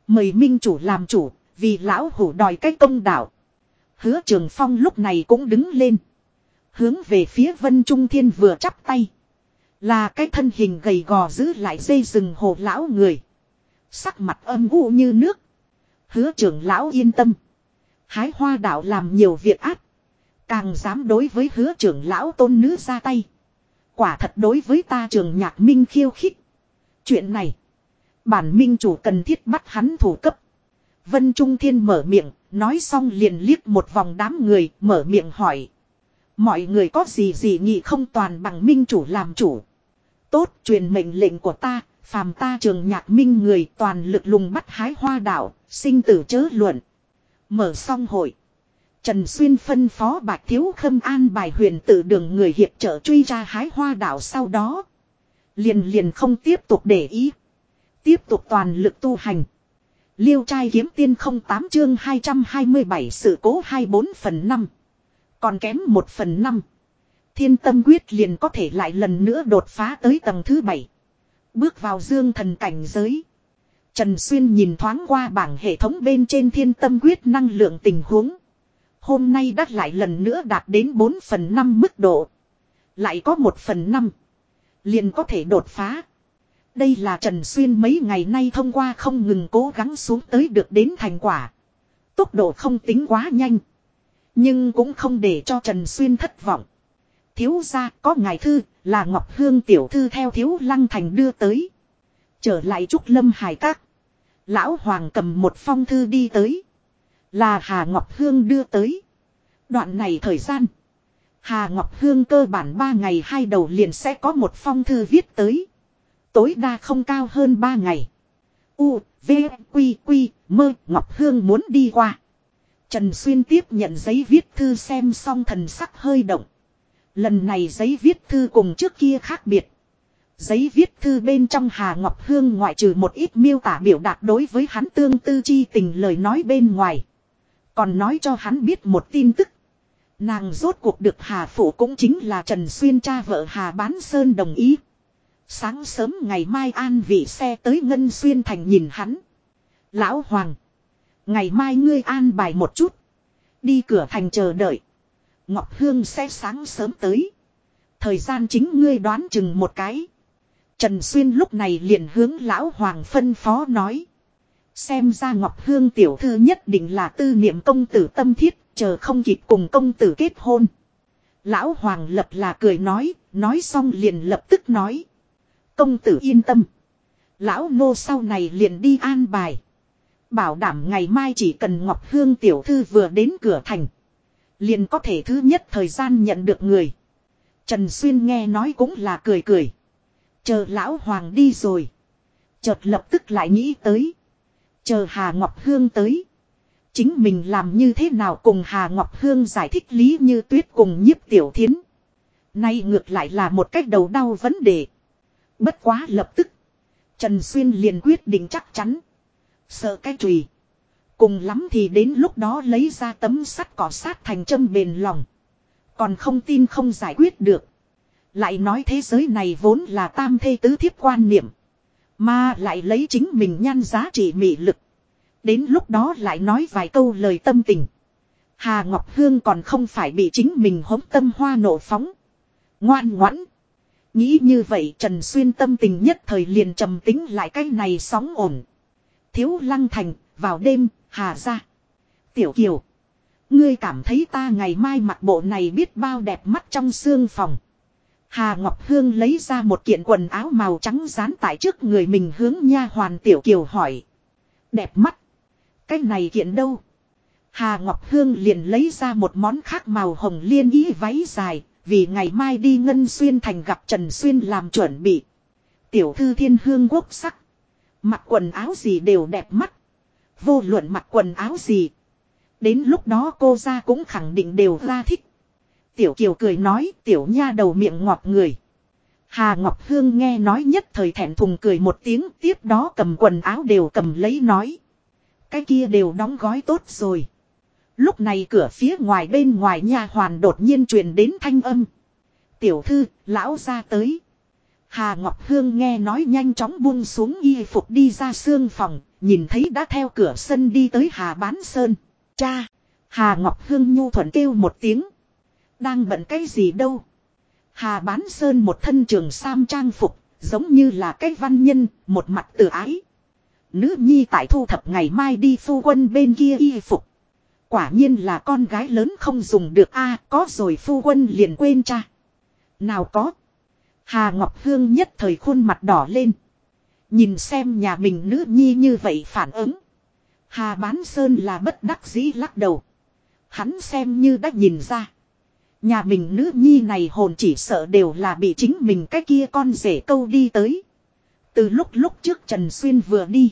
Speaker 1: Mời minh chủ làm chủ, vì lão hủ đòi cái công đạo. Hứa trường phong lúc này cũng đứng lên. Hướng về phía vân trung thiên vừa chắp tay. Là cái thân hình gầy gò giữ lại dây rừng hồ lão người. Sắc mặt âm u như nước. Hứa trưởng lão yên tâm. Hái hoa đạo làm nhiều việc ác. Càng dám đối với hứa trưởng lão tôn nữ ra tay. Quả thật đối với ta trường nhạc minh khiêu khích. Chuyện này. Bản minh chủ cần thiết bắt hắn thủ cấp. Vân Trung Thiên mở miệng, nói xong liền liếc một vòng đám người, mở miệng hỏi. Mọi người có gì gì nghị không toàn bằng minh chủ làm chủ. Tốt truyền mệnh lệnh của ta, phàm ta trường nhạc minh người toàn lực lùng bắt hái hoa đảo, sinh tử chớ luận. Mở xong hội. Trần Xuyên phân phó Bạch Thiếu Khâm an bài huyền tự đường người hiệp trợ truy ra hái hoa đảo sau đó. Liền liền không tiếp tục để ý. Tiếp tục toàn lực tu hành. Liêu trai kiếm tiên không tám chương 227 sự cố 24 phần 5. Còn kém 1 phần 5. Thiên tâm quyết liền có thể lại lần nữa đột phá tới tầng thứ 7. Bước vào dương thần cảnh giới. Trần Xuyên nhìn thoáng qua bảng hệ thống bên trên thiên tâm quyết năng lượng tình huống. Hôm nay đắt lại lần nữa đạt đến 4 phần 5 mức độ. Lại có 1 phần 5. Liền có thể đột phá. Đây là Trần Xuyên mấy ngày nay thông qua không ngừng cố gắng xuống tới được đến thành quả. Tốc độ không tính quá nhanh. Nhưng cũng không để cho Trần Xuyên thất vọng. Thiếu ra có ngài thư, là Ngọc Hương tiểu thư theo thiếu lăng thành đưa tới. Trở lại Trúc Lâm Hải Các. Lão Hoàng cầm một phong thư đi tới. Là Hà Ngọc Hương đưa tới. Đoạn này thời gian. Hà Ngọc Hương cơ bản 3 ngày hai đầu liền sẽ có một phong thư viết tới. Tối đa không cao hơn 3 ngày. U, V, Quy, Quy, Mơ, Ngọc Hương muốn đi qua. Trần Xuyên tiếp nhận giấy viết thư xem xong thần sắc hơi động. Lần này giấy viết thư cùng trước kia khác biệt. Giấy viết thư bên trong Hà Ngọc Hương ngoại trừ một ít miêu tả biểu đạt đối với hắn tương tư chi tình lời nói bên ngoài. Còn nói cho hắn biết một tin tức. Nàng rốt cuộc được Hà phủ cũng chính là Trần Xuyên cha vợ Hà Bán Sơn đồng ý. Sáng sớm ngày mai an vị xe tới Ngân Xuyên Thành nhìn hắn. Lão Hoàng. Ngày mai ngươi an bài một chút. Đi cửa thành chờ đợi. Ngọc Hương sẽ sáng sớm tới. Thời gian chính ngươi đoán chừng một cái. Trần Xuyên lúc này liền hướng Lão Hoàng phân phó nói. Xem ra Ngọc Hương tiểu thư nhất định là tư niệm công tử tâm thiết, chờ không kịp cùng công tử kết hôn. Lão Hoàng lập là cười nói, nói xong liền lập tức nói. Công tử yên tâm. Lão nô sau này liền đi an bài. Bảo đảm ngày mai chỉ cần Ngọc Hương tiểu thư vừa đến cửa thành. Liền có thể thứ nhất thời gian nhận được người. Trần Xuyên nghe nói cũng là cười cười. Chờ lão hoàng đi rồi. Chợt lập tức lại nghĩ tới. Chờ Hà Ngọc Hương tới. Chính mình làm như thế nào cùng Hà Ngọc Hương giải thích lý như tuyết cùng nhiếp tiểu thiến. Nay ngược lại là một cách đầu đau vấn đề. Bất quá lập tức. Trần Xuyên liền quyết định chắc chắn. Sợ cái chùy Cùng lắm thì đến lúc đó lấy ra tấm sắt cỏ sát thành châm bền lòng. Còn không tin không giải quyết được. Lại nói thế giới này vốn là tam thê tứ thiếp quan niệm. Mà lại lấy chính mình nhan giá trị mị lực. Đến lúc đó lại nói vài câu lời tâm tình. Hà Ngọc Hương còn không phải bị chính mình hống tâm hoa nổ phóng. Ngoan ngoãn. Nghĩ như vậy Trần Xuyên tâm tình nhất thời liền trầm tính lại cái này sóng ổn. Thiếu lăng thành, vào đêm, hà ra. Tiểu Kiều. Ngươi cảm thấy ta ngày mai mặc bộ này biết bao đẹp mắt trong xương phòng. Hà Ngọc Hương lấy ra một kiện quần áo màu trắng dán tại trước người mình hướng nha hoàn Tiểu Kiều hỏi. Đẹp mắt. Cái này kiện đâu? Hà Ngọc Hương liền lấy ra một món khác màu hồng liên ý váy dài, vì ngày mai đi Ngân Xuyên thành gặp Trần Xuyên làm chuẩn bị. Tiểu thư thiên hương quốc sắc. Mặc quần áo gì đều đẹp mắt. Vô luận mặc quần áo gì. Đến lúc đó cô ra cũng khẳng định đều ra thích. Tiểu Kiều cười nói, tiểu nha đầu miệng ngọt người. Hà Ngọc Hương nghe nói nhất thời thẹn thùng cười một tiếng, tiếp đó cầm quần áo đều cầm lấy nói. Cái kia đều đóng gói tốt rồi. Lúc này cửa phía ngoài bên ngoài nhà hoàn đột nhiên truyền đến thanh âm. Tiểu thư, lão ra tới. Hà Ngọc Hương nghe nói nhanh chóng buông xuống y phục đi ra xương phòng, nhìn thấy đã theo cửa sân đi tới Hà Bán Sơn. Cha! Hà Ngọc Hương nhu thuận kêu một tiếng. Đang bận cái gì đâu? Hà Bán Sơn một thân trường sam trang phục, giống như là cái văn nhân, một mặt tự ái. Nữ nhi tại thu thập ngày mai đi phu quân bên kia y phục. Quả nhiên là con gái lớn không dùng được a, có rồi phu quân liền quên cha. Nào có. Hà Ngọc Hương nhất thời khuôn mặt đỏ lên. Nhìn xem nhà mình nữ nhi như vậy phản ứng. Hà Bán Sơn là bất đắc dĩ lắc đầu. Hắn xem như đã nhìn ra. Nhà mình nữ nhi này hồn chỉ sợ đều là bị chính mình cái kia con rể câu đi tới. Từ lúc lúc trước Trần Xuyên vừa đi.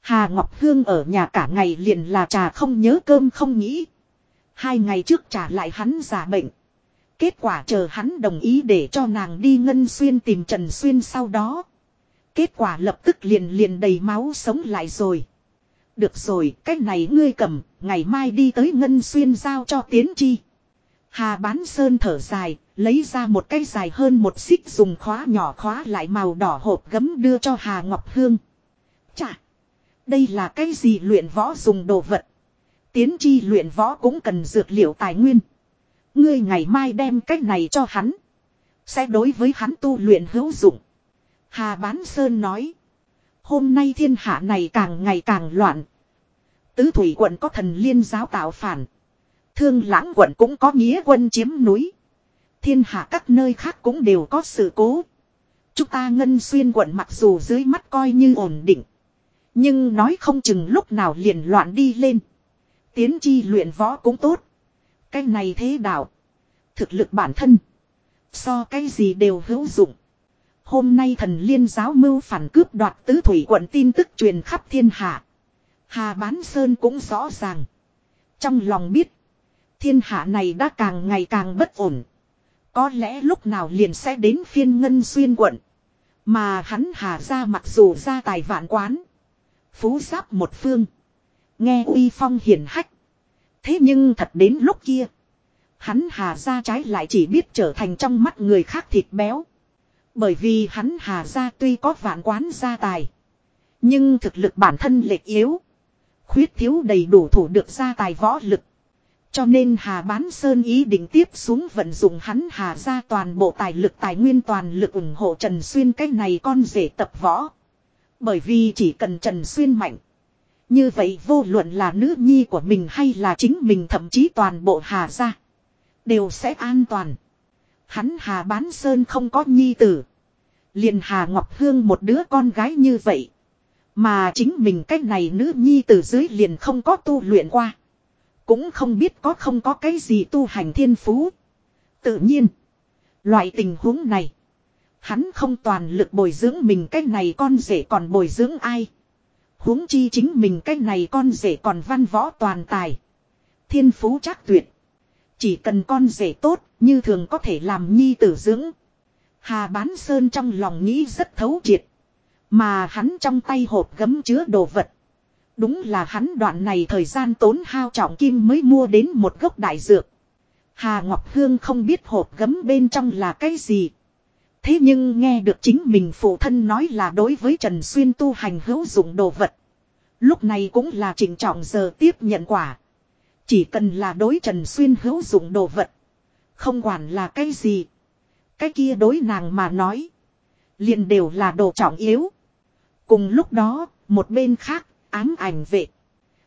Speaker 1: Hà Ngọc Hương ở nhà cả ngày liền là trà không nhớ cơm không nghĩ. Hai ngày trước trả lại hắn giả bệnh. Kết quả chờ hắn đồng ý để cho nàng đi Ngân Xuyên tìm Trần Xuyên sau đó. Kết quả lập tức liền liền đầy máu sống lại rồi. Được rồi, cái này ngươi cầm, ngày mai đi tới Ngân Xuyên giao cho Tiến Chi. Hà bán sơn thở dài, lấy ra một cái dài hơn một xích dùng khóa nhỏ khóa lại màu đỏ hộp gấm đưa cho Hà Ngọc Hương. Chà! Đây là cái gì luyện võ dùng đồ vật? Tiến chi luyện võ cũng cần dược liệu tài nguyên. Ngươi ngày mai đem cái này cho hắn. Sẽ đối với hắn tu luyện hữu dụng. Hà Bán Sơn nói. Hôm nay thiên hạ này càng ngày càng loạn. Tứ thủy quận có thần liên giáo tạo phản. Thương lãng quận cũng có nghĩa quân chiếm núi. Thiên hạ các nơi khác cũng đều có sự cố. Chúng ta ngân xuyên quận mặc dù dưới mắt coi như ổn định. Nhưng nói không chừng lúc nào liền loạn đi lên. Tiến chi luyện võ cũng tốt. Cái này thế đạo. Thực lực bản thân. So cái gì đều hữu dụng. Hôm nay thần liên giáo mưu phản cướp đoạt tứ thủy quận tin tức truyền khắp thiên hạ. Hà Bán Sơn cũng rõ ràng. Trong lòng biết. Thiên hạ này đã càng ngày càng bất ổn. Có lẽ lúc nào liền sẽ đến phiên ngân xuyên quận. Mà hắn hà ra mặc dù ra tài vạn quán. Phú giáp một phương. Nghe uy phong hiển hách. Thế nhưng thật đến lúc kia. Hắn hà ra trái lại chỉ biết trở thành trong mắt người khác thịt béo. Bởi vì hắn hà ra tuy có vạn quán gia tài. Nhưng thực lực bản thân lệch yếu. Khuyết thiếu đầy đủ thủ được gia tài võ lực. Cho nên Hà Bán Sơn ý định tiếp xuống vận dụng hắn Hà ra toàn bộ tài lực, tài nguyên toàn lực ủng hộ Trần Xuyên cái này con rể tập võ. Bởi vì chỉ cần Trần Xuyên mạnh. Như vậy vô luận là nữ nhi của mình hay là chính mình thậm chí toàn bộ Hà ra. Đều sẽ an toàn. Hắn Hà Bán Sơn không có nhi tử. liền Hà Ngọc Hương một đứa con gái như vậy. Mà chính mình cách này nữ nhi từ dưới liền không có tu luyện qua. Cũng không biết có không có cái gì tu hành thiên phú. Tự nhiên. Loại tình huống này. Hắn không toàn lực bồi dưỡng mình cái này con rể còn bồi dưỡng ai. huống chi chính mình cái này con rể còn văn võ toàn tài. Thiên phú chắc tuyệt. Chỉ cần con rể tốt, như thường có thể làm nhi tử dưỡng. Hà Bán Sơn trong lòng nghĩ rất thấu triệt. Mà hắn trong tay hộp gấm chứa đồ vật. Đúng là hắn đoạn này thời gian tốn hao trọng kim mới mua đến một gốc đại dược. Hà Ngọc Hương không biết hộp gấm bên trong là cái gì. Thế nhưng nghe được chính mình phụ thân nói là đối với Trần Xuyên tu hành hữu dụng đồ vật. Lúc này cũng là trình trọng giờ tiếp nhận quả. Chỉ cần là đối Trần Xuyên hữu dụng đồ vật. Không quản là cái gì. Cái kia đối nàng mà nói. liền đều là đồ trọng yếu. Cùng lúc đó, một bên khác, ám ảnh vệ.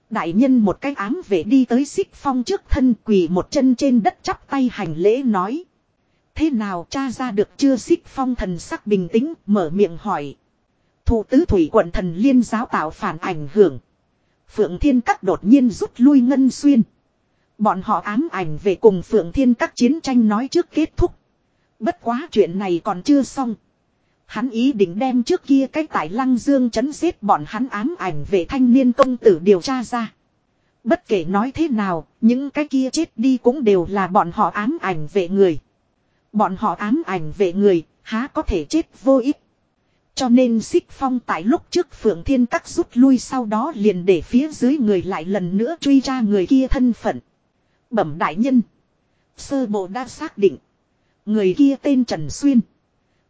Speaker 1: Đại nhân một cái ám vệ đi tới xích phong trước thân quỳ một chân trên đất chắp tay hành lễ nói. Thế nào cha ra được chưa xích phong thần sắc bình tĩnh mở miệng hỏi. Thủ tứ thủy quận thần liên giáo tạo phản ảnh hưởng. Phượng thiên các đột nhiên rút lui ngân xuyên. Bọn họ ám ảnh về cùng Phượng thiên các chiến tranh nói trước kết thúc. Bất quá chuyện này còn chưa xong. Hắn ý định đem trước kia cái tại lăng dương chấn giết bọn hắn ám ảnh về thanh niên công tử điều tra ra. Bất kể nói thế nào, những cái kia chết đi cũng đều là bọn họ ám ảnh về người. Bọn họ ám ảnh về người, há có thể chết vô ích. Cho nên xích phong tại lúc trước phượng thiên các rút lui sau đó liền để phía dưới người lại lần nữa truy ra người kia thân phận. Bẩm đại nhân. Sơ bộ đã xác định. Người kia tên Trần Xuyên.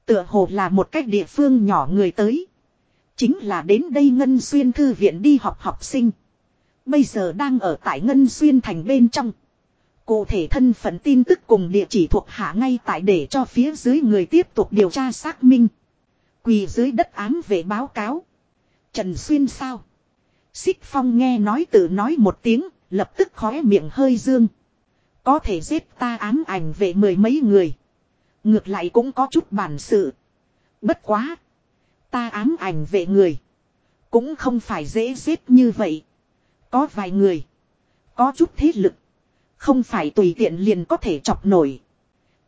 Speaker 1: Tựa hồ là một cách địa phương nhỏ người tới. Chính là đến đây Ngân Xuyên Thư viện đi học học sinh. Bây giờ đang ở tại Ngân Xuyên thành bên trong. Cụ thể thân phận tin tức cùng địa chỉ thuộc hạ ngay tại để cho phía dưới người tiếp tục điều tra xác minh. Quỳ dưới đất ám về báo cáo. Trần Xuyên sao? Xích Phong nghe nói tự nói một tiếng, lập tức khóe miệng hơi dương. Có thể giết ta ám ảnh về mười mấy người. Ngược lại cũng có chút bản sự. Bất quá. Ta ám ảnh về người. Cũng không phải dễ giết như vậy. Có vài người. Có chút thế lực. Không phải tùy tiện liền có thể chọc nổi.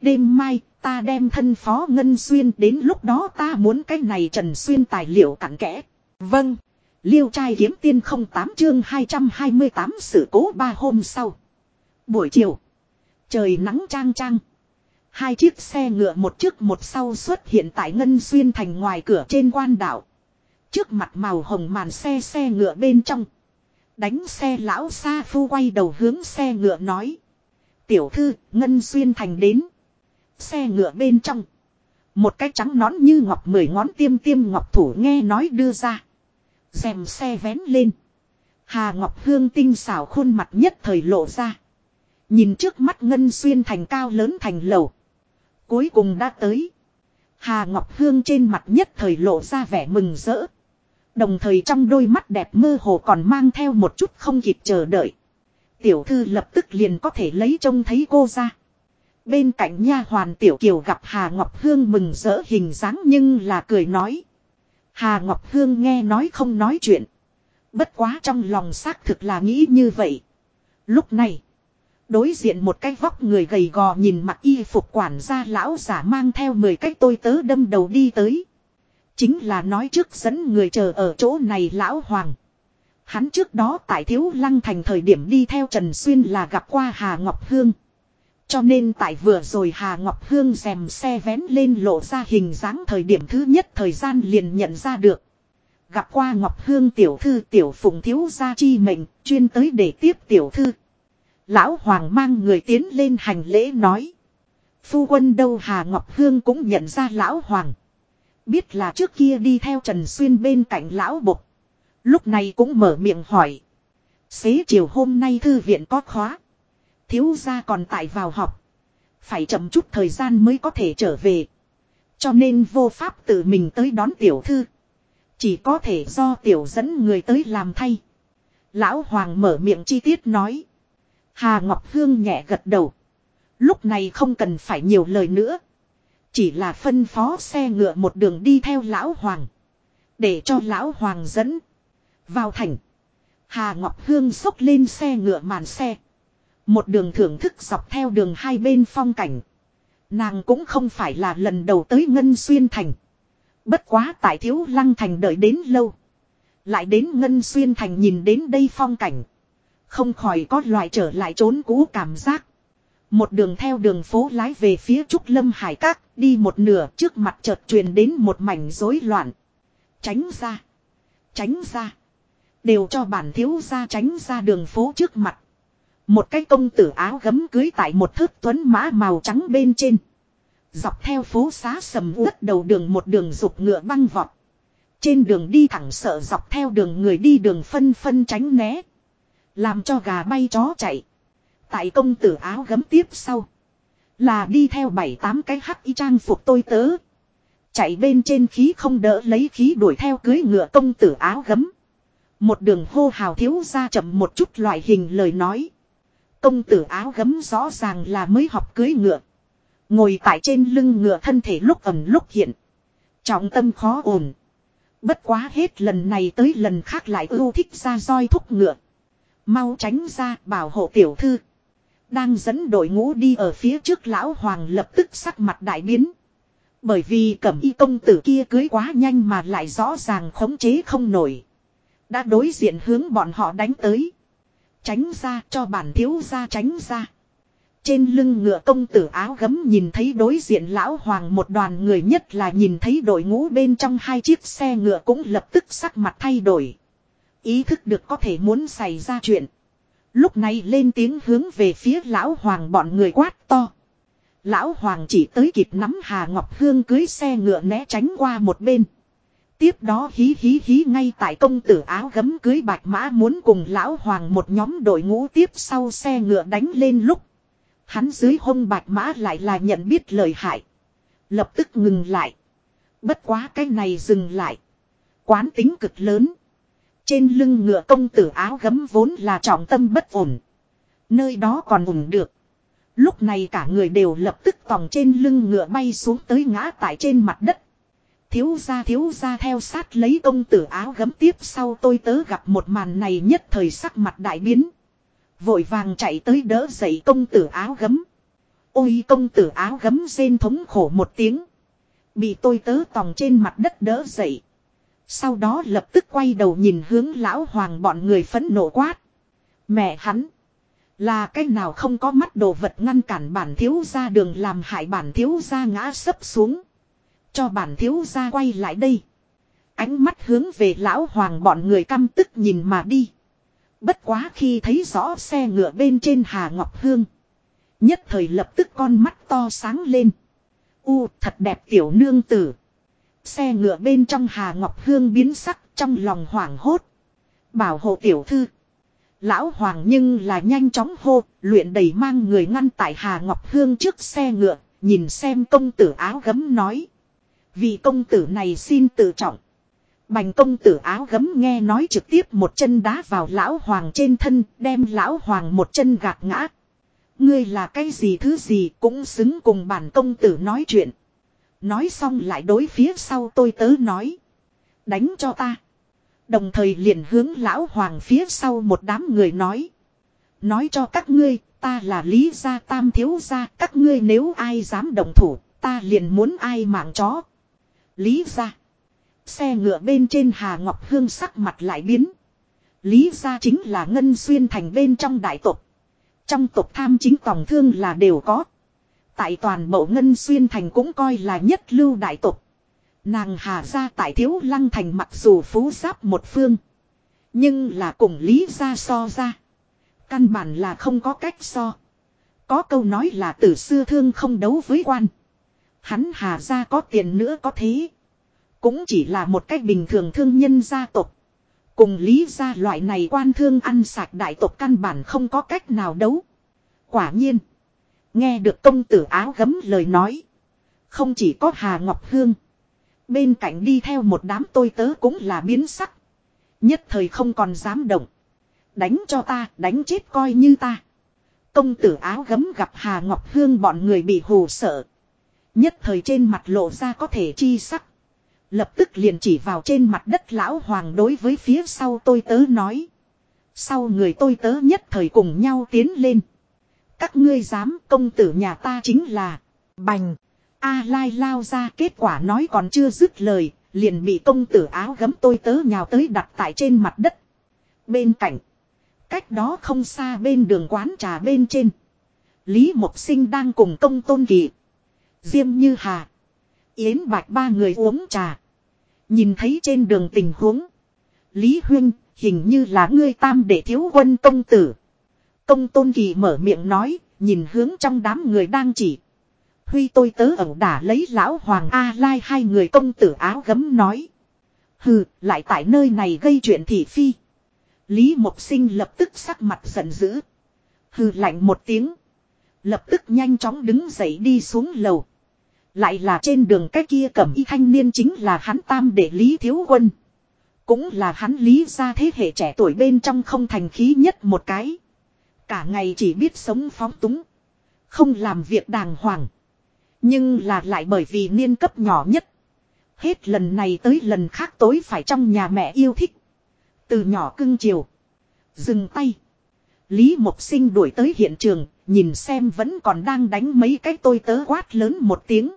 Speaker 1: Đêm mai, ta đem thân phó Ngân Xuyên đến lúc đó ta muốn cái này Trần Xuyên tài liệu cặn kẽ. Vâng. Liêu trai kiếm tiên không tám chương 228 sự cố ba hôm sau. Buổi chiều. Trời nắng trang trang. Hai chiếc xe ngựa một trước một sau xuất hiện tại Ngân Xuyên thành ngoài cửa trên quan đảo. Trước mặt màu hồng màn xe xe ngựa bên trong. Đánh xe lão xa Phu quay đầu hướng xe ngựa nói. Tiểu thư, Ngân Xuyên thành đến. Xe ngựa bên trong. Một cái trắng nón như ngọc mười ngón tiêm tiêm ngọc thủ nghe nói đưa ra. Dèm xe vén lên. Hà Ngọc Hương tinh xảo khuôn mặt nhất thời lộ ra. Nhìn trước mắt Ngân Xuyên thành cao lớn thành lầu. Cuối cùng đã tới. Hà Ngọc Hương trên mặt nhất thời lộ ra vẻ mừng rỡ. Đồng thời trong đôi mắt đẹp mơ hồ còn mang theo một chút không kịp chờ đợi. Tiểu thư lập tức liền có thể lấy trông thấy cô ra. Bên cạnh nha hoàn tiểu kiều gặp Hà Ngọc Hương mừng rỡ hình dáng nhưng là cười nói. Hà Ngọc Hương nghe nói không nói chuyện. Bất quá trong lòng xác thực là nghĩ như vậy. Lúc này. Đối diện một cái vóc người gầy gò nhìn mặt y phục quản gia lão giả mang theo 10 cái tôi tớ đâm đầu đi tới. Chính là nói trước dẫn người chờ ở chỗ này lão hoàng. Hắn trước đó tại thiếu lăng thành thời điểm đi theo Trần Xuyên là gặp qua Hà Ngọc Hương. Cho nên tại vừa rồi Hà Ngọc Hương dèm xe vén lên lộ ra hình dáng thời điểm thứ nhất thời gian liền nhận ra được. Gặp qua Ngọc Hương tiểu thư tiểu phụng thiếu gia chi mệnh, chuyên tới để tiếp tiểu thư. Lão Hoàng mang người tiến lên hành lễ nói. Phu quân đâu Hà Ngọc Hương cũng nhận ra Lão Hoàng. Biết là trước kia đi theo Trần Xuyên bên cạnh Lão bục. Lúc này cũng mở miệng hỏi. Xế chiều hôm nay thư viện có khóa. Thiếu gia còn tại vào học. Phải chậm chút thời gian mới có thể trở về. Cho nên vô pháp tự mình tới đón tiểu thư. Chỉ có thể do tiểu dẫn người tới làm thay. Lão Hoàng mở miệng chi tiết nói. Hà Ngọc Hương nhẹ gật đầu. Lúc này không cần phải nhiều lời nữa. Chỉ là phân phó xe ngựa một đường đi theo Lão Hoàng. Để cho Lão Hoàng dẫn. Vào thành. Hà Ngọc Hương xốc lên xe ngựa màn xe. Một đường thưởng thức dọc theo đường hai bên phong cảnh. Nàng cũng không phải là lần đầu tới Ngân Xuyên Thành. Bất quá tại thiếu lăng thành đợi đến lâu. Lại đến Ngân Xuyên Thành nhìn đến đây phong cảnh. Không khỏi có loại trở lại trốn cũ cảm giác. Một đường theo đường phố lái về phía Trúc Lâm Hải Các, đi một nửa trước mặt chợt truyền đến một mảnh rối loạn. Tránh ra. Tránh ra. Đều cho bản thiếu ra tránh ra đường phố trước mặt. Một cái công tử áo gấm cưới tại một thước tuấn mã màu trắng bên trên. Dọc theo phố xá sầm uất đầu đường một đường rục ngựa băng vọt. Trên đường đi thẳng sợ dọc theo đường người đi đường phân phân tránh né. Làm cho gà bay chó chạy. Tại công tử áo gấm tiếp sau. Là đi theo bảy tám cái hắc y trang phục tôi tớ. Chạy bên trên khí không đỡ lấy khí đuổi theo cưới ngựa công tử áo gấm. Một đường hô hào thiếu ra chậm một chút loại hình lời nói. Công tử áo gấm rõ ràng là mới học cưới ngựa. Ngồi tại trên lưng ngựa thân thể lúc ẩm lúc hiện. Trọng tâm khó ổn. Bất quá hết lần này tới lần khác lại ưu thích ra roi thúc ngựa. Mau tránh ra bảo hộ tiểu thư. Đang dẫn đội ngũ đi ở phía trước lão hoàng lập tức sắc mặt đại biến. Bởi vì cẩm y công tử kia cưới quá nhanh mà lại rõ ràng khống chế không nổi. Đã đối diện hướng bọn họ đánh tới. Tránh ra, cho bản thiếu ra tránh ra. Trên lưng ngựa công tử áo gấm nhìn thấy đối diện lão hoàng một đoàn người nhất là nhìn thấy đội ngũ bên trong hai chiếc xe ngựa cũng lập tức sắc mặt thay đổi. Ý thức được có thể muốn xảy ra chuyện. Lúc này lên tiếng hướng về phía lão hoàng bọn người quát to. Lão hoàng chỉ tới kịp nắm Hà Ngọc Hương cưới xe ngựa né tránh qua một bên. Tiếp đó hí hí hí ngay tại công tử áo gấm cưới bạch mã muốn cùng lão hoàng một nhóm đội ngũ tiếp sau xe ngựa đánh lên lúc. Hắn dưới hông bạch mã lại là nhận biết lời hại. Lập tức ngừng lại. Bất quá cái này dừng lại. Quán tính cực lớn. Trên lưng ngựa công tử áo gấm vốn là trọng tâm bất ổn. Nơi đó còn ủng được. Lúc này cả người đều lập tức tòng trên lưng ngựa bay xuống tới ngã tại trên mặt đất. Thiếu gia thiếu gia theo sát lấy công tử áo gấm tiếp sau tôi tớ gặp một màn này nhất thời sắc mặt đại biến. Vội vàng chạy tới đỡ dậy công tử áo gấm. Ôi công tử áo gấm rên thống khổ một tiếng. Bị tôi tớ tòng trên mặt đất đỡ dậy. Sau đó lập tức quay đầu nhìn hướng lão hoàng bọn người phẫn nộ quát. Mẹ hắn. Là cái nào không có mắt đồ vật ngăn cản bản thiếu ra đường làm hại bản thiếu ra ngã sấp xuống. Cho bản thiếu ra quay lại đây. Ánh mắt hướng về lão hoàng bọn người căm tức nhìn mà đi. Bất quá khi thấy rõ xe ngựa bên trên Hà Ngọc Hương. Nhất thời lập tức con mắt to sáng lên. U, thật đẹp tiểu nương tử. Xe ngựa bên trong Hà Ngọc Hương biến sắc trong lòng hoảng hốt. Bảo hộ tiểu thư. Lão Hoàng nhưng là nhanh chóng hô, luyện đầy mang người ngăn tại Hà Ngọc Hương trước xe ngựa, nhìn xem công tử áo gấm nói. Vì công tử này xin tự trọng. Bành công tử áo gấm nghe nói trực tiếp một chân đá vào lão hoàng trên thân, đem lão hoàng một chân gạt ngã. Ngươi là cái gì thứ gì cũng xứng cùng bản công tử nói chuyện. Nói xong lại đối phía sau tôi tớ nói. Đánh cho ta. Đồng thời liền hướng lão hoàng phía sau một đám người nói. Nói cho các ngươi, ta là lý gia tam thiếu gia, các ngươi nếu ai dám động thủ, ta liền muốn ai mạng chó. Lý gia. Xe ngựa bên trên Hà Ngọc Hương sắc mặt lại biến. Lý gia chính là ngân xuyên thành bên trong đại tộc. Trong tộc tham chính tòng thương là đều có. Tại toàn bộ ngân xuyên thành cũng coi là nhất lưu đại tộc. Nàng hà gia tại thiếu lăng thành mặc dù phú giáp một phương. Nhưng là cùng lý gia so ra. Căn bản là không có cách so. Có câu nói là từ xưa thương không đấu với quan. Hắn hà gia có tiền nữa có thế. Cũng chỉ là một cách bình thường thương nhân gia tộc. Cùng lý gia loại này quan thương ăn sạch đại tộc căn bản không có cách nào đấu. Quả nhiên. Nghe được công tử áo gấm lời nói. Không chỉ có Hà Ngọc Hương. Bên cạnh đi theo một đám tôi tớ cũng là biến sắc. Nhất thời không còn dám động. Đánh cho ta, đánh chết coi như ta. Công tử áo gấm gặp Hà Ngọc Hương bọn người bị hù sợ. Nhất thời trên mặt lộ ra có thể chi sắc. Lập tức liền chỉ vào trên mặt đất lão hoàng đối với phía sau tôi tớ nói. Sau người tôi tớ nhất thời cùng nhau tiến lên. Các ngươi dám công tử nhà ta chính là bành. A lai lao ra kết quả nói còn chưa dứt lời, liền bị công tử áo gấm tôi tớ nhào tới đặt tại trên mặt đất. Bên cạnh, cách đó không xa bên đường quán trà bên trên. Lý Mộc Sinh đang cùng công tôn kỳ. Diêm Như Hà. Yến Bạch ba người uống trà. Nhìn thấy trên đường tình huống. Lý Huyên, hình như là ngươi tam để thiếu quân công tử. Công tôn kỳ mở miệng nói, nhìn hướng trong đám người đang chỉ. Huy tôi tớ ẩu đả lấy lão hoàng A Lai hai người công tử áo gấm nói. Hừ, lại tại nơi này gây chuyện thị phi. Lý Mộc Sinh lập tức sắc mặt giận dữ. Hừ lạnh một tiếng. Lập tức nhanh chóng đứng dậy đi xuống lầu. Lại là trên đường cái kia cẩm y thanh niên chính là hắn tam để Lý Thiếu Quân. Cũng là hắn Lý ra thế hệ trẻ tuổi bên trong không thành khí nhất một cái. Cả ngày chỉ biết sống phóng túng. Không làm việc đàng hoàng. Nhưng là lại bởi vì niên cấp nhỏ nhất. Hết lần này tới lần khác tối phải trong nhà mẹ yêu thích. Từ nhỏ cưng chiều. Dừng tay. Lý Mộc Sinh đuổi tới hiện trường, nhìn xem vẫn còn đang đánh mấy cái tôi tớ quát lớn một tiếng.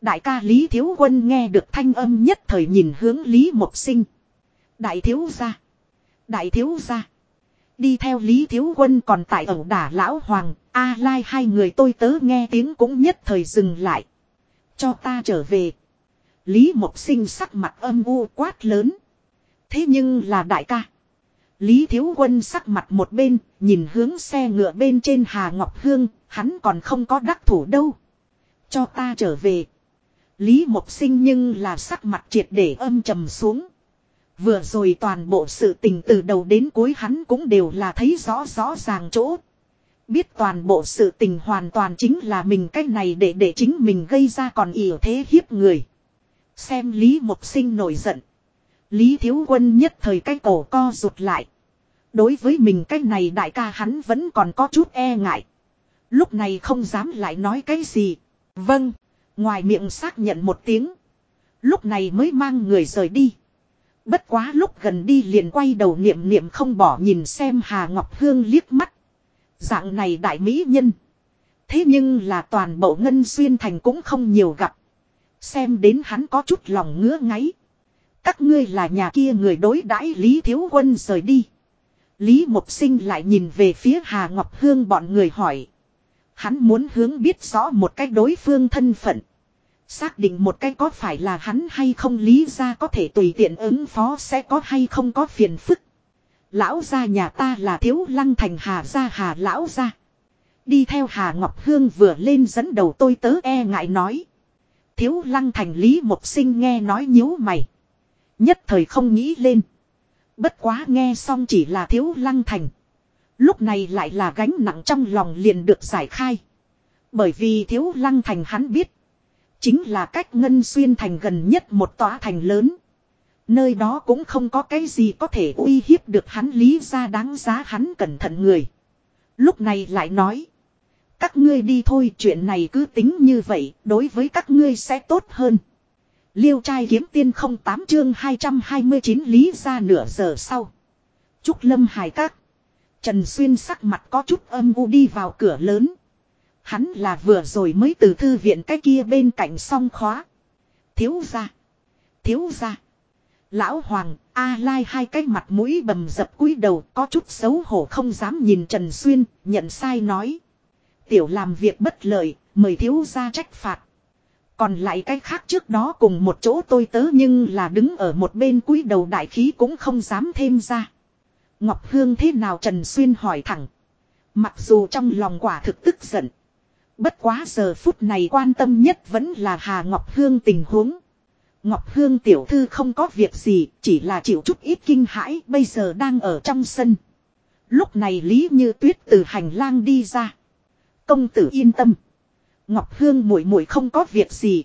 Speaker 1: Đại ca Lý Thiếu Quân nghe được thanh âm nhất thời nhìn hướng Lý Mộc Sinh. Đại thiếu gia. Đại thiếu gia. Đi theo Lý Thiếu Quân còn tại ẩu đả lão hoàng, A Lai hai người tôi tớ nghe tiếng cũng nhất thời dừng lại. Cho ta trở về. Lý Mộc Sinh sắc mặt âm u quát lớn. Thế nhưng là đại ca. Lý Thiếu Quân sắc mặt một bên, nhìn hướng xe ngựa bên trên Hà Ngọc Hương, hắn còn không có đắc thủ đâu. Cho ta trở về. Lý Mộc Sinh nhưng là sắc mặt triệt để âm trầm xuống. Vừa rồi toàn bộ sự tình từ đầu đến cuối hắn cũng đều là thấy rõ rõ ràng chỗ. Biết toàn bộ sự tình hoàn toàn chính là mình cách này để để chính mình gây ra còn ỉa thế hiếp người. Xem Lý Mộc Sinh nổi giận. Lý Thiếu Quân nhất thời cái cổ co rụt lại. Đối với mình cách này đại ca hắn vẫn còn có chút e ngại. Lúc này không dám lại nói cái gì. Vâng. Ngoài miệng xác nhận một tiếng. Lúc này mới mang người rời đi. Bất quá lúc gần đi liền quay đầu niệm niệm không bỏ nhìn xem Hà Ngọc Hương liếc mắt. Dạng này đại mỹ nhân. Thế nhưng là toàn bộ ngân xuyên thành cũng không nhiều gặp. Xem đến hắn có chút lòng ngứa ngáy. Các ngươi là nhà kia người đối đãi Lý Thiếu Quân rời đi. Lý Mộc Sinh lại nhìn về phía Hà Ngọc Hương bọn người hỏi. Hắn muốn hướng biết rõ một cách đối phương thân phận. Xác định một cái có phải là hắn hay không lý ra có thể tùy tiện ứng phó sẽ có hay không có phiền phức. Lão gia nhà ta là thiếu lăng thành hà gia hà lão gia. Đi theo hà Ngọc Hương vừa lên dẫn đầu tôi tớ e ngại nói. Thiếu lăng thành lý một sinh nghe nói nhíu mày. Nhất thời không nghĩ lên. Bất quá nghe xong chỉ là thiếu lăng thành. Lúc này lại là gánh nặng trong lòng liền được giải khai. Bởi vì thiếu lăng thành hắn biết. Chính là cách ngân xuyên thành gần nhất một tòa thành lớn. Nơi đó cũng không có cái gì có thể uy hiếp được hắn lý ra đáng giá hắn cẩn thận người. Lúc này lại nói. các ngươi đi thôi chuyện này cứ tính như vậy, đối với các ngươi sẽ tốt hơn. Liêu trai kiếm tiên không tám chương 229 lý ra nửa giờ sau. Trúc Lâm hài các. Trần Xuyên sắc mặt có chút âm u đi vào cửa lớn. Hắn là vừa rồi mới từ thư viện cái kia bên cạnh song khóa. Thiếu ra. Thiếu ra. Lão Hoàng, A Lai hai cái mặt mũi bầm dập cúi đầu có chút xấu hổ không dám nhìn Trần Xuyên, nhận sai nói. Tiểu làm việc bất lợi, mời thiếu ra trách phạt. Còn lại cái khác trước đó cùng một chỗ tôi tớ nhưng là đứng ở một bên cúi đầu đại khí cũng không dám thêm ra. Ngọc Hương thế nào Trần Xuyên hỏi thẳng. Mặc dù trong lòng quả thực tức giận. Bất quá giờ phút này quan tâm nhất vẫn là Hà Ngọc Hương tình huống. Ngọc Hương tiểu thư không có việc gì, chỉ là chịu chút ít kinh hãi, bây giờ đang ở trong sân. Lúc này Lý Như Tuyết từ hành lang đi ra. Công tử yên tâm. Ngọc Hương muội muội không có việc gì,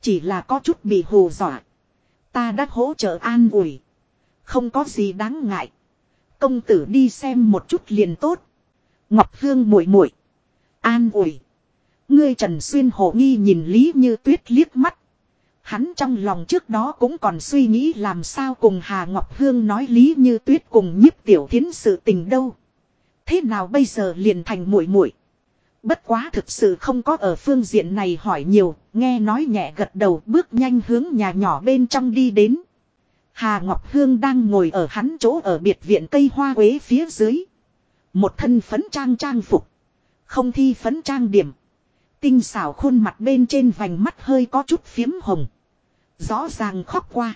Speaker 1: chỉ là có chút bị hù dọa. Ta đã hỗ trợ an ủi, không có gì đáng ngại. Công tử đi xem một chút liền tốt. Ngọc Hương muội muội, an ủi. Ngươi Trần Xuyên hồ nghi nhìn Lý Như Tuyết liếc mắt. Hắn trong lòng trước đó cũng còn suy nghĩ làm sao cùng Hà Ngọc Hương nói Lý Như Tuyết cùng nhiếp tiểu thiến sự tình đâu. Thế nào bây giờ liền thành muội muội Bất quá thực sự không có ở phương diện này hỏi nhiều, nghe nói nhẹ gật đầu bước nhanh hướng nhà nhỏ bên trong đi đến. Hà Ngọc Hương đang ngồi ở hắn chỗ ở biệt viện cây hoa quế phía dưới. Một thân phấn trang trang phục. Không thi phấn trang điểm. Tinh xảo khuôn mặt bên trên vành mắt hơi có chút phiếm hồng. Rõ ràng khóc qua.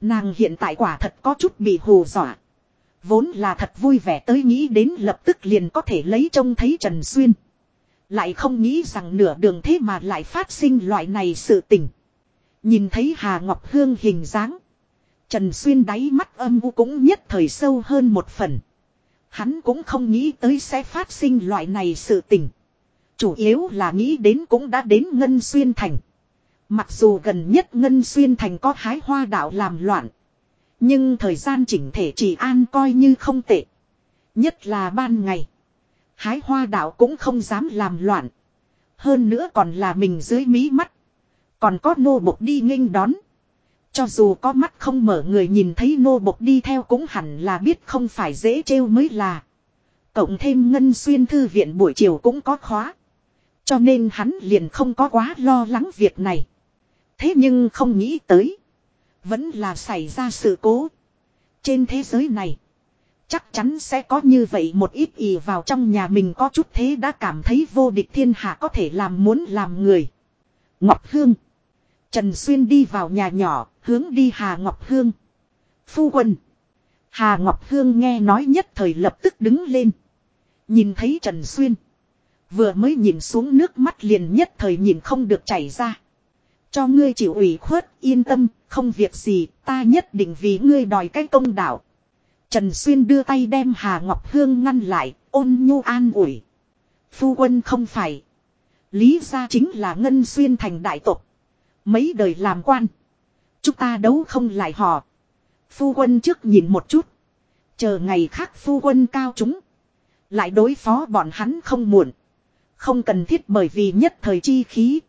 Speaker 1: Nàng hiện tại quả thật có chút bị hù dọa. Vốn là thật vui vẻ tới nghĩ đến lập tức liền có thể lấy trông thấy Trần Xuyên. Lại không nghĩ rằng nửa đường thế mà lại phát sinh loại này sự tình. Nhìn thấy Hà Ngọc Hương hình dáng. Trần Xuyên đáy mắt âm u cũng nhất thời sâu hơn một phần. Hắn cũng không nghĩ tới sẽ phát sinh loại này sự tình. Chủ yếu là nghĩ đến cũng đã đến Ngân Xuyên Thành. Mặc dù gần nhất Ngân Xuyên Thành có hái hoa đạo làm loạn. Nhưng thời gian chỉnh thể chỉ an coi như không tệ. Nhất là ban ngày. Hái hoa đạo cũng không dám làm loạn. Hơn nữa còn là mình dưới mí mắt. Còn có nô bộc đi nghênh đón. Cho dù có mắt không mở người nhìn thấy nô bộc đi theo cũng hẳn là biết không phải dễ trêu mới là. Cộng thêm ngân xuyên thư viện buổi chiều cũng có khóa. Cho nên hắn liền không có quá lo lắng việc này. Thế nhưng không nghĩ tới. Vẫn là xảy ra sự cố. Trên thế giới này. Chắc chắn sẽ có như vậy một ít ỉ vào trong nhà mình có chút thế đã cảm thấy vô địch thiên hạ có thể làm muốn làm người. Ngọc Hương. Trần Xuyên đi vào nhà nhỏ, hướng đi Hà Ngọc Hương. Phu quân. Hà Ngọc Hương nghe nói nhất thời lập tức đứng lên. Nhìn thấy Trần Xuyên. Vừa mới nhìn xuống nước mắt liền nhất thời nhìn không được chảy ra. Cho ngươi chịu ủy khuất, yên tâm, không việc gì, ta nhất định vì ngươi đòi cái công đạo. Trần Xuyên đưa tay đem Hà Ngọc Hương ngăn lại, ôn nhu an ủi. Phu quân không phải. Lý ra chính là Ngân Xuyên thành đại tộc. Mấy đời làm quan. Chúng ta đấu không lại họ. Phu quân trước nhìn một chút. Chờ ngày khác phu quân cao chúng. Lại đối phó bọn hắn không muộn. Không cần thiết bởi vì nhất thời chi khí.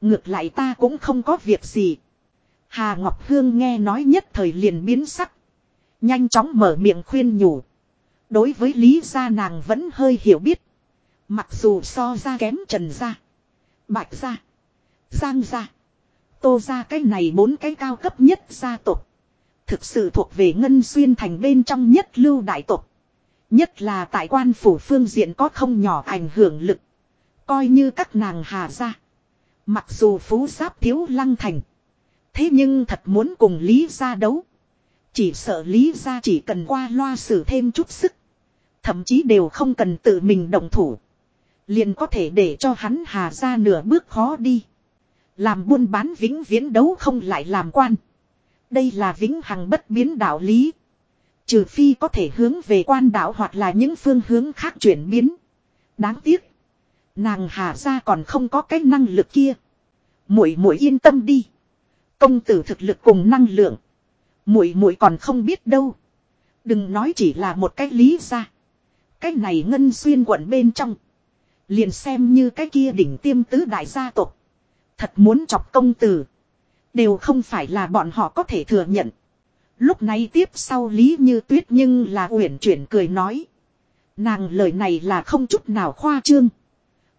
Speaker 1: Ngược lại ta cũng không có việc gì. Hà Ngọc Hương nghe nói nhất thời liền biến sắc. Nhanh chóng mở miệng khuyên nhủ. Đối với Lý gia nàng vẫn hơi hiểu biết. Mặc dù so ra kém Trần gia. Bạch gia. Giang gia. Tô gia cái này bốn cái cao cấp nhất gia tộc. Thực sự thuộc về ngân xuyên thành bên trong nhất lưu đại tộc. Nhất là tại quan phủ phương diện có không nhỏ ảnh hưởng lực. Coi như các nàng hà ra, Mặc dù phú giáp thiếu lăng thành. Thế nhưng thật muốn cùng Lý gia đấu. Chỉ sợ Lý gia chỉ cần qua loa xử thêm chút sức. Thậm chí đều không cần tự mình động thủ. Liền có thể để cho hắn hà ra nửa bước khó đi. Làm buôn bán vĩnh viễn đấu không lại làm quan. Đây là vĩnh hằng bất biến đạo lý. Trừ phi có thể hướng về quan đạo hoặc là những phương hướng khác chuyển biến. Đáng tiếc. Nàng hà ra còn không có cái năng lực kia. Muội muội yên tâm đi. Công tử thực lực cùng năng lượng. Muội muội còn không biết đâu. Đừng nói chỉ là một cái lý ra. Cái này ngân xuyên quận bên trong. Liền xem như cái kia đỉnh tiêm tứ đại gia tộc. Thật muốn chọc công tử. Đều không phải là bọn họ có thể thừa nhận. Lúc này tiếp sau Lý Như Tuyết nhưng là uyển chuyển cười nói. Nàng lời này là không chút nào khoa trương.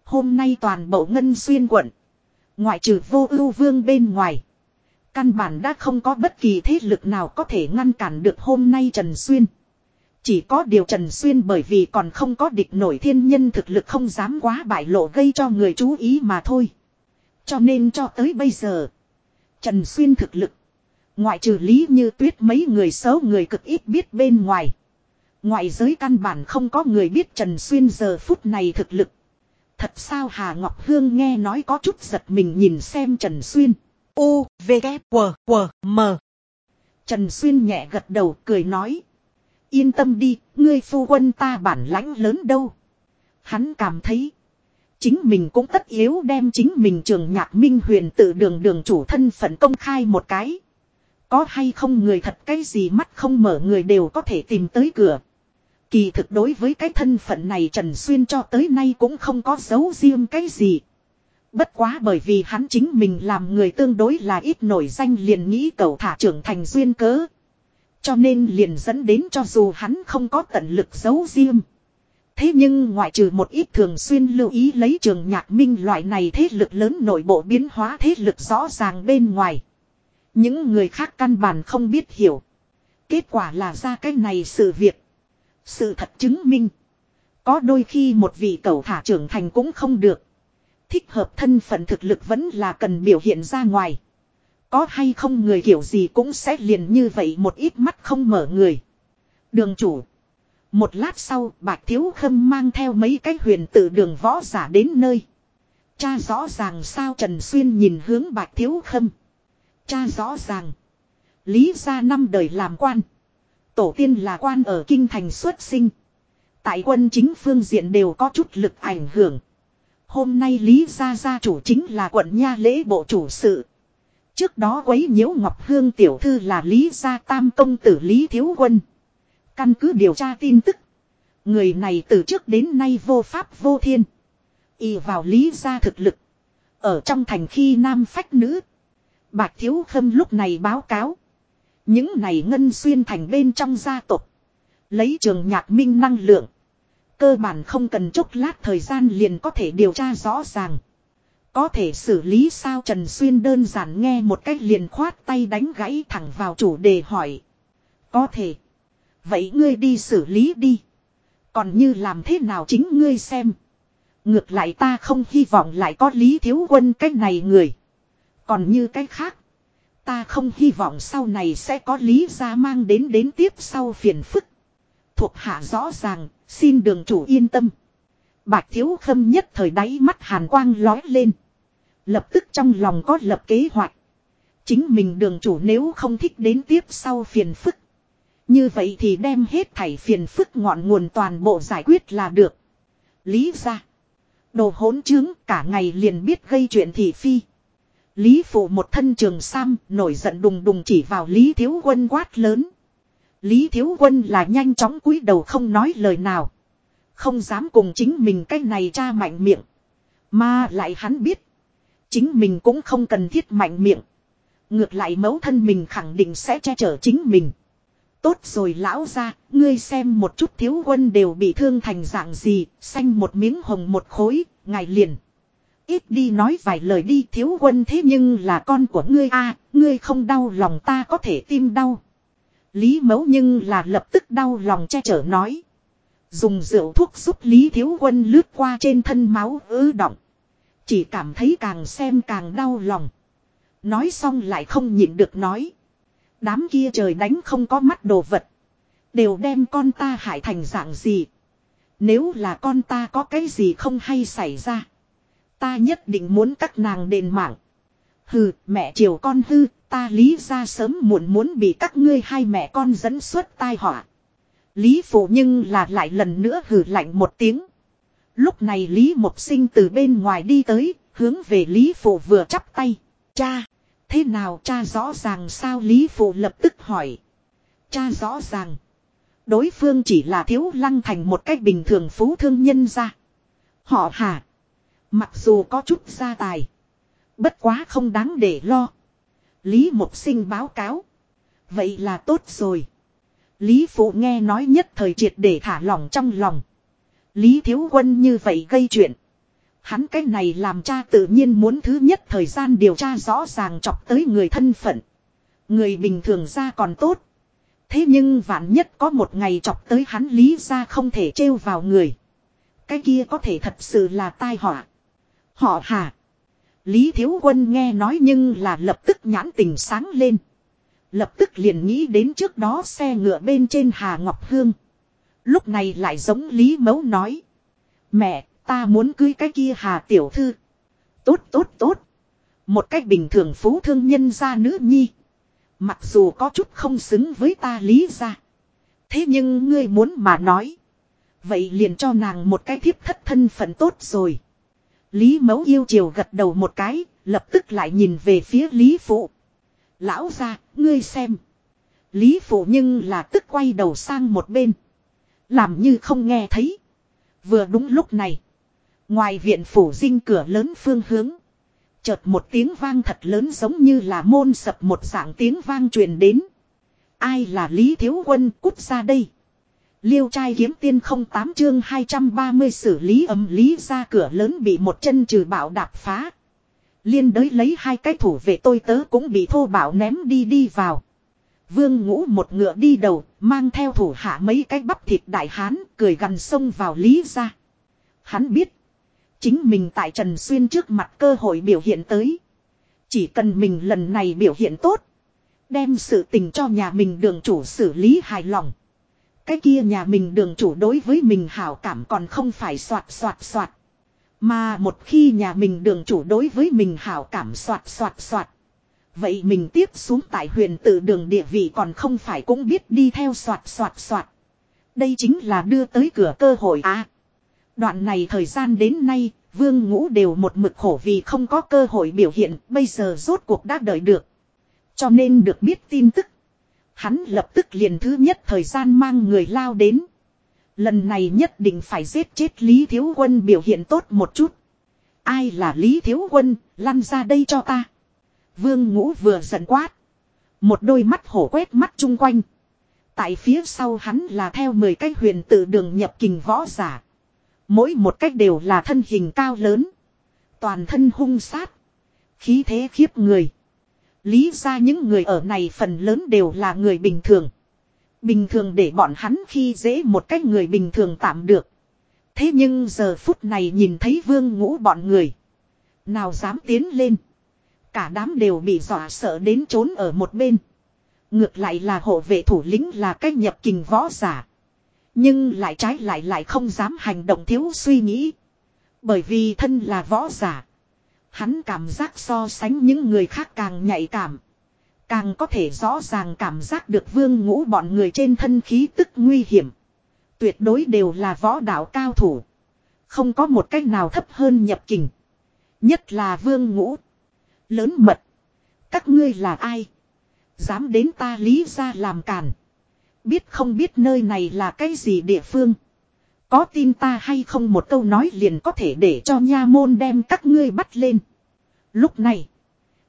Speaker 1: Hôm nay toàn bộ ngân xuyên quận. Ngoại trừ vô ưu vương bên ngoài. Căn bản đã không có bất kỳ thế lực nào có thể ngăn cản được hôm nay Trần Xuyên. Chỉ có điều Trần Xuyên bởi vì còn không có địch nổi thiên nhân thực lực không dám quá bại lộ gây cho người chú ý mà thôi. Cho nên cho tới bây giờ. Trần Xuyên thực lực. Ngoại trừ lý như tuyết mấy người xấu người cực ít biết bên ngoài. Ngoại giới căn bản không có người biết Trần Xuyên giờ phút này thực lực. Thật sao Hà Ngọc Hương nghe nói có chút giật mình nhìn xem Trần Xuyên. U, V, K, W, W, M. Trần Xuyên nhẹ gật đầu cười nói. Yên tâm đi, ngươi phu quân ta bản lãnh lớn đâu. Hắn cảm thấy. Chính mình cũng tất yếu đem chính mình trường nhạc minh huyền tự đường đường chủ thân phận công khai một cái. Có hay không người thật cái gì mắt không mở người đều có thể tìm tới cửa. Kỳ thực đối với cái thân phận này Trần Xuyên cho tới nay cũng không có dấu riêng cái gì. Bất quá bởi vì hắn chính mình làm người tương đối là ít nổi danh liền nghĩ cầu thả trưởng thành duyên cớ. Cho nên liền dẫn đến cho dù hắn không có tận lực giấu riêng. Thế nhưng ngoại trừ một ít thường xuyên lưu ý lấy trường nhạc minh loại này thế lực lớn nội bộ biến hóa thế lực rõ ràng bên ngoài. Những người khác căn bản không biết hiểu. Kết quả là ra cái này sự việc. Sự thật chứng minh. Có đôi khi một vị cầu thả trưởng thành cũng không được. Thích hợp thân phận thực lực vẫn là cần biểu hiện ra ngoài. Có hay không người kiểu gì cũng sẽ liền như vậy một ít mắt không mở người. Đường chủ. Một lát sau bạc thiếu khâm mang theo mấy cái huyền tử đường võ giả đến nơi. Cha rõ ràng sao Trần Xuyên nhìn hướng bạc thiếu khâm. Cha rõ ràng. Lý ra năm đời làm quan. Tổ tiên là quan ở kinh thành xuất sinh. Tại quân chính phương diện đều có chút lực ảnh hưởng. Hôm nay Lý gia gia chủ chính là quận nha lễ bộ chủ sự. Trước đó quấy nhiễu Ngọc Hương tiểu thư là Lý gia tam công tử Lý Thiếu Quân. Căn cứ điều tra tin tức. Người này từ trước đến nay vô pháp vô thiên. Y vào Lý gia thực lực. Ở trong thành khi nam phách nữ. Bạch Thiếu Khâm lúc này báo cáo. Những này ngân xuyên thành bên trong gia tộc. Lấy trường nhạc minh năng lượng. Cơ bản không cần chốc lát thời gian liền có thể điều tra rõ ràng. Có thể xử lý sao Trần Xuyên đơn giản nghe một cách liền khoát tay đánh gãy thẳng vào chủ đề hỏi. Có thể. Vậy ngươi đi xử lý đi. Còn như làm thế nào chính ngươi xem. Ngược lại ta không hy vọng lại có lý thiếu quân cách này người. Còn như cách khác. Ta không hy vọng sau này sẽ có lý ra mang đến đến tiếp sau phiền phức. Thuộc hạ rõ ràng, xin đường chủ yên tâm. Bạch thiếu khâm nhất thời đáy mắt hàn quang lói lên. Lập tức trong lòng có lập kế hoạch. Chính mình đường chủ nếu không thích đến tiếp sau phiền phức. Như vậy thì đem hết thảy phiền phức ngọn nguồn toàn bộ giải quyết là được. Lý ra. Đồ hỗn trướng cả ngày liền biết gây chuyện thị phi. Lý phụ một thân trường sam nổi giận đùng đùng chỉ vào Lý thiếu quân quát lớn. Lý thiếu quân là nhanh chóng cúi đầu không nói lời nào. Không dám cùng chính mình cái này cha mạnh miệng. Mà lại hắn biết. Chính mình cũng không cần thiết mạnh miệng. Ngược lại mẫu thân mình khẳng định sẽ che chở chính mình. Tốt rồi lão ra, ngươi xem một chút thiếu quân đều bị thương thành dạng gì, xanh một miếng hồng một khối, ngài liền. Ít đi nói vài lời đi thiếu quân thế nhưng là con của ngươi a, ngươi không đau lòng ta có thể tim đau. Lý mẫu nhưng là lập tức đau lòng che chở nói. Dùng rượu thuốc giúp Lý thiếu quân lướt qua trên thân máu ứ động. Chỉ cảm thấy càng xem càng đau lòng. Nói xong lại không nhịn được nói. Đám kia trời đánh không có mắt đồ vật. Đều đem con ta hại thành dạng gì. Nếu là con ta có cái gì không hay xảy ra. Ta nhất định muốn các nàng đền mạng. Hừ, mẹ chiều con hư, ta lý ra sớm muộn muốn bị các ngươi hai mẹ con dẫn xuất tai họa. Lý phụ nhưng là lại lần nữa hừ lạnh một tiếng. Lúc này Lý Mộc Sinh từ bên ngoài đi tới, hướng về Lý phụ vừa chắp tay. Cha, thế nào cha rõ ràng sao Lý phụ lập tức hỏi. Cha rõ ràng. Đối phương chỉ là thiếu lăng thành một cách bình thường phú thương nhân ra. Họ hà. Mặc dù có chút gia tài. Bất quá không đáng để lo. Lý Mộc Sinh báo cáo. Vậy là tốt rồi. Lý Phụ nghe nói nhất thời triệt để thả lỏng trong lòng. Lý Thiếu Quân như vậy gây chuyện. Hắn cái này làm cha tự nhiên muốn thứ nhất thời gian điều tra rõ ràng chọc tới người thân phận. Người bình thường ra còn tốt. Thế nhưng vạn nhất có một ngày chọc tới hắn lý ra không thể trêu vào người. Cái kia có thể thật sự là tai họa. Họ hà. Lý Thiếu Quân nghe nói nhưng là lập tức nhãn tình sáng lên. Lập tức liền nghĩ đến trước đó xe ngựa bên trên Hà Ngọc Hương. Lúc này lại giống Lý Mấu nói. Mẹ, ta muốn cưới cái kia Hà Tiểu Thư. Tốt tốt tốt. Một cách bình thường phú thương nhân gia nữ nhi. Mặc dù có chút không xứng với ta lý ra. Thế nhưng ngươi muốn mà nói. Vậy liền cho nàng một cái thiếp thất thân phận tốt rồi. Lý mẫu yêu chiều gật đầu một cái, lập tức lại nhìn về phía Lý Phụ. Lão ra, ngươi xem. Lý Phụ nhưng là tức quay đầu sang một bên. Làm như không nghe thấy. Vừa đúng lúc này. Ngoài viện phủ dinh cửa lớn phương hướng. Chợt một tiếng vang thật lớn giống như là môn sập một dạng tiếng vang truyền đến. Ai là Lý Thiếu Quân cút ra đây. Liêu trai kiếm tiên không tám chương 230 xử lý ấm lý ra cửa lớn bị một chân trừ bạo đạp phá. Liên đới lấy hai cái thủ về tôi tớ cũng bị thô bạo ném đi đi vào. Vương ngũ một ngựa đi đầu, mang theo thủ hạ mấy cái bắp thịt đại hán, cười gần sông vào lý ra. Hắn biết, chính mình tại Trần Xuyên trước mặt cơ hội biểu hiện tới. Chỉ cần mình lần này biểu hiện tốt, đem sự tình cho nhà mình đường chủ xử lý hài lòng. Cái kia nhà mình đường chủ đối với mình hảo cảm còn không phải soạt soạt soạt. Mà một khi nhà mình đường chủ đối với mình hảo cảm soạt soạt soạt. Vậy mình tiếp xuống tại huyền tự đường địa vị còn không phải cũng biết đi theo soạt soạt soạt. Đây chính là đưa tới cửa cơ hội à. Đoạn này thời gian đến nay, vương ngũ đều một mực khổ vì không có cơ hội biểu hiện, bây giờ rốt cuộc đã đợi được. Cho nên được biết tin tức. Hắn lập tức liền thứ nhất thời gian mang người lao đến. Lần này nhất định phải giết chết Lý Thiếu Quân biểu hiện tốt một chút. Ai là Lý Thiếu Quân, lăn ra đây cho ta. Vương Ngũ vừa giận quát. Một đôi mắt hổ quét mắt chung quanh. Tại phía sau hắn là theo 10 cái huyền tự đường nhập kình võ giả. Mỗi một cách đều là thân hình cao lớn. Toàn thân hung sát. Khí thế khiếp người. Lý ra những người ở này phần lớn đều là người bình thường. Bình thường để bọn hắn khi dễ một cách người bình thường tạm được. Thế nhưng giờ phút này nhìn thấy vương ngũ bọn người. Nào dám tiến lên. Cả đám đều bị dọa sợ đến trốn ở một bên. Ngược lại là hộ vệ thủ lĩnh là cách nhập kình võ giả. Nhưng lại trái lại lại không dám hành động thiếu suy nghĩ. Bởi vì thân là võ giả. Hắn cảm giác so sánh những người khác càng nhạy cảm. Càng có thể rõ ràng cảm giác được vương ngũ bọn người trên thân khí tức nguy hiểm. Tuyệt đối đều là võ đạo cao thủ. Không có một cách nào thấp hơn nhập kình. Nhất là vương ngũ. Lớn mật. Các ngươi là ai? Dám đến ta lý ra làm càn. Biết không biết nơi này là cái gì địa phương. Có tin ta hay không một câu nói liền có thể để cho nha môn đem các ngươi bắt lên. Lúc này.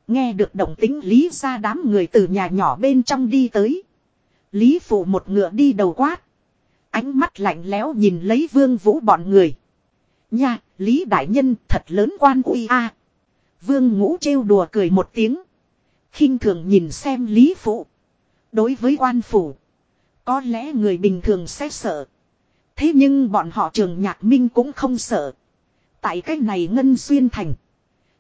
Speaker 1: Nghe được động tính Lý ra đám người từ nhà nhỏ bên trong đi tới. Lý phụ một ngựa đi đầu quát. Ánh mắt lạnh lẽo nhìn lấy vương vũ bọn người. Nha, Lý đại nhân thật lớn quan uy a. Vương ngũ trêu đùa cười một tiếng. khinh thường nhìn xem Lý phụ. Đối với quan phủ. Có lẽ người bình thường sẽ sợ. Thế nhưng bọn họ trường nhạc minh cũng không sợ. Tại cách này ngân xuyên thành.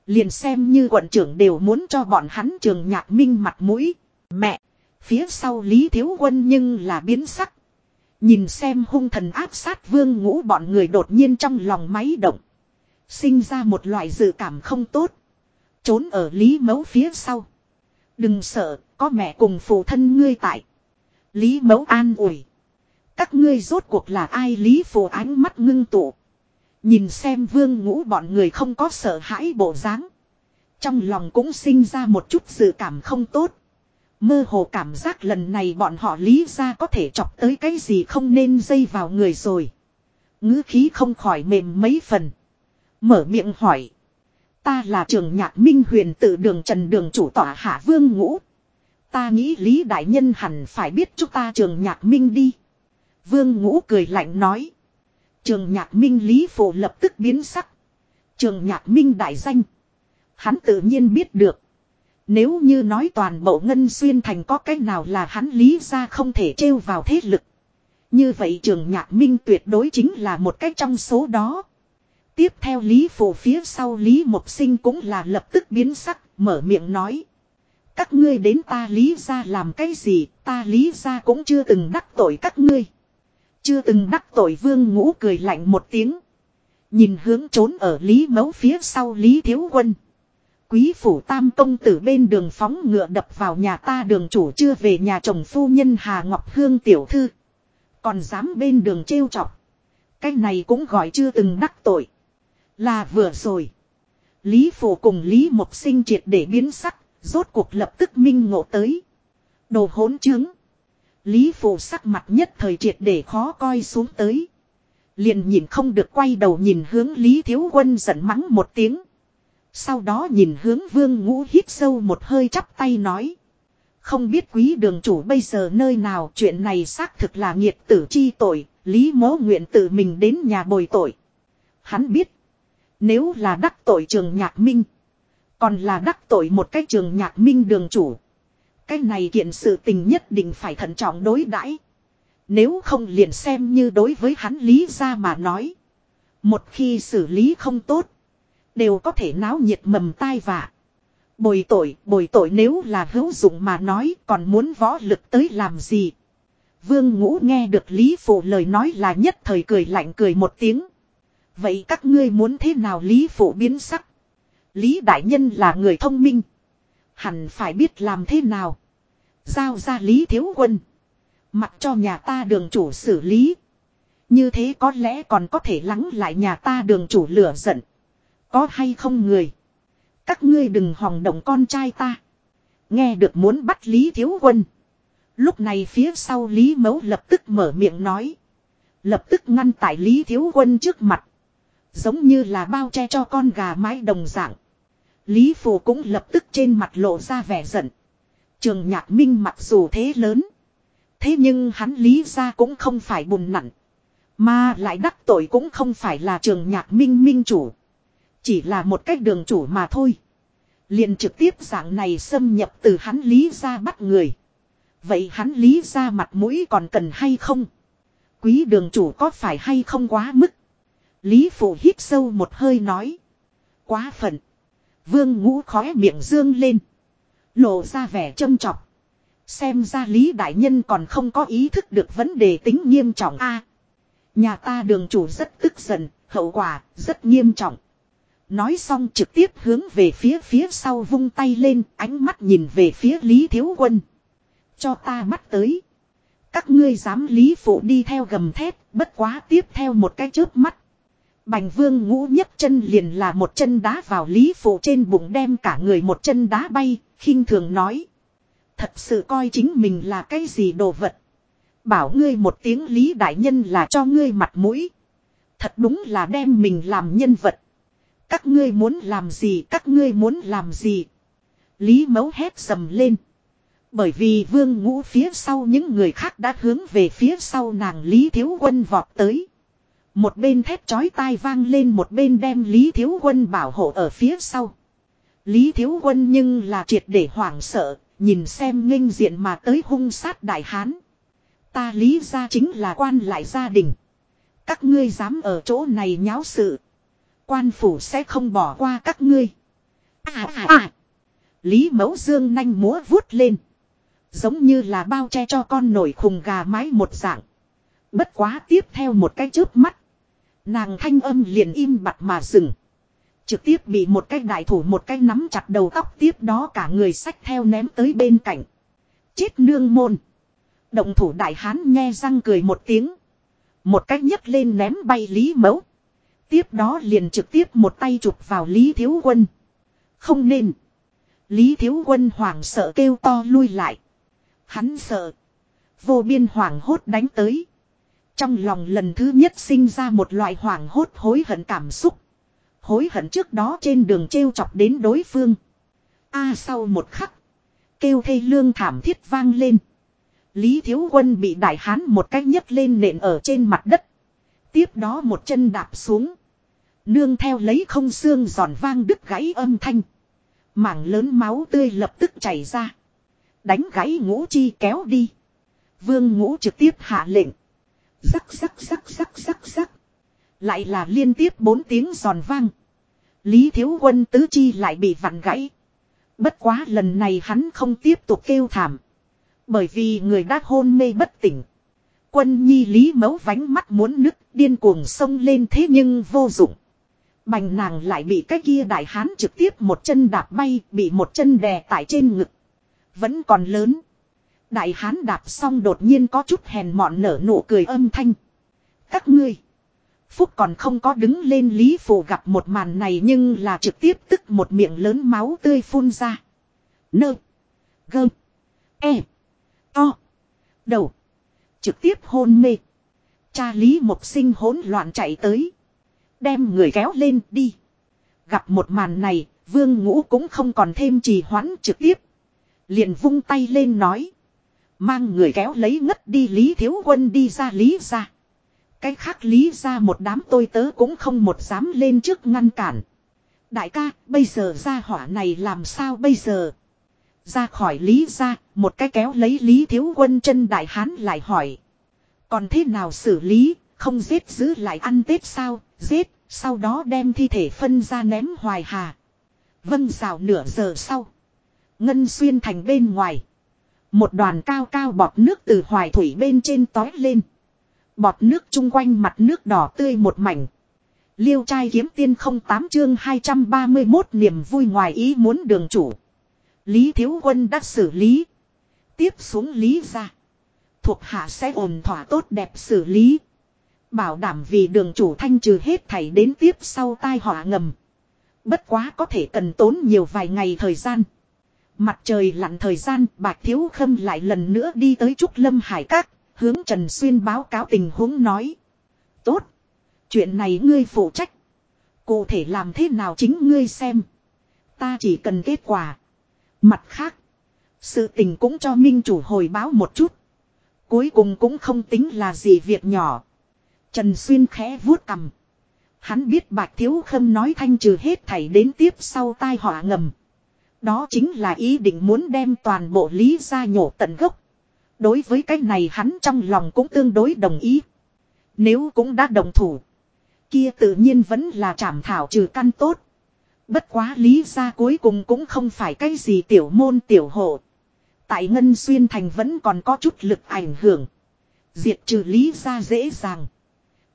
Speaker 1: Liền xem như quận trưởng đều muốn cho bọn hắn trường nhạc minh mặt mũi. Mẹ. Phía sau Lý Thiếu Quân nhưng là biến sắc. Nhìn xem hung thần áp sát vương ngũ bọn người đột nhiên trong lòng máy động. Sinh ra một loại dự cảm không tốt. Trốn ở Lý Mấu phía sau. Đừng sợ, có mẹ cùng phụ thân ngươi tại. Lý Mấu an ủi. Các ngươi rốt cuộc là ai Lý phù ánh mắt ngưng tụ. Nhìn xem vương ngũ bọn người không có sợ hãi bộ dáng. Trong lòng cũng sinh ra một chút dự cảm không tốt. Mơ hồ cảm giác lần này bọn họ lý ra có thể chọc tới cái gì không nên dây vào người rồi. ngữ khí không khỏi mềm mấy phần. Mở miệng hỏi. Ta là trường nhạc minh huyền tự đường trần đường chủ tỏa hạ vương ngũ. Ta nghĩ Lý Đại Nhân hẳn phải biết chúng ta trường nhạc minh đi. Vương ngũ cười lạnh nói. Trường nhạc minh Lý Phổ lập tức biến sắc. Trường nhạc minh đại danh. Hắn tự nhiên biết được. Nếu như nói toàn bộ ngân xuyên thành có cách nào là hắn lý ra không thể trêu vào thế lực. Như vậy trường nhạc minh tuyệt đối chính là một cách trong số đó. Tiếp theo Lý Phổ phía sau Lý Mộc Sinh cũng là lập tức biến sắc, mở miệng nói. Các ngươi đến ta Lý ra làm cái gì, ta Lý ra cũng chưa từng đắc tội các ngươi. Chưa từng đắc tội vương ngũ cười lạnh một tiếng. Nhìn hướng trốn ở Lý Mấu phía sau Lý Thiếu Quân. Quý phủ tam công tử bên đường phóng ngựa đập vào nhà ta đường chủ chưa về nhà chồng phu nhân Hà Ngọc Hương tiểu thư. Còn dám bên đường trêu chọc. Cái này cũng gọi chưa từng đắc tội. Là vừa rồi. Lý phủ cùng Lý Mộc Sinh triệt để biến sắc, rốt cuộc lập tức minh ngộ tới. Đồ hỗn chứng. Lý Phụ sắc mặt nhất thời triệt để khó coi xuống tới. Liền nhìn không được quay đầu nhìn hướng Lý Thiếu Quân giận mắng một tiếng. Sau đó nhìn hướng vương ngũ hít sâu một hơi chắp tay nói. Không biết quý đường chủ bây giờ nơi nào chuyện này xác thực là nghiệt tử chi tội, Lý mố nguyện tự mình đến nhà bồi tội. Hắn biết, nếu là đắc tội trường nhạc minh, còn là đắc tội một cái trường nhạc minh đường chủ. Cái này kiện sự tình nhất định phải thận trọng đối đãi Nếu không liền xem như đối với hắn lý ra mà nói. Một khi xử lý không tốt, đều có thể náo nhiệt mầm tai vạ. Bồi tội, bồi tội nếu là hữu dụng mà nói còn muốn võ lực tới làm gì. Vương ngũ nghe được Lý Phụ lời nói là nhất thời cười lạnh cười một tiếng. Vậy các ngươi muốn thế nào Lý Phụ biến sắc? Lý Đại Nhân là người thông minh. Hẳn phải biết làm thế nào. Giao ra Lý Thiếu Quân. Mặc cho nhà ta đường chủ xử lý. Như thế có lẽ còn có thể lắng lại nhà ta đường chủ lửa giận. Có hay không người? Các ngươi đừng hòng động con trai ta. Nghe được muốn bắt Lý Thiếu Quân. Lúc này phía sau Lý Mấu lập tức mở miệng nói. Lập tức ngăn tại Lý Thiếu Quân trước mặt. Giống như là bao che cho con gà mái đồng dạng. Lý Phù cũng lập tức trên mặt lộ ra vẻ giận. Trường nhạc minh mặc dù thế lớn. Thế nhưng hắn lý ra cũng không phải bùn nặn, Mà lại đắc tội cũng không phải là trường nhạc minh minh chủ. Chỉ là một cách đường chủ mà thôi. liền trực tiếp dạng này xâm nhập từ hắn lý ra bắt người. Vậy hắn lý ra mặt mũi còn cần hay không? Quý đường chủ có phải hay không quá mức? Lý phụ hít sâu một hơi nói. Quá phận. Vương ngũ khóe miệng dương lên. Lộ ra vẻ châm chọc. Xem ra Lý Đại Nhân còn không có ý thức được vấn đề tính nghiêm trọng a. nhà ta đường chủ rất tức giận, hậu quả rất nghiêm trọng. Nói xong trực tiếp hướng về phía phía sau vung tay lên, ánh mắt nhìn về phía Lý Thiếu Quân. Cho ta bắt tới. Các ngươi dám Lý Phụ đi theo gầm thép, bất quá tiếp theo một cái chớp mắt. Bành vương ngũ nhất chân liền là một chân đá vào Lý Phụ trên bụng đem cả người một chân đá bay, khinh thường nói. Thật sự coi chính mình là cái gì đồ vật. Bảo ngươi một tiếng Lý Đại Nhân là cho ngươi mặt mũi. Thật đúng là đem mình làm nhân vật. Các ngươi muốn làm gì, các ngươi muốn làm gì. Lý mấu hét sầm lên. Bởi vì vương ngũ phía sau những người khác đã hướng về phía sau nàng Lý Thiếu Quân vọt tới. Một bên thét chói tai vang lên một bên đem Lý Thiếu Quân bảo hộ ở phía sau. Lý Thiếu Quân nhưng là triệt để hoảng sợ, nhìn xem nghênh diện mà tới hung sát đại hán. Ta lý ra chính là quan lại gia đình. Các ngươi dám ở chỗ này nháo sự. Quan phủ sẽ không bỏ qua các ngươi. À à à. Lý mẫu dương nhanh múa vuốt lên. Giống như là bao che cho con nổi khùng gà mái một dạng. Bất quá tiếp theo một cái chớp mắt. Nàng thanh âm liền im bặt mà dừng. Trực tiếp bị một cái đại thủ một cái nắm chặt đầu tóc tiếp đó cả người sách theo ném tới bên cạnh. Chết nương môn. Động thủ đại hán nghe răng cười một tiếng. Một cách nhấc lên ném bay Lý Mẫu. Tiếp đó liền trực tiếp một tay chụp vào Lý Thiếu Quân. Không nên. Lý Thiếu Quân hoảng sợ kêu to lui lại. Hắn sợ. Vô biên hoảng hốt đánh tới. Trong lòng lần thứ nhất sinh ra một loại hoảng hốt hối hận cảm xúc. Hối hận trước đó trên đường trêu chọc đến đối phương. A sau một khắc. Kêu thê lương thảm thiết vang lên. Lý Thiếu Quân bị đại hán một cách nhấc lên nện ở trên mặt đất. Tiếp đó một chân đạp xuống. Nương theo lấy không xương giòn vang đứt gãy âm thanh. Mảng lớn máu tươi lập tức chảy ra. Đánh gãy ngũ chi kéo đi. Vương ngũ trực tiếp hạ lệnh. Rắc rắc rắc rắc rắc rắc. Lại là liên tiếp bốn tiếng giòn vang. Lý thiếu quân tứ chi lại bị vặn gãy. Bất quá lần này hắn không tiếp tục kêu thảm. Bởi vì người đã hôn mê bất tỉnh. Quân nhi lý mấu vánh mắt muốn nứt, điên cuồng sông lên thế nhưng vô dụng. Bành nàng lại bị cái kia đại hán trực tiếp một chân đạp bay, bị một chân đè tại trên ngực. Vẫn còn lớn. Đại hán đạp xong đột nhiên có chút hèn mọn nở nụ cười âm thanh. Các ngươi. Phúc còn không có đứng lên Lý Phụ gặp một màn này nhưng là trực tiếp tức một miệng lớn máu tươi phun ra. Nơ. Gơ. E. To. Đầu. Trực tiếp hôn mê. Cha Lý Mộc Sinh hỗn loạn chạy tới. Đem người kéo lên đi. Gặp một màn này, Vương Ngũ cũng không còn thêm trì hoãn trực tiếp. Liền vung tay lên nói. Mang người kéo lấy ngất đi Lý Thiếu Quân đi ra Lý ra. Cái khác Lý ra một đám tôi tớ cũng không một dám lên trước ngăn cản. Đại ca, bây giờ ra hỏa này làm sao bây giờ? Ra khỏi Lý ra, một cái kéo lấy Lý Thiếu Quân chân đại hán lại hỏi. Còn thế nào xử lý, không giết giữ lại ăn Tết sao, giết, sau đó đem thi thể phân ra ném hoài hà. Vâng rào nửa giờ sau. Ngân xuyên thành bên ngoài. Một đoàn cao cao bọt nước từ hoài thủy bên trên tói lên. Bọt nước chung quanh mặt nước đỏ tươi một mảnh. Liêu trai kiếm tiên không tám chương 231 niềm vui ngoài ý muốn đường chủ. Lý Thiếu Quân đã xử lý. Tiếp xuống Lý ra. Thuộc hạ sẽ ổn thỏa tốt đẹp xử lý. Bảo đảm vì đường chủ thanh trừ hết thảy đến tiếp sau tai họa ngầm. Bất quá có thể cần tốn nhiều vài ngày thời gian. Mặt trời lặn thời gian, Bạch Thiếu Khâm lại lần nữa đi tới Trúc Lâm Hải Các, hướng Trần Xuyên báo cáo tình huống nói. Tốt. Chuyện này ngươi phụ trách. Cụ thể làm thế nào chính ngươi xem. Ta chỉ cần kết quả. Mặt khác. Sự tình cũng cho minh chủ hồi báo một chút. Cuối cùng cũng không tính là gì việc nhỏ. Trần Xuyên khẽ vuốt cầm. Hắn biết Bạch Thiếu Khâm nói thanh trừ hết thảy đến tiếp sau tai họa ngầm. Đó chính là ý định muốn đem toàn bộ lý ra nhổ tận gốc. Đối với cái này hắn trong lòng cũng tương đối đồng ý. Nếu cũng đã đồng thủ. Kia tự nhiên vẫn là trảm thảo trừ căn tốt. Bất quá lý ra cuối cùng cũng không phải cái gì tiểu môn tiểu hộ. Tại Ngân Xuyên Thành vẫn còn có chút lực ảnh hưởng. Diệt trừ lý ra dễ dàng.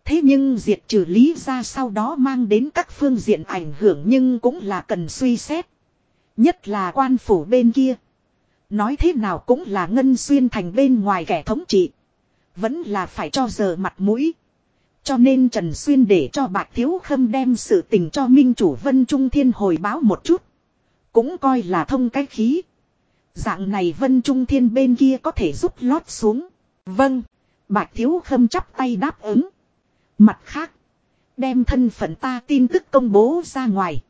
Speaker 1: Thế nhưng diệt trừ lý ra sau đó mang đến các phương diện ảnh hưởng nhưng cũng là cần suy xét. Nhất là quan phủ bên kia. Nói thế nào cũng là ngân xuyên thành bên ngoài kẻ thống trị. Vẫn là phải cho giờ mặt mũi. Cho nên Trần Xuyên để cho Bạch Thiếu Khâm đem sự tình cho Minh Chủ Vân Trung Thiên hồi báo một chút. Cũng coi là thông cách khí. Dạng này Vân Trung Thiên bên kia có thể giúp lót xuống. Vâng. Bạch Thiếu Khâm chắp tay đáp ứng. Mặt khác. Đem thân phận ta tin tức công bố ra ngoài.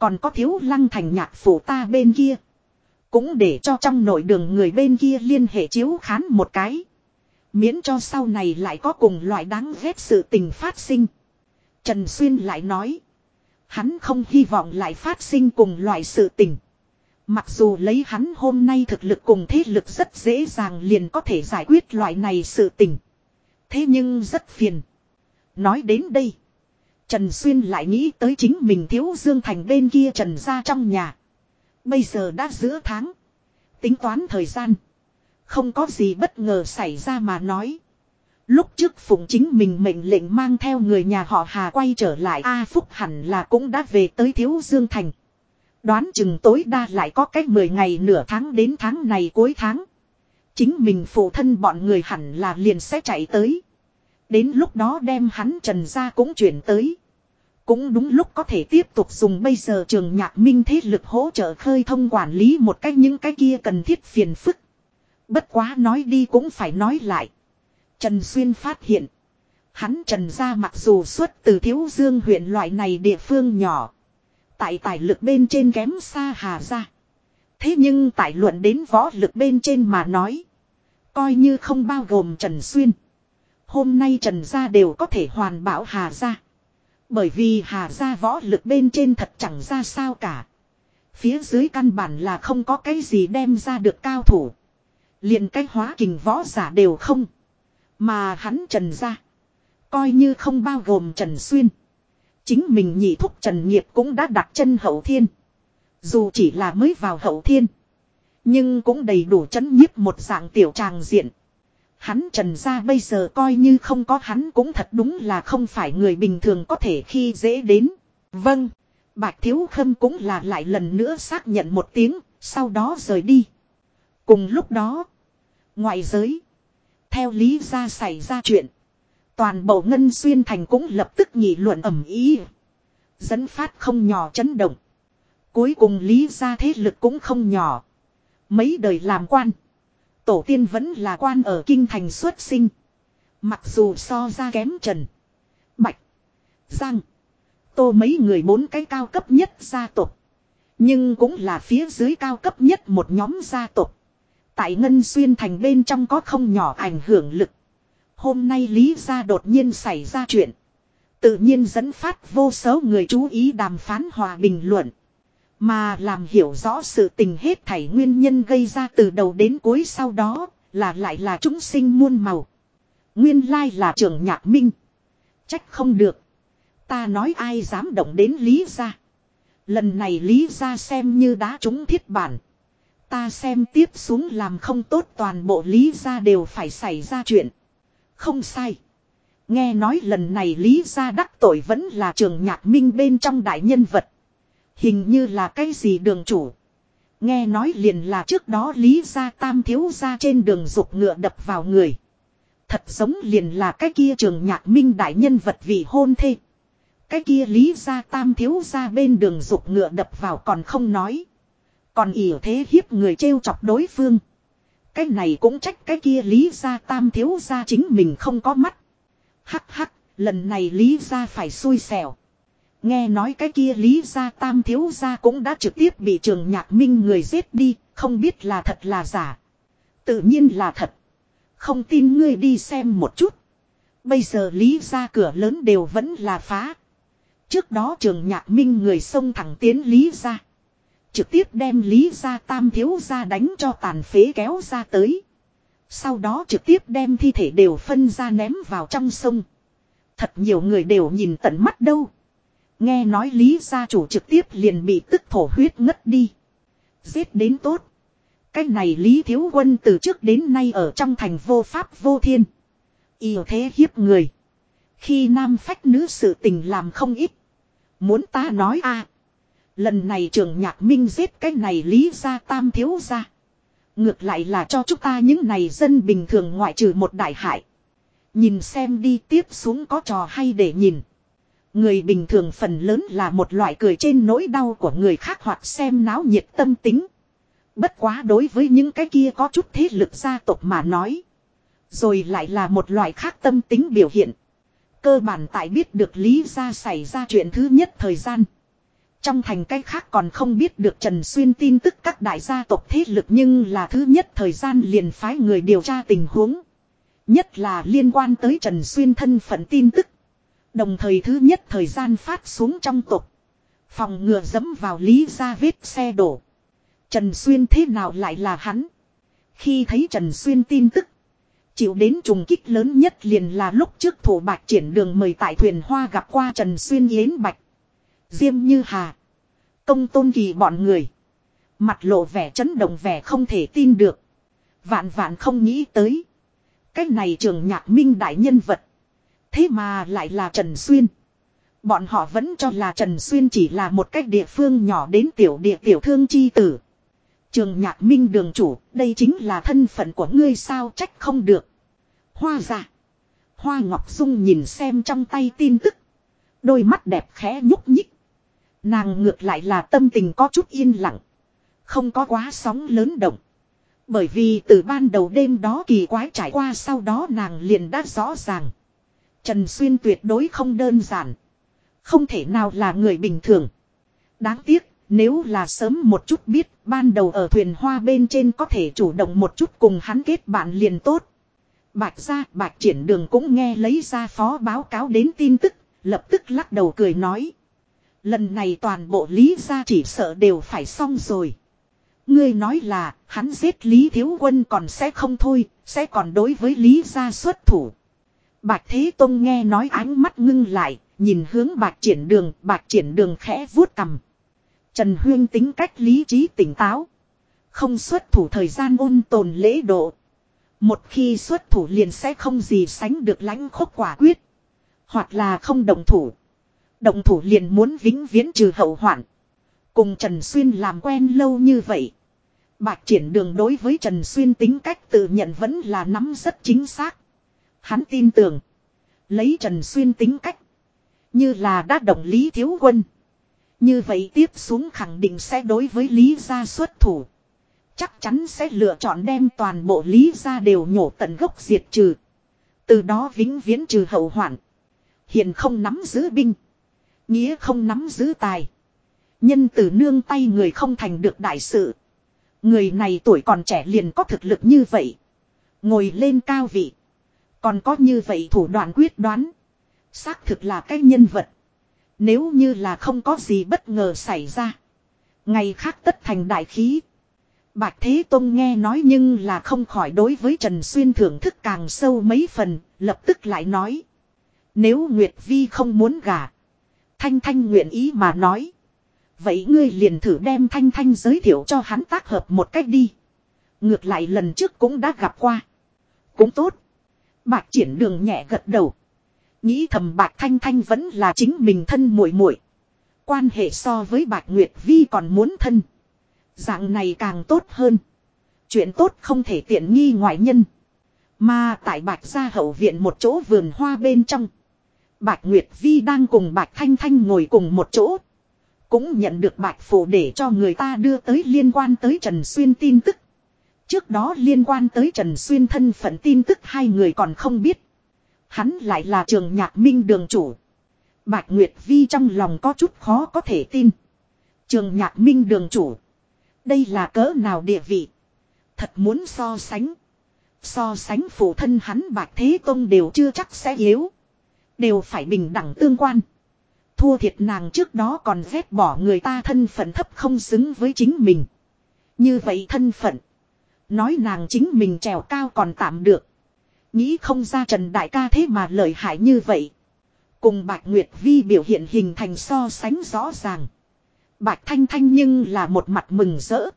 Speaker 1: Còn có thiếu lăng thành nhạc phủ ta bên kia. Cũng để cho trong nội đường người bên kia liên hệ chiếu khán một cái. Miễn cho sau này lại có cùng loại đáng ghét sự tình phát sinh. Trần Xuyên lại nói. Hắn không hy vọng lại phát sinh cùng loại sự tình. Mặc dù lấy hắn hôm nay thực lực cùng thế lực rất dễ dàng liền có thể giải quyết loại này sự tình. Thế nhưng rất phiền. Nói đến đây. Trần Xuyên lại nghĩ tới chính mình thiếu Dương Thành bên kia Trần ra trong nhà. Bây giờ đã giữa tháng. Tính toán thời gian. Không có gì bất ngờ xảy ra mà nói. Lúc trước Phụng chính mình mệnh lệnh mang theo người nhà họ Hà quay trở lại A Phúc hẳn là cũng đã về tới Thiếu Dương Thành. Đoán chừng tối đa lại có cách 10 ngày nửa tháng đến tháng này cuối tháng. Chính mình phụ thân bọn người hẳn là liền sẽ chạy tới. Đến lúc đó đem hắn trần ra cũng chuyển tới. Cũng đúng lúc có thể tiếp tục dùng bây giờ trường nhạc minh thế lực hỗ trợ khơi thông quản lý một cách những cái kia cần thiết phiền phức. Bất quá nói đi cũng phải nói lại. Trần Xuyên phát hiện. Hắn trần ra mặc dù xuất từ thiếu dương huyện loại này địa phương nhỏ. Tại tài lực bên trên kém xa hà ra. Thế nhưng tại luận đến võ lực bên trên mà nói. Coi như không bao gồm Trần Xuyên. Hôm nay Trần gia đều có thể hoàn bảo Hà gia. Bởi vì Hà gia võ lực bên trên thật chẳng ra sao cả. Phía dưới căn bản là không có cái gì đem ra được cao thủ. liền cái hóa kình võ giả đều không. Mà hắn Trần gia. Coi như không bao gồm Trần Xuyên. Chính mình nhị thúc Trần Nghiệp cũng đã đặt chân hậu thiên. Dù chỉ là mới vào hậu thiên. Nhưng cũng đầy đủ chấn nhiếp một dạng tiểu tràng diện. Hắn trần ra bây giờ coi như không có hắn cũng thật đúng là không phải người bình thường có thể khi dễ đến. Vâng. Bạch Thiếu Khâm cũng là lại lần nữa xác nhận một tiếng, sau đó rời đi. Cùng lúc đó, ngoại giới, theo lý ra xảy ra chuyện. Toàn bộ Ngân Xuyên Thành cũng lập tức nghị luận ẩm ý. Dẫn phát không nhỏ chấn động. Cuối cùng lý ra thế lực cũng không nhỏ. Mấy đời làm quan. Tổ tiên vẫn là quan ở kinh thành xuất sinh. Mặc dù so ra kém trần. Bạch. Giang. Tô mấy người bốn cái cao cấp nhất gia tộc. Nhưng cũng là phía dưới cao cấp nhất một nhóm gia tộc. Tại Ngân Xuyên thành bên trong có không nhỏ ảnh hưởng lực. Hôm nay Lý gia đột nhiên xảy ra chuyện. Tự nhiên dẫn phát vô số người chú ý đàm phán hòa bình luận. Mà làm hiểu rõ sự tình hết thảy nguyên nhân gây ra từ đầu đến cuối sau đó là lại là chúng sinh muôn màu. Nguyên lai là trường nhạc minh. Trách không được. Ta nói ai dám động đến Lý gia. Lần này Lý gia xem như đã trúng thiết bản. Ta xem tiếp xuống làm không tốt toàn bộ Lý gia đều phải xảy ra chuyện. Không sai. Nghe nói lần này Lý gia đắc tội vẫn là trường nhạc minh bên trong đại nhân vật. Hình như là cái gì đường chủ. Nghe nói liền là trước đó Lý gia tam thiếu gia trên đường dục ngựa đập vào người. Thật giống liền là cái kia trường nhạc minh đại nhân vật vị hôn thê. Cái kia Lý gia tam thiếu gia bên đường dục ngựa đập vào còn không nói. Còn ỉa thế hiếp người trêu chọc đối phương. Cái này cũng trách cái kia Lý gia tam thiếu gia chính mình không có mắt. Hắc hắc, lần này Lý gia phải xui xẻo. Nghe nói cái kia Lý gia tam thiếu gia cũng đã trực tiếp bị trường nhạc minh người giết đi, không biết là thật là giả. Tự nhiên là thật. Không tin ngươi đi xem một chút. Bây giờ Lý gia cửa lớn đều vẫn là phá. Trước đó trường nhạc minh người xông thẳng tiến Lý gia. Trực tiếp đem Lý gia tam thiếu gia đánh cho tàn phế kéo ra tới. Sau đó trực tiếp đem thi thể đều phân ra ném vào trong sông. Thật nhiều người đều nhìn tận mắt đâu. Nghe nói Lý gia chủ trực tiếp liền bị tức thổ huyết ngất đi. Giết đến tốt. Cái này Lý Thiếu Quân từ trước đến nay ở trong thành vô pháp vô thiên. Yêu thế hiếp người. Khi nam phách nữ sự tình làm không ít. Muốn ta nói a Lần này trường nhạc minh giết cái này Lý gia tam thiếu gia. Ngược lại là cho chúng ta những này dân bình thường ngoại trừ một đại hại. Nhìn xem đi tiếp xuống có trò hay để nhìn. Người bình thường phần lớn là một loại cười trên nỗi đau của người khác hoặc xem náo nhiệt tâm tính. Bất quá đối với những cái kia có chút thế lực gia tộc mà nói. Rồi lại là một loại khác tâm tính biểu hiện. Cơ bản tại biết được lý ra xảy ra chuyện thứ nhất thời gian. Trong thành cách khác còn không biết được Trần Xuyên tin tức các đại gia tộc thế lực nhưng là thứ nhất thời gian liền phái người điều tra tình huống. Nhất là liên quan tới Trần Xuyên thân phận tin tức. Đồng thời thứ nhất thời gian phát xuống trong tục. Phòng ngừa dẫm vào lý ra vết xe đổ. Trần Xuyên thế nào lại là hắn? Khi thấy Trần Xuyên tin tức. Chịu đến trùng kích lớn nhất liền là lúc trước thủ bạch triển đường mời tại thuyền hoa gặp qua Trần Xuyên Yến Bạch. Diêm Như Hà. Công tôn kỳ bọn người. Mặt lộ vẻ chấn động vẻ không thể tin được. Vạn vạn không nghĩ tới. Cái này trường nhạc minh đại nhân vật. Thế mà lại là Trần Xuyên. Bọn họ vẫn cho là Trần Xuyên chỉ là một cách địa phương nhỏ đến tiểu địa tiểu thương chi tử. Trường nhạc minh đường chủ, đây chính là thân phận của ngươi sao trách không được. Hoa giả. Hoa Ngọc Dung nhìn xem trong tay tin tức. Đôi mắt đẹp khẽ nhúc nhích. Nàng ngược lại là tâm tình có chút yên lặng. Không có quá sóng lớn động. Bởi vì từ ban đầu đêm đó kỳ quái trải qua sau đó nàng liền đã rõ ràng. Trần Xuyên tuyệt đối không đơn giản. Không thể nào là người bình thường. Đáng tiếc, nếu là sớm một chút biết, ban đầu ở thuyền hoa bên trên có thể chủ động một chút cùng hắn kết bạn liền tốt. Bạch ra, bạch triển đường cũng nghe lấy ra phó báo cáo đến tin tức, lập tức lắc đầu cười nói. Lần này toàn bộ lý gia chỉ sợ đều phải xong rồi. Ngươi nói là, hắn giết Lý Thiếu Quân còn sẽ không thôi, sẽ còn đối với Lý gia xuất thủ. Bạch Thế Tông nghe nói ánh mắt ngưng lại, nhìn hướng bạch triển đường, bạch triển đường khẽ vuốt cầm. Trần Huyên tính cách lý trí tỉnh táo. Không xuất thủ thời gian ôn tồn lễ độ. Một khi xuất thủ liền sẽ không gì sánh được lãnh khốc quả quyết. Hoặc là không đồng thủ. Động thủ liền muốn vĩnh viễn trừ hậu hoạn. Cùng Trần Xuyên làm quen lâu như vậy. Bạch triển đường đối với Trần Xuyên tính cách tự nhận vẫn là nắm rất chính xác. Hắn tin tưởng. Lấy Trần Xuyên tính cách. Như là đã động Lý Thiếu Quân. Như vậy tiếp xuống khẳng định sẽ đối với Lý gia xuất thủ. Chắc chắn sẽ lựa chọn đem toàn bộ Lý gia đều nhổ tận gốc diệt trừ. Từ đó vĩnh viễn trừ hậu hoạn. Hiện không nắm giữ binh. Nghĩa không nắm giữ tài. Nhân từ nương tay người không thành được đại sự. Người này tuổi còn trẻ liền có thực lực như vậy. Ngồi lên cao vị. Còn có như vậy thủ đoạn quyết đoán. Xác thực là cái nhân vật. Nếu như là không có gì bất ngờ xảy ra. Ngày khác tất thành đại khí. Bạch Thế Tông nghe nói nhưng là không khỏi đối với Trần Xuyên thưởng thức càng sâu mấy phần, lập tức lại nói. Nếu Nguyệt Vi không muốn gả. Thanh Thanh nguyện ý mà nói. Vậy ngươi liền thử đem Thanh Thanh giới thiệu cho hắn tác hợp một cách đi. Ngược lại lần trước cũng đã gặp qua. Cũng tốt. Bạch triển đường nhẹ gật đầu. Nghĩ thầm Bạch Thanh Thanh vẫn là chính mình thân muội muội. Quan hệ so với Bạch Nguyệt Vi còn muốn thân. Dạng này càng tốt hơn. Chuyện tốt không thể tiện nghi ngoại nhân. Mà tại Bạch gia hậu viện một chỗ vườn hoa bên trong. Bạch Nguyệt Vi đang cùng Bạch Thanh Thanh ngồi cùng một chỗ. Cũng nhận được Bạch Phủ để cho người ta đưa tới liên quan tới Trần Xuyên tin tức. Trước đó liên quan tới Trần Xuyên thân phận tin tức hai người còn không biết. Hắn lại là trường nhạc minh đường chủ. Bạch Nguyệt Vi trong lòng có chút khó có thể tin. Trường nhạc minh đường chủ. Đây là cỡ nào địa vị. Thật muốn so sánh. So sánh phụ thân hắn Bạch Thế Tông đều chưa chắc sẽ yếu. Đều phải bình đẳng tương quan. Thua thiệt nàng trước đó còn ghét bỏ người ta thân phận thấp không xứng với chính mình. Như vậy thân phận. Nói nàng chính mình trèo cao còn tạm được. Nghĩ không ra Trần Đại ca thế mà lợi hại như vậy. Cùng Bạch Nguyệt Vi biểu hiện hình thành so sánh rõ ràng. Bạch Thanh Thanh nhưng là một mặt mừng rỡ.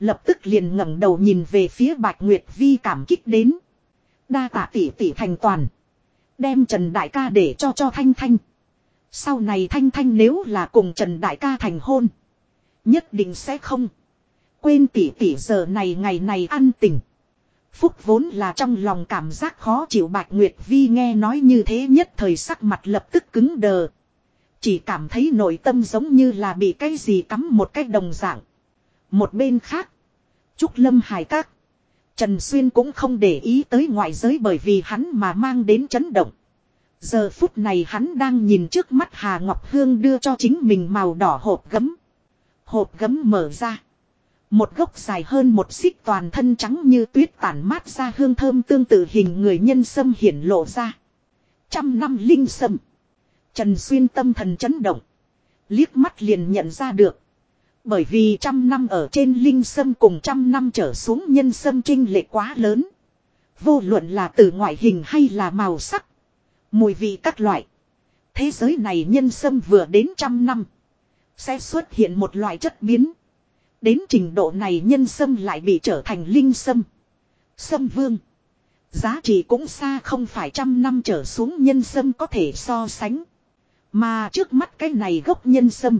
Speaker 1: Lập tức liền ngẩng đầu nhìn về phía Bạch Nguyệt Vi cảm kích đến. Đa tạ tỷ tỷ thành toàn. Đem Trần Đại ca để cho cho Thanh Thanh. Sau này Thanh Thanh nếu là cùng Trần Đại ca thành hôn. Nhất định sẽ không. Quên tỷ tỷ giờ này ngày này ăn tỉnh. Phúc vốn là trong lòng cảm giác khó chịu Bạch Nguyệt Vi nghe nói như thế nhất thời sắc mặt lập tức cứng đờ. Chỉ cảm thấy nội tâm giống như là bị cái gì cắm một cái đồng dạng. Một bên khác. Trúc Lâm Hải Các. Trần Xuyên cũng không để ý tới ngoại giới bởi vì hắn mà mang đến chấn động. Giờ phút này hắn đang nhìn trước mắt Hà Ngọc Hương đưa cho chính mình màu đỏ hộp gấm. Hộp gấm mở ra. Một gốc dài hơn một xích toàn thân trắng như tuyết tản mát ra hương thơm tương tự hình người nhân sâm hiển lộ ra. Trăm năm linh sâm. Trần Xuyên tâm thần chấn động. Liếc mắt liền nhận ra được. Bởi vì trăm năm ở trên linh sâm cùng trăm năm trở xuống nhân sâm trinh lệ quá lớn. Vô luận là từ ngoại hình hay là màu sắc. Mùi vị các loại. Thế giới này nhân sâm vừa đến trăm năm. Sẽ xuất hiện một loại chất biến. Đến trình độ này nhân sâm lại bị trở thành linh sâm. Sâm vương. Giá trị cũng xa không phải trăm năm trở xuống nhân sâm có thể so sánh. Mà trước mắt cái này gốc nhân sâm.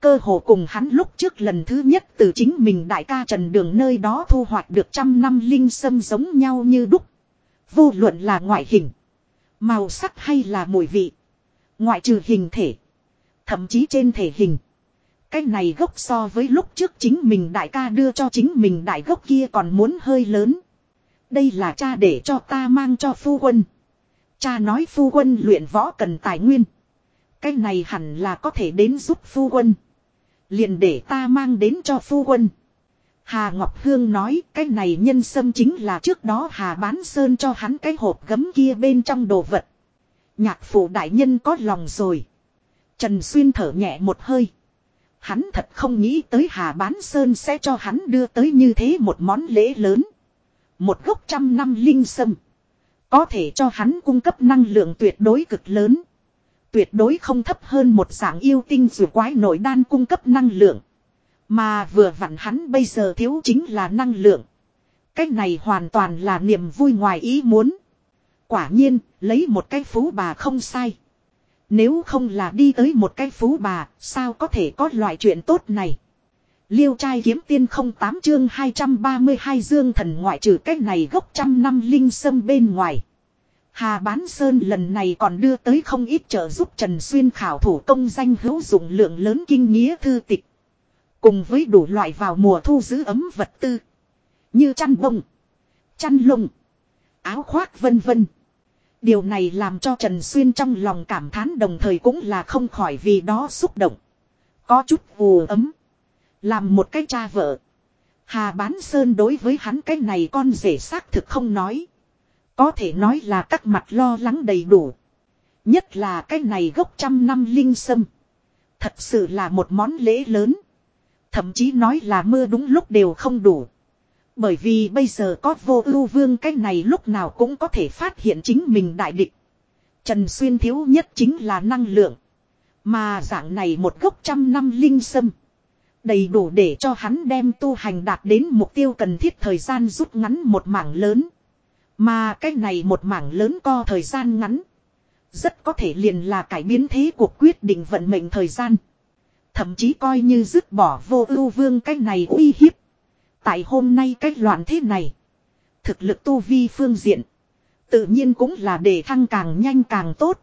Speaker 1: Cơ hồ cùng hắn lúc trước lần thứ nhất từ chính mình đại ca trần đường nơi đó thu hoạch được trăm năm linh sâm giống nhau như đúc. Vô luận là ngoại hình. Màu sắc hay là mùi vị. Ngoại trừ hình thể. Thậm chí trên thể hình. Cái này gốc so với lúc trước chính mình đại ca đưa cho chính mình đại gốc kia còn muốn hơi lớn. Đây là cha để cho ta mang cho phu quân. Cha nói phu quân luyện võ cần tài nguyên. Cái này hẳn là có thể đến giúp phu quân. Liền để ta mang đến cho phu quân. Hà Ngọc Hương nói cái này nhân sâm chính là trước đó Hà bán sơn cho hắn cái hộp gấm kia bên trong đồ vật. Nhạc phụ đại nhân có lòng rồi. Trần Xuyên thở nhẹ một hơi. Hắn thật không nghĩ tới Hà Bán Sơn sẽ cho hắn đưa tới như thế một món lễ lớn. Một gốc trăm năm linh sâm. Có thể cho hắn cung cấp năng lượng tuyệt đối cực lớn. Tuyệt đối không thấp hơn một dạng yêu tinh dù quái nội đan cung cấp năng lượng. Mà vừa vặn hắn bây giờ thiếu chính là năng lượng. Cái này hoàn toàn là niềm vui ngoài ý muốn. Quả nhiên, lấy một cái phú bà không sai. Nếu không là đi tới một cái phú bà, sao có thể có loại chuyện tốt này. Liêu trai kiếm tiên không tám chương 232 dương thần ngoại trừ cách này gốc trăm năm linh sâm bên ngoài. Hà Bán Sơn lần này còn đưa tới không ít trợ giúp Trần Xuyên khảo thủ công danh hữu dụng lượng lớn kinh nghĩa thư tịch. Cùng với đủ loại vào mùa thu giữ ấm vật tư. Như chăn bông, chăn lông, áo khoác vân vân. Điều này làm cho Trần Xuyên trong lòng cảm thán đồng thời cũng là không khỏi vì đó xúc động. Có chút vù ấm. Làm một cái cha vợ. Hà Bán Sơn đối với hắn cái này con rể xác thực không nói. Có thể nói là các mặt lo lắng đầy đủ. Nhất là cái này gốc trăm năm linh sâm. Thật sự là một món lễ lớn. Thậm chí nói là mưa đúng lúc đều không đủ. Bởi vì bây giờ có vô ưu vương, cái này lúc nào cũng có thể phát hiện chính mình đại địch. Trần Xuyên thiếu nhất chính là năng lượng. Mà dạng này một gốc trăm năm linh sâm. Đầy đủ để cho hắn đem tu hành đạt đến mục tiêu cần thiết thời gian rút ngắn một mảng lớn. Mà cái này một mảng lớn co thời gian ngắn. Rất có thể liền là cải biến thế cuộc quyết định vận mệnh thời gian. Thậm chí coi như dứt bỏ vô ưu vương, cái này uy hiếp. Tại hôm nay cách loạn thế này. Thực lực tu vi phương diện. Tự nhiên cũng là để thăng càng nhanh càng tốt.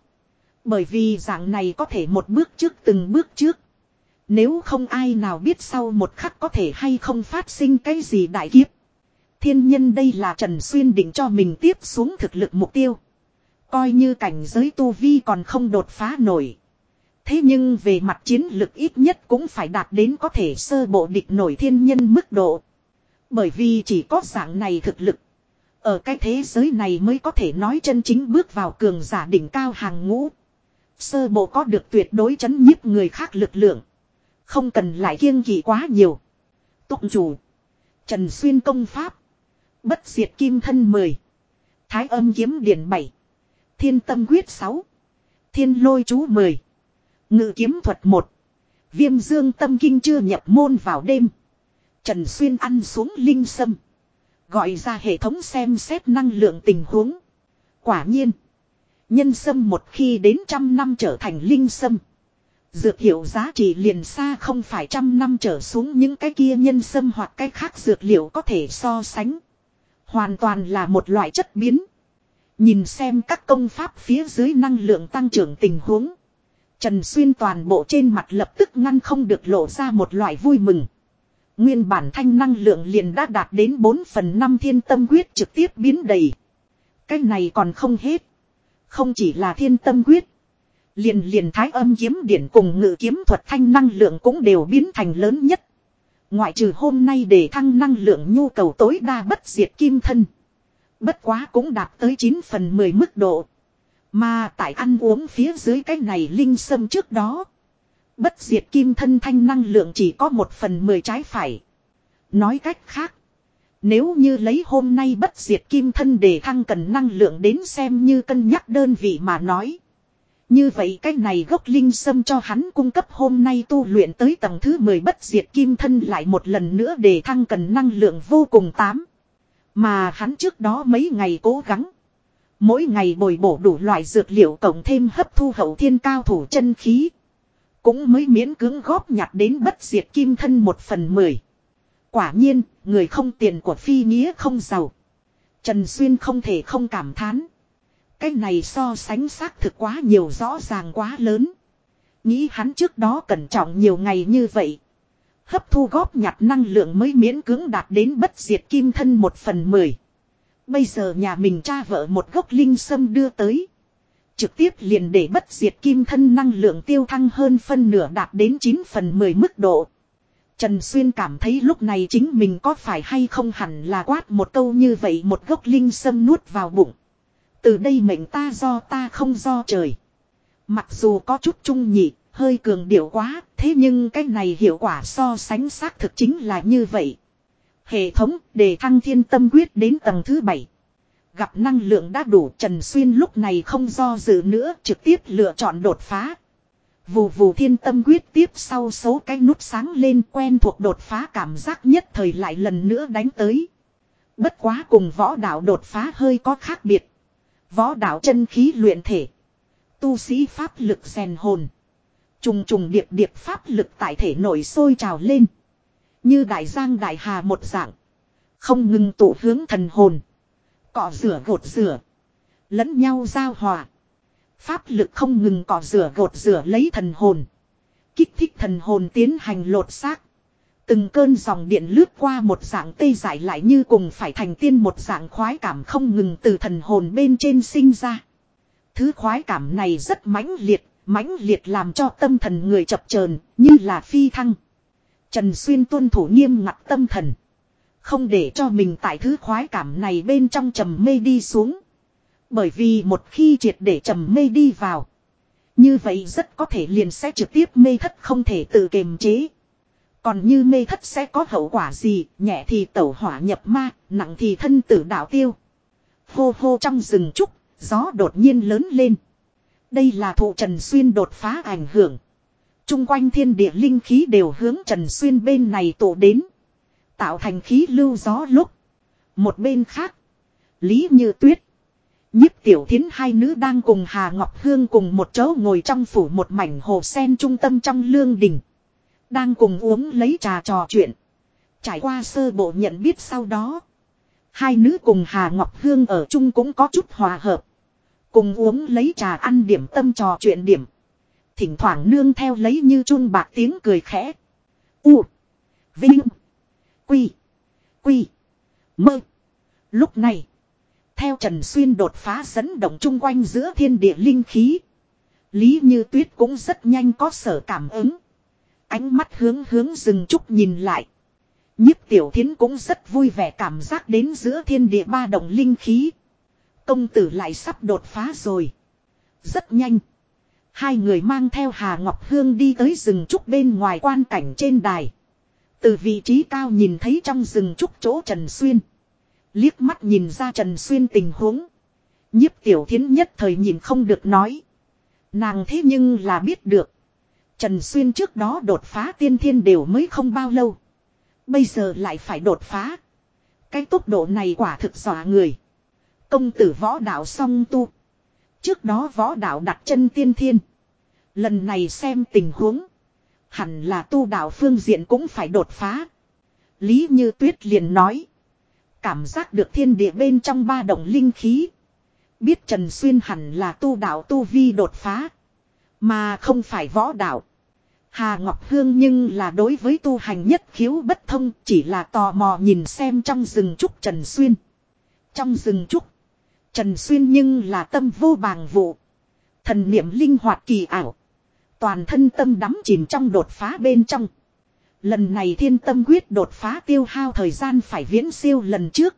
Speaker 1: Bởi vì dạng này có thể một bước trước từng bước trước. Nếu không ai nào biết sau một khắc có thể hay không phát sinh cái gì đại kiếp. Thiên nhân đây là Trần Xuyên định cho mình tiếp xuống thực lực mục tiêu. Coi như cảnh giới tu vi còn không đột phá nổi. Thế nhưng về mặt chiến lực ít nhất cũng phải đạt đến có thể sơ bộ địch nổi thiên nhân mức độ. Bởi vì chỉ có dạng này thực lực. Ở cái thế giới này mới có thể nói chân chính bước vào cường giả đỉnh cao hàng ngũ. Sơ bộ có được tuyệt đối chấn nhiếp người khác lực lượng. Không cần lại kiêng kỵ quá nhiều. Tụng chủ. Trần Xuyên công pháp. Bất diệt kim thân 10. Thái âm kiếm điển 7. Thiên tâm quyết 6. Thiên lôi chú 10. Ngự kiếm thuật 1. Viêm dương tâm kinh chưa nhập môn vào đêm. Trần Xuyên ăn xuống linh sâm. Gọi ra hệ thống xem xét năng lượng tình huống. Quả nhiên. Nhân sâm một khi đến trăm năm trở thành linh sâm. Dược hiệu giá trị liền xa không phải trăm năm trở xuống những cái kia nhân sâm hoặc cái khác dược liệu có thể so sánh. Hoàn toàn là một loại chất biến. Nhìn xem các công pháp phía dưới năng lượng tăng trưởng tình huống. Trần Xuyên toàn bộ trên mặt lập tức ngăn không được lộ ra một loại vui mừng. Nguyên bản thanh năng lượng liền đã đạt đến 4 phần 5 thiên tâm quyết trực tiếp biến đầy. Cái này còn không hết. Không chỉ là thiên tâm quyết. Liền liền thái âm kiếm điển cùng ngự kiếm thuật thanh năng lượng cũng đều biến thành lớn nhất. Ngoại trừ hôm nay để thăng năng lượng nhu cầu tối đa bất diệt kim thân. Bất quá cũng đạt tới 9 phần 10 mức độ. Mà tại ăn uống phía dưới cái này linh sâm trước đó. Bất diệt kim thân thanh năng lượng chỉ có một phần mười trái phải. Nói cách khác. Nếu như lấy hôm nay bất diệt kim thân để thăng cần năng lượng đến xem như cân nhắc đơn vị mà nói. Như vậy cái này gốc linh sâm cho hắn cung cấp hôm nay tu luyện tới tầng thứ 10 bất diệt kim thân lại một lần nữa để thăng cần năng lượng vô cùng tám. Mà hắn trước đó mấy ngày cố gắng. Mỗi ngày bồi bổ đủ loại dược liệu cộng thêm hấp thu hậu thiên cao thủ chân khí. Cũng mới miễn cưỡng góp nhặt đến bất diệt kim thân một phần mười. Quả nhiên, người không tiền của phi nghĩa không giàu. Trần Xuyên không thể không cảm thán. Cái này so sánh xác thực quá nhiều rõ ràng quá lớn. Nghĩ hắn trước đó cẩn trọng nhiều ngày như vậy. Hấp thu góp nhặt năng lượng mới miễn cưỡng đạt đến bất diệt kim thân một phần mười. Bây giờ nhà mình cha vợ một gốc linh sâm đưa tới. Trực tiếp liền để bất diệt kim thân năng lượng tiêu thăng hơn phân nửa đạt đến 9 phần 10 mức độ. Trần Xuyên cảm thấy lúc này chính mình có phải hay không hẳn là quát một câu như vậy một gốc linh sâm nuốt vào bụng. Từ đây mệnh ta do ta không do trời. Mặc dù có chút trung nhị, hơi cường điệu quá, thế nhưng cái này hiệu quả so sánh xác thực chính là như vậy. Hệ thống để thăng thiên tâm quyết đến tầng thứ 7. Gặp năng lượng đã đủ, Trần Xuyên lúc này không do dự nữa, trực tiếp lựa chọn đột phá. Vù vù thiên tâm quyết tiếp sau số cái nút sáng lên quen thuộc đột phá cảm giác nhất thời lại lần nữa đánh tới. Bất quá cùng võ đạo đột phá hơi có khác biệt. Võ đạo chân khí luyện thể. Tu sĩ pháp lực rèn hồn. Trùng trùng điệp điệp pháp lực tại thể nổi sôi trào lên. Như đại giang đại hà một dạng. Không ngừng tụ hướng thần hồn. Cọ rửa gột rửa. Lẫn nhau giao hòa. Pháp lực không ngừng cọ rửa gột rửa lấy thần hồn. Kích thích thần hồn tiến hành lột xác. Từng cơn dòng điện lướt qua một dạng tê giải lại như cùng phải thành tiên một dạng khoái cảm không ngừng từ thần hồn bên trên sinh ra. Thứ khoái cảm này rất mãnh liệt, mãnh liệt làm cho tâm thần người chập chờn như là phi thăng. Trần Xuyên tuân thủ nghiêm ngặt tâm thần. Không để cho mình tại thứ khoái cảm này bên trong trầm mê đi xuống. Bởi vì một khi triệt để trầm mê đi vào. Như vậy rất có thể liền sẽ trực tiếp mê thất không thể tự kiềm chế. Còn như mê thất sẽ có hậu quả gì, nhẹ thì tẩu hỏa nhập ma, nặng thì thân tử đạo tiêu. Hô hô trong rừng trúc, gió đột nhiên lớn lên. Đây là thụ Trần Xuyên đột phá ảnh hưởng. Trung quanh thiên địa linh khí đều hướng Trần Xuyên bên này tụ đến. Tạo thành khí lưu gió lúc. Một bên khác. Lý Như Tuyết. Nhiếp tiểu thiến hai nữ đang cùng Hà Ngọc Hương cùng một chỗ ngồi trong phủ một mảnh hồ sen trung tâm trong lương đình. Đang cùng uống lấy trà trò chuyện. Trải qua sơ bộ nhận biết sau đó. Hai nữ cùng Hà Ngọc Hương ở chung cũng có chút hòa hợp. Cùng uống lấy trà ăn điểm tâm trò chuyện điểm. Thỉnh thoảng nương theo lấy như chun bạc tiếng cười khẽ. U. Vinh. Quy. Quy. Mơ. Lúc này. Theo Trần Xuyên đột phá dẫn động chung quanh giữa thiên địa linh khí. Lý Như Tuyết cũng rất nhanh có sở cảm ứng. Ánh mắt hướng hướng rừng trúc nhìn lại. Nhiếp tiểu thiến cũng rất vui vẻ cảm giác đến giữa thiên địa ba động linh khí. Công tử lại sắp đột phá rồi. Rất nhanh. Hai người mang theo Hà Ngọc Hương đi tới rừng trúc bên ngoài quan cảnh trên đài. Từ vị trí cao nhìn thấy trong rừng trúc chỗ Trần Xuyên. Liếc mắt nhìn ra Trần Xuyên tình huống. Nhiếp tiểu thiến nhất thời nhìn không được nói. Nàng thế nhưng là biết được. Trần Xuyên trước đó đột phá tiên thiên đều mới không bao lâu. Bây giờ lại phải đột phá. Cái tốc độ này quả thực dọa người. Công tử võ đạo song tu. Trước đó võ đạo đặt chân tiên thiên. Lần này xem tình huống. Hẳn là tu đạo phương diện cũng phải đột phá. Lý Như Tuyết liền nói. Cảm giác được thiên địa bên trong ba động linh khí. Biết Trần Xuyên hẳn là tu đạo tu vi đột phá. Mà không phải võ đạo. Hà Ngọc Hương nhưng là đối với tu hành nhất khiếu bất thông, chỉ là tò mò nhìn xem trong rừng trúc Trần Xuyên. Trong rừng trúc. Trần Xuyên nhưng là tâm vô bàng vụ. Thần niệm linh hoạt kỳ ảo. Toàn thân tâm đắm chìm trong đột phá bên trong. Lần này thiên tâm quyết đột phá tiêu hao thời gian phải viễn siêu lần trước.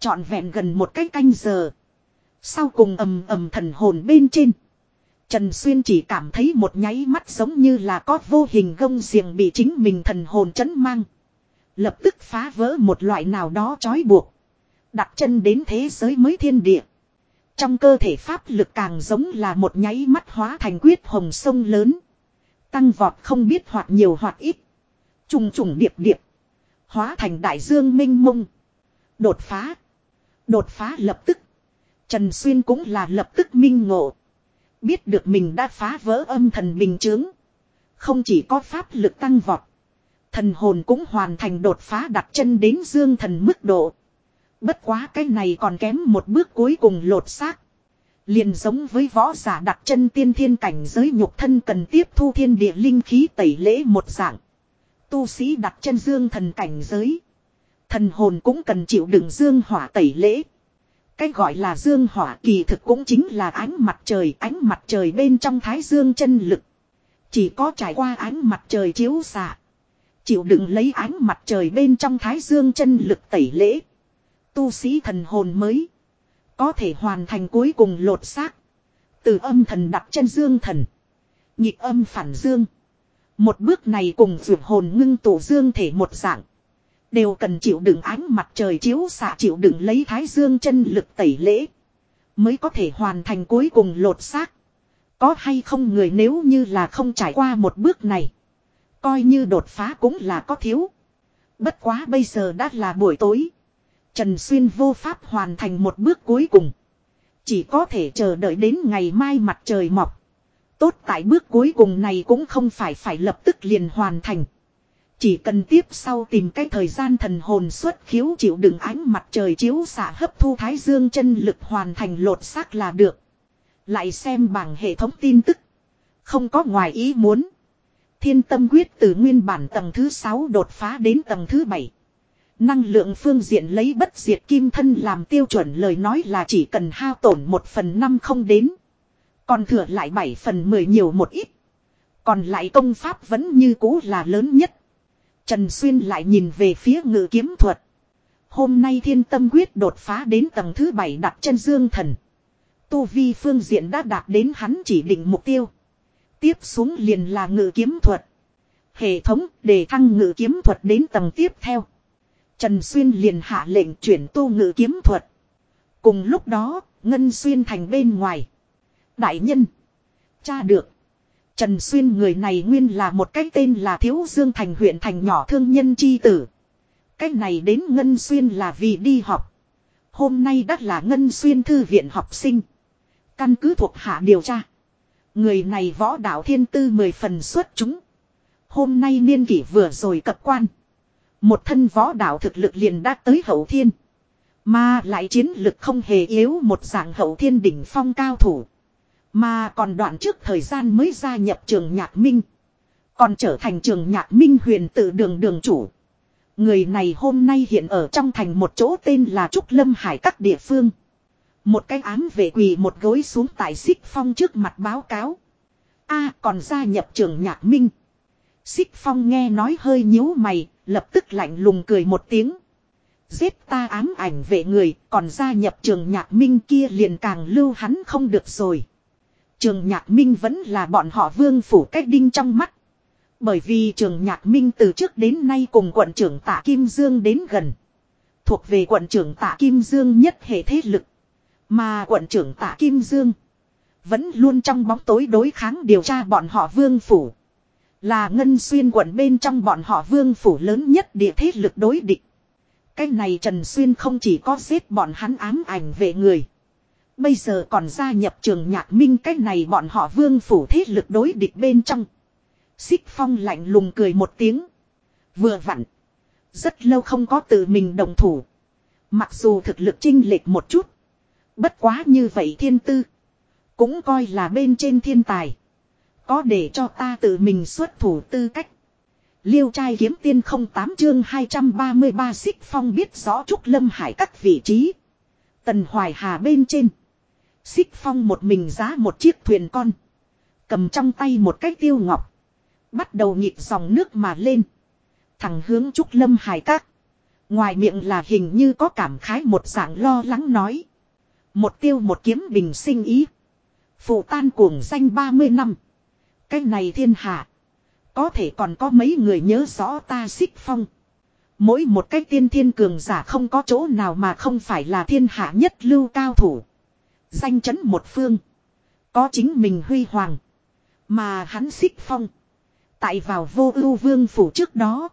Speaker 1: Chọn vẹn gần một cái canh giờ. Sau cùng ầm ầm thần hồn bên trên. Trần Xuyên chỉ cảm thấy một nháy mắt giống như là có vô hình gông xiềng bị chính mình thần hồn chấn mang. Lập tức phá vỡ một loại nào đó trói buộc. Đặt chân đến thế giới mới thiên địa. Trong cơ thể pháp lực càng giống là một nháy mắt hóa thành quyết hồng sông lớn. Tăng vọt không biết hoặc nhiều hoặc ít. Trùng trùng điệp điệp. Hóa thành đại dương minh mông. Đột phá. Đột phá lập tức. Trần Xuyên cũng là lập tức minh ngộ. Biết được mình đã phá vỡ âm thần bình chướng. Không chỉ có pháp lực tăng vọt. Thần hồn cũng hoàn thành đột phá đặt chân đến dương thần mức độ. Bất quá cái này còn kém một bước cuối cùng lột xác. Liền giống với võ giả đặt chân tiên thiên cảnh giới nhục thân cần tiếp thu thiên địa linh khí tẩy lễ một dạng. Tu sĩ đặt chân dương thần cảnh giới. Thần hồn cũng cần chịu đựng dương hỏa tẩy lễ. Cái gọi là dương hỏa kỳ thực cũng chính là ánh mặt trời, ánh mặt trời bên trong thái dương chân lực. Chỉ có trải qua ánh mặt trời chiếu xạ. Chịu đựng lấy ánh mặt trời bên trong thái dương chân lực tẩy lễ. Tu sĩ thần hồn mới. Có thể hoàn thành cuối cùng lột xác. Từ âm thần đặt chân dương thần. Nhịp âm phản dương. Một bước này cùng vượt hồn ngưng tổ dương thể một dạng. Đều cần chịu đựng ánh mặt trời chiếu xạ chịu đựng lấy thái dương chân lực tẩy lễ. Mới có thể hoàn thành cuối cùng lột xác. Có hay không người nếu như là không trải qua một bước này. Coi như đột phá cũng là có thiếu. Bất quá bây giờ đã là buổi tối. Trần Xuyên vô pháp hoàn thành một bước cuối cùng. Chỉ có thể chờ đợi đến ngày mai mặt trời mọc. Tốt tại bước cuối cùng này cũng không phải phải lập tức liền hoàn thành. Chỉ cần tiếp sau tìm cái thời gian thần hồn xuất khiếu chịu đựng ánh mặt trời chiếu xạ hấp thu thái dương chân lực hoàn thành lột xác là được. Lại xem bảng hệ thống tin tức. Không có ngoài ý muốn. Thiên tâm quyết từ nguyên bản tầng thứ 6 đột phá đến tầng thứ 7. Năng lượng phương diện lấy bất diệt kim thân làm tiêu chuẩn lời nói là chỉ cần hao tổn một phần năm không đến. Còn thừa lại 7 phần 10 nhiều một ít. Còn lại công pháp vẫn như cũ là lớn nhất. Trần Xuyên lại nhìn về phía ngự kiếm thuật. Hôm nay thiên tâm quyết đột phá đến tầng thứ 7 đặt chân dương thần. Tu vi phương diện đã đạt đến hắn chỉ định mục tiêu. Tiếp xuống liền là ngự kiếm thuật. Hệ thống để thăng ngự kiếm thuật đến tầng tiếp theo. Trần Xuyên liền hạ lệnh chuyển tu ngự kiếm thuật. Cùng lúc đó, Ngân Xuyên thành bên ngoài. Đại nhân. Cha được. Trần Xuyên người này nguyên là một cái tên là Thiếu Dương Thành huyện thành nhỏ thương nhân chi tử. Cái này đến Ngân Xuyên là vì đi học. Hôm nay đã là Ngân Xuyên thư viện học sinh. Căn cứ thuộc hạ điều tra. Người này võ đạo thiên tư mười phần xuất chúng. Hôm nay niên kỷ vừa rồi cập quan. Một thân võ đạo thực lực liền đã tới hậu thiên. Mà lại chiến lực không hề yếu một dạng hậu thiên đỉnh phong cao thủ. Mà còn đoạn trước thời gian mới gia nhập trường nhạc minh. Còn trở thành trường nhạc minh huyền tự đường đường chủ. Người này hôm nay hiện ở trong thành một chỗ tên là Trúc Lâm Hải các địa phương. Một cái ám về quỳ một gối xuống tại xích phong trước mặt báo cáo. a còn gia nhập trường nhạc minh. Xích phong nghe nói hơi nhíu mày, lập tức lạnh lùng cười một tiếng. Giết ta ám ảnh vệ người, còn gia nhập trường nhạc minh kia liền càng lưu hắn không được rồi. Trường nhạc minh vẫn là bọn họ vương phủ cách đinh trong mắt. Bởi vì trường nhạc minh từ trước đến nay cùng quận trưởng tạ Kim Dương đến gần. Thuộc về quận trưởng tạ Kim Dương nhất hệ thế lực. Mà quận trưởng tạ Kim Dương. Vẫn luôn trong bóng tối đối kháng điều tra bọn họ vương phủ. Là ngân xuyên quận bên trong bọn họ vương phủ lớn nhất địa thế lực đối địch. Cái này Trần Xuyên không chỉ có giết bọn hắn ám ảnh về người. Bây giờ còn gia nhập trường nhạc minh cái này bọn họ vương phủ thế lực đối địch bên trong. Xích phong lạnh lùng cười một tiếng. Vừa vặn. Rất lâu không có tự mình đồng thủ. Mặc dù thực lực chinh lệch một chút. Bất quá như vậy thiên tư. Cũng coi là bên trên thiên tài. Có để cho ta tự mình xuất thủ tư cách. Liêu trai kiếm tiên không tám chương 233 xích phong biết rõ Trúc Lâm Hải các vị trí. Tần Hoài Hà bên trên. Xích phong một mình giá một chiếc thuyền con. Cầm trong tay một cái tiêu ngọc. Bắt đầu nhịp dòng nước mà lên. Thẳng hướng Trúc Lâm Hải các. Ngoài miệng là hình như có cảm khái một dạng lo lắng nói. Một tiêu một kiếm bình sinh ý. Phụ tan cuồng danh 30 năm. Cái này thiên hạ. Có thể còn có mấy người nhớ rõ ta xích phong. Mỗi một cái tiên thiên cường giả không có chỗ nào mà không phải là thiên hạ nhất lưu cao thủ. Danh chấn một phương. Có chính mình huy hoàng. Mà hắn xích phong. Tại vào vô ưu vương phủ trước đó.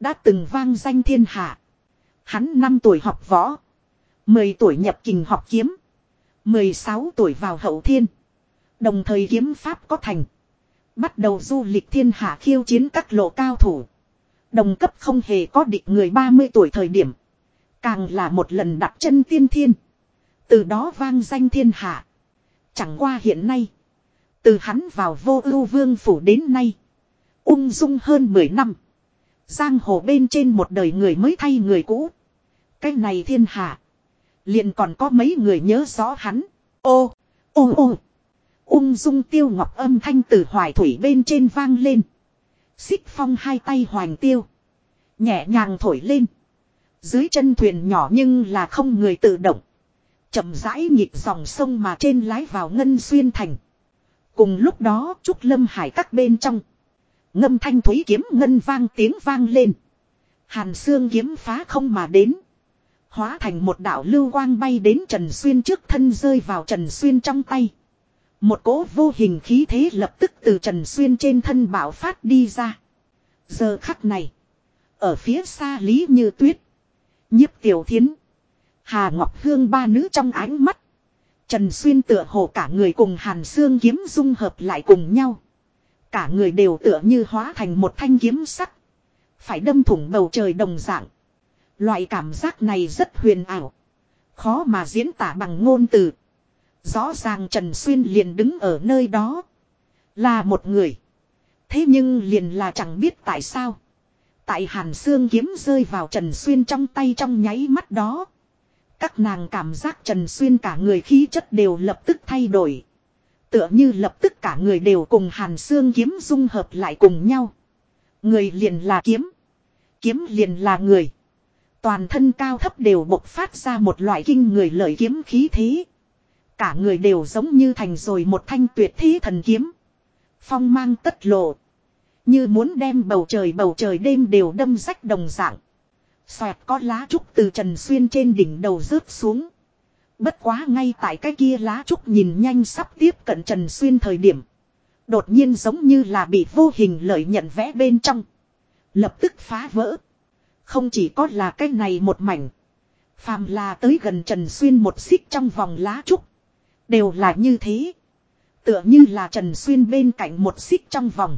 Speaker 1: Đã từng vang danh thiên hạ. Hắn năm tuổi học võ. 10 tuổi nhập kình học kiếm. 16 tuổi vào hậu thiên. Đồng thời kiếm pháp có thành. Bắt đầu du lịch thiên hạ khiêu chiến các lộ cao thủ. Đồng cấp không hề có địch người 30 tuổi thời điểm. Càng là một lần đặt chân tiên thiên. Từ đó vang danh thiên hạ. Chẳng qua hiện nay. Từ hắn vào vô ưu vương phủ đến nay. Ung dung hơn 10 năm. Giang hồ bên trên một đời người mới thay người cũ. Cái này thiên hạ. Liền còn có mấy người nhớ rõ hắn. Ô, ô ô. Ung dung tiêu ngọc âm thanh từ hoài thủy bên trên vang lên. Xích phong hai tay hoành tiêu. Nhẹ nhàng thổi lên. Dưới chân thuyền nhỏ nhưng là không người tự động. chậm rãi nhịp dòng sông mà trên lái vào ngân xuyên thành. Cùng lúc đó, trúc lâm hải các bên trong. Ngâm thanh thúy kiếm ngân vang tiếng vang lên. Hàn xương kiếm phá không mà đến. Hóa thành một đạo lưu quang bay đến Trần Xuyên trước thân rơi vào Trần Xuyên trong tay. Một cỗ vô hình khí thế lập tức từ Trần Xuyên trên thân bảo phát đi ra. Giờ khắc này. Ở phía xa Lý Như Tuyết. nhiếp Tiểu Thiến. Hà Ngọc Hương ba nữ trong ánh mắt. Trần Xuyên tựa hồ cả người cùng Hàn Sương kiếm dung hợp lại cùng nhau. Cả người đều tựa như hóa thành một thanh kiếm sắc. Phải đâm thủng bầu trời đồng dạng. Loại cảm giác này rất huyền ảo. Khó mà diễn tả bằng ngôn từ. Rõ ràng Trần Xuyên liền đứng ở nơi đó. Là một người. Thế nhưng liền là chẳng biết tại sao. Tại Hàn Sương kiếm rơi vào Trần Xuyên trong tay trong nháy mắt đó. Các nàng cảm giác Trần Xuyên cả người khí chất đều lập tức thay đổi. Tựa như lập tức cả người đều cùng Hàn Sương kiếm dung hợp lại cùng nhau. Người liền là kiếm. Kiếm liền là người. Toàn thân cao thấp đều bộc phát ra một loại kinh người lợi kiếm khí thế. Cả người đều giống như thành rồi một thanh tuyệt thế thần kiếm. Phong mang tất lộ. Như muốn đem bầu trời bầu trời đêm đều đâm rách đồng dạng. Xoẹt có lá trúc từ trần xuyên trên đỉnh đầu rớt xuống. Bất quá ngay tại cái kia lá trúc nhìn nhanh sắp tiếp cận trần xuyên thời điểm. Đột nhiên giống như là bị vô hình lợi nhận vẽ bên trong. Lập tức phá vỡ. Không chỉ có là cái này một mảnh. Phàm là tới gần Trần Xuyên một xích trong vòng lá trúc. Đều là như thế. Tựa như là Trần Xuyên bên cạnh một xích trong vòng.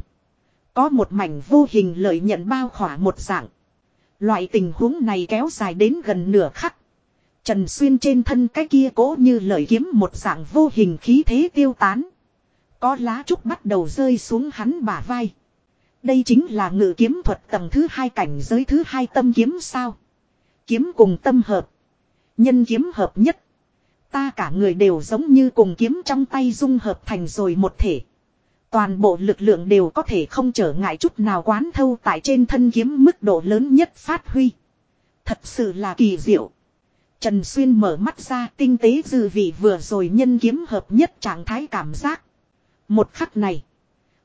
Speaker 1: Có một mảnh vô hình lợi nhận bao khỏa một dạng. Loại tình huống này kéo dài đến gần nửa khắc. Trần Xuyên trên thân cái kia cố như lợi kiếm một dạng vô hình khí thế tiêu tán. Có lá trúc bắt đầu rơi xuống hắn bả vai. Đây chính là ngự kiếm thuật tầng thứ hai cảnh giới thứ hai tâm kiếm sao. Kiếm cùng tâm hợp. Nhân kiếm hợp nhất. Ta cả người đều giống như cùng kiếm trong tay dung hợp thành rồi một thể. Toàn bộ lực lượng đều có thể không trở ngại chút nào quán thâu tại trên thân kiếm mức độ lớn nhất phát huy. Thật sự là kỳ diệu. Trần Xuyên mở mắt ra, tinh tế dư vị vừa rồi nhân kiếm hợp nhất trạng thái cảm giác. Một khắc này.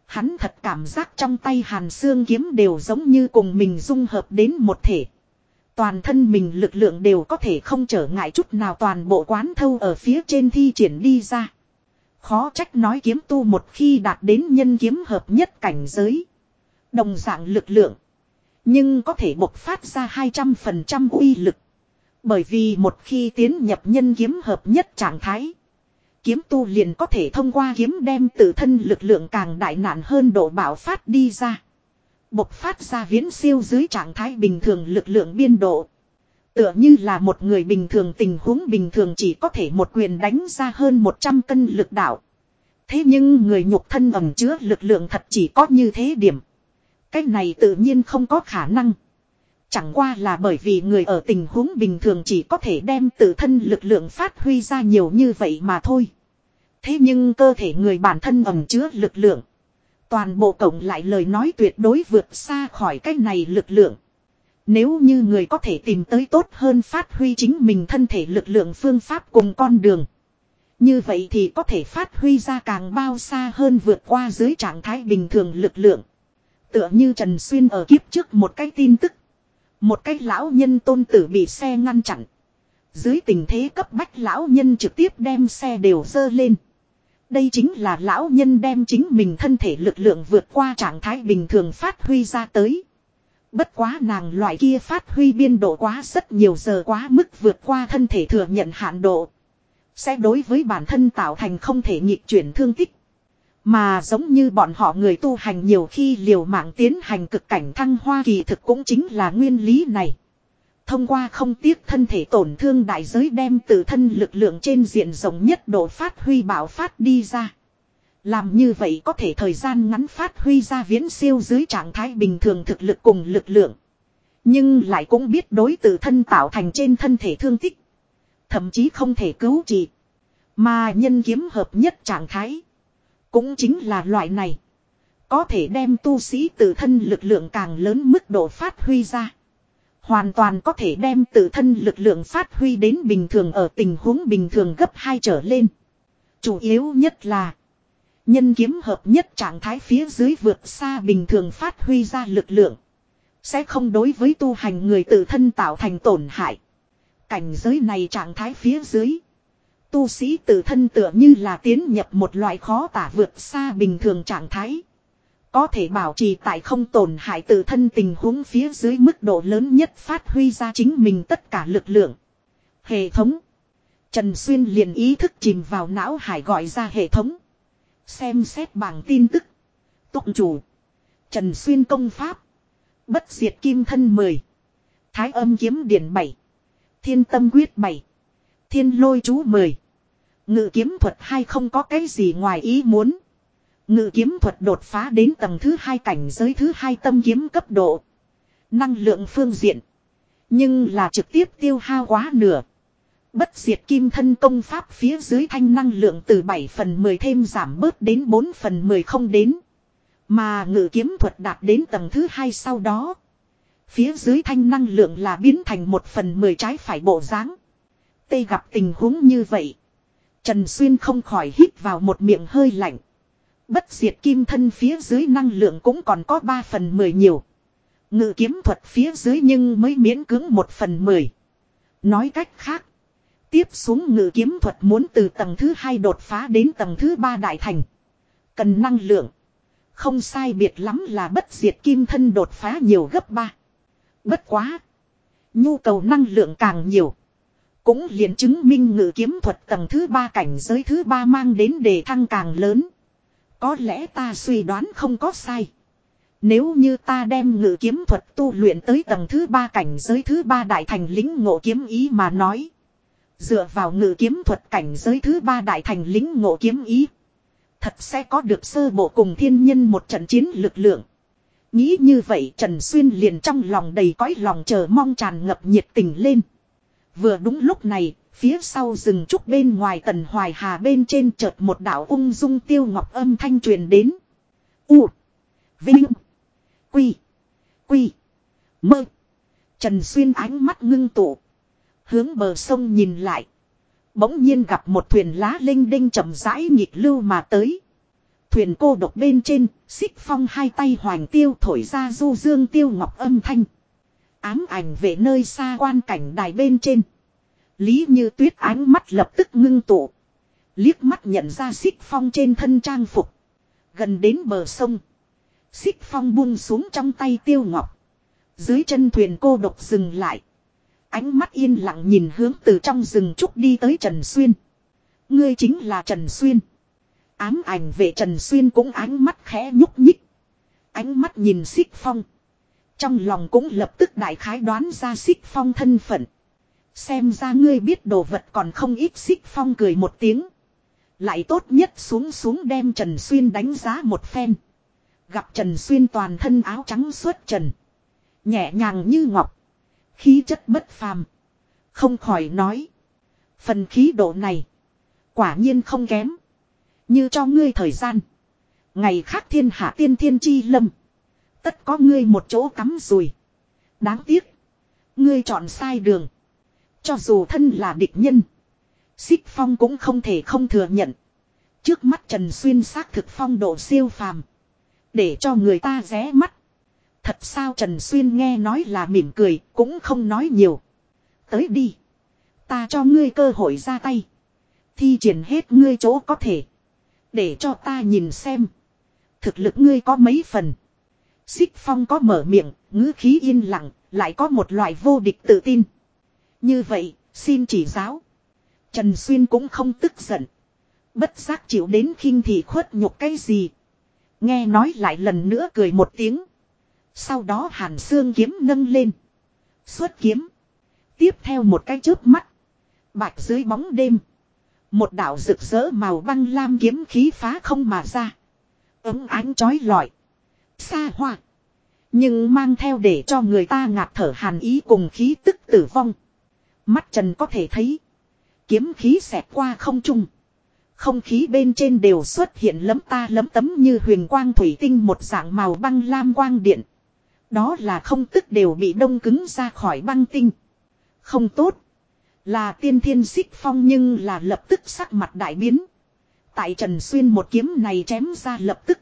Speaker 1: Hắn thật cảm giác trong tay hàn xương kiếm đều giống như cùng mình dung hợp đến một thể. Toàn thân mình lực lượng đều có thể không trở ngại chút nào, toàn bộ quán thâu ở phía trên thi triển đi ra. Khó trách nói kiếm tu một khi đạt đến nhân kiếm hợp nhất cảnh giới. Đồng dạng lực lượng. Nhưng có thể bộc phát ra 200% uy lực. Bởi vì một khi tiến nhập nhân kiếm hợp nhất trạng thái, kiếm tu liền có thể thông qua kiếm đem tự thân lực lượng càng đại nạn hơn độ bạo phát đi ra. Bộc phát ra viễn siêu dưới trạng thái bình thường lực lượng biên độ. Tựa như là một người bình thường, tình huống bình thường chỉ có thể một quyền đánh ra hơn 100 cân lực đạo. Thế nhưng người nhục thân ẩm chứa lực lượng thật chỉ có như thế điểm. Cái này tự nhiên không có khả năng. Chẳng qua là bởi vì người ở tình huống bình thường chỉ có thể đem tự thân lực lượng phát huy ra nhiều như vậy mà thôi. Thế nhưng cơ thể người bản thân ẩm chứa lực lượng. Toàn bộ cộng lại lời nói tuyệt đối vượt xa khỏi cái này lực lượng. Nếu như người có thể tìm tới tốt hơn phát huy chính mình thân thể lực lượng phương pháp cùng con đường. Như vậy thì có thể phát huy ra càng bao xa hơn vượt qua dưới trạng thái bình thường lực lượng. Tựa như Trần Xuyên ở kiếp trước một cái tin tức. Một cái lão nhân tôn tử bị xe ngăn chặn. Dưới tình thế cấp bách lão nhân trực tiếp đem xe đều dơ lên. Đây chính là lão nhân đem chính mình thân thể lực lượng vượt qua trạng thái bình thường phát huy ra tới. Bất quá nàng loại kia phát huy biên độ quá rất nhiều giờ quá mức vượt qua thân thể thừa nhận hạn độ. Sẽ đối với bản thân tạo thành không thể nhịp chuyển thương tích. Mà giống như bọn họ người tu hành nhiều khi liều mạng tiến hành cực cảnh thăng hoa kỳ thực cũng chính là nguyên lý này. Thông qua không tiếc thân thể tổn thương đại giới đem từ thân lực lượng trên diện rộng nhất độ phát huy bảo phát đi ra. Làm như vậy có thể thời gian ngắn phát huy ra viễn siêu dưới trạng thái bình thường thực lực cùng lực lượng. Nhưng lại cũng biết đối từ thân tạo thành trên thân thể thương tích. thậm chí không thể cứu trị. Mà nhân kiếm hợp nhất trạng thái. Cũng chính là loại này. Có thể đem tu sĩ tự thân lực lượng càng lớn mức độ phát huy ra. Hoàn toàn có thể đem tự thân lực lượng phát huy đến bình thường ở tình huống bình thường gấp hai trở lên. Chủ yếu nhất là, Nhân kiếm hợp nhất trạng thái phía dưới vượt xa bình thường phát huy ra lực lượng. Sẽ không đối với tu hành người tự thân tạo thành tổn hại. Cảnh giới này trạng thái phía dưới. Tu sĩ tự thân tựa như là tiến nhập một loại khó tả vượt xa bình thường trạng thái. Có thể bảo trì tại không tổn hại tự thân tình huống phía dưới mức độ lớn nhất phát huy ra chính mình tất cả lực lượng. Hệ thống. Trần Xuyên liền ý thức chìm vào não hải gọi ra hệ thống. Xem xét bảng tin tức. Tụng chủ. Trần Xuyên công pháp. Bất diệt kim thân 10. Thái âm kiếm điển 7. Thiên tâm quyết 7. Thiên lôi chú 10. Ngự kiếm thuật hay không có cái gì ngoài ý muốn. Ngự kiếm thuật đột phá đến tầng thứ hai cảnh giới thứ hai tâm kiếm cấp độ. Năng lượng phương diện. Nhưng là trực tiếp tiêu hao quá nửa. Bất diệt kim thân công pháp phía dưới thanh năng lượng từ 7 phần 10 thêm giảm bớt đến 4 phần 10 không đến. Mà ngự kiếm thuật đạt đến tầng thứ hai sau đó. Phía dưới thanh năng lượng là biến thành 1 phần 10 trái phải bộ dáng. Tây gặp tình huống như vậy. Trần Xuyên không khỏi hít vào một miệng hơi lạnh. Bất diệt kim thân phía dưới năng lượng cũng còn có 3 phần 10 nhiều. Ngự kiếm thuật phía dưới nhưng mới miễn cưỡng 1 phần 10. Nói cách khác. Tiếp xuống ngự kiếm thuật muốn từ tầng thứ hai đột phá đến tầng thứ ba đại thành. Cần năng lượng. Không sai biệt lắm là bất diệt kim thân đột phá nhiều gấp ba. Bất quá. Nhu cầu năng lượng càng nhiều. Cũng liền chứng minh ngự kiếm thuật tầng thứ ba cảnh giới thứ ba mang đến đề thăng càng lớn. Có lẽ ta suy đoán không có sai. Nếu như ta đem ngự kiếm thuật tu luyện tới tầng thứ ba cảnh giới thứ ba đại thành lính ngộ kiếm ý mà nói. Dựa vào ngự kiếm thuật cảnh giới thứ ba đại thành lính ngộ kiếm ý. Thật sẽ có được sơ bộ cùng thiên nhân một trận chiến lực lượng. Nghĩ như vậy Trần Xuyên liền trong lòng đầy cõi lòng chờ mong tràn ngập nhiệt tình lên. Vừa đúng lúc này, phía sau rừng trúc bên ngoài tần hoài hà bên trên chợt một đạo ung dung tiêu ngọc âm thanh truyền đến. U. Vinh. Quy. Quy. Mơ. Trần Xuyên ánh mắt ngưng tụ. Hướng bờ sông nhìn lại. Bỗng nhiên gặp một thuyền lá linh đinh chậm rãi nhịp lưu mà tới. Thuyền cô độc bên trên, xích phong hai tay hoàng tiêu thổi ra du dương tiêu ngọc âm thanh. Ám ảnh về nơi xa quan cảnh đài bên trên. Lý như tuyết ánh mắt lập tức ngưng tụ. Liếc mắt nhận ra xích phong trên thân trang phục. Gần đến bờ sông. Xích phong buông xuống trong tay tiêu ngọc. Dưới chân thuyền cô độc dừng lại. Ánh mắt yên lặng nhìn hướng từ trong rừng trúc đi tới Trần Xuyên. Ngươi chính là Trần Xuyên. Ám ảnh về Trần Xuyên cũng ánh mắt khẽ nhúc nhích. Ánh mắt nhìn xích phong. Trong lòng cũng lập tức đại khái đoán ra xích phong thân phận. Xem ra ngươi biết đồ vật còn không ít xích phong cười một tiếng. Lại tốt nhất xuống xuống đem Trần Xuyên đánh giá một phen. Gặp Trần Xuyên toàn thân áo trắng suốt trần. Nhẹ nhàng như ngọc. Khí chất bất phàm. Không khỏi nói. Phần khí độ này. Quả nhiên không kém. Như cho ngươi thời gian. Ngày khác thiên hạ tiên thiên chi lâm. Tất có ngươi một chỗ cắm rùi. Đáng tiếc. Ngươi chọn sai đường. Cho dù thân là địch nhân. Xích phong cũng không thể không thừa nhận. Trước mắt Trần Xuyên xác thực phong độ siêu phàm. Để cho người ta ré mắt. Thật sao Trần Xuyên nghe nói là mỉm cười, cũng không nói nhiều. Tới đi. Ta cho ngươi cơ hội ra tay. Thi triển hết ngươi chỗ có thể. Để cho ta nhìn xem. Thực lực ngươi có mấy phần. Xích Phong có mở miệng, ngữ khí yên lặng, lại có một loại vô địch tự tin. Như vậy, xin chỉ giáo. Trần Xuyên cũng không tức giận. Bất giác chịu đến khinh thì khuất nhục cái gì. Nghe nói lại lần nữa cười một tiếng. Sau đó hàn xương kiếm nâng lên. Xuất kiếm. Tiếp theo một cái chớp mắt. Bạch dưới bóng đêm. Một đạo rực rỡ màu băng lam kiếm khí phá không mà ra. Ấm ánh chói lọi. Xa hoa. Nhưng mang theo để cho người ta ngạt thở hàn ý cùng khí tức tử vong. Mắt trần có thể thấy. Kiếm khí xẹt qua không trung. Không khí bên trên đều xuất hiện lấm ta lấm tấm như huyền quang thủy tinh một dạng màu băng lam quang điện. Đó là không tức đều bị đông cứng ra khỏi băng tinh. Không tốt. Là tiên thiên xích phong nhưng là lập tức sắc mặt đại biến. Tại Trần Xuyên một kiếm này chém ra lập tức.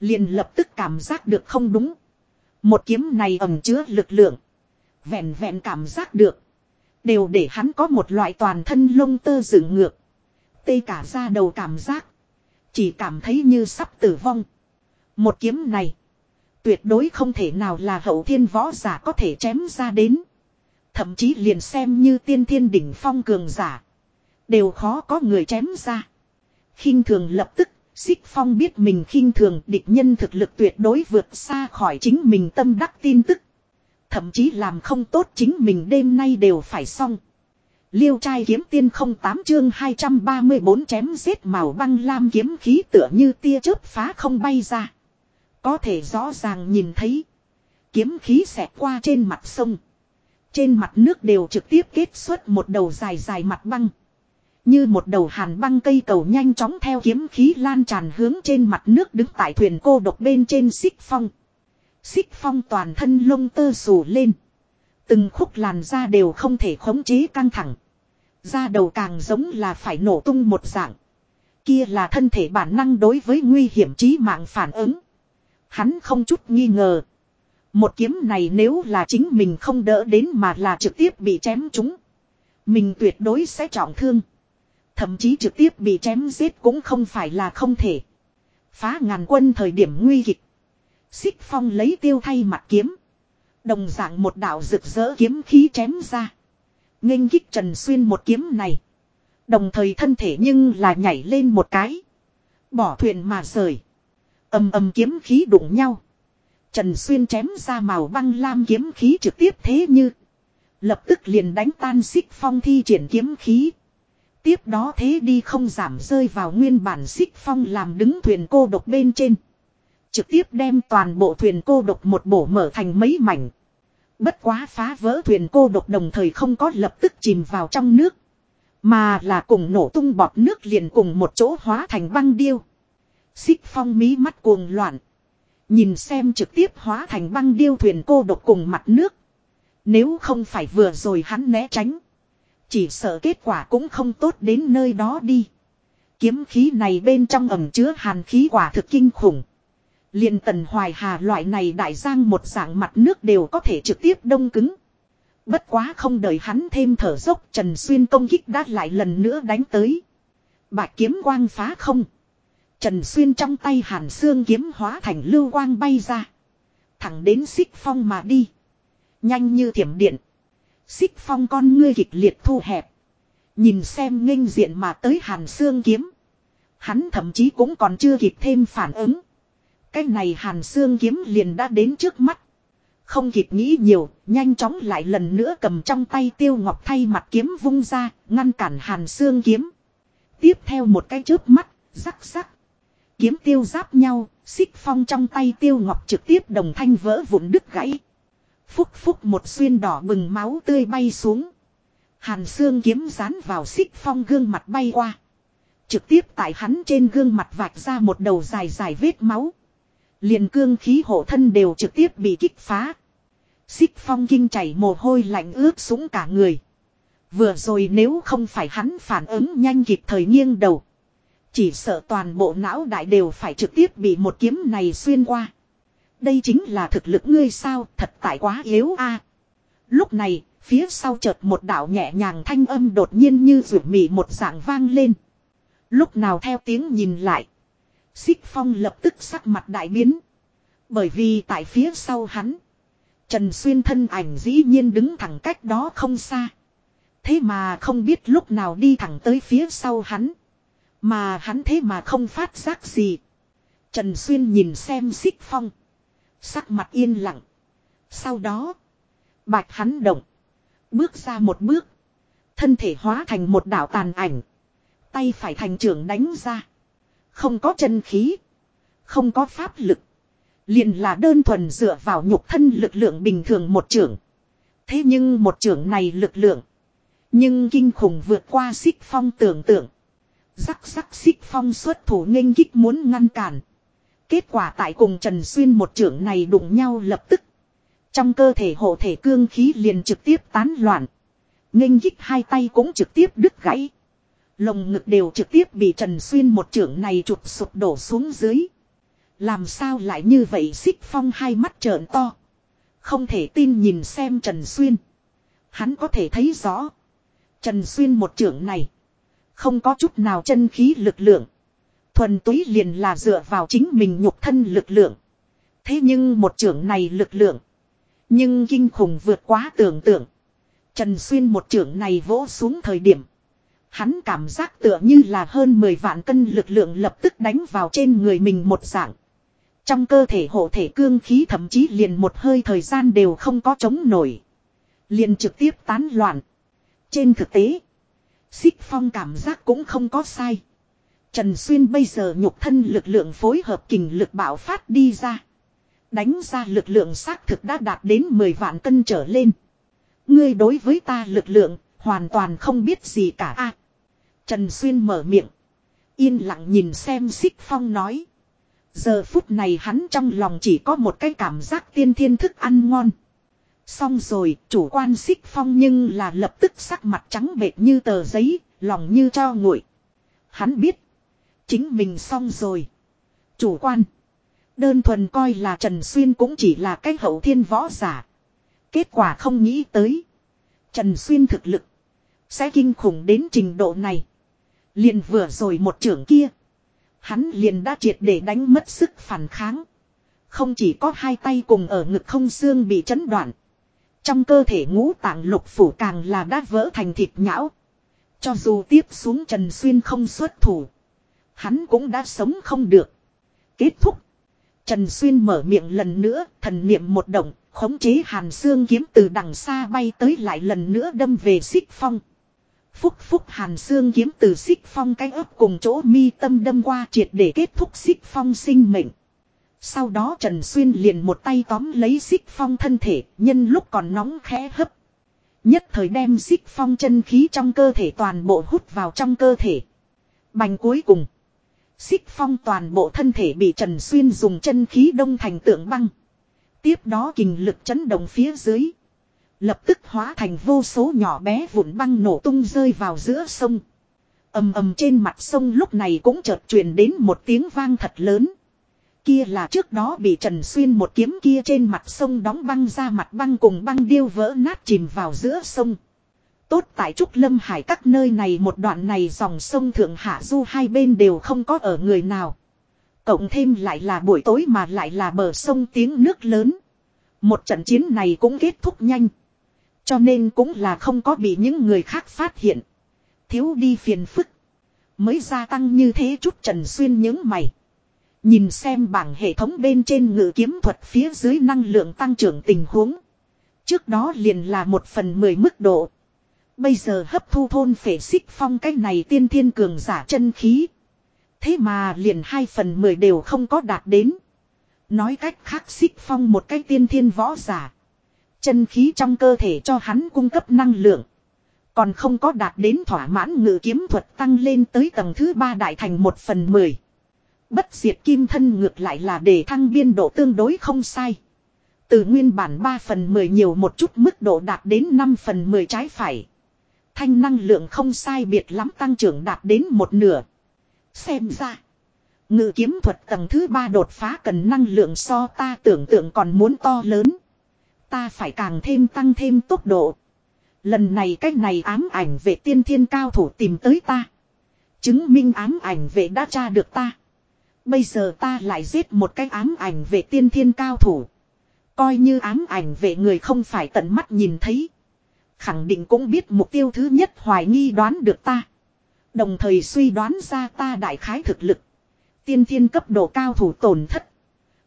Speaker 1: Liền lập tức cảm giác được không đúng. Một kiếm này ẩm chứa lực lượng. Vẹn vẹn cảm giác được. Đều để hắn có một loại toàn thân lông tơ dựng ngược. Tê cả ra đầu cảm giác. Chỉ cảm thấy như sắp tử vong. Một kiếm này. Tuyệt đối không thể nào là hậu thiên võ giả có thể chém ra đến. Thậm chí liền xem như tiên thiên đỉnh phong cường giả. Đều khó có người chém ra. khinh thường lập tức, xích phong biết mình khinh thường địch nhân thực lực tuyệt đối vượt xa khỏi chính mình tâm đắc tin tức. Thậm chí làm không tốt chính mình đêm nay đều phải xong. Liêu trai kiếm tiên không tám chương 234 chém giết màu băng lam kiếm khí tựa như tia chớp phá không bay ra. Có thể rõ ràng nhìn thấy. Kiếm khí xẹt qua trên mặt sông. Trên mặt nước đều trực tiếp kết xuất một đầu dài dài mặt băng. Như một đầu hàn băng cây cầu nhanh chóng theo kiếm khí lan tràn hướng trên mặt nước đứng tại thuyền cô độc bên trên xích phong. Xích phong toàn thân lông tơ xù lên. Từng khúc làn da đều không thể khống chế căng thẳng. Da đầu càng giống là phải nổ tung một dạng. Kia là thân thể bản năng đối với nguy hiểm chí mạng phản ứng. Hắn không chút nghi ngờ. Một kiếm này nếu là chính mình không đỡ đến mà là trực tiếp bị chém trúng. Mình tuyệt đối sẽ trọng thương. Thậm chí trực tiếp bị chém giết cũng không phải là không thể. Phá ngàn quân thời điểm nguy kịch. Xích phong lấy tiêu thay mặt kiếm. Đồng dạng một đạo rực rỡ kiếm khí chém ra. nghênh kích Trần Xuyên một kiếm này. Đồng thời thân thể nhưng là nhảy lên một cái. Bỏ thuyền mà rời. ầm ầm kiếm khí đụng nhau. Trần Xuyên chém ra màu băng lam kiếm khí trực tiếp thế như. Lập tức liền đánh tan xích phong thi triển kiếm khí. Tiếp đó thế đi không giảm rơi vào nguyên bản xích phong làm đứng thuyền cô độc bên trên. Trực tiếp đem toàn bộ thuyền cô độc một bổ mở thành mấy mảnh. Bất quá phá vỡ thuyền cô độc đồng thời không có lập tức chìm vào trong nước. Mà là cùng nổ tung bọt nước liền cùng một chỗ hóa thành băng điêu. Xích phong mí mắt cuồng loạn. Nhìn xem trực tiếp hóa thành băng điêu thuyền cô độc cùng mặt nước. Nếu không phải vừa rồi hắn né tránh. Chỉ sợ kết quả cũng không tốt đến nơi đó đi. Kiếm khí này bên trong ẩm chứa hàn khí quả thực kinh khủng liền tần hoài hà loại này đại giang một dạng mặt nước đều có thể trực tiếp đông cứng. Bất quá không đợi hắn thêm thở dốc, Trần Xuyên công kích đã lại lần nữa đánh tới. Bạc kiếm quang phá không. Trần Xuyên trong tay hàn xương kiếm hóa thành lưu quang bay ra. Thẳng đến xích phong mà đi. Nhanh như thiểm điện. Xích phong con ngươi kịch liệt thu hẹp. Nhìn xem nghênh diện mà tới hàn xương kiếm. Hắn thậm chí cũng còn chưa kịp thêm phản ứng. Cái này hàn xương kiếm liền đã đến trước mắt. Không kịp nghĩ nhiều, nhanh chóng lại lần nữa cầm trong tay tiêu ngọc thay mặt kiếm vung ra, ngăn cản hàn xương kiếm. Tiếp theo một cái chớp mắt, rắc rắc. Kiếm tiêu giáp nhau, xích phong trong tay tiêu ngọc trực tiếp đồng thanh vỡ vụn đứt gãy. Phúc phúc một xuyên đỏ bừng máu tươi bay xuống. Hàn xương kiếm dán vào xích phong gương mặt bay qua. Trực tiếp tại hắn trên gương mặt vạch ra một đầu dài dài vết máu liền cương khí hộ thân đều trực tiếp bị kích phá. Xích phong kinh chảy mồ hôi lạnh ướt sũng cả người. Vừa rồi nếu không phải hắn phản ứng nhanh kịp thời nghiêng đầu. Chỉ sợ toàn bộ não đại đều phải trực tiếp bị một kiếm này xuyên qua. Đây chính là thực lực ngươi sao thật tại quá yếu a. Lúc này, phía sau chợt một đạo nhẹ nhàng thanh âm đột nhiên như rủi mì một dạng vang lên. Lúc nào theo tiếng nhìn lại. Xích Phong lập tức sắc mặt đại biến. Bởi vì tại phía sau hắn. Trần Xuyên thân ảnh dĩ nhiên đứng thẳng cách đó không xa. Thế mà không biết lúc nào đi thẳng tới phía sau hắn. Mà hắn thế mà không phát giác gì. Trần Xuyên nhìn xem Xích Phong. Sắc mặt yên lặng. Sau đó. Bạch hắn động. Bước ra một bước. Thân thể hóa thành một đảo tàn ảnh. Tay phải thành trưởng đánh ra. Không có chân khí. Không có pháp lực. Liền là đơn thuần dựa vào nhục thân lực lượng bình thường một trưởng. Thế nhưng một trưởng này lực lượng. Nhưng kinh khủng vượt qua xích phong tưởng tượng. Rắc rắc xích phong xuất thủ nghênh kích muốn ngăn cản. Kết quả tại cùng Trần Xuyên một trưởng này đụng nhau lập tức. Trong cơ thể hộ thể cương khí liền trực tiếp tán loạn. nghênh kích hai tay cũng trực tiếp đứt gãy. Lồng ngực đều trực tiếp bị Trần Xuyên một trưởng này chụp sụp đổ xuống dưới. Làm sao lại như vậy xích phong hai mắt trợn to. Không thể tin nhìn xem Trần Xuyên. Hắn có thể thấy rõ. Trần Xuyên một trưởng này. Không có chút nào chân khí lực lượng. Thuần túy liền là dựa vào chính mình nhục thân lực lượng. Thế nhưng một trưởng này lực lượng. Nhưng kinh khủng vượt quá tưởng tượng. Trần Xuyên một trưởng này vỗ xuống thời điểm. Hắn cảm giác tựa như là hơn 10 vạn cân lực lượng lập tức đánh vào trên người mình một dạng. Trong cơ thể hộ thể cương khí thậm chí liền một hơi thời gian đều không có chống nổi. Liền trực tiếp tán loạn. Trên thực tế, xích phong cảm giác cũng không có sai. Trần Xuyên bây giờ nhục thân lực lượng phối hợp kình lực bạo phát đi ra. Đánh ra lực lượng xác thực đã đạt đến 10 vạn cân trở lên. Ngươi đối với ta lực lượng, hoàn toàn không biết gì cả a. Trần Xuyên mở miệng. Yên lặng nhìn xem xích phong nói. Giờ phút này hắn trong lòng chỉ có một cái cảm giác tiên thiên thức ăn ngon. Xong rồi, chủ quan xích phong nhưng là lập tức sắc mặt trắng bệt như tờ giấy, lòng như cho nguội. Hắn biết, chính mình xong rồi. Chủ quan, đơn thuần coi là Trần Xuyên cũng chỉ là cái hậu thiên võ giả. Kết quả không nghĩ tới. Trần Xuyên thực lực, sẽ kinh khủng đến trình độ này. Liền vừa rồi một trưởng kia. Hắn liền đã triệt để đánh mất sức phản kháng. Không chỉ có hai tay cùng ở ngực không xương bị chấn đoạn. Trong cơ thể ngũ tạng lục phủ càng là đã vỡ thành thịt nhão. Cho dù tiếp xuống Trần Xuyên không xuất thủ. Hắn cũng đã sống không được. Kết thúc. Trần Xuyên mở miệng lần nữa, thần niệm một động, khống chế hàn xương kiếm từ đằng xa bay tới lại lần nữa đâm về xích phong. Phúc phúc hàn xương kiếm từ xích phong cái ấp cùng chỗ mi tâm đâm qua triệt để kết thúc xích phong sinh mệnh. Sau đó Trần Xuyên liền một tay tóm lấy xích phong thân thể, nhân lúc còn nóng khẽ hấp. Nhất thời đem xích phong chân khí trong cơ thể toàn bộ hút vào trong cơ thể. Bành cuối cùng. Xích phong toàn bộ thân thể bị Trần Xuyên dùng chân khí đông thành tượng băng. Tiếp đó kình lực chấn động phía dưới. Lập tức hóa thành vô số nhỏ bé vụn băng nổ tung rơi vào giữa sông. ầm ầm trên mặt sông lúc này cũng chợt truyền đến một tiếng vang thật lớn. Kia là trước đó bị Trần Xuyên một kiếm kia trên mặt sông đóng băng ra mặt băng cùng băng điêu vỡ nát chìm vào giữa sông. Tốt tại Trúc Lâm Hải các nơi này một đoạn này dòng sông Thượng Hạ Du hai bên đều không có ở người nào. Cộng thêm lại là buổi tối mà lại là bờ sông tiếng nước lớn. Một trận chiến này cũng kết thúc nhanh. Cho nên cũng là không có bị những người khác phát hiện. Thiếu đi phiền phức. Mới gia tăng như thế chút Trần Xuyên những mày. Nhìn xem bảng hệ thống bên trên ngự kiếm thuật phía dưới năng lượng tăng trưởng tình huống. Trước đó liền là một phần mười mức độ. Bây giờ hấp thu thôn phệ xích phong cái này tiên thiên cường giả chân khí. Thế mà liền hai phần mười đều không có đạt đến. Nói cách khác xích phong một cái tiên thiên võ giả. Chân khí trong cơ thể cho hắn cung cấp năng lượng. Còn không có đạt đến thỏa mãn ngự kiếm thuật tăng lên tới tầng thứ ba đại thành một phần mười. Bất diệt kim thân ngược lại là để thăng biên độ tương đối không sai. Từ nguyên bản 3 phần 10 nhiều một chút mức độ đạt đến 5 phần 10 trái phải. Thanh năng lượng không sai biệt lắm tăng trưởng đạt đến một nửa. Xem ra. Ngự kiếm thuật tầng thứ ba đột phá cần năng lượng so ta tưởng tượng còn muốn to lớn. Ta phải càng thêm tăng thêm tốc độ. Lần này cách này ám ảnh về tiên thiên cao thủ tìm tới ta. Chứng minh ám ảnh về đã tra được ta. Bây giờ ta lại giết một cái ám ảnh về tiên thiên cao thủ. Coi như ám ảnh về người không phải tận mắt nhìn thấy. Khẳng định cũng biết mục tiêu thứ nhất hoài nghi đoán được ta. Đồng thời suy đoán ra ta đại khái thực lực. Tiên thiên cấp độ cao thủ tổn thất.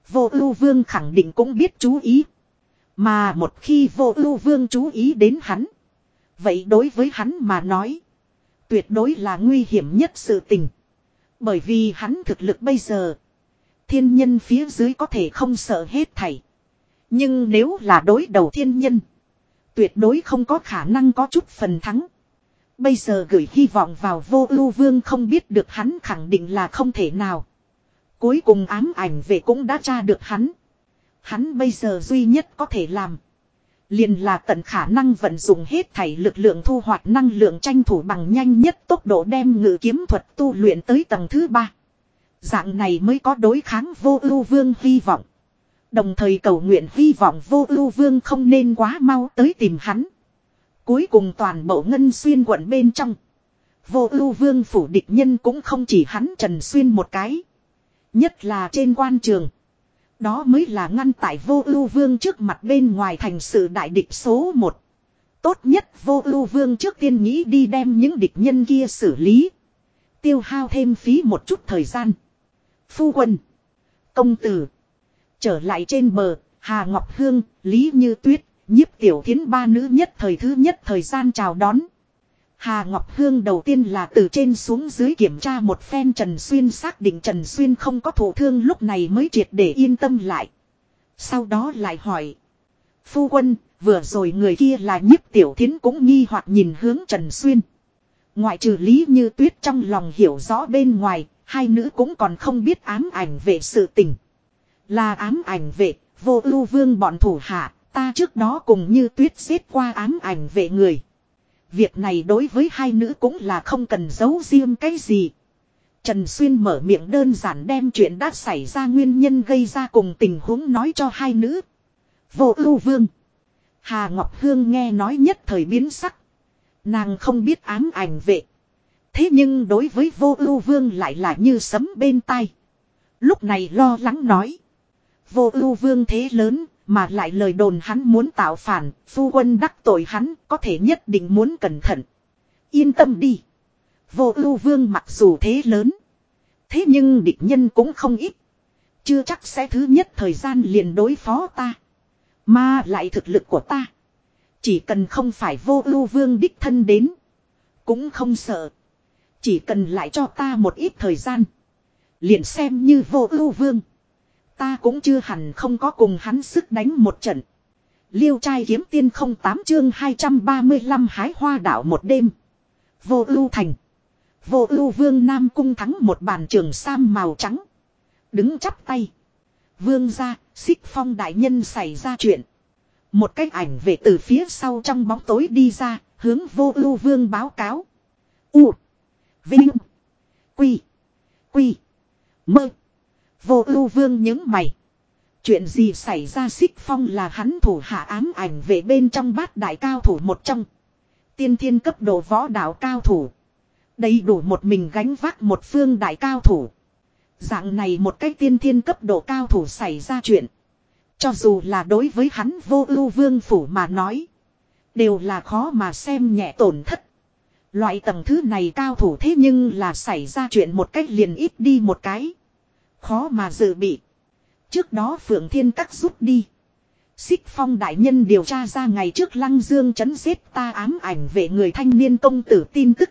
Speaker 1: Vô ưu vương khẳng định cũng biết chú ý. Mà một khi vô ưu vương chú ý đến hắn. Vậy đối với hắn mà nói. Tuyệt đối là nguy hiểm nhất sự tình. Bởi vì hắn thực lực bây giờ. Thiên nhân phía dưới có thể không sợ hết thảy. Nhưng nếu là đối đầu thiên nhân. Tuyệt đối không có khả năng có chút phần thắng. Bây giờ gửi hy vọng vào vô ưu vương không biết được hắn khẳng định là không thể nào. Cuối cùng ám ảnh về cũng đã tra được hắn. Hắn bây giờ duy nhất có thể làm. Liền là tận khả năng vận dụng hết thảy lực lượng thu hoạch năng lượng tranh thủ bằng nhanh nhất tốc độ đem ngự kiếm thuật tu luyện tới tầng thứ ba. Dạng này mới có đối kháng vô ưu vương hy vọng. Đồng thời cầu nguyện hy vọng vô ưu vương không nên quá mau tới tìm hắn. Cuối cùng toàn bộ ngân xuyên quận bên trong. Vô ưu vương phủ địch nhân cũng không chỉ hắn Trần Xuyên một cái. Nhất là trên quan trường. Đó mới là ngăn tại vô ưu vương trước mặt bên ngoài thành sự đại địch số một. Tốt nhất vô ưu vương trước tiên nghĩ đi đem những địch nhân kia xử lý. Tiêu hao thêm phí một chút thời gian. Phu quân. Công tử. Trở lại trên bờ, Hà Ngọc Hương, Lý Như Tuyết, nhiếp tiểu thiến ba nữ nhất thời thứ nhất thời gian chào đón. Hà Ngọc Hương đầu tiên là từ trên xuống dưới kiểm tra một phen Trần Xuyên xác định Trần Xuyên không có thổ thương lúc này mới triệt để yên tâm lại. Sau đó lại hỏi. Phu quân, vừa rồi người kia là nhiếp tiểu thiến cũng nghi hoặc nhìn hướng Trần Xuyên. Ngoại trừ lý như tuyết trong lòng hiểu rõ bên ngoài, hai nữ cũng còn không biết ám ảnh về sự tình. Là ám ảnh vệ, vô ưu vương bọn thủ hạ, ta trước đó cùng như tuyết xếp qua ám ảnh vệ người. Việc này đối với hai nữ cũng là không cần giấu riêng cái gì. Trần Xuyên mở miệng đơn giản đem chuyện đã xảy ra nguyên nhân gây ra cùng tình huống nói cho hai nữ. Vô ưu vương. Hà Ngọc Hương nghe nói nhất thời biến sắc. Nàng không biết ám ảnh vệ. Thế nhưng đối với vô ưu vương lại là như sấm bên tai. Lúc này lo lắng nói. Vô ưu vương thế lớn, mà lại lời đồn hắn muốn tạo phản, phu quân đắc tội hắn, có thể nhất định muốn cẩn thận. Yên tâm đi. Vô ưu vương mặc dù thế lớn. Thế nhưng địch nhân cũng không ít. Chưa chắc sẽ thứ nhất thời gian liền đối phó ta. Mà lại thực lực của ta. Chỉ cần không phải vô ưu vương đích thân đến. Cũng không sợ. Chỉ cần lại cho ta một ít thời gian. Liền xem như vô ưu vương. Ta cũng chưa hẳn không có cùng hắn sức đánh một trận. Liêu trai kiếm tiên không tám chương 235 hái hoa đảo một đêm. Vô ưu thành. Vô ưu vương Nam cung thắng một bàn trường sam màu trắng. Đứng chắp tay. Vương ra, xích phong đại nhân xảy ra chuyện. Một cái ảnh về từ phía sau trong bóng tối đi ra, hướng vô ưu vương báo cáo. U. Vinh. Quy. Quy. Mơ. Vô ưu vương những mày. Chuyện gì xảy ra xích phong là hắn thủ hạ ám ảnh về bên trong bát đại cao thủ một trong. Tiên thiên cấp độ võ đạo cao thủ. Đầy đủ một mình gánh vác một phương đại cao thủ. Dạng này một cái tiên thiên cấp độ cao thủ xảy ra chuyện. Cho dù là đối với hắn vô ưu vương phủ mà nói. Đều là khó mà xem nhẹ tổn thất. Loại tầng thứ này cao thủ thế nhưng là xảy ra chuyện một cách liền ít đi một cái. Khó mà dự bị. Trước đó Phượng Thiên Các rút đi. Xích phong đại nhân điều tra ra ngày trước lăng dương chấn giết ta ám ảnh về người thanh niên công tử tin tức.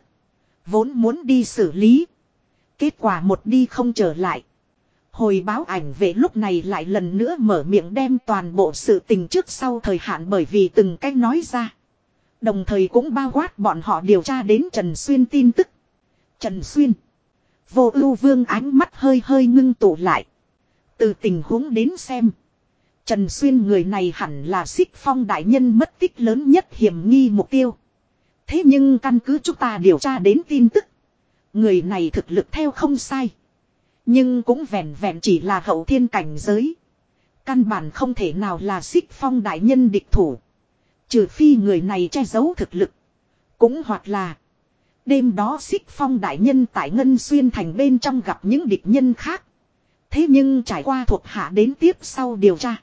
Speaker 1: Vốn muốn đi xử lý. Kết quả một đi không trở lại. Hồi báo ảnh về lúc này lại lần nữa mở miệng đem toàn bộ sự tình trước sau thời hạn bởi vì từng cách nói ra. Đồng thời cũng bao quát bọn họ điều tra đến Trần Xuyên tin tức. Trần Xuyên. Vô ưu vương ánh mắt hơi hơi ngưng tụ lại. Từ tình huống đến xem. Trần Xuyên người này hẳn là xích phong đại nhân mất tích lớn nhất hiểm nghi mục tiêu. Thế nhưng căn cứ chúng ta điều tra đến tin tức. Người này thực lực theo không sai. Nhưng cũng vẹn vẹn chỉ là hậu thiên cảnh giới. Căn bản không thể nào là xích phong đại nhân địch thủ. Trừ phi người này che giấu thực lực. Cũng hoặc là. Đêm đó xích phong đại nhân tại Ngân Xuyên thành bên trong gặp những địch nhân khác. Thế nhưng trải qua thuộc hạ đến tiếp sau điều tra.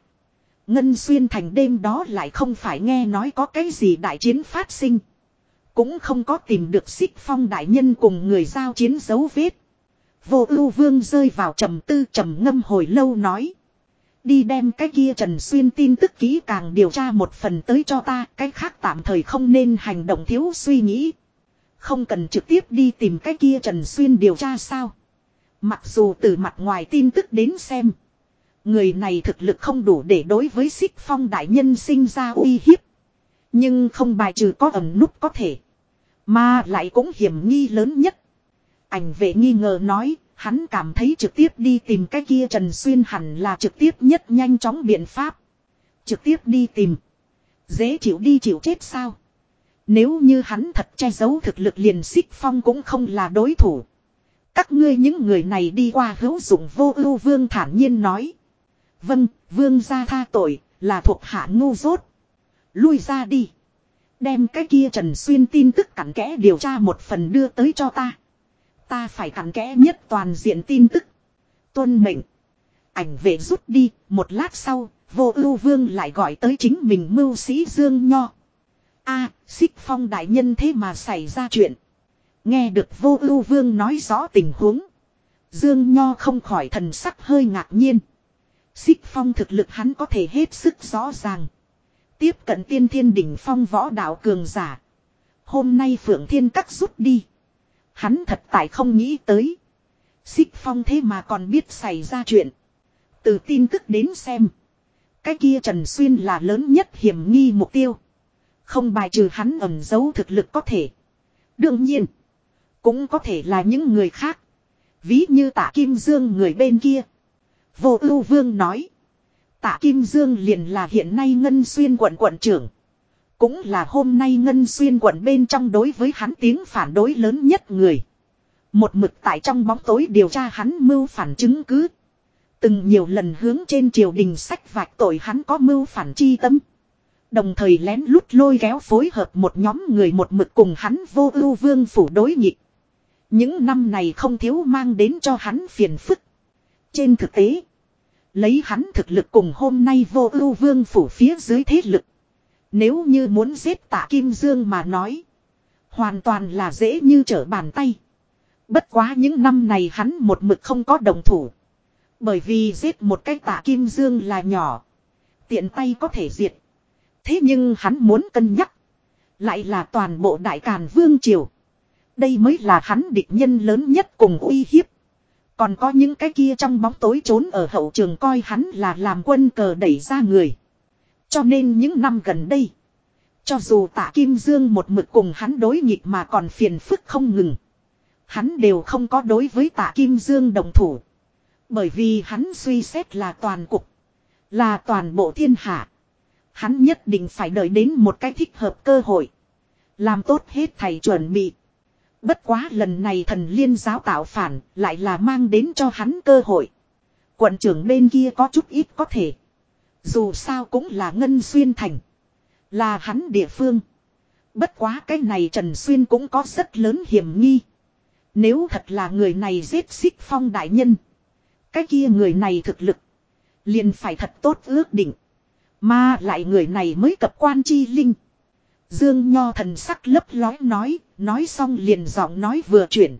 Speaker 1: Ngân Xuyên thành đêm đó lại không phải nghe nói có cái gì đại chiến phát sinh. Cũng không có tìm được xích phong đại nhân cùng người giao chiến dấu vết. Vô ưu vương rơi vào trầm tư trầm ngâm hồi lâu nói. Đi đem cái kia Trần Xuyên tin tức kỹ càng điều tra một phần tới cho ta, cái khác tạm thời không nên hành động thiếu suy nghĩ. Không cần trực tiếp đi tìm cái kia Trần Xuyên điều tra sao. Mặc dù từ mặt ngoài tin tức đến xem. Người này thực lực không đủ để đối với xích phong đại nhân sinh ra uy hiếp. Nhưng không bài trừ có ẩm nút có thể. Mà lại cũng hiểm nghi lớn nhất. Ảnh vệ nghi ngờ nói, hắn cảm thấy trực tiếp đi tìm cái kia Trần Xuyên hẳn là trực tiếp nhất nhanh chóng biện pháp. Trực tiếp đi tìm. Dễ chịu đi chịu chết sao? Nếu như hắn thật che giấu thực lực liền xích phong cũng không là đối thủ. Các ngươi những người này đi qua hữu dụng vô ưu vương thản nhiên nói. Vâng, vương gia tha tội, là thuộc hạ ngu dốt. Lui ra đi. Đem cái kia Trần Xuyên tin tức cặn kẽ điều tra một phần đưa tới cho ta. Ta phải cặn kẽ nhất toàn diện tin tức. Tuân mệnh. Ảnh vệ rút đi, một lát sau, vô ưu vương lại gọi tới chính mình mưu sĩ Dương Nho a, xích phong đại nhân thế mà xảy ra chuyện. Nghe được vô ưu vương nói rõ tình huống. Dương Nho không khỏi thần sắc hơi ngạc nhiên. Xích phong thực lực hắn có thể hết sức rõ ràng. Tiếp cận tiên thiên đỉnh phong võ đạo cường giả. Hôm nay phượng thiên cắt rút đi. Hắn thật tại không nghĩ tới. Xích phong thế mà còn biết xảy ra chuyện. Từ tin tức đến xem. Cái kia Trần Xuyên là lớn nhất hiểm nghi mục tiêu. Không bài trừ hắn ẩn giấu thực lực có thể. Đương nhiên. Cũng có thể là những người khác. Ví như tạ Kim Dương người bên kia. Vô ưu vương nói. Tạ Kim Dương liền là hiện nay Ngân Xuyên quận quận trưởng. Cũng là hôm nay Ngân Xuyên quận bên trong đối với hắn tiếng phản đối lớn nhất người. Một mực tại trong bóng tối điều tra hắn mưu phản chứng cứ. Từng nhiều lần hướng trên triều đình sách vạch tội hắn có mưu phản chi tâm. Đồng thời lén lút lôi kéo phối hợp một nhóm người một mực cùng hắn vô ưu vương phủ đối nghịch. Những năm này không thiếu mang đến cho hắn phiền phức. Trên thực tế, lấy hắn thực lực cùng hôm nay vô ưu vương phủ phía dưới thế lực. Nếu như muốn giết tạ Kim Dương mà nói, hoàn toàn là dễ như trở bàn tay. Bất quá những năm này hắn một mực không có đồng thủ. Bởi vì giết một cái tạ Kim Dương là nhỏ. Tiện tay có thể diệt. Thế nhưng hắn muốn cân nhắc. Lại là toàn bộ đại càn vương triều. Đây mới là hắn địch nhân lớn nhất cùng uy hiếp. Còn có những cái kia trong bóng tối trốn ở hậu trường coi hắn là làm quân cờ đẩy ra người. Cho nên những năm gần đây. Cho dù tạ Kim Dương một mực cùng hắn đối nghịch mà còn phiền phức không ngừng. Hắn đều không có đối với tạ Kim Dương đồng thủ. Bởi vì hắn suy xét là toàn cục. Là toàn bộ thiên hạ. Hắn nhất định phải đợi đến một cái thích hợp cơ hội. Làm tốt hết thầy chuẩn bị. Bất quá lần này thần liên giáo tạo phản lại là mang đến cho hắn cơ hội. Quận trưởng bên kia có chút ít có thể. Dù sao cũng là Ngân Xuyên Thành. Là hắn địa phương. Bất quá cái này Trần Xuyên cũng có rất lớn hiểm nghi. Nếu thật là người này giết xích phong đại nhân. Cái kia người này thực lực. Liền phải thật tốt ước định. Mà lại người này mới cập quan chi linh. Dương Nho thần sắc lấp lói nói, nói xong liền giọng nói vừa chuyển.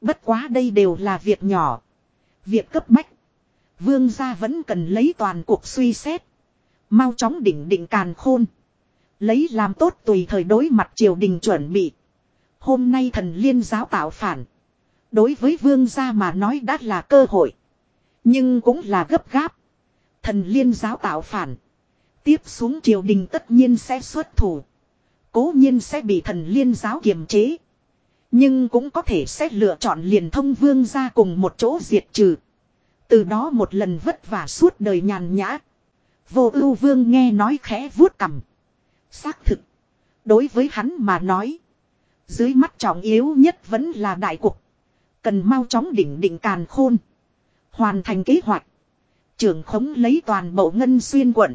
Speaker 1: Bất quá đây đều là việc nhỏ. Việc cấp bách. Vương gia vẫn cần lấy toàn cuộc suy xét. Mau chóng đỉnh định càn khôn. Lấy làm tốt tùy thời đối mặt triều đình chuẩn bị. Hôm nay thần liên giáo tạo phản. Đối với vương gia mà nói đã là cơ hội. Nhưng cũng là gấp gáp. Thần liên giáo tạo phản. Tiếp xuống triều đình tất nhiên sẽ xuất thủ. Cố nhiên sẽ bị thần liên giáo kiềm chế. Nhưng cũng có thể sẽ lựa chọn liền thông vương ra cùng một chỗ diệt trừ. Từ đó một lần vất vả suốt đời nhàn nhã. Vô ưu vương nghe nói khẽ vuốt cằm. Xác thực. Đối với hắn mà nói. Dưới mắt trọng yếu nhất vẫn là đại cục. Cần mau chóng đỉnh đỉnh càn khôn. Hoàn thành kế hoạch. Trưởng khống lấy toàn bộ ngân xuyên quận.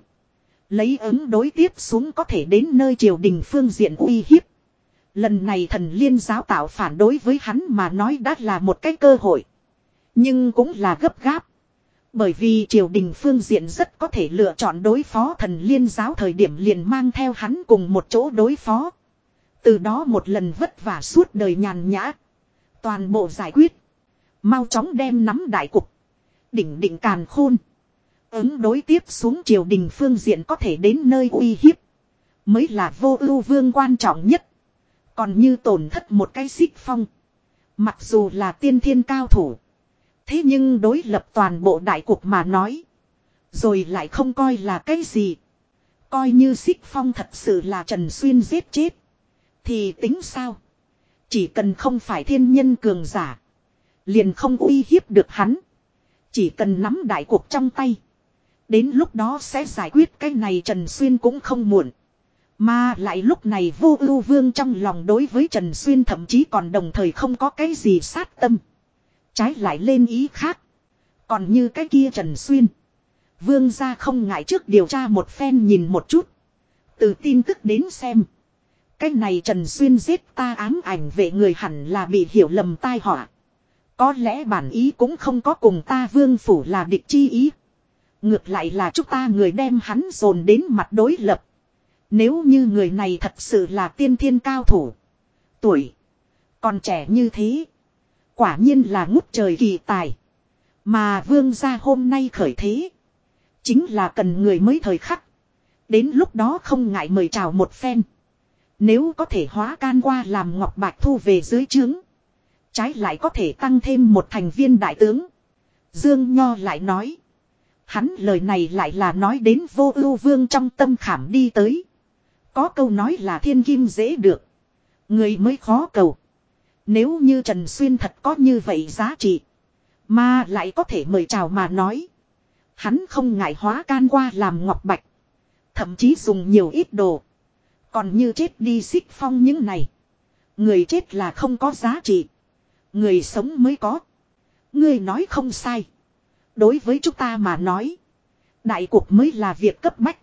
Speaker 1: Lấy ứng đối tiếp xuống có thể đến nơi triều đình phương diện uy hiếp. Lần này thần liên giáo tạo phản đối với hắn mà nói đã là một cái cơ hội. Nhưng cũng là gấp gáp. Bởi vì triều đình phương diện rất có thể lựa chọn đối phó thần liên giáo thời điểm liền mang theo hắn cùng một chỗ đối phó. Từ đó một lần vất vả suốt đời nhàn nhã. Toàn bộ giải quyết. Mau chóng đem nắm đại cục. Đỉnh đỉnh càn khôn. Ứng đối tiếp xuống triều đình phương diện có thể đến nơi uy hiếp. Mới là vô ưu vương quan trọng nhất. Còn như tổn thất một cái xích phong. Mặc dù là tiên thiên cao thủ. Thế nhưng đối lập toàn bộ đại cục mà nói. Rồi lại không coi là cái gì. Coi như xích phong thật sự là Trần Xuyên giết chết. Thì tính sao? Chỉ cần không phải thiên nhân cường giả. Liền không uy hiếp được hắn. Chỉ cần nắm đại cuộc trong tay. Đến lúc đó sẽ giải quyết cái này Trần Xuyên cũng không muộn. Mà lại lúc này vô ưu vương trong lòng đối với Trần Xuyên thậm chí còn đồng thời không có cái gì sát tâm. Trái lại lên ý khác. Còn như cái kia Trần Xuyên. Vương gia không ngại trước điều tra một phen nhìn một chút. Từ tin tức đến xem. Cái này Trần Xuyên giết ta ám ảnh về người hẳn là bị hiểu lầm tai họa. Có lẽ bản ý cũng không có cùng ta vương phủ là địch chi ý. Ngược lại là chúng ta người đem hắn dồn đến mặt đối lập. Nếu như người này thật sự là tiên thiên cao thủ. Tuổi. Còn trẻ như thế. Quả nhiên là ngút trời kỳ tài. Mà vương gia hôm nay khởi thế. Chính là cần người mới thời khắc. Đến lúc đó không ngại mời chào một phen. Nếu có thể hóa can qua làm ngọc bạch thu về dưới trướng. Trái lại có thể tăng thêm một thành viên đại tướng. Dương Nho lại nói. Hắn lời này lại là nói đến vô ưu vương trong tâm khảm đi tới. Có câu nói là thiên kim dễ được. Người mới khó cầu. Nếu như Trần Xuyên thật có như vậy giá trị. Mà lại có thể mời chào mà nói. Hắn không ngại hóa can qua làm ngọc bạch. Thậm chí dùng nhiều ít đồ. Còn như chết đi xích phong những này. Người chết là không có giá trị. Người sống mới có. Người nói không sai. Đối với chúng ta mà nói. Đại cuộc mới là việc cấp bách.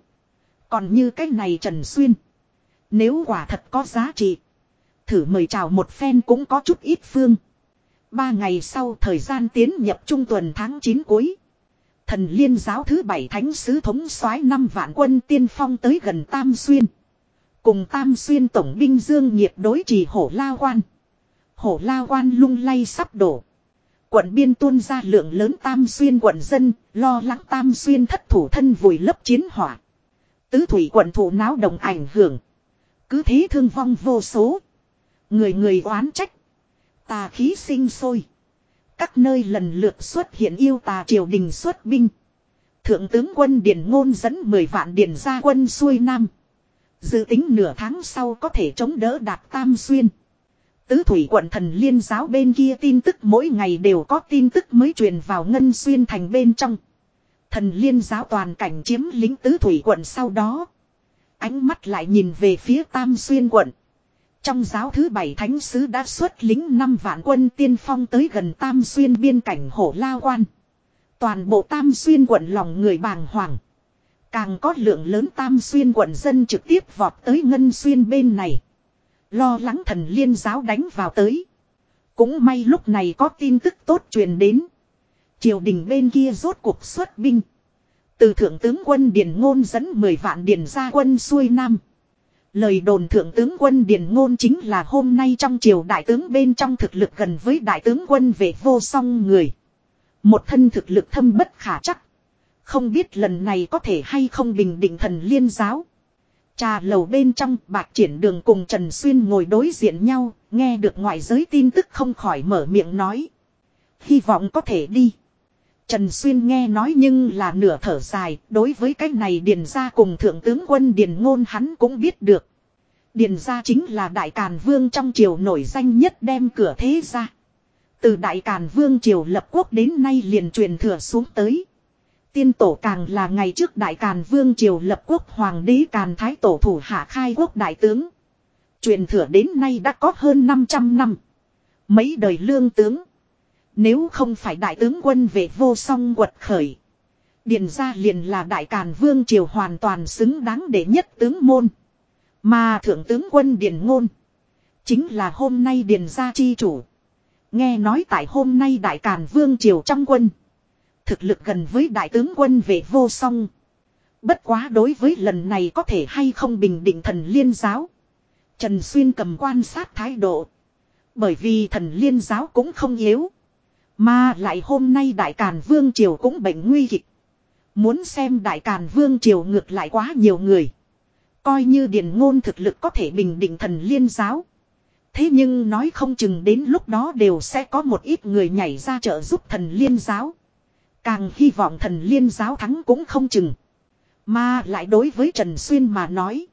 Speaker 1: Còn như cái này Trần Xuyên. Nếu quả thật có giá trị. Thử mời chào một phen cũng có chút ít phương. Ba ngày sau thời gian tiến nhập trung tuần tháng 9 cuối. Thần liên giáo thứ bảy thánh sứ thống soái năm vạn quân tiên phong tới gần Tam Xuyên. Cùng Tam Xuyên tổng binh dương nghiệp đối trì hổ la quan. Hổ la quan lung lay sắp đổ. Quận biên tuôn ra lượng lớn Tam Xuyên quận dân, lo lắng Tam Xuyên thất thủ thân vùi lấp chiến hỏa. Tứ thủy quận thủ náo động ảnh hưởng. Cứ thế thương vong vô số. Người người oán trách. Tà khí sinh sôi. Các nơi lần lượt xuất hiện yêu tà triều đình xuất binh. Thượng tướng quân Điền Ngôn dẫn 10 vạn điền ra quân xuôi Nam. Dự tính nửa tháng sau có thể chống đỡ đạt Tam Xuyên. Tứ thủy quận thần liên giáo bên kia tin tức mỗi ngày đều có tin tức mới truyền vào Ngân Xuyên thành bên trong. Thần liên giáo toàn cảnh chiếm lính tứ thủy quận sau đó. Ánh mắt lại nhìn về phía Tam Xuyên quận. Trong giáo thứ bảy thánh sứ đã xuất lính năm vạn quân tiên phong tới gần Tam Xuyên biên cảnh hổ lao quan. Toàn bộ Tam Xuyên quận lòng người bàng hoàng. Càng có lượng lớn Tam Xuyên quận dân trực tiếp vọt tới Ngân Xuyên bên này. Lo lắng thần liên giáo đánh vào tới. Cũng may lúc này có tin tức tốt truyền đến. Triều đình bên kia rốt cuộc xuất binh. Từ thượng tướng quân Điền Ngôn dẫn 10 vạn điền ra quân xuôi Nam. Lời đồn thượng tướng quân Điền Ngôn chính là hôm nay trong triều đại tướng bên trong thực lực gần với đại tướng quân về vô song người. Một thân thực lực thâm bất khả chắc. Không biết lần này có thể hay không bình định thần liên giáo. Trà lầu bên trong bạc triển đường cùng Trần Xuyên ngồi đối diện nhau, nghe được ngoại giới tin tức không khỏi mở miệng nói. Hy vọng có thể đi. Trần Xuyên nghe nói nhưng là nửa thở dài, đối với cái này Điền ra cùng Thượng tướng quân Điền Ngôn hắn cũng biết được. Điền ra chính là Đại Càn Vương trong triều nổi danh nhất đem cửa thế ra. Từ Đại Càn Vương triều lập quốc đến nay liền truyền thừa xuống tới. Tiên tổ càng là ngày trước Đại Càn Vương triều lập quốc Hoàng đế Càn Thái tổ thủ hạ khai quốc đại tướng. Truyền thừa đến nay đã có hơn 500 năm. Mấy đời lương tướng. Nếu không phải đại tướng quân về vô song quật khởi. Điền ra liền là đại càn vương triều hoàn toàn xứng đáng để nhất tướng môn. Mà thượng tướng quân Điền Ngôn. Chính là hôm nay Điền gia chi chủ. Nghe nói tại hôm nay đại càn vương triều trong quân. Thực lực gần với đại tướng quân về vô song. Bất quá đối với lần này có thể hay không bình định thần liên giáo. Trần Xuyên cầm quan sát thái độ. Bởi vì thần liên giáo cũng không yếu. Mà lại hôm nay Đại Càn Vương Triều cũng bệnh nguy kịch. Muốn xem Đại Càn Vương Triều ngược lại quá nhiều người. Coi như điển ngôn thực lực có thể bình định thần liên giáo. Thế nhưng nói không chừng đến lúc đó đều sẽ có một ít người nhảy ra trợ giúp thần liên giáo. Càng hy vọng thần liên giáo thắng cũng không chừng. Mà lại đối với Trần Xuyên mà nói.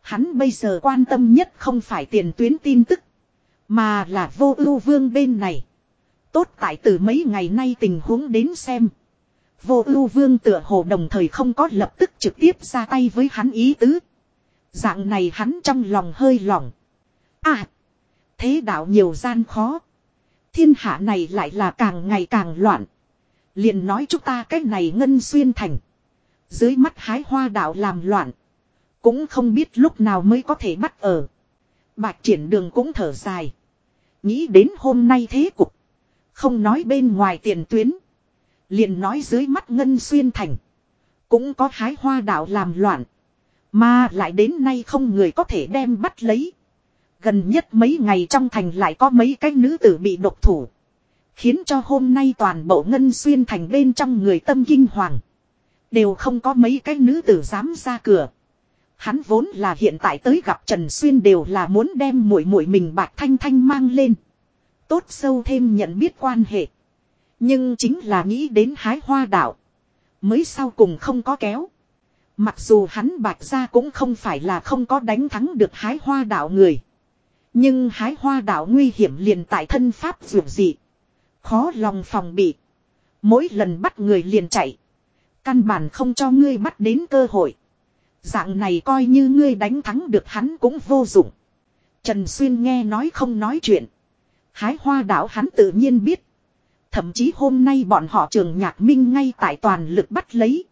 Speaker 1: Hắn bây giờ quan tâm nhất không phải tiền tuyến tin tức. Mà là vô ưu vương bên này. Tốt tại từ mấy ngày nay tình huống đến xem. Vô ưu vương tựa hồ đồng thời không có lập tức trực tiếp ra tay với hắn ý tứ. Dạng này hắn trong lòng hơi lỏng. À. Thế đạo nhiều gian khó. Thiên hạ này lại là càng ngày càng loạn liền nói chúng ta cách này ngân xuyên thành. Dưới mắt hái hoa đạo làm loạn. Cũng không biết lúc nào mới có thể bắt ở. Bạch triển đường cũng thở dài. Nghĩ đến hôm nay thế cục. Không nói bên ngoài tiền tuyến. Liền nói dưới mắt ngân xuyên thành. Cũng có hái hoa đạo làm loạn. Mà lại đến nay không người có thể đem bắt lấy. Gần nhất mấy ngày trong thành lại có mấy cái nữ tử bị độc thủ. Khiến cho hôm nay toàn bộ ngân xuyên thành bên trong người tâm kinh hoàng. Đều không có mấy cái nữ tử dám ra cửa. Hắn vốn là hiện tại tới gặp Trần Xuyên đều là muốn đem muội muội mình bạc thanh thanh mang lên. Tốt sâu thêm nhận biết quan hệ. Nhưng chính là nghĩ đến hái hoa đạo. Mới sau cùng không có kéo. Mặc dù hắn bạch ra cũng không phải là không có đánh thắng được hái hoa đạo người. Nhưng hái hoa đạo nguy hiểm liền tại thân pháp dù dị. Khó lòng phòng bị. Mỗi lần bắt người liền chạy. Căn bản không cho ngươi bắt đến cơ hội. Dạng này coi như ngươi đánh thắng được hắn cũng vô dụng. Trần Xuyên nghe nói không nói chuyện. Hái hoa đảo hắn tự nhiên biết. Thậm chí hôm nay bọn họ trường nhạc minh ngay tại toàn lực bắt lấy.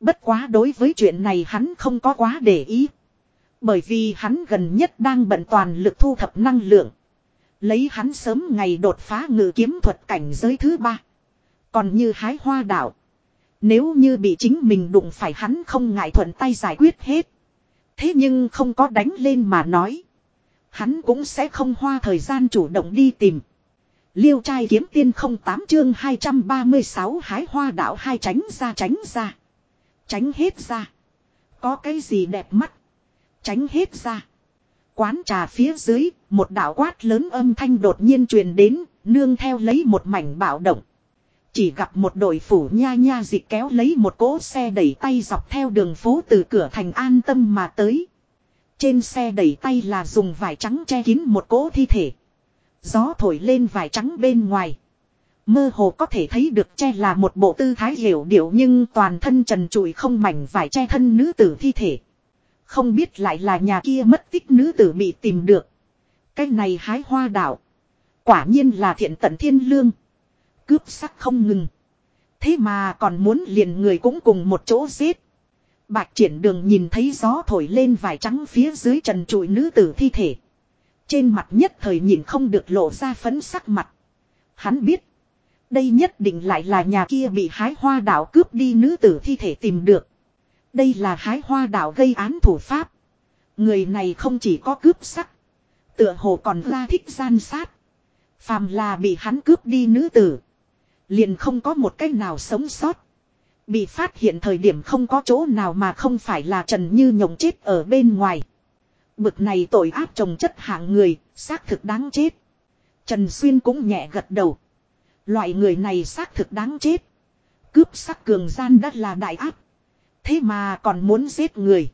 Speaker 1: Bất quá đối với chuyện này hắn không có quá để ý. Bởi vì hắn gần nhất đang bận toàn lực thu thập năng lượng. Lấy hắn sớm ngày đột phá ngự kiếm thuật cảnh giới thứ ba. Còn như hái hoa đảo. Nếu như bị chính mình đụng phải hắn không ngại thuận tay giải quyết hết. Thế nhưng không có đánh lên mà nói. Hắn cũng sẽ không hoa thời gian chủ động đi tìm. Liêu trai kiếm tiên không tám chương 236 hái hoa đảo hai tránh ra tránh ra. Tránh hết ra. Có cái gì đẹp mắt. Tránh hết ra. Quán trà phía dưới, một đạo quát lớn âm thanh đột nhiên truyền đến, nương theo lấy một mảnh bạo động. Chỉ gặp một đội phủ nha nha dịch kéo lấy một cỗ xe đẩy tay dọc theo đường phố từ cửa thành an tâm mà tới. Trên xe đẩy tay là dùng vải trắng che kín một cỗ thi thể. Gió thổi lên vải trắng bên ngoài. Mơ hồ có thể thấy được che là một bộ tư thái hiểu điệu nhưng toàn thân trần trụi không mảnh vải che thân nữ tử thi thể. Không biết lại là nhà kia mất tích nữ tử bị tìm được. Cái này hái hoa đảo. Quả nhiên là thiện tận thiên lương. Cướp sắc không ngừng. Thế mà còn muốn liền người cũng cùng một chỗ giết. Bạch triển đường nhìn thấy gió thổi lên vải trắng phía dưới trần trụi nữ tử thi thể. Trên mặt nhất thời nhìn không được lộ ra phấn sắc mặt. Hắn biết. Đây nhất định lại là nhà kia bị hái hoa đảo cướp đi nữ tử thi thể tìm được. Đây là hái hoa đảo gây án thủ pháp. Người này không chỉ có cướp sắc. Tựa hồ còn ra thích gian sát. Phàm là bị hắn cướp đi nữ tử. Liền không có một cách nào sống sót. Bị phát hiện thời điểm không có chỗ nào mà không phải là Trần Như nhộng chết ở bên ngoài. Bực này tội ác trồng chất hạng người, xác thực đáng chết. Trần Xuyên cũng nhẹ gật đầu. Loại người này xác thực đáng chết. Cướp sắc cường gian đất là đại ác. Thế mà còn muốn giết người.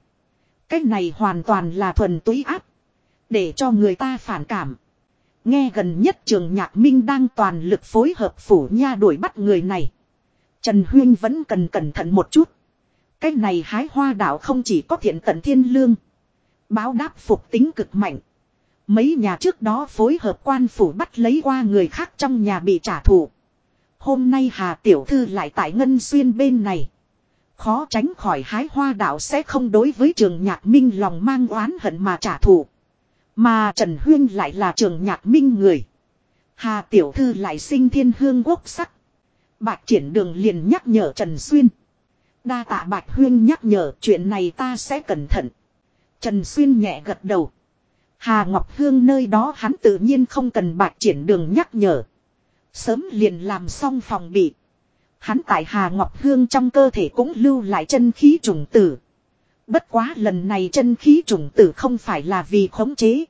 Speaker 1: Cái này hoàn toàn là thuần túy áp Để cho người ta phản cảm. Nghe gần nhất trường nhạc minh đang toàn lực phối hợp phủ nha đuổi bắt người này. Trần Huyên vẫn cần cẩn thận một chút. Cái này hái hoa đảo không chỉ có thiện tận thiên lương. Báo đáp phục tính cực mạnh. Mấy nhà trước đó phối hợp quan phủ bắt lấy qua người khác trong nhà bị trả thù. Hôm nay Hà Tiểu Thư lại tại Ngân Xuyên bên này. Khó tránh khỏi hái hoa đạo sẽ không đối với trường nhạc minh lòng mang oán hận mà trả thù. Mà Trần Huyên lại là trường nhạc minh người. Hà Tiểu Thư lại sinh thiên hương quốc sắc. Bạch triển đường liền nhắc nhở Trần Xuyên. Đa tạ Bạch Huyên nhắc nhở, chuyện này ta sẽ cẩn thận. Trần Xuyên nhẹ gật đầu. Hà Ngọc Hương nơi đó hắn tự nhiên không cần Bạch triển đường nhắc nhở. Sớm liền làm xong phòng bị. Hắn tại Hà Ngọc Hương trong cơ thể cũng lưu lại chân khí trùng tử. Bất quá lần này chân khí trùng tử không phải là vì khống chế.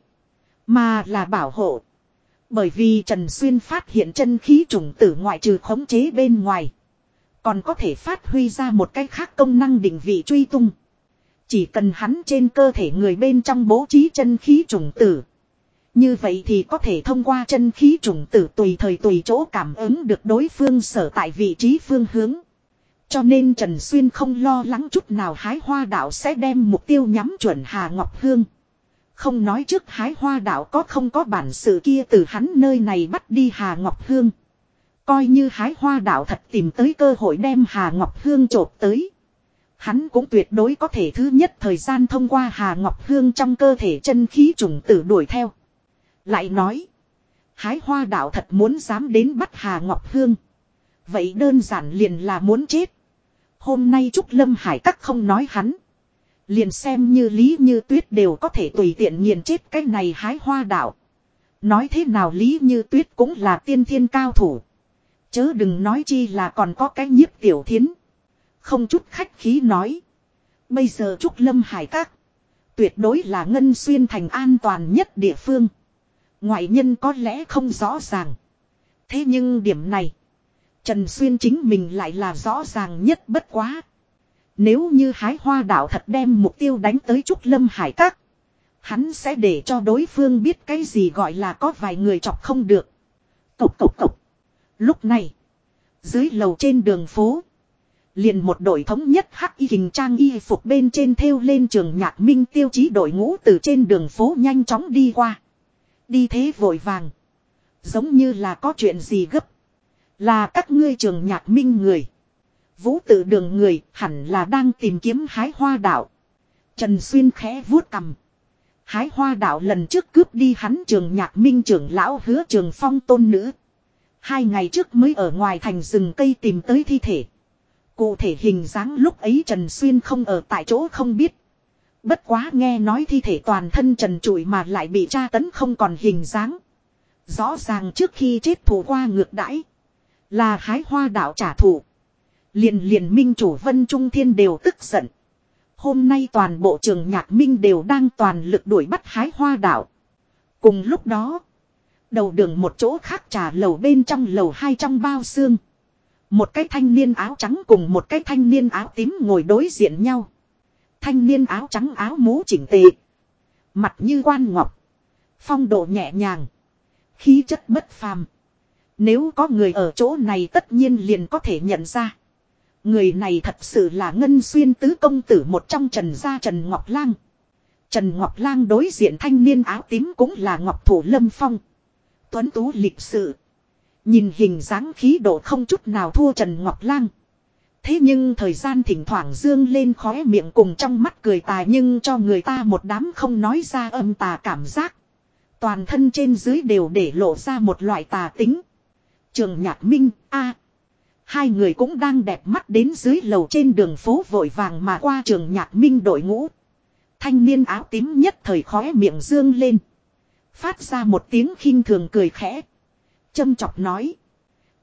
Speaker 1: Mà là bảo hộ. Bởi vì Trần Xuyên phát hiện chân khí trùng tử ngoại trừ khống chế bên ngoài. Còn có thể phát huy ra một cách khác công năng định vị truy tung. Chỉ cần hắn trên cơ thể người bên trong bố trí chân khí trùng tử. Như vậy thì có thể thông qua chân khí trùng tử tùy thời tùy chỗ cảm ứng được đối phương sở tại vị trí phương hướng. Cho nên Trần Xuyên không lo lắng chút nào hái hoa đạo sẽ đem mục tiêu nhắm chuẩn Hà Ngọc Hương. Không nói trước hái hoa đạo có không có bản sự kia từ hắn nơi này bắt đi Hà Ngọc Hương. Coi như hái hoa đạo thật tìm tới cơ hội đem Hà Ngọc Hương trộp tới. Hắn cũng tuyệt đối có thể thứ nhất thời gian thông qua Hà Ngọc Hương trong cơ thể chân khí trùng tử đuổi theo. Lại nói. Hái hoa đạo thật muốn dám đến bắt Hà Ngọc Hương. Vậy đơn giản liền là muốn chết. Hôm nay Trúc Lâm Hải Các không nói hắn. Liền xem như Lý Như Tuyết đều có thể tùy tiện nghiền chết cái này hái hoa đạo. Nói thế nào Lý Như Tuyết cũng là tiên thiên cao thủ. Chớ đừng nói chi là còn có cái nhiếp tiểu thiến. Không chút khách khí nói. Bây giờ Trúc Lâm Hải Các. Tuyệt đối là ngân xuyên thành an toàn nhất địa phương. Ngoại nhân có lẽ không rõ ràng. Thế nhưng điểm này. Trần Xuyên chính mình lại là rõ ràng nhất bất quá. Nếu như hái hoa đạo thật đem mục tiêu đánh tới Trúc Lâm Hải Các. Hắn sẽ để cho đối phương biết cái gì gọi là có vài người chọc không được. Cộc cộc cộc. Lúc này. Dưới lầu trên đường phố. Liền một đội thống nhất hắc y hình trang y phục bên trên theo lên trường nhạc minh tiêu chí đội ngũ từ trên đường phố nhanh chóng đi qua. Đi thế vội vàng. Giống như là có chuyện gì gấp. Là các ngươi trường nhạc minh người. Vũ tự đường người hẳn là đang tìm kiếm hái hoa đạo. Trần Xuyên khẽ vuốt cầm. Hái hoa đạo lần trước cướp đi hắn trường nhạc minh trưởng lão hứa trường phong tôn nữ. Hai ngày trước mới ở ngoài thành rừng cây tìm tới thi thể. Cụ thể hình dáng lúc ấy Trần Xuyên không ở tại chỗ không biết. Bất quá nghe nói thi thể toàn thân trần trụi mà lại bị tra tấn không còn hình dáng. Rõ ràng trước khi chết thủ qua ngược đãi Là hái hoa đạo trả thù. Liền liền minh chủ Vân Trung Thiên đều tức giận. Hôm nay toàn bộ trường nhạc minh đều đang toàn lực đuổi bắt hái hoa đạo. Cùng lúc đó. Đầu đường một chỗ khác trà lầu bên trong lầu hai trong bao xương. Một cái thanh niên áo trắng cùng một cái thanh niên áo tím ngồi đối diện nhau. Thanh niên áo trắng áo mũ chỉnh tề. Mặt như quan ngọc. Phong độ nhẹ nhàng. Khí chất bất phàm. Nếu có người ở chỗ này tất nhiên liền có thể nhận ra. Người này thật sự là ngân xuyên tứ công tử một trong trần gia Trần Ngọc Lang. Trần Ngọc Lang đối diện thanh niên áo tím cũng là Ngọc Thủ Lâm Phong. Tuấn Tú lịch sự. Nhìn hình dáng khí độ không chút nào thua Trần Ngọc Lang. Thế nhưng thời gian thỉnh thoảng dương lên khóe miệng cùng trong mắt cười tài nhưng cho người ta một đám không nói ra âm tà cảm giác. Toàn thân trên dưới đều để lộ ra một loại tà tính. Trường Nhạc Minh, a Hai người cũng đang đẹp mắt đến dưới lầu trên đường phố vội vàng mà qua trường Nhạc Minh đội ngũ. Thanh niên áo tím nhất thời khóe miệng dương lên. Phát ra một tiếng khinh thường cười khẽ. Châm chọc nói.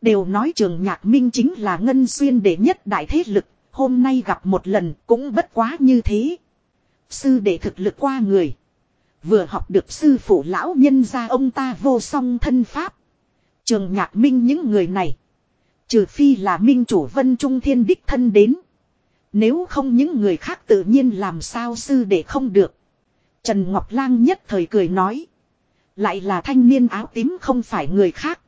Speaker 1: Đều nói trường nhạc minh chính là ngân xuyên đệ nhất đại thế lực, hôm nay gặp một lần cũng bất quá như thế. Sư đệ thực lực qua người. Vừa học được sư phụ lão nhân ra ông ta vô song thân pháp. Trường nhạc minh những người này. Trừ phi là minh chủ vân trung thiên đích thân đến. Nếu không những người khác tự nhiên làm sao sư để không được. Trần Ngọc Lang nhất thời cười nói. Lại là thanh niên áo tím không phải người khác.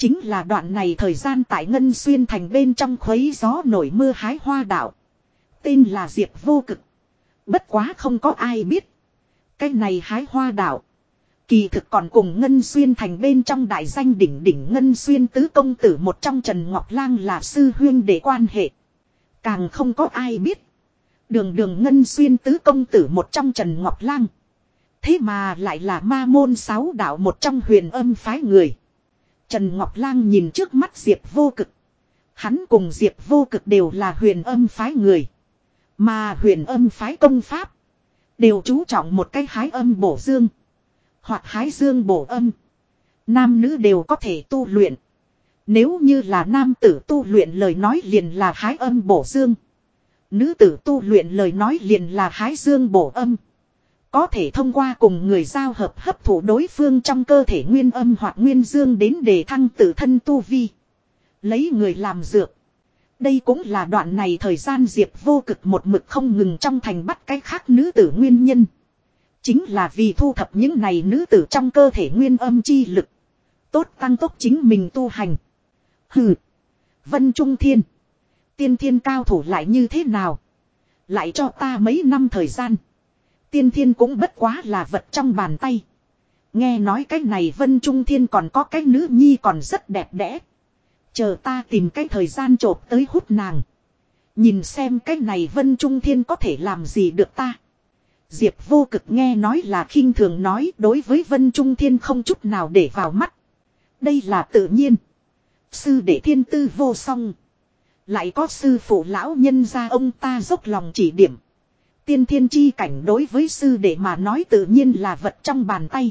Speaker 1: Chính là đoạn này thời gian tại Ngân Xuyên thành bên trong khuấy gió nổi mưa hái hoa đảo. Tên là Diệp Vô Cực. Bất quá không có ai biết. Cái này hái hoa đảo. Kỳ thực còn cùng Ngân Xuyên thành bên trong đại danh đỉnh đỉnh Ngân Xuyên tứ công tử một trong Trần Ngọc Lang là sư huyên để quan hệ. Càng không có ai biết. Đường đường Ngân Xuyên tứ công tử một trong Trần Ngọc Lang. Thế mà lại là ma môn sáu đạo một trong huyền âm phái người. Trần Ngọc Lang nhìn trước mắt Diệp vô cực. Hắn cùng Diệp vô cực đều là huyền âm phái người. Mà huyền âm phái công pháp. Đều chú trọng một cái hái âm bổ dương. Hoặc hái dương bổ âm. Nam nữ đều có thể tu luyện. Nếu như là nam tử tu luyện lời nói liền là hái âm bổ dương. Nữ tử tu luyện lời nói liền là hái dương bổ âm. Có thể thông qua cùng người giao hợp hấp thụ đối phương trong cơ thể nguyên âm hoặc nguyên dương đến để thăng tự thân tu vi. Lấy người làm dược. Đây cũng là đoạn này thời gian Diệp vô cực một mực không ngừng trong thành bắt cái khác nữ tử nguyên nhân. Chính là vì thu thập những này nữ tử trong cơ thể nguyên âm chi lực. Tốt tăng tốc chính mình tu hành. Hừ. Vân Trung Thiên. Tiên thiên cao thủ lại như thế nào? Lại cho ta mấy năm thời gian. Tiên thiên cũng bất quá là vật trong bàn tay. Nghe nói cái này Vân Trung Thiên còn có cái nữ nhi còn rất đẹp đẽ. Chờ ta tìm cái thời gian trộp tới hút nàng. Nhìn xem cái này Vân Trung Thiên có thể làm gì được ta. Diệp vô cực nghe nói là khinh thường nói đối với Vân Trung Thiên không chút nào để vào mắt. Đây là tự nhiên. Sư đệ thiên tư vô song. Lại có sư phụ lão nhân ra ông ta dốc lòng chỉ điểm. Tiên thiên chi cảnh đối với sư đệ mà nói tự nhiên là vật trong bàn tay.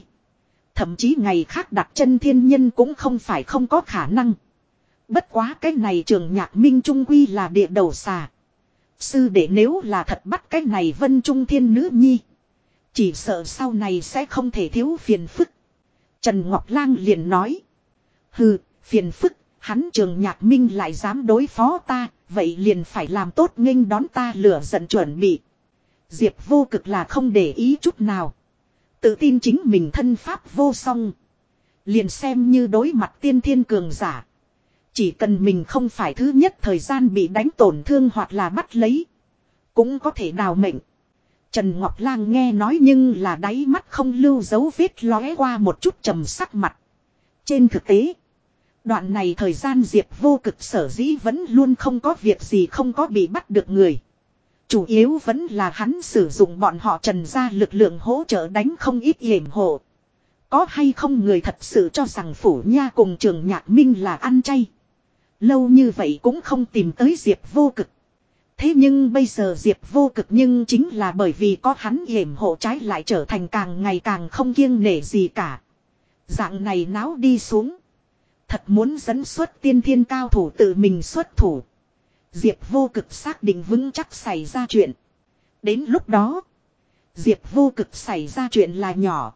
Speaker 1: Thậm chí ngày khác đặt chân thiên nhân cũng không phải không có khả năng. Bất quá cái này trường nhạc minh trung quy là địa đầu xà. Sư đệ nếu là thật bắt cái này vân trung thiên nữ nhi. Chỉ sợ sau này sẽ không thể thiếu phiền phức. Trần Ngọc Lang liền nói. Hừ, phiền phức, hắn trường nhạc minh lại dám đối phó ta, vậy liền phải làm tốt nghênh đón ta lửa giận chuẩn bị. Diệp vô cực là không để ý chút nào. Tự tin chính mình thân pháp vô song. Liền xem như đối mặt tiên thiên cường giả. Chỉ cần mình không phải thứ nhất thời gian bị đánh tổn thương hoặc là bắt lấy. Cũng có thể đào mệnh. Trần Ngọc Lang nghe nói nhưng là đáy mắt không lưu dấu vết lóe qua một chút trầm sắc mặt. Trên thực tế. Đoạn này thời gian Diệp vô cực sở dĩ vẫn luôn không có việc gì không có bị bắt được người. Chủ yếu vẫn là hắn sử dụng bọn họ trần ra lực lượng hỗ trợ đánh không ít hiểm hộ. Có hay không người thật sự cho rằng phủ nha cùng trường nhạc minh là ăn chay. Lâu như vậy cũng không tìm tới Diệp vô cực. Thế nhưng bây giờ Diệp vô cực nhưng chính là bởi vì có hắn hiểm hộ trái lại trở thành càng ngày càng không kiêng nể gì cả. Dạng này náo đi xuống. Thật muốn dẫn xuất tiên thiên cao thủ tự mình xuất thủ. Diệp vô cực xác định vững chắc xảy ra chuyện. Đến lúc đó. Diệp vô cực xảy ra chuyện là nhỏ.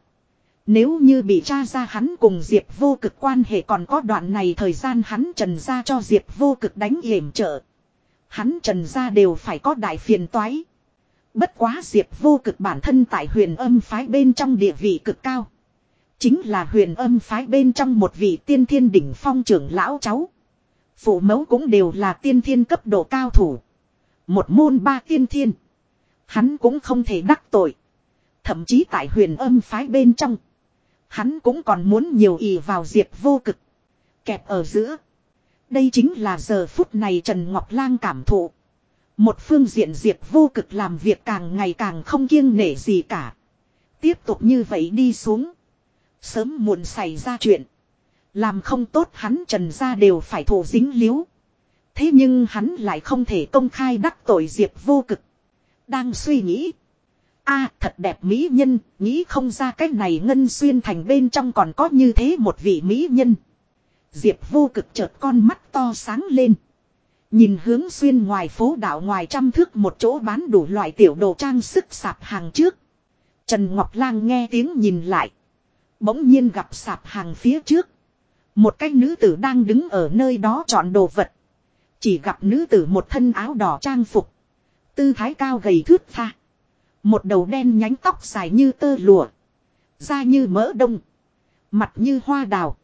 Speaker 1: Nếu như bị tra ra hắn cùng Diệp vô cực quan hệ còn có đoạn này thời gian hắn trần ra cho Diệp vô cực đánh hiểm trợ. Hắn trần ra đều phải có đại phiền toái. Bất quá Diệp vô cực bản thân tại huyền âm phái bên trong địa vị cực cao. Chính là huyền âm phái bên trong một vị tiên thiên đỉnh phong trưởng lão cháu. Phụ mẫu cũng đều là tiên thiên cấp độ cao thủ. Một môn ba tiên thiên. Hắn cũng không thể đắc tội. Thậm chí tại huyền âm phái bên trong. Hắn cũng còn muốn nhiều ý vào diệp vô cực. Kẹp ở giữa. Đây chính là giờ phút này Trần Ngọc Lang cảm thụ. Một phương diện diệp vô cực làm việc càng ngày càng không kiêng nể gì cả. Tiếp tục như vậy đi xuống. Sớm muộn xảy ra chuyện. Làm không tốt hắn trần ra đều phải thổ dính liếu. Thế nhưng hắn lại không thể công khai đắc tội diệp vô cực. Đang suy nghĩ. a thật đẹp mỹ nhân, nghĩ không ra cái này ngân xuyên thành bên trong còn có như thế một vị mỹ nhân. Diệp vô cực chợt con mắt to sáng lên. Nhìn hướng xuyên ngoài phố đảo ngoài trăm thước một chỗ bán đủ loại tiểu đồ trang sức sạp hàng trước. Trần Ngọc Lang nghe tiếng nhìn lại. Bỗng nhiên gặp sạp hàng phía trước. Một cái nữ tử đang đứng ở nơi đó chọn đồ vật. Chỉ gặp nữ tử một thân áo đỏ trang phục. Tư thái cao gầy thước tha. Một đầu đen nhánh tóc dài như tơ lụa. Da như mỡ đông. Mặt như hoa đào.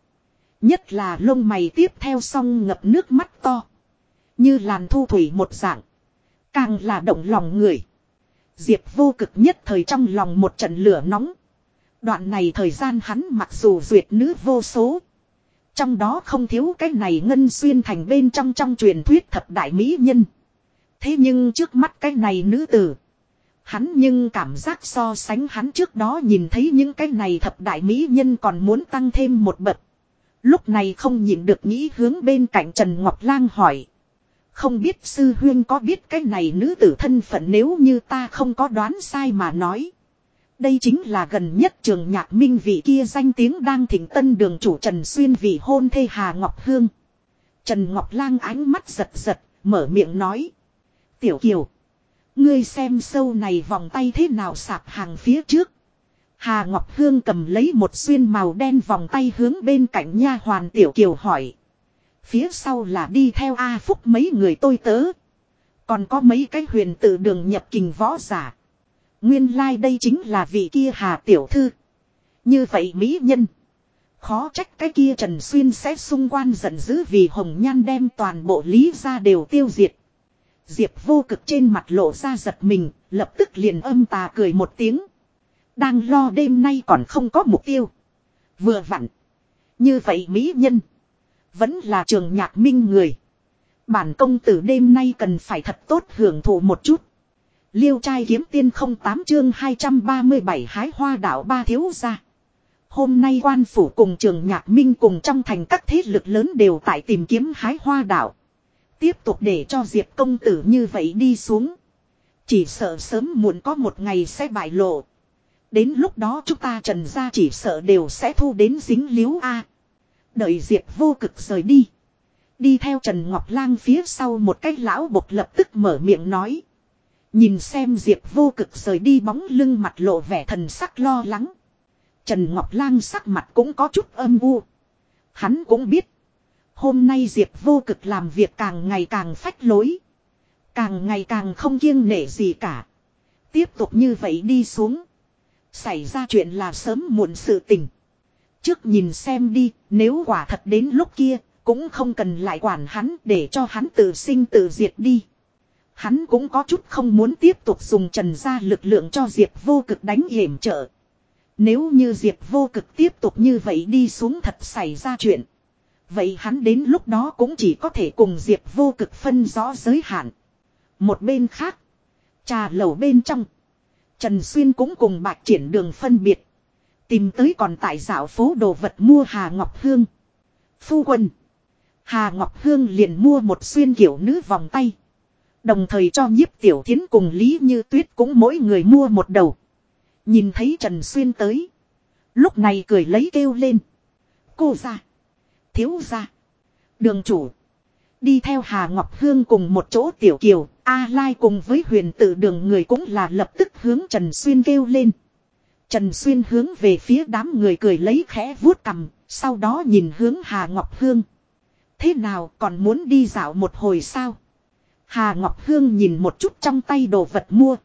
Speaker 1: Nhất là lông mày tiếp theo song ngập nước mắt to. Như làn thu thủy một dạng. Càng là động lòng người. Diệp vô cực nhất thời trong lòng một trận lửa nóng. Đoạn này thời gian hắn mặc dù duyệt nữ vô số. Trong đó không thiếu cái này ngân xuyên thành bên trong trong truyền thuyết thập đại mỹ nhân. Thế nhưng trước mắt cái này nữ tử. Hắn nhưng cảm giác so sánh hắn trước đó nhìn thấy những cái này thập đại mỹ nhân còn muốn tăng thêm một bậc. Lúc này không nhìn được nghĩ hướng bên cạnh Trần Ngọc Lang hỏi. Không biết sư huyên có biết cái này nữ tử thân phận nếu như ta không có đoán sai mà nói. Đây chính là gần nhất trường nhạc minh vị kia danh tiếng đang thỉnh tân đường chủ Trần Xuyên vị hôn thê Hà Ngọc Hương. Trần Ngọc Lang ánh mắt giật giật, mở miệng nói. Tiểu Kiều. Ngươi xem sâu này vòng tay thế nào sạp hàng phía trước. Hà Ngọc Hương cầm lấy một xuyên màu đen vòng tay hướng bên cạnh nha hoàn Tiểu Kiều hỏi. Phía sau là đi theo A Phúc mấy người tôi tớ. Còn có mấy cái huyền tự đường nhập kình võ giả. Nguyên lai like đây chính là vị kia Hà Tiểu Thư. Như vậy Mỹ Nhân. Khó trách cái kia Trần Xuyên sẽ xung quan giận dữ vì Hồng Nhan đem toàn bộ lý ra đều tiêu diệt. Diệp vô cực trên mặt lộ ra giật mình, lập tức liền âm tà cười một tiếng. Đang lo đêm nay còn không có mục tiêu. Vừa vặn. Như vậy Mỹ Nhân. Vẫn là trường nhạc minh người. Bản công tử đêm nay cần phải thật tốt hưởng thụ một chút. Liêu trai kiếm tiên không tám chương 237 hái hoa đảo ba thiếu ra. Hôm nay quan phủ cùng trường nhạc minh cùng trong thành các thế lực lớn đều tại tìm kiếm hái hoa đảo. Tiếp tục để cho Diệp công tử như vậy đi xuống. Chỉ sợ sớm muộn có một ngày sẽ bại lộ. Đến lúc đó chúng ta trần ra chỉ sợ đều sẽ thu đến dính liếu A. Đợi Diệp vô cực rời đi. Đi theo Trần Ngọc Lang phía sau một cách lão bột lập tức mở miệng nói. Nhìn xem Diệp vô cực rời đi bóng lưng mặt lộ vẻ thần sắc lo lắng. Trần Ngọc Lang sắc mặt cũng có chút âm u. Hắn cũng biết. Hôm nay Diệp vô cực làm việc càng ngày càng phách lối. Càng ngày càng không kiêng nể gì cả. Tiếp tục như vậy đi xuống. Xảy ra chuyện là sớm muộn sự tình. Trước nhìn xem đi, nếu quả thật đến lúc kia, cũng không cần lại quản hắn để cho hắn tự sinh tự diệt đi. Hắn cũng có chút không muốn tiếp tục dùng trần ra lực lượng cho Diệp vô cực đánh hiểm trợ. Nếu như Diệp vô cực tiếp tục như vậy đi xuống thật xảy ra chuyện. Vậy hắn đến lúc đó cũng chỉ có thể cùng Diệp vô cực phân rõ giới hạn. Một bên khác. Trà lầu bên trong. Trần Xuyên cũng cùng bạc triển đường phân biệt. Tìm tới còn tại dạo phố đồ vật mua Hà Ngọc Hương. Phu quân. Hà Ngọc Hương liền mua một xuyên kiểu nữ vòng tay. Đồng thời cho nhiếp tiểu thiến cùng Lý Như Tuyết cũng mỗi người mua một đầu. Nhìn thấy Trần Xuyên tới. Lúc này cười lấy kêu lên. Cô ra. Thiếu ra. Đường chủ. Đi theo Hà Ngọc Hương cùng một chỗ tiểu kiều. A Lai cùng với huyền tự đường người cũng là lập tức hướng Trần Xuyên kêu lên. Trần Xuyên hướng về phía đám người cười lấy khẽ vuốt cầm. Sau đó nhìn hướng Hà Ngọc Hương. Thế nào, còn muốn đi dạo một hồi sao? Hà Ngọc Hương nhìn một chút trong tay đồ vật mua.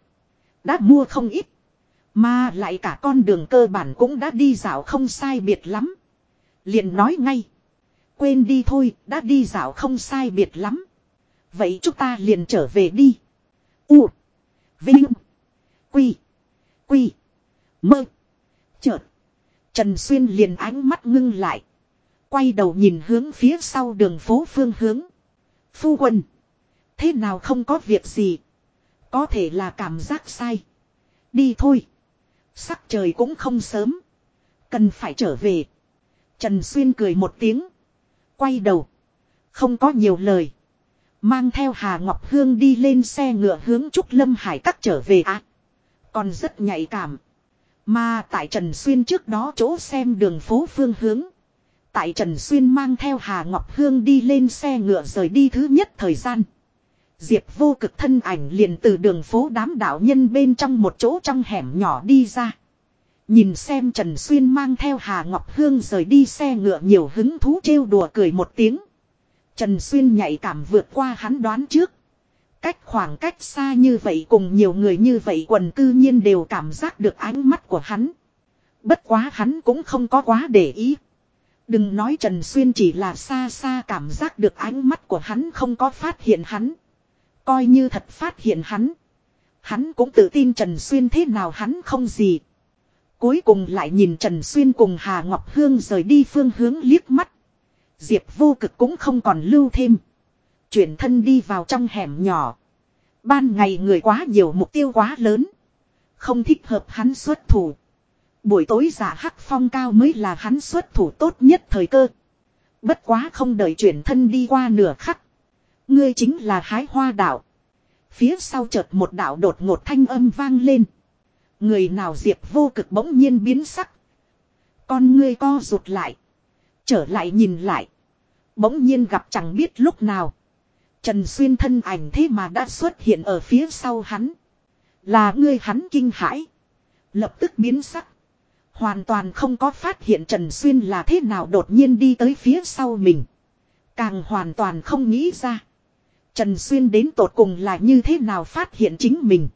Speaker 1: Đã mua không ít. Mà lại cả con đường cơ bản cũng đã đi dạo không sai biệt lắm. Liền nói ngay. Quên đi thôi, đã đi dạo không sai biệt lắm. Vậy chúng ta liền trở về đi. U. Vinh. Quy. Quy. Mơ. Chợt. Trần Xuyên liền ánh mắt ngưng lại. Quay đầu nhìn hướng phía sau đường phố phương hướng. Phu quân. Thế nào không có việc gì. Có thể là cảm giác sai. Đi thôi. Sắc trời cũng không sớm. Cần phải trở về. Trần Xuyên cười một tiếng. Quay đầu. Không có nhiều lời. Mang theo Hà Ngọc Hương đi lên xe ngựa hướng Trúc Lâm Hải cắt trở về ạ. À, còn rất nhạy cảm. Mà tại Trần Xuyên trước đó chỗ xem đường phố phương hướng. Tại Trần Xuyên mang theo Hà Ngọc Hương đi lên xe ngựa rời đi thứ nhất thời gian. Diệp vô cực thân ảnh liền từ đường phố đám đạo nhân bên trong một chỗ trong hẻm nhỏ đi ra. Nhìn xem Trần Xuyên mang theo Hà Ngọc Hương rời đi xe ngựa nhiều hứng thú trêu đùa cười một tiếng. Trần Xuyên nhạy cảm vượt qua hắn đoán trước. Cách khoảng cách xa như vậy cùng nhiều người như vậy quần cư nhiên đều cảm giác được ánh mắt của hắn. Bất quá hắn cũng không có quá để ý. Đừng nói Trần Xuyên chỉ là xa xa cảm giác được ánh mắt của hắn không có phát hiện hắn. Coi như thật phát hiện hắn. Hắn cũng tự tin Trần Xuyên thế nào hắn không gì. Cuối cùng lại nhìn Trần Xuyên cùng Hà Ngọc Hương rời đi phương hướng liếc mắt. Diệp vô cực cũng không còn lưu thêm. Chuyển thân đi vào trong hẻm nhỏ. Ban ngày người quá nhiều mục tiêu quá lớn. Không thích hợp hắn xuất thủ. Buổi tối giả hắc phong cao mới là hắn xuất thủ tốt nhất thời cơ. Bất quá không đợi chuyển thân đi qua nửa khắc. Ngươi chính là hái hoa đạo. Phía sau chợt một đạo đột ngột thanh âm vang lên. Người nào diệp vô cực bỗng nhiên biến sắc. Con ngươi co rụt lại. Trở lại nhìn lại. Bỗng nhiên gặp chẳng biết lúc nào. Trần Xuyên thân ảnh thế mà đã xuất hiện ở phía sau hắn. Là ngươi hắn kinh hãi. Lập tức biến sắc. Hoàn toàn không có phát hiện Trần Xuyên là thế nào đột nhiên đi tới phía sau mình. Càng hoàn toàn không nghĩ ra. Trần Xuyên đến tột cùng là như thế nào phát hiện chính mình.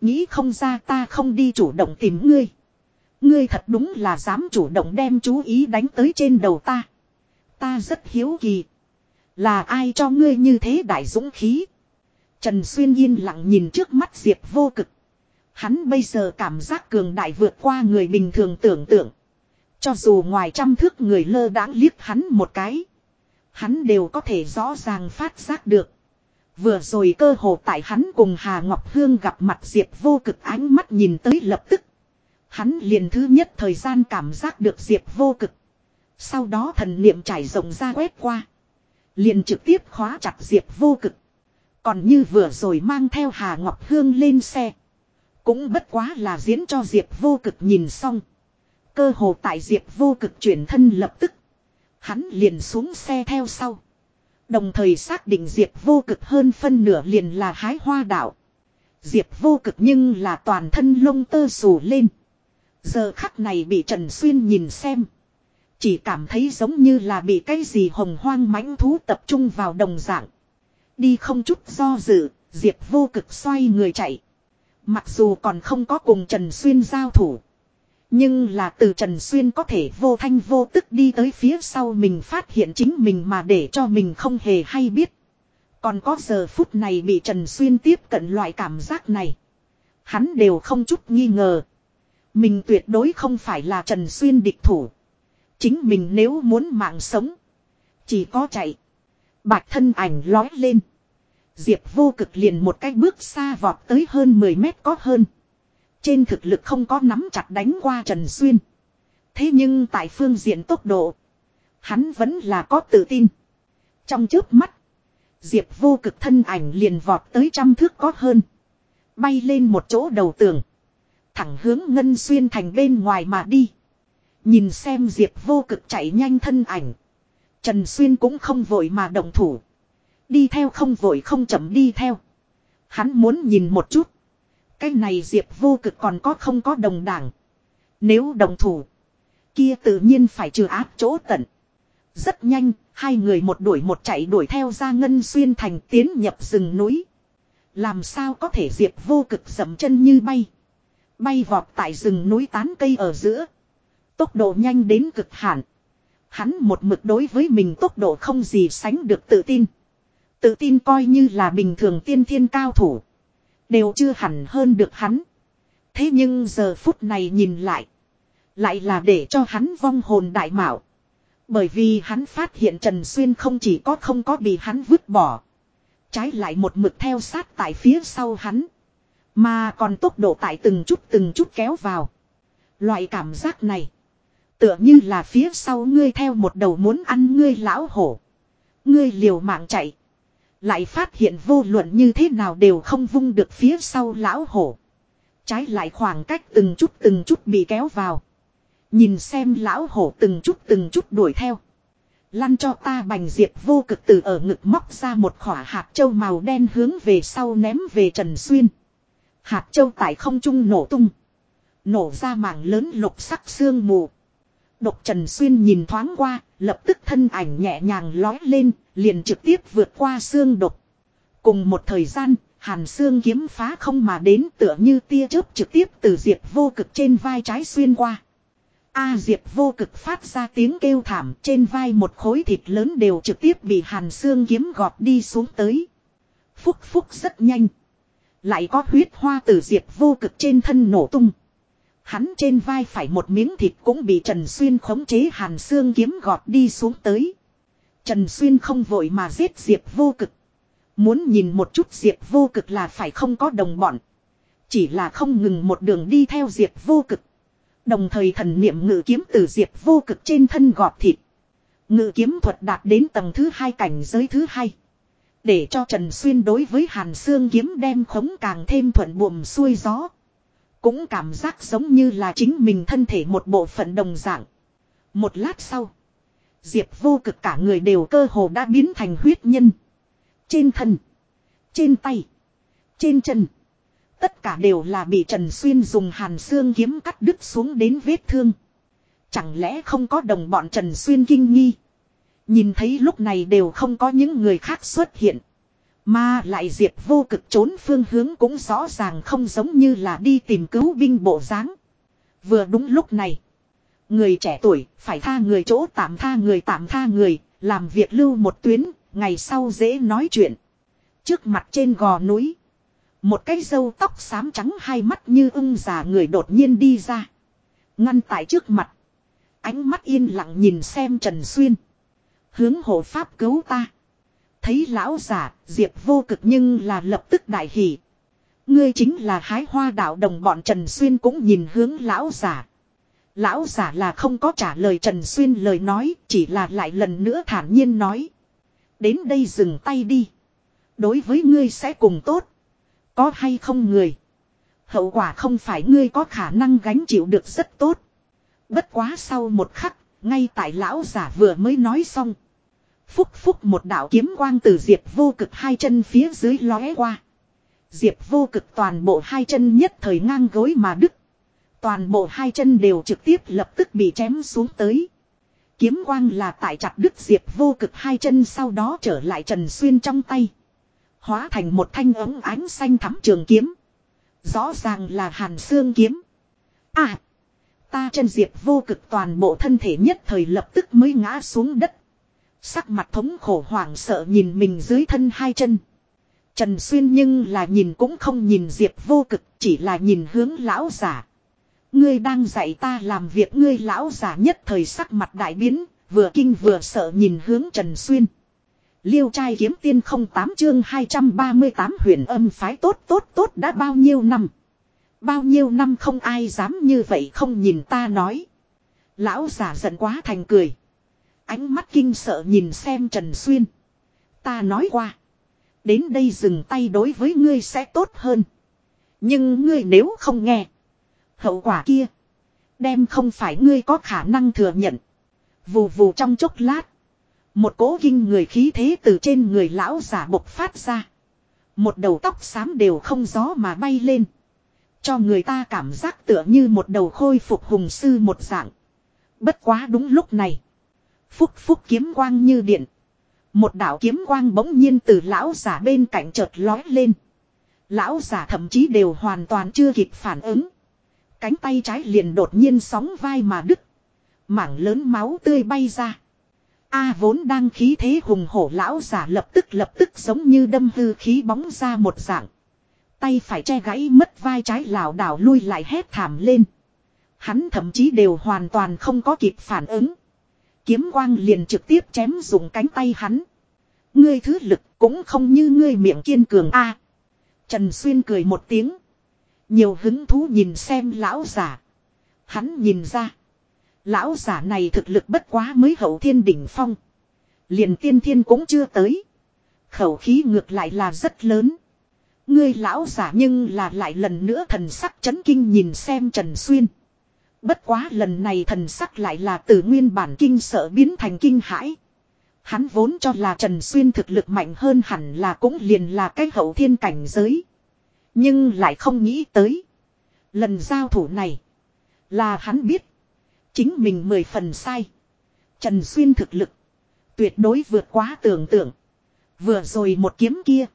Speaker 1: Nghĩ không ra ta không đi chủ động tìm ngươi. Ngươi thật đúng là dám chủ động đem chú ý đánh tới trên đầu ta. Ta rất hiếu kỳ. Là ai cho ngươi như thế đại dũng khí. Trần Xuyên yên lặng nhìn trước mắt Diệp vô cực. Hắn bây giờ cảm giác cường đại vượt qua người bình thường tưởng tượng. Cho dù ngoài trăm thước người lơ đãng liếc hắn một cái. Hắn đều có thể rõ ràng phát giác được. Vừa rồi cơ hồ tại hắn cùng Hà Ngọc Hương gặp mặt Diệp vô cực ánh mắt nhìn tới lập tức. Hắn liền thứ nhất thời gian cảm giác được Diệp vô cực. Sau đó thần niệm trải rộng ra quét qua. Liền trực tiếp khóa chặt Diệp vô cực. Còn như vừa rồi mang theo Hà Ngọc Hương lên xe. Cũng bất quá là diễn cho Diệp vô cực nhìn xong. Cơ hồ tại Diệp vô cực chuyển thân lập tức. Hắn liền xuống xe theo sau. Đồng thời xác định Diệp vô cực hơn phân nửa liền là hái hoa đạo. Diệp vô cực nhưng là toàn thân lông tơ xù lên. Giờ khắc này bị Trần Xuyên nhìn xem. Chỉ cảm thấy giống như là bị cái gì hồng hoang mãnh thú tập trung vào đồng dạng. Đi không chút do dự, Diệp vô cực xoay người chạy. Mặc dù còn không có cùng Trần Xuyên giao thủ. Nhưng là từ Trần Xuyên có thể vô thanh vô tức đi tới phía sau mình phát hiện chính mình mà để cho mình không hề hay biết. Còn có giờ phút này bị Trần Xuyên tiếp cận loại cảm giác này. Hắn đều không chút nghi ngờ. Mình tuyệt đối không phải là Trần Xuyên địch thủ. Chính mình nếu muốn mạng sống. Chỉ có chạy. Bạch thân ảnh lói lên. Diệp vô cực liền một cái bước xa vọt tới hơn 10 mét có hơn. Trên thực lực không có nắm chặt đánh qua Trần Xuyên. Thế nhưng tại phương diện tốc độ. Hắn vẫn là có tự tin. Trong trước mắt. Diệp vô cực thân ảnh liền vọt tới trăm thước có hơn. Bay lên một chỗ đầu tường. Thẳng hướng Ngân Xuyên thành bên ngoài mà đi. Nhìn xem Diệp vô cực chạy nhanh thân ảnh. Trần Xuyên cũng không vội mà động thủ. Đi theo không vội không chậm đi theo. Hắn muốn nhìn một chút. Cái này Diệp vô cực còn có không có đồng đảng. Nếu đồng thủ. Kia tự nhiên phải trừ áp chỗ tận. Rất nhanh, hai người một đuổi một chạy đuổi theo ra ngân xuyên thành tiến nhập rừng núi. Làm sao có thể Diệp vô cực dậm chân như bay. Bay vọt tại rừng núi tán cây ở giữa. Tốc độ nhanh đến cực hạn. Hắn một mực đối với mình tốc độ không gì sánh được tự tin. Tự tin coi như là bình thường tiên thiên cao thủ. Đều chưa hẳn hơn được hắn. Thế nhưng giờ phút này nhìn lại. Lại là để cho hắn vong hồn đại mạo. Bởi vì hắn phát hiện Trần Xuyên không chỉ có không có bị hắn vứt bỏ. Trái lại một mực theo sát tại phía sau hắn. Mà còn tốc độ tại từng chút từng chút kéo vào. Loại cảm giác này. Tựa như là phía sau ngươi theo một đầu muốn ăn ngươi lão hổ. Ngươi liều mạng chạy. Lại phát hiện vô luận như thế nào đều không vung được phía sau lão hổ. Trái lại khoảng cách từng chút từng chút bị kéo vào. Nhìn xem lão hổ từng chút từng chút đuổi theo. Lăn cho ta bành diệp vô cực từ ở ngực móc ra một khỏa hạt châu màu đen hướng về sau ném về Trần Xuyên. Hạt châu tại không trung nổ tung. Nổ ra mảng lớn lục sắc xương mù. Độc Trần Xuyên nhìn thoáng qua, lập tức thân ảnh nhẹ nhàng lói lên, liền trực tiếp vượt qua xương độc. Cùng một thời gian, hàn xương kiếm phá không mà đến tựa như tia chớp trực tiếp từ diệp vô cực trên vai trái xuyên qua. A diệp vô cực phát ra tiếng kêu thảm trên vai một khối thịt lớn đều trực tiếp bị hàn xương kiếm gọt đi xuống tới. Phúc phúc rất nhanh. Lại có huyết hoa từ diệp vô cực trên thân nổ tung. Hắn trên vai phải một miếng thịt cũng bị Trần Xuyên khống chế hàn xương kiếm gọt đi xuống tới. Trần Xuyên không vội mà giết Diệp vô cực. Muốn nhìn một chút Diệp vô cực là phải không có đồng bọn. Chỉ là không ngừng một đường đi theo Diệp vô cực. Đồng thời thần niệm ngự kiếm từ Diệp vô cực trên thân gọt thịt. Ngự kiếm thuật đạt đến tầng thứ hai cảnh giới thứ hai. Để cho Trần Xuyên đối với Hàn Sương kiếm đem khống càng thêm thuận buồm xuôi gió. Cũng cảm giác giống như là chính mình thân thể một bộ phận đồng dạng. Một lát sau. Diệp vô cực cả người đều cơ hồ đã biến thành huyết nhân. Trên thân. Trên tay. Trên chân. Tất cả đều là bị Trần Xuyên dùng hàn xương kiếm cắt đứt xuống đến vết thương. Chẳng lẽ không có đồng bọn Trần Xuyên kinh nghi. Nhìn thấy lúc này đều không có những người khác xuất hiện. Mà lại diệp vô cực trốn phương hướng cũng rõ ràng không giống như là đi tìm cứu binh bộ dáng Vừa đúng lúc này. Người trẻ tuổi phải tha người chỗ tạm tha người tạm tha người, làm việc lưu một tuyến, ngày sau dễ nói chuyện. Trước mặt trên gò núi. Một cái râu tóc xám trắng hai mắt như ưng già người đột nhiên đi ra. Ngăn tại trước mặt. Ánh mắt yên lặng nhìn xem Trần Xuyên. Hướng hộ pháp cứu ta. Thấy lão giả, diệp vô cực nhưng là lập tức đại hỷ. Ngươi chính là hái hoa đạo đồng bọn Trần Xuyên cũng nhìn hướng lão giả. Lão giả là không có trả lời Trần Xuyên lời nói, chỉ là lại lần nữa thản nhiên nói. Đến đây dừng tay đi. Đối với ngươi sẽ cùng tốt. Có hay không người. Hậu quả không phải ngươi có khả năng gánh chịu được rất tốt. Bất quá sau một khắc, ngay tại lão giả vừa mới nói xong. Phúc phúc một đạo kiếm quang từ diệp vô cực hai chân phía dưới lóe qua. Diệp vô cực toàn bộ hai chân nhất thời ngang gối mà đứt. Toàn bộ hai chân đều trực tiếp lập tức bị chém xuống tới. Kiếm quang là tại chặt đứt diệp vô cực hai chân sau đó trở lại trần xuyên trong tay. Hóa thành một thanh ống ánh xanh thắm trường kiếm. Rõ ràng là hàn xương kiếm. À! Ta chân diệp vô cực toàn bộ thân thể nhất thời lập tức mới ngã xuống đất. Sắc mặt thống khổ hoảng sợ nhìn mình dưới thân hai chân. Trần Xuyên nhưng là nhìn cũng không nhìn Diệp vô cực, chỉ là nhìn hướng lão giả. Ngươi đang dạy ta làm việc ngươi lão giả nhất thời sắc mặt đại biến, vừa kinh vừa sợ nhìn hướng Trần Xuyên. Liêu trai kiếm tiên không tám chương 238 huyền âm phái tốt tốt tốt đã bao nhiêu năm. Bao nhiêu năm không ai dám như vậy không nhìn ta nói. Lão giả giận quá thành cười. Ánh mắt kinh sợ nhìn xem Trần Xuyên. Ta nói qua. Đến đây dừng tay đối với ngươi sẽ tốt hơn. Nhưng ngươi nếu không nghe. Hậu quả kia. Đem không phải ngươi có khả năng thừa nhận. Vù vù trong chốc lát. Một cố kinh người khí thế từ trên người lão giả bộc phát ra. Một đầu tóc xám đều không gió mà bay lên. Cho người ta cảm giác tựa như một đầu khôi phục hùng sư một dạng. Bất quá đúng lúc này. Phúc phúc kiếm quang như điện. Một đạo kiếm quang bỗng nhiên từ lão giả bên cạnh chợt lói lên. Lão giả thậm chí đều hoàn toàn chưa kịp phản ứng. Cánh tay trái liền đột nhiên sóng vai mà đứt. Mảng lớn máu tươi bay ra. A vốn đang khí thế hùng hổ lão giả lập tức lập tức giống như đâm hư khí bóng ra một dạng. Tay phải che gãy mất vai trái lảo đảo lui lại hét thảm lên. Hắn thậm chí đều hoàn toàn không có kịp phản ứng. Kiếm quang liền trực tiếp chém dùng cánh tay hắn. Ngươi thứ lực cũng không như ngươi miệng kiên cường a. Trần Xuyên cười một tiếng. Nhiều hứng thú nhìn xem lão giả. Hắn nhìn ra. Lão giả này thực lực bất quá mới hậu thiên đỉnh phong. Liền tiên thiên cũng chưa tới. Khẩu khí ngược lại là rất lớn. Ngươi lão giả nhưng là lại lần nữa thần sắc chấn kinh nhìn xem Trần Xuyên. Bất quá lần này thần sắc lại là từ nguyên bản kinh sợ biến thành kinh hãi. Hắn vốn cho là Trần Xuyên thực lực mạnh hơn hẳn là cũng liền là cái hậu thiên cảnh giới. Nhưng lại không nghĩ tới. Lần giao thủ này. Là hắn biết. Chính mình mười phần sai. Trần Xuyên thực lực. Tuyệt đối vượt quá tưởng tượng. Vừa rồi một kiếm kia.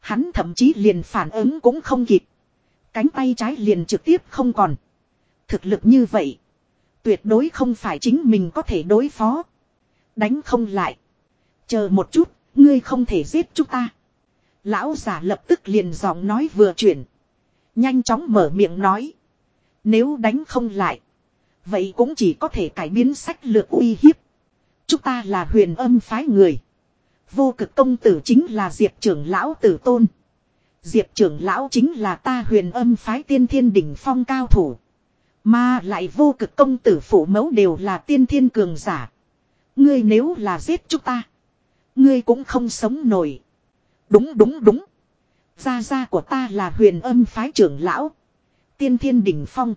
Speaker 1: Hắn thậm chí liền phản ứng cũng không kịp. Cánh tay trái liền trực tiếp không còn. Thực lực như vậy. Tuyệt đối không phải chính mình có thể đối phó. Đánh không lại. Chờ một chút, ngươi không thể giết chúng ta. Lão giả lập tức liền giọng nói vừa chuyển. Nhanh chóng mở miệng nói. Nếu đánh không lại. Vậy cũng chỉ có thể cải biến sách lược uy hiếp. Chúng ta là huyền âm phái người. Vô cực công tử chính là Diệp trưởng lão tử tôn. Diệp trưởng lão chính là ta huyền âm phái tiên thiên đỉnh phong cao thủ. Mà lại vô cực công tử phụ mẫu đều là tiên thiên cường giả. Ngươi nếu là giết chúng ta. Ngươi cũng không sống nổi. Đúng đúng đúng. Gia gia của ta là huyền âm phái trưởng lão. Tiên thiên đỉnh phong.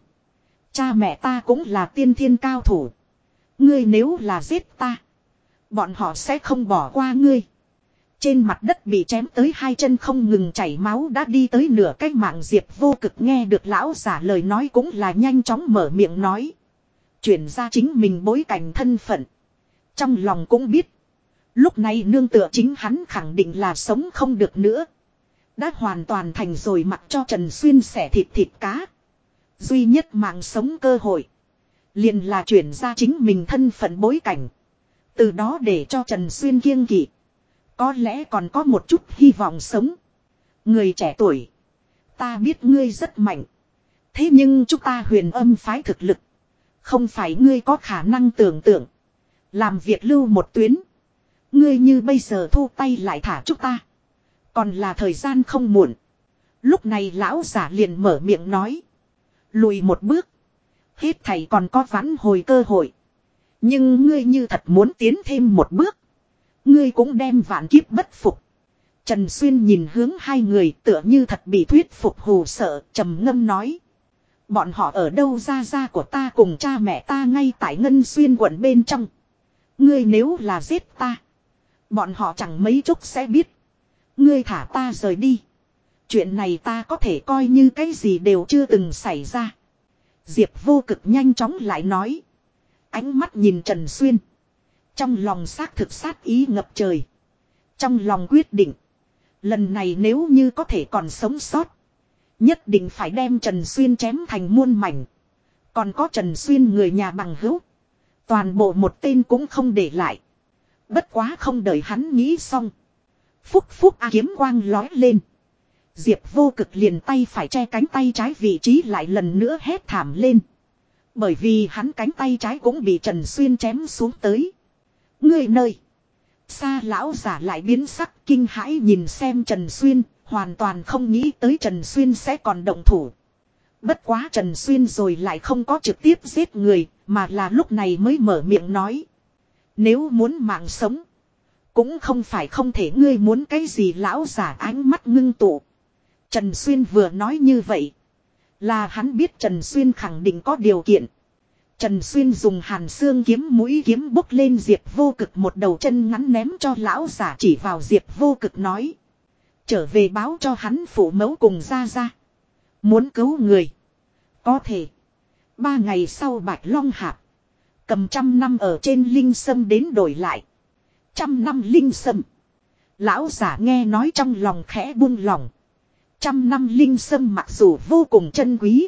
Speaker 1: Cha mẹ ta cũng là tiên thiên cao thủ. Ngươi nếu là giết ta. Bọn họ sẽ không bỏ qua ngươi. Trên mặt đất bị chém tới hai chân không ngừng chảy máu đã đi tới nửa cách mạng diệp vô cực nghe được lão giả lời nói cũng là nhanh chóng mở miệng nói. Chuyển ra chính mình bối cảnh thân phận. Trong lòng cũng biết. Lúc này nương tựa chính hắn khẳng định là sống không được nữa. Đã hoàn toàn thành rồi mặc cho Trần Xuyên xẻ thịt thịt cá. Duy nhất mạng sống cơ hội. Liền là chuyển ra chính mình thân phận bối cảnh. Từ đó để cho Trần Xuyên kiêng kỵ. Có lẽ còn có một chút hy vọng sống. Người trẻ tuổi. Ta biết ngươi rất mạnh. Thế nhưng chúng ta huyền âm phái thực lực. Không phải ngươi có khả năng tưởng tượng. Làm việc lưu một tuyến. Ngươi như bây giờ thu tay lại thả chúng ta. Còn là thời gian không muộn. Lúc này lão giả liền mở miệng nói. Lùi một bước. Hết thầy còn có vãn hồi cơ hội. Nhưng ngươi như thật muốn tiến thêm một bước. Ngươi cũng đem vạn kiếp bất phục. Trần Xuyên nhìn hướng hai người tựa như thật bị thuyết phục hù sợ, trầm ngâm nói. Bọn họ ở đâu ra ra của ta cùng cha mẹ ta ngay tại Ngân Xuyên quận bên trong. Ngươi nếu là giết ta. Bọn họ chẳng mấy chốc sẽ biết. Ngươi thả ta rời đi. Chuyện này ta có thể coi như cái gì đều chưa từng xảy ra. Diệp vô cực nhanh chóng lại nói. Ánh mắt nhìn Trần Xuyên. Trong lòng xác thực sát ý ngập trời. Trong lòng quyết định. Lần này nếu như có thể còn sống sót. Nhất định phải đem Trần Xuyên chém thành muôn mảnh. Còn có Trần Xuyên người nhà bằng hữu. Toàn bộ một tên cũng không để lại. Bất quá không đợi hắn nghĩ xong. Phúc phúc a kiếm quang lói lên. Diệp vô cực liền tay phải che cánh tay trái vị trí lại lần nữa hét thảm lên. Bởi vì hắn cánh tay trái cũng bị Trần Xuyên chém xuống tới. Người nơi. Xa lão giả lại biến sắc kinh hãi nhìn xem Trần Xuyên, hoàn toàn không nghĩ tới Trần Xuyên sẽ còn động thủ. Bất quá Trần Xuyên rồi lại không có trực tiếp giết người, mà là lúc này mới mở miệng nói. Nếu muốn mạng sống, cũng không phải không thể ngươi muốn cái gì lão giả ánh mắt ngưng tụ. Trần Xuyên vừa nói như vậy, là hắn biết Trần Xuyên khẳng định có điều kiện. Trần Xuyên dùng hàn xương kiếm mũi kiếm bốc lên Diệp vô cực một đầu chân ngắn ném cho lão giả chỉ vào Diệp vô cực nói. Trở về báo cho hắn phủ mẫu cùng ra ra. Muốn cứu người. Có thể. Ba ngày sau Bạch Long Hạp. Cầm trăm năm ở trên linh sâm đến đổi lại. Trăm năm linh sâm. Lão giả nghe nói trong lòng khẽ buông lòng. Trăm năm linh sâm mặc dù vô cùng chân quý.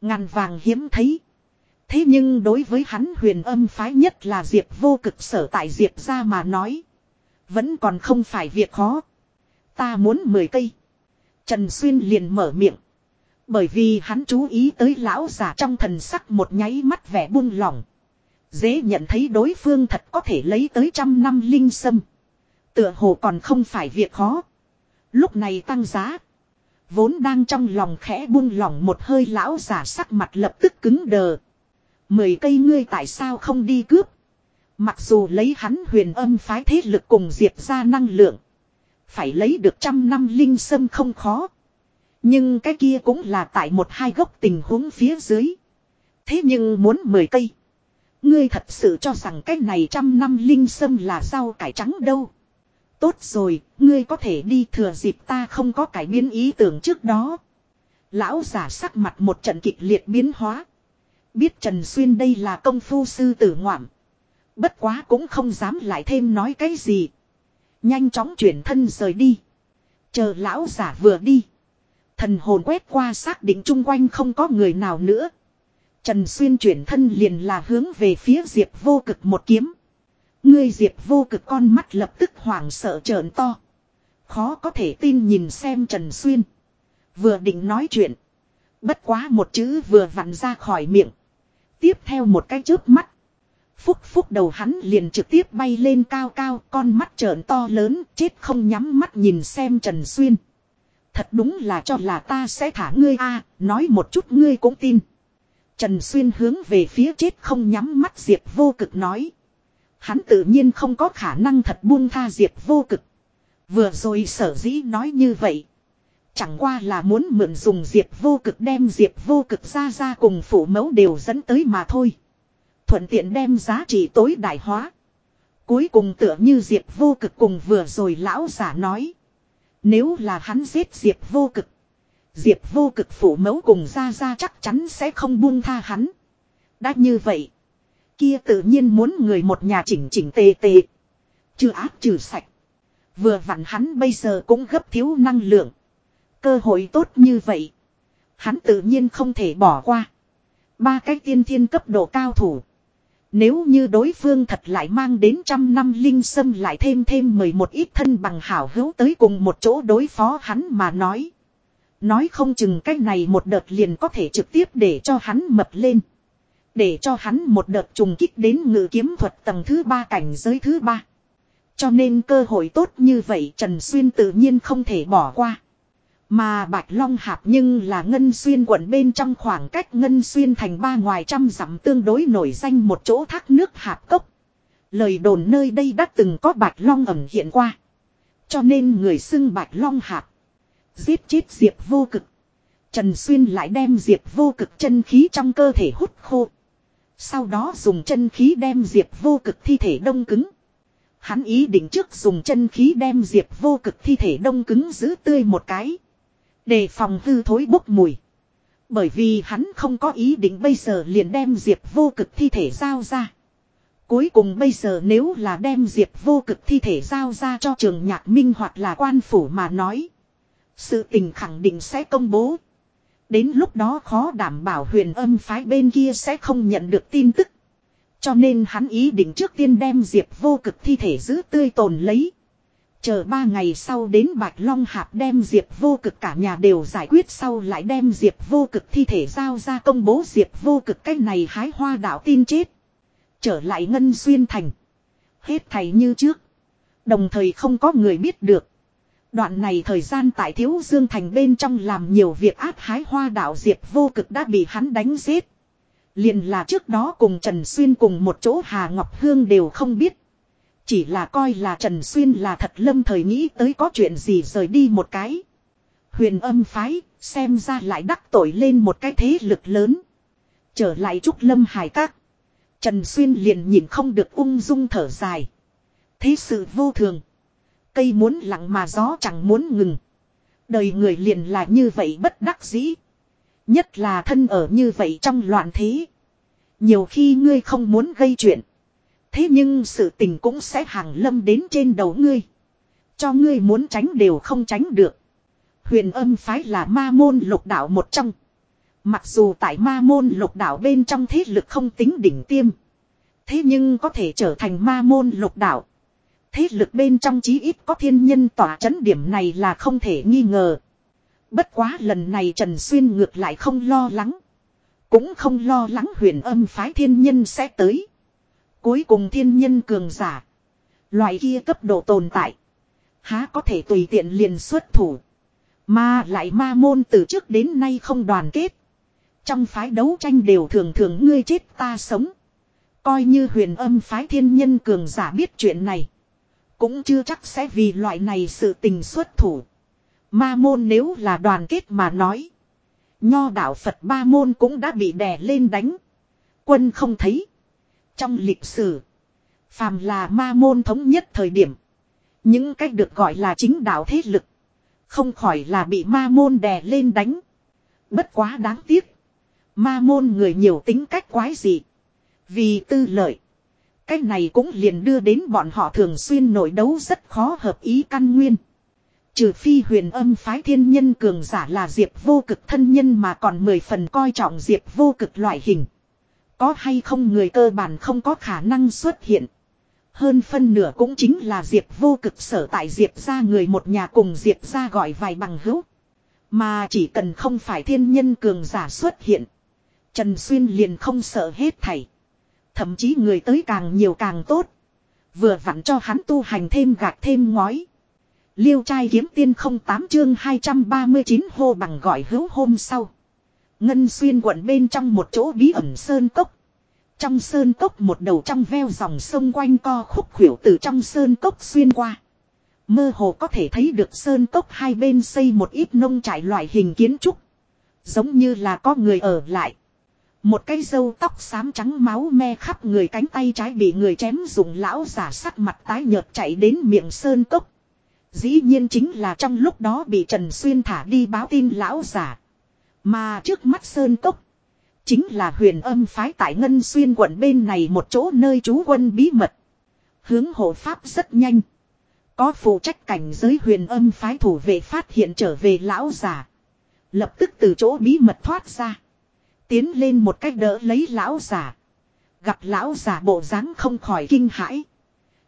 Speaker 1: Ngàn vàng hiếm thấy. Thế nhưng đối với hắn huyền âm phái nhất là Diệp vô cực sở tại Diệp ra mà nói. Vẫn còn không phải việc khó. Ta muốn 10 cây. Trần Xuyên liền mở miệng. Bởi vì hắn chú ý tới lão giả trong thần sắc một nháy mắt vẻ buông lỏng. Dễ nhận thấy đối phương thật có thể lấy tới trăm năm linh sâm. Tựa hồ còn không phải việc khó. Lúc này tăng giá. Vốn đang trong lòng khẽ buông lỏng một hơi lão giả sắc mặt lập tức cứng đờ. Mười cây ngươi tại sao không đi cướp? Mặc dù lấy hắn huyền âm phái thế lực cùng diệp ra năng lượng. Phải lấy được trăm năm linh sâm không khó. Nhưng cái kia cũng là tại một hai gốc tình huống phía dưới. Thế nhưng muốn mười cây. Ngươi thật sự cho rằng cái này trăm năm linh sâm là rau cải trắng đâu. Tốt rồi, ngươi có thể đi thừa dịp ta không có cải biến ý tưởng trước đó. Lão giả sắc mặt một trận kịch liệt biến hóa. Biết Trần Xuyên đây là công phu sư tử ngoạm. Bất quá cũng không dám lại thêm nói cái gì. Nhanh chóng chuyển thân rời đi. Chờ lão giả vừa đi. Thần hồn quét qua xác định chung quanh không có người nào nữa. Trần Xuyên chuyển thân liền là hướng về phía Diệp vô cực một kiếm. Ngươi Diệp vô cực con mắt lập tức hoảng sợ trợn to. Khó có thể tin nhìn xem Trần Xuyên. Vừa định nói chuyện. Bất quá một chữ vừa vặn ra khỏi miệng. Tiếp theo một cái chớp mắt. Phúc phúc đầu hắn liền trực tiếp bay lên cao cao, con mắt trợn to lớn, chết không nhắm mắt nhìn xem Trần Xuyên. Thật đúng là cho là ta sẽ thả ngươi a, nói một chút ngươi cũng tin. Trần Xuyên hướng về phía chết không nhắm mắt Diệp vô cực nói. Hắn tự nhiên không có khả năng thật buông tha Diệp vô cực. Vừa rồi sở dĩ nói như vậy. Chẳng qua là muốn mượn dùng Diệp vô cực đem Diệp vô cực ra ra cùng phủ mẫu đều dẫn tới mà thôi. Thuận tiện đem giá trị tối đại hóa. Cuối cùng tựa như Diệp vô cực cùng vừa rồi lão giả nói. Nếu là hắn giết Diệp vô cực. Diệp vô cực phủ mẫu cùng ra ra chắc chắn sẽ không buông tha hắn. Đã như vậy. Kia tự nhiên muốn người một nhà chỉnh chỉnh tề tề. Trừ áp trừ sạch. Vừa vặn hắn bây giờ cũng gấp thiếu năng lượng. Cơ hội tốt như vậy. Hắn tự nhiên không thể bỏ qua. Ba cái tiên thiên cấp độ cao thủ. Nếu như đối phương thật lại mang đến trăm năm linh sâm lại thêm thêm mười một ít thân bằng hảo hữu tới cùng một chỗ đối phó hắn mà nói. Nói không chừng cái này một đợt liền có thể trực tiếp để cho hắn mập lên. Để cho hắn một đợt trùng kích đến ngự kiếm thuật tầng thứ ba cảnh giới thứ ba. Cho nên cơ hội tốt như vậy Trần Xuyên tự nhiên không thể bỏ qua. Mà Bạch Long Hạp nhưng là Ngân Xuyên quận bên trong khoảng cách Ngân Xuyên thành ba ngoài trăm dặm tương đối nổi danh một chỗ thác nước hạp cốc. Lời đồn nơi đây đã từng có Bạch Long ẩm hiện qua. Cho nên người xưng Bạch Long Hạp. Giết chết Diệp vô cực. Trần Xuyên lại đem Diệp vô cực chân khí trong cơ thể hút khô. Sau đó dùng chân khí đem Diệp vô cực thi thể đông cứng. Hắn ý định trước dùng chân khí đem Diệp vô cực thi thể đông cứng giữ tươi một cái. Đề phòng hư thối bốc mùi. Bởi vì hắn không có ý định bây giờ liền đem Diệp vô cực thi thể giao ra. Cuối cùng bây giờ nếu là đem Diệp vô cực thi thể giao ra cho trường nhạc minh hoặc là quan phủ mà nói. Sự tình khẳng định sẽ công bố. Đến lúc đó khó đảm bảo huyền âm phái bên kia sẽ không nhận được tin tức. Cho nên hắn ý định trước tiên đem Diệp vô cực thi thể giữ tươi tồn lấy. Chờ ba ngày sau đến Bạch Long Hạp đem Diệp vô cực cả nhà đều giải quyết sau lại đem Diệp vô cực thi thể giao ra công bố Diệp vô cực cái này hái hoa đạo tin chết. Trở lại Ngân Xuyên Thành. Hết thầy như trước. Đồng thời không có người biết được. Đoạn này thời gian tại Thiếu Dương Thành bên trong làm nhiều việc áp hái hoa đạo Diệp vô cực đã bị hắn đánh giết. liền là trước đó cùng Trần Xuyên cùng một chỗ Hà Ngọc Hương đều không biết. Chỉ là coi là Trần Xuyên là thật lâm thời nghĩ tới có chuyện gì rời đi một cái. Huyền âm phái, xem ra lại đắc tội lên một cái thế lực lớn. Trở lại Trúc Lâm Hải Các. Trần Xuyên liền nhìn không được ung dung thở dài. Thế sự vô thường. Cây muốn lặng mà gió chẳng muốn ngừng. Đời người liền là như vậy bất đắc dĩ. Nhất là thân ở như vậy trong loạn thế. Nhiều khi ngươi không muốn gây chuyện. Thế nhưng sự tình cũng sẽ hàng lâm đến trên đầu ngươi. Cho ngươi muốn tránh đều không tránh được. Huyền âm phái là ma môn lục đạo một trong. Mặc dù tại ma môn lục đạo bên trong thế lực không tính đỉnh tiêm. Thế nhưng có thể trở thành ma môn lục đạo. Thế lực bên trong chí ít có thiên nhân tỏa chấn điểm này là không thể nghi ngờ. Bất quá lần này Trần Xuyên ngược lại không lo lắng. Cũng không lo lắng huyền âm phái thiên nhân sẽ tới. Cuối cùng thiên nhân cường giả. Loại kia cấp độ tồn tại. Há có thể tùy tiện liền xuất thủ. Mà lại ma môn từ trước đến nay không đoàn kết. Trong phái đấu tranh đều thường thường ngươi chết ta sống. Coi như huyền âm phái thiên nhân cường giả biết chuyện này. Cũng chưa chắc sẽ vì loại này sự tình xuất thủ. Ma môn nếu là đoàn kết mà nói. Nho đạo Phật ba môn cũng đã bị đè lên đánh. Quân không thấy. Trong lịch sử. Phàm là ma môn thống nhất thời điểm. Những cách được gọi là chính đạo thế lực. Không khỏi là bị ma môn đè lên đánh. Bất quá đáng tiếc. Ma môn người nhiều tính cách quái dị. Vì tư lợi. Cách này cũng liền đưa đến bọn họ thường xuyên nội đấu rất khó hợp ý căn nguyên. Trừ phi huyền âm phái thiên nhân cường giả là diệp vô cực thân nhân mà còn mười phần coi trọng diệp vô cực loại hình. Có hay không người cơ bản không có khả năng xuất hiện. Hơn phân nửa cũng chính là diệp vô cực sở tại diệp ra người một nhà cùng diệp ra gọi vài bằng hữu. Mà chỉ cần không phải thiên nhân cường giả xuất hiện. Trần Xuyên liền không sợ hết thảy. Thậm chí người tới càng nhiều càng tốt. Vừa vặn cho hắn tu hành thêm gạt thêm ngói. Liêu trai kiếm tiên không tám chương 239 hô bằng gọi hữu hôm sau. Ngân xuyên quận bên trong một chỗ bí ẩn sơn cốc. Trong sơn cốc một đầu trong veo dòng sông quanh co khúc khuỷu từ trong sơn cốc xuyên qua. Mơ hồ có thể thấy được sơn cốc hai bên xây một ít nông trại loại hình kiến trúc. Giống như là có người ở lại. Một cây dâu tóc xám trắng máu me khắp người cánh tay trái bị người chém dùng lão giả sắc mặt tái nhợt chạy đến miệng sơn cốc. Dĩ nhiên chính là trong lúc đó bị Trần Xuyên thả đi báo tin lão giả. Mà trước mắt sơn cốc. Chính là huyền âm phái tại Ngân Xuyên quận bên này một chỗ nơi trú quân bí mật. Hướng hộ pháp rất nhanh. Có phụ trách cảnh giới huyền âm phái thủ vệ phát hiện trở về lão giả. Lập tức từ chỗ bí mật thoát ra. Tiến lên một cách đỡ lấy lão giả. Gặp lão giả bộ dáng không khỏi kinh hãi.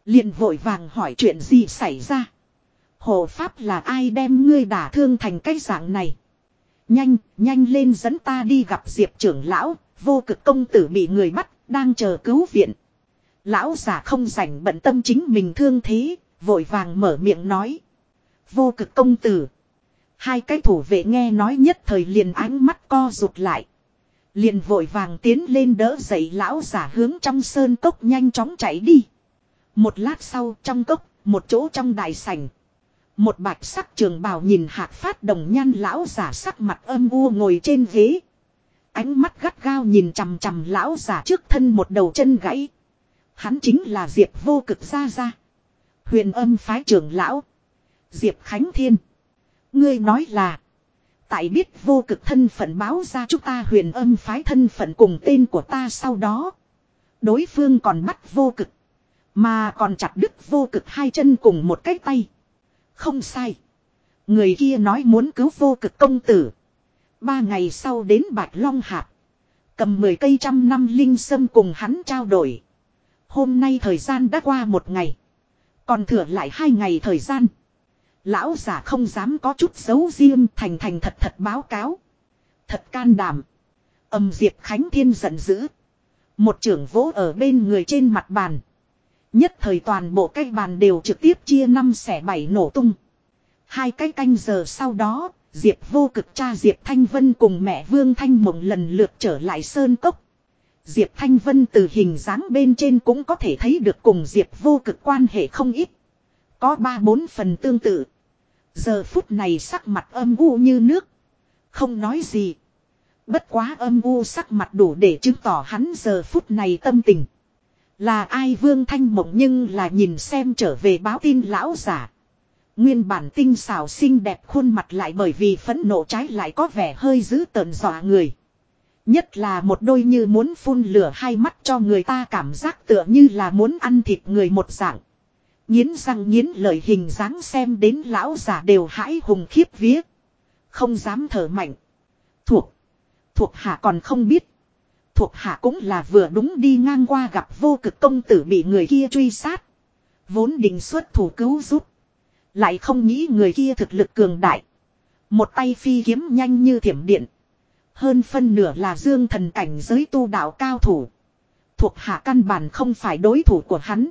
Speaker 1: liền vội vàng hỏi chuyện gì xảy ra. Hộ pháp là ai đem ngươi đả thương thành cái dạng này. Nhanh, nhanh lên dẫn ta đi gặp diệp trưởng lão, vô cực công tử bị người bắt, đang chờ cứu viện. Lão giả không rảnh bận tâm chính mình thương thế, vội vàng mở miệng nói. Vô cực công tử. Hai cái thủ vệ nghe nói nhất thời liền ánh mắt co rụt lại. Liền vội vàng tiến lên đỡ dậy lão giả hướng trong sơn cốc nhanh chóng chạy đi. Một lát sau trong cốc, một chỗ trong đại sảnh. Một bạch sắc trường bào nhìn hạc phát đồng nhan lão giả sắc mặt âm u ngồi trên ghế. Ánh mắt gắt gao nhìn chằm chằm lão giả trước thân một đầu chân gãy. Hắn chính là Diệp vô cực gia gia. Huyền âm phái trưởng lão. Diệp Khánh Thiên. Ngươi nói là. Tại biết vô cực thân phận báo ra chúng ta huyền âm phái thân phận cùng tên của ta sau đó. Đối phương còn bắt vô cực. Mà còn chặt đứt vô cực hai chân cùng một cái tay. Không sai. Người kia nói muốn cứu vô cực công tử. Ba ngày sau đến Bạch Long Hạp. Cầm 10 cây trăm năm linh sâm cùng hắn trao đổi. Hôm nay thời gian đã qua một ngày. Còn thừa lại hai ngày thời gian. Lão giả không dám có chút xấu riêng thành thành thật thật báo cáo. Thật can đảm. Âm Diệp Khánh Thiên giận dữ. Một trưởng vỗ ở bên người trên mặt bàn. Nhất thời toàn bộ cái bàn đều trực tiếp chia năm xẻ bảy nổ tung. Hai cái canh giờ sau đó, Diệp vô cực cha Diệp Thanh Vân cùng mẹ Vương Thanh Mộng lần lượt trở lại Sơn Cốc. Diệp Thanh Vân từ hình dáng bên trên cũng có thể thấy được cùng Diệp vô cực quan hệ không ít. Có ba bốn phần tương tự. Giờ phút này sắc mặt âm u như nước. Không nói gì. Bất quá âm u sắc mặt đủ để chứng tỏ hắn giờ phút này tâm tình. Là ai Vương Thanh Mộng nhưng là nhìn xem trở về báo tin lão giả. Nguyên bản tinh xảo xinh đẹp khuôn mặt lại bởi vì phẫn nộ trái lại có vẻ hơi dữ tợn dọa người. Nhất là một đôi như muốn phun lửa hai mắt cho người ta cảm giác tựa như là muốn ăn thịt người một dạng. Nhiến răng nhiến lời hình dáng xem đến lão giả đều hãi hùng khiếp vía. Không dám thở mạnh. Thuộc. Thuộc hạ còn không biết. Thuộc hạ cũng là vừa đúng đi ngang qua gặp vô cực công tử bị người kia truy sát. Vốn định xuất thủ cứu giúp. Lại không nghĩ người kia thực lực cường đại. Một tay phi kiếm nhanh như thiểm điện. Hơn phân nửa là dương thần cảnh giới tu đạo cao thủ. Thuộc hạ căn bản không phải đối thủ của hắn.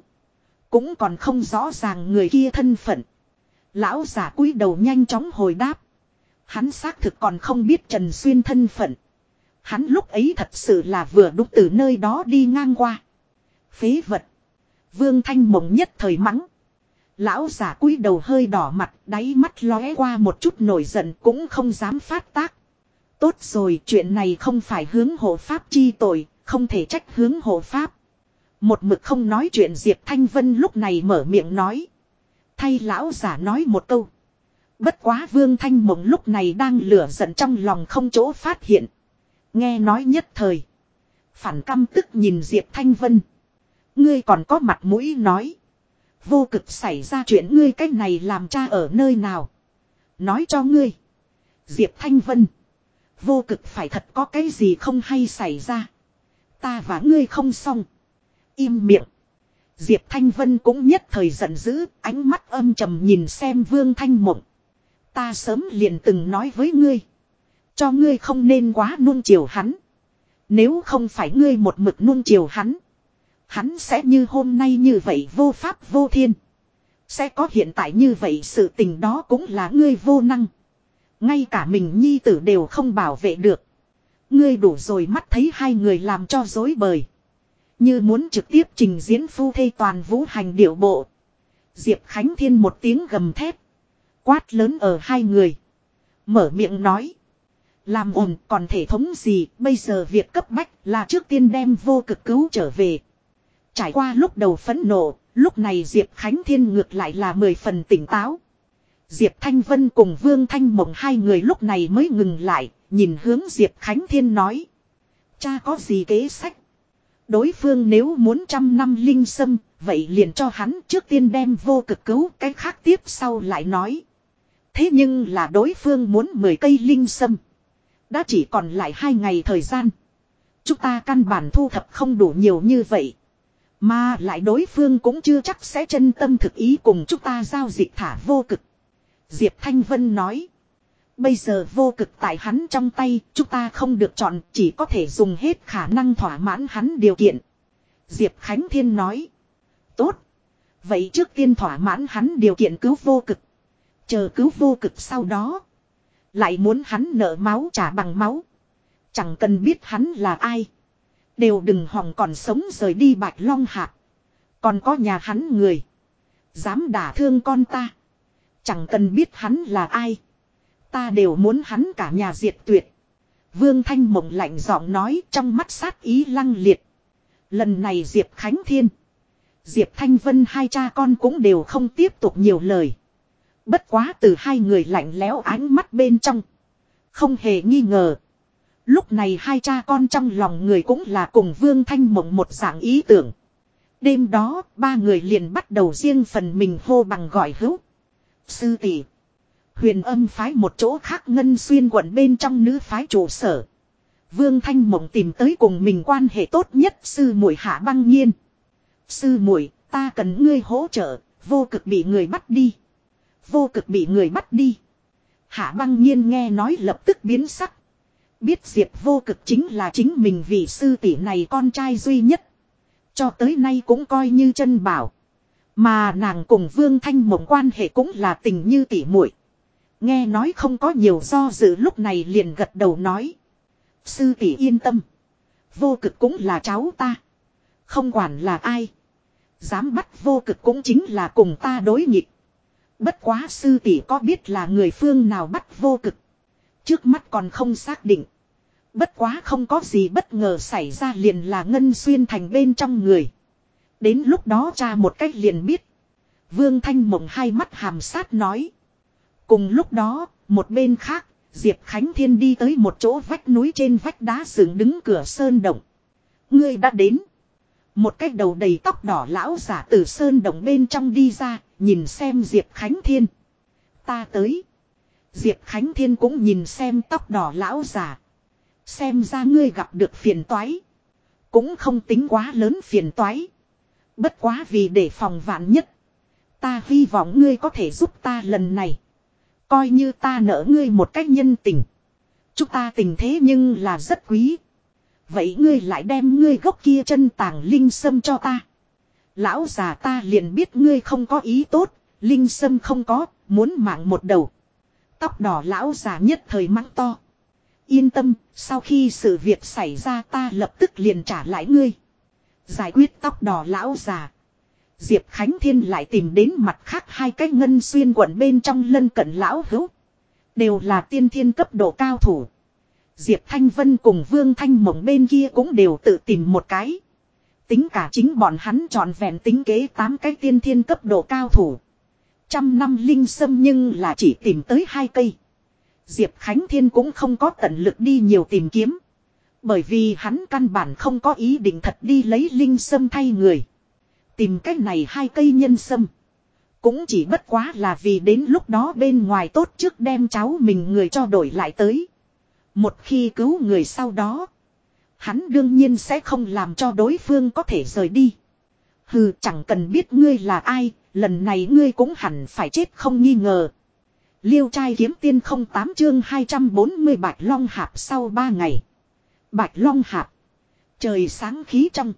Speaker 1: Cũng còn không rõ ràng người kia thân phận. Lão giả cúi đầu nhanh chóng hồi đáp. Hắn xác thực còn không biết Trần Xuyên thân phận. Hắn lúc ấy thật sự là vừa đúc từ nơi đó đi ngang qua. Phế vật. Vương Thanh Mộng nhất thời mắng. Lão giả cúi đầu hơi đỏ mặt, đáy mắt lóe qua một chút nổi giận cũng không dám phát tác. Tốt rồi, chuyện này không phải hướng hộ pháp chi tội, không thể trách hướng hộ pháp. Một mực không nói chuyện Diệp Thanh Vân lúc này mở miệng nói. Thay lão giả nói một câu. Bất quá Vương Thanh Mộng lúc này đang lửa giận trong lòng không chỗ phát hiện. Nghe nói nhất thời. Phản căm tức nhìn Diệp Thanh Vân. Ngươi còn có mặt mũi nói. Vô cực xảy ra chuyện ngươi cách này làm cha ở nơi nào. Nói cho ngươi. Diệp Thanh Vân. Vô cực phải thật có cái gì không hay xảy ra. Ta và ngươi không xong. Im miệng. Diệp Thanh Vân cũng nhất thời giận dữ, ánh mắt âm trầm nhìn xem Vương Thanh Mộng. Ta sớm liền từng nói với ngươi. Cho ngươi không nên quá nuông chiều hắn. Nếu không phải ngươi một mực nuông chiều hắn. Hắn sẽ như hôm nay như vậy vô pháp vô thiên. Sẽ có hiện tại như vậy sự tình đó cũng là ngươi vô năng. Ngay cả mình nhi tử đều không bảo vệ được. Ngươi đủ rồi mắt thấy hai người làm cho dối bời. Như muốn trực tiếp trình diễn phu thê toàn vũ hành điệu bộ. Diệp Khánh Thiên một tiếng gầm thép. Quát lớn ở hai người. Mở miệng nói. Làm ổn còn thể thống gì bây giờ việc cấp bách là trước tiên đem vô cực cứu trở về. Trải qua lúc đầu phẫn nộ, lúc này Diệp Khánh Thiên ngược lại là mười phần tỉnh táo. Diệp Thanh Vân cùng Vương Thanh Mộng hai người lúc này mới ngừng lại, nhìn hướng Diệp Khánh Thiên nói. Cha có gì kế sách? Đối phương nếu muốn trăm năm linh sâm, vậy liền cho hắn trước tiên đem vô cực cứu cái khác tiếp sau lại nói. Thế nhưng là đối phương muốn 10 cây linh sâm. Đã chỉ còn lại hai ngày thời gian. Chúng ta căn bản thu thập không đủ nhiều như vậy. Mà lại đối phương cũng chưa chắc sẽ chân tâm thực ý cùng chúng ta giao dịch thả vô cực. Diệp Thanh Vân nói. Bây giờ vô cực tại hắn trong tay, chúng ta không được chọn, chỉ có thể dùng hết khả năng thỏa mãn hắn điều kiện. Diệp Khánh Thiên nói. Tốt. Vậy trước tiên thỏa mãn hắn điều kiện cứu vô cực. Chờ cứu vô cực sau đó. Lại muốn hắn nợ máu trả bằng máu. Chẳng cần biết hắn là ai. Đều đừng hòng còn sống rời đi bạch long hạt. Còn có nhà hắn người. Dám đả thương con ta. Chẳng cần biết hắn là ai. Ta đều muốn hắn cả nhà diệt tuyệt. Vương Thanh Mộng lạnh giọng nói trong mắt sát ý lăng liệt. Lần này Diệp Khánh Thiên. Diệp Thanh Vân hai cha con cũng đều không tiếp tục nhiều lời. Bất quá từ hai người lạnh lẽo ánh mắt bên trong. Không hề nghi ngờ. Lúc này hai cha con trong lòng người cũng là cùng Vương Thanh Mộng một dạng ý tưởng. Đêm đó, ba người liền bắt đầu riêng phần mình hô bằng gọi hữu. Sư tỷ Huyền âm phái một chỗ khác ngân xuyên quận bên trong nữ phái trụ sở. Vương Thanh Mộng tìm tới cùng mình quan hệ tốt nhất sư muội hạ băng nhiên. Sư muội ta cần ngươi hỗ trợ, vô cực bị người bắt đi. Vô cực bị người bắt đi. Hạ băng nhiên nghe nói lập tức biến sắc. Biết Diệp vô cực chính là chính mình vì sư tỷ này con trai duy nhất. Cho tới nay cũng coi như chân bảo. Mà nàng cùng Vương Thanh Mộng quan hệ cũng là tình như tỷ muội. Nghe nói không có nhiều do dự lúc này liền gật đầu nói. Sư tỷ yên tâm. Vô cực cũng là cháu ta. Không quản là ai. Dám bắt vô cực cũng chính là cùng ta đối nghịch. Bất quá sư tỷ có biết là người phương nào bắt vô cực. Trước mắt còn không xác định. Bất quá không có gì bất ngờ xảy ra liền là ngân xuyên thành bên trong người. Đến lúc đó cha một cách liền biết. Vương Thanh Mộng hai mắt hàm sát nói. Cùng lúc đó, một bên khác, Diệp Khánh Thiên đi tới một chỗ vách núi trên vách đá dựng đứng cửa sơn động. Ngươi đã đến. Một cái đầu đầy tóc đỏ lão giả từ sơn động bên trong đi ra, nhìn xem Diệp Khánh Thiên. Ta tới. Diệp Khánh Thiên cũng nhìn xem tóc đỏ lão giả. Xem ra ngươi gặp được phiền toái. Cũng không tính quá lớn phiền toái. Bất quá vì để phòng vạn nhất. Ta hy vọng ngươi có thể giúp ta lần này. Coi như ta nợ ngươi một cách nhân tình. Chúng ta tình thế nhưng là rất quý. Vậy ngươi lại đem ngươi gốc kia chân tàng linh sâm cho ta. Lão già ta liền biết ngươi không có ý tốt, linh sâm không có, muốn mạng một đầu. Tóc đỏ lão già nhất thời mắng to. Yên tâm, sau khi sự việc xảy ra ta lập tức liền trả lại ngươi. Giải quyết tóc đỏ lão già. Diệp Khánh Thiên lại tìm đến mặt khác hai cái ngân xuyên quận bên trong lân cận lão hữu. Đều là tiên thiên cấp độ cao thủ. Diệp Thanh Vân cùng Vương Thanh Mộng bên kia cũng đều tự tìm một cái. Tính cả chính bọn hắn trọn vẹn tính kế tám cái tiên thiên cấp độ cao thủ. Trăm năm linh sâm nhưng là chỉ tìm tới hai cây. Diệp Khánh Thiên cũng không có tận lực đi nhiều tìm kiếm. Bởi vì hắn căn bản không có ý định thật đi lấy linh sâm thay người. Tìm cách này hai cây nhân sâm. Cũng chỉ bất quá là vì đến lúc đó bên ngoài tốt trước đem cháu mình người cho đổi lại tới. Một khi cứu người sau đó. Hắn đương nhiên sẽ không làm cho đối phương có thể rời đi. Hừ chẳng cần biết ngươi là ai, lần này ngươi cũng hẳn phải chết không nghi ngờ. Liêu trai kiếm tiên không tám chương 240 bạch long hạp sau ba ngày. Bạch long hạp. Trời sáng khí trong.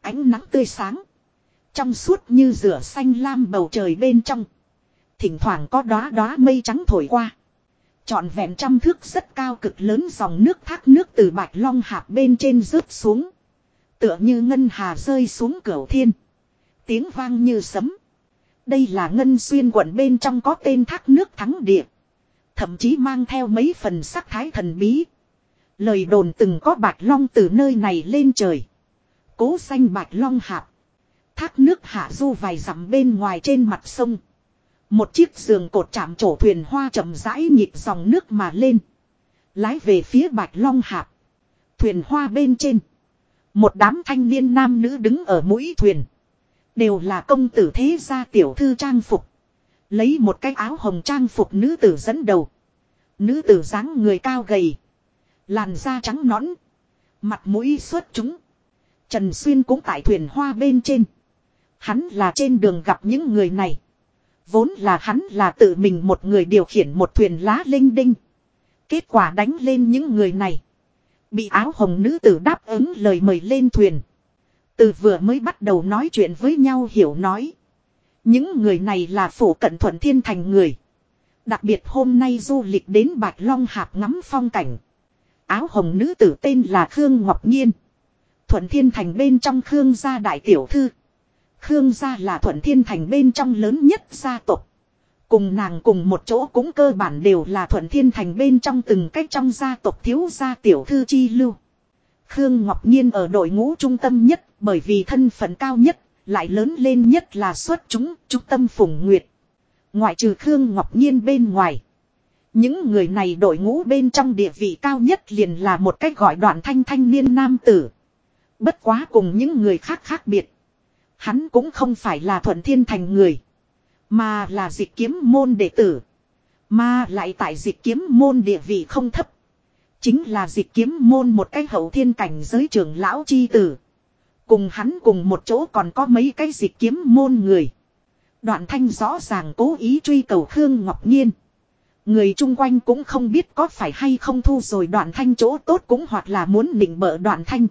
Speaker 1: Ánh nắng tươi sáng. Trong suốt như rửa xanh lam bầu trời bên trong. Thỉnh thoảng có đóa đóa mây trắng thổi qua. Trọn vẹn trăm thước rất cao cực lớn dòng nước thác nước từ bạch long hạp bên trên rớt xuống. Tựa như ngân hà rơi xuống cửa thiên. Tiếng vang như sấm. Đây là ngân xuyên quận bên trong có tên thác nước thắng địa. Thậm chí mang theo mấy phần sắc thái thần bí. Lời đồn từng có bạch long từ nơi này lên trời. Cố xanh bạch long hạp. Thác nước hạ du vài dặm bên ngoài trên mặt sông. Một chiếc giường cột chạm trổ thuyền hoa chậm rãi nhịp dòng nước mà lên. Lái về phía Bạch Long Hạp. Thuyền hoa bên trên. Một đám thanh niên nam nữ đứng ở mũi thuyền. Đều là công tử thế gia tiểu thư trang phục. Lấy một cái áo hồng trang phục nữ tử dẫn đầu. Nữ tử dáng người cao gầy. Làn da trắng nõn. Mặt mũi xuất chúng. Trần Xuyên cũng tại thuyền hoa bên trên. Hắn là trên đường gặp những người này. Vốn là hắn là tự mình một người điều khiển một thuyền lá linh đinh. Kết quả đánh lên những người này. Bị áo hồng nữ tử đáp ứng lời mời lên thuyền. Từ vừa mới bắt đầu nói chuyện với nhau hiểu nói. Những người này là phủ cận thuận thiên thành người. Đặc biệt hôm nay du lịch đến Bạch Long Hạp ngắm phong cảnh. Áo hồng nữ tử tên là Khương Ngọc Nhiên. Thuận thiên thành bên trong Khương gia đại tiểu thư. Khương gia là thuận thiên thành bên trong lớn nhất gia tộc. Cùng nàng cùng một chỗ cũng cơ bản đều là thuận thiên thành bên trong từng cách trong gia tộc thiếu gia tiểu thư chi lưu. Khương Ngọc Nhiên ở đội ngũ trung tâm nhất bởi vì thân phận cao nhất, lại lớn lên nhất là xuất chúng, trung tâm phùng nguyệt. Ngoại trừ Khương Ngọc Nhiên bên ngoài. Những người này đội ngũ bên trong địa vị cao nhất liền là một cách gọi đoạn thanh thanh niên nam tử. Bất quá cùng những người khác khác biệt. Hắn cũng không phải là thuận thiên thành người. Mà là dịch kiếm môn đệ tử. Mà lại tại dịch kiếm môn địa vị không thấp. Chính là dịch kiếm môn một cái hậu thiên cảnh giới trưởng lão chi tử. Cùng hắn cùng một chỗ còn có mấy cái dịch kiếm môn người. Đoạn thanh rõ ràng cố ý truy cầu Khương Ngọc Nhiên. Người chung quanh cũng không biết có phải hay không thu rồi đoạn thanh chỗ tốt cũng hoặc là muốn nịnh bợ đoạn thanh.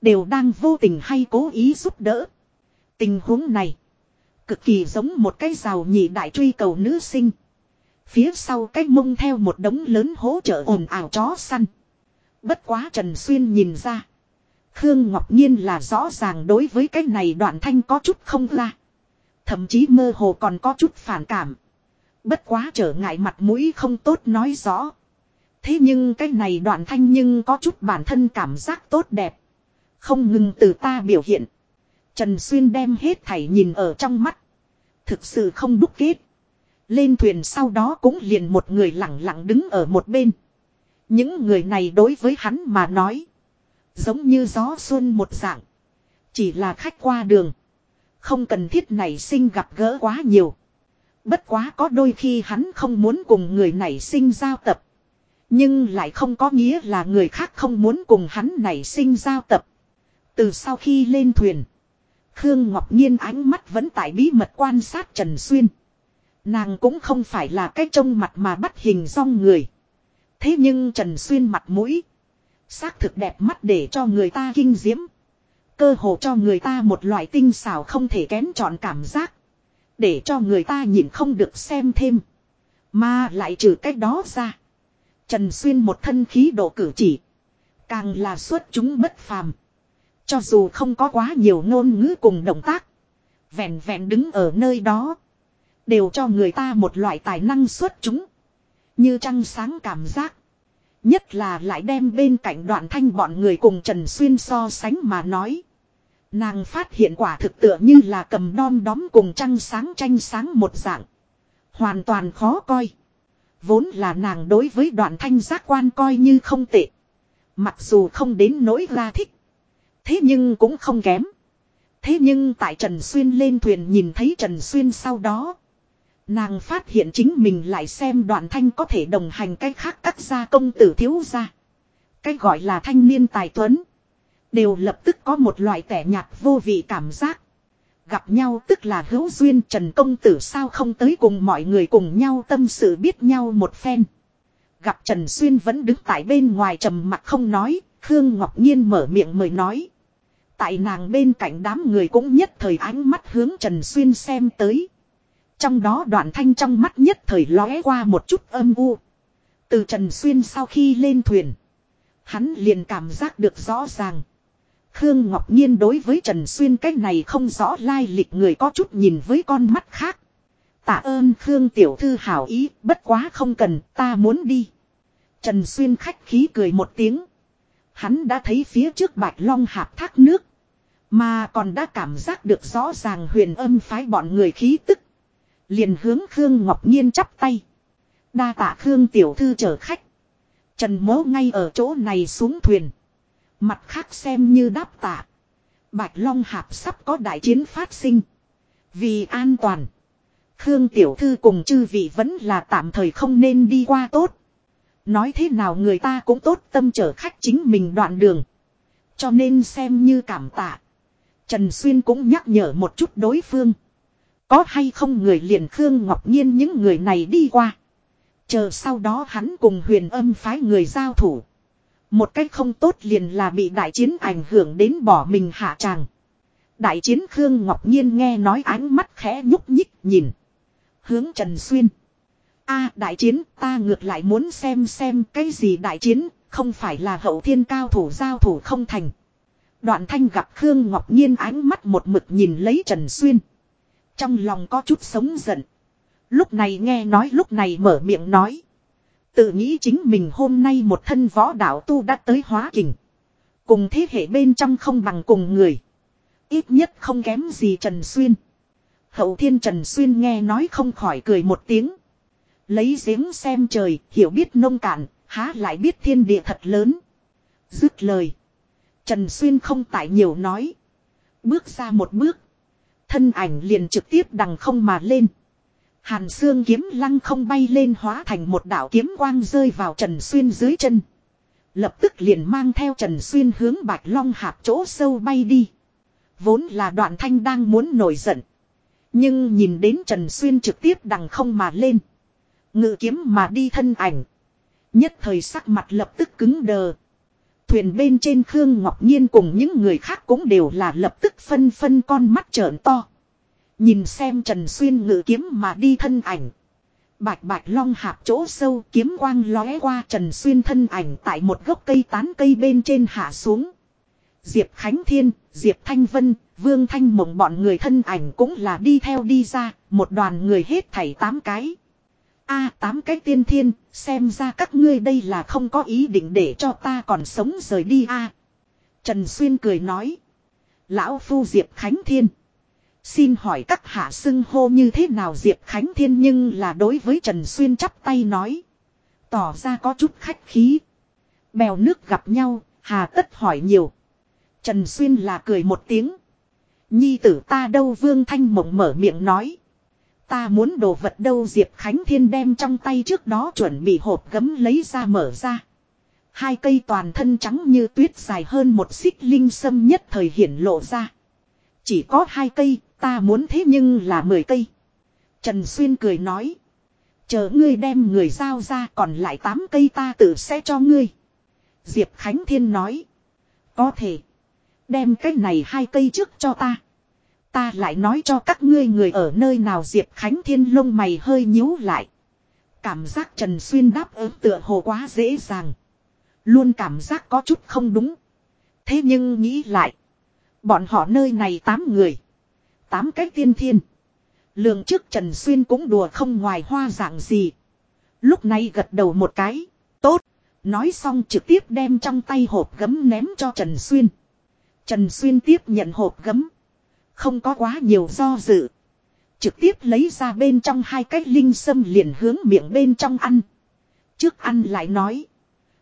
Speaker 1: Đều đang vô tình hay cố ý giúp đỡ. Tình huống này. Cực kỳ giống một cái rào nhị đại truy cầu nữ sinh. Phía sau cái mông theo một đống lớn hỗ trợ ồn ào chó săn. Bất quá Trần Xuyên nhìn ra. Khương Ngọc Nhiên là rõ ràng đối với cái này đoạn thanh có chút không ra. Thậm chí mơ hồ còn có chút phản cảm. Bất quá trở ngại mặt mũi không tốt nói rõ. Thế nhưng cái này đoạn thanh nhưng có chút bản thân cảm giác tốt đẹp. Không ngừng từ ta biểu hiện. Trần Xuyên đem hết thảy nhìn ở trong mắt. Thực sự không đúc kết. Lên thuyền sau đó cũng liền một người lặng lặng đứng ở một bên. Những người này đối với hắn mà nói. Giống như gió xuân một dạng. Chỉ là khách qua đường. Không cần thiết nảy sinh gặp gỡ quá nhiều. Bất quá có đôi khi hắn không muốn cùng người này sinh giao tập. Nhưng lại không có nghĩa là người khác không muốn cùng hắn nảy sinh giao tập. Từ sau khi lên thuyền. Khương Ngọc Nhiên ánh mắt vẫn tại bí mật quan sát Trần Xuyên. Nàng cũng không phải là cái trông mặt mà bắt hình rong người. Thế nhưng Trần Xuyên mặt mũi. Xác thực đẹp mắt để cho người ta kinh diễm. Cơ hồ cho người ta một loại tinh xảo không thể kén chọn cảm giác. Để cho người ta nhìn không được xem thêm. Mà lại trừ cách đó ra. Trần Xuyên một thân khí độ cử chỉ. Càng là xuất chúng bất phàm. Cho dù không có quá nhiều ngôn ngữ cùng động tác. Vẹn vẹn đứng ở nơi đó. Đều cho người ta một loại tài năng xuất chúng. Như trăng sáng cảm giác. Nhất là lại đem bên cạnh đoạn thanh bọn người cùng Trần Xuyên so sánh mà nói. Nàng phát hiện quả thực tựa như là cầm đom đóm cùng trăng sáng tranh sáng một dạng. Hoàn toàn khó coi. Vốn là nàng đối với đoạn thanh giác quan coi như không tệ. Mặc dù không đến nỗi ra thích. Thế nhưng cũng không kém. Thế nhưng tại Trần Xuyên lên thuyền nhìn thấy Trần Xuyên sau đó. Nàng phát hiện chính mình lại xem đoạn thanh có thể đồng hành cách khác các gia công tử thiếu gia. Cái gọi là thanh niên tài tuấn. Đều lập tức có một loại tẻ nhạt vô vị cảm giác. Gặp nhau tức là hữu duyên Trần Công Tử sao không tới cùng mọi người cùng nhau tâm sự biết nhau một phen. Gặp Trần Xuyên vẫn đứng tại bên ngoài trầm mặt không nói, Khương Ngọc Nhiên mở miệng mời nói. Tại nàng bên cạnh đám người cũng nhất thời ánh mắt hướng Trần Xuyên xem tới. Trong đó đoạn thanh trong mắt nhất thời lóe qua một chút âm u. Từ Trần Xuyên sau khi lên thuyền. Hắn liền cảm giác được rõ ràng. Khương Ngọc Nhiên đối với Trần Xuyên cái này không rõ lai lịch người có chút nhìn với con mắt khác. Tạ ơn Khương Tiểu Thư hảo ý, bất quá không cần, ta muốn đi. Trần Xuyên khách khí cười một tiếng. Hắn đã thấy phía trước bạch long hạp thác nước. Mà còn đã cảm giác được rõ ràng huyền âm phái bọn người khí tức. Liền hướng Khương Ngọc Nhiên chắp tay. Đa tạ Khương Tiểu Thư chở khách. Trần mố ngay ở chỗ này xuống thuyền. Mặt khác xem như đáp tạ. Bạch Long Hạp sắp có đại chiến phát sinh. Vì an toàn. Khương Tiểu Thư cùng chư vị vẫn là tạm thời không nên đi qua tốt. Nói thế nào người ta cũng tốt tâm trở khách chính mình đoạn đường. Cho nên xem như cảm tạ. Trần Xuyên cũng nhắc nhở một chút đối phương. Có hay không người liền Khương Ngọc Nhiên những người này đi qua. Chờ sau đó hắn cùng huyền âm phái người giao thủ. Một cách không tốt liền là bị đại chiến ảnh hưởng đến bỏ mình hạ tràng. Đại chiến Khương Ngọc Nhiên nghe nói ánh mắt khẽ nhúc nhích nhìn. Hướng Trần Xuyên a đại chiến ta ngược lại muốn xem xem cái gì đại chiến, không phải là hậu thiên cao thủ giao thủ không thành. Đoạn thanh gặp Khương Ngọc Nhiên ánh mắt một mực nhìn lấy Trần Xuyên. Trong lòng có chút sống giận. Lúc này nghe nói lúc này mở miệng nói. Tự nghĩ chính mình hôm nay một thân võ đạo tu đã tới hóa kình. Cùng thế hệ bên trong không bằng cùng người. Ít nhất không kém gì Trần Xuyên. Hậu thiên Trần Xuyên nghe nói không khỏi cười một tiếng. Lấy giếng xem trời, hiểu biết nông cạn, há lại biết thiên địa thật lớn. Dứt lời. Trần Xuyên không tại nhiều nói. Bước ra một bước. Thân ảnh liền trực tiếp đằng không mà lên. Hàn xương kiếm lăng không bay lên hóa thành một đạo kiếm quang rơi vào Trần Xuyên dưới chân. Lập tức liền mang theo Trần Xuyên hướng Bạch Long hạp chỗ sâu bay đi. Vốn là đoạn thanh đang muốn nổi giận. Nhưng nhìn đến Trần Xuyên trực tiếp đằng không mà lên. Ngự kiếm mà đi thân ảnh. Nhất thời sắc mặt lập tức cứng đờ. Thuyền bên trên Khương Ngọc Nhiên cùng những người khác cũng đều là lập tức phân phân con mắt trợn to. Nhìn xem Trần Xuyên ngự kiếm mà đi thân ảnh. Bạch bạch long hạp chỗ sâu kiếm quang lóe qua Trần Xuyên thân ảnh tại một gốc cây tán cây bên trên hạ xuống. Diệp Khánh Thiên, Diệp Thanh Vân, Vương Thanh Mộng bọn người thân ảnh cũng là đi theo đi ra, một đoàn người hết thảy tám cái a tám cái tiên thiên, xem ra các ngươi đây là không có ý định để cho ta còn sống rời đi a Trần Xuyên cười nói. Lão Phu Diệp Khánh Thiên. Xin hỏi các hạ xưng hô như thế nào Diệp Khánh Thiên nhưng là đối với Trần Xuyên chắp tay nói. Tỏ ra có chút khách khí. Bèo nước gặp nhau, hà tất hỏi nhiều. Trần Xuyên là cười một tiếng. Nhi tử ta đâu Vương Thanh Mộng mở miệng nói. Ta muốn đồ vật đâu Diệp Khánh Thiên đem trong tay trước đó chuẩn bị hộp gấm lấy ra mở ra. Hai cây toàn thân trắng như tuyết dài hơn một xích linh sâm nhất thời hiển lộ ra. Chỉ có hai cây, ta muốn thế nhưng là mười cây. Trần Xuyên cười nói. Chờ ngươi đem người giao ra còn lại tám cây ta tự sẽ cho ngươi. Diệp Khánh Thiên nói. Có thể. Đem cái này hai cây trước cho ta. Ta lại nói cho các ngươi người ở nơi nào Diệp Khánh Thiên lông mày hơi nhíu lại. Cảm giác Trần Xuyên đáp ứng tựa hồ quá dễ dàng. Luôn cảm giác có chút không đúng. Thế nhưng nghĩ lại. Bọn họ nơi này tám người. Tám cái tiên thiên. lường trước Trần Xuyên cũng đùa không ngoài hoa dạng gì. Lúc này gật đầu một cái. Tốt. Nói xong trực tiếp đem trong tay hộp gấm ném cho Trần Xuyên. Trần Xuyên tiếp nhận hộp gấm. Không có quá nhiều do dự. Trực tiếp lấy ra bên trong hai cái linh sâm liền hướng miệng bên trong ăn. Trước ăn lại nói.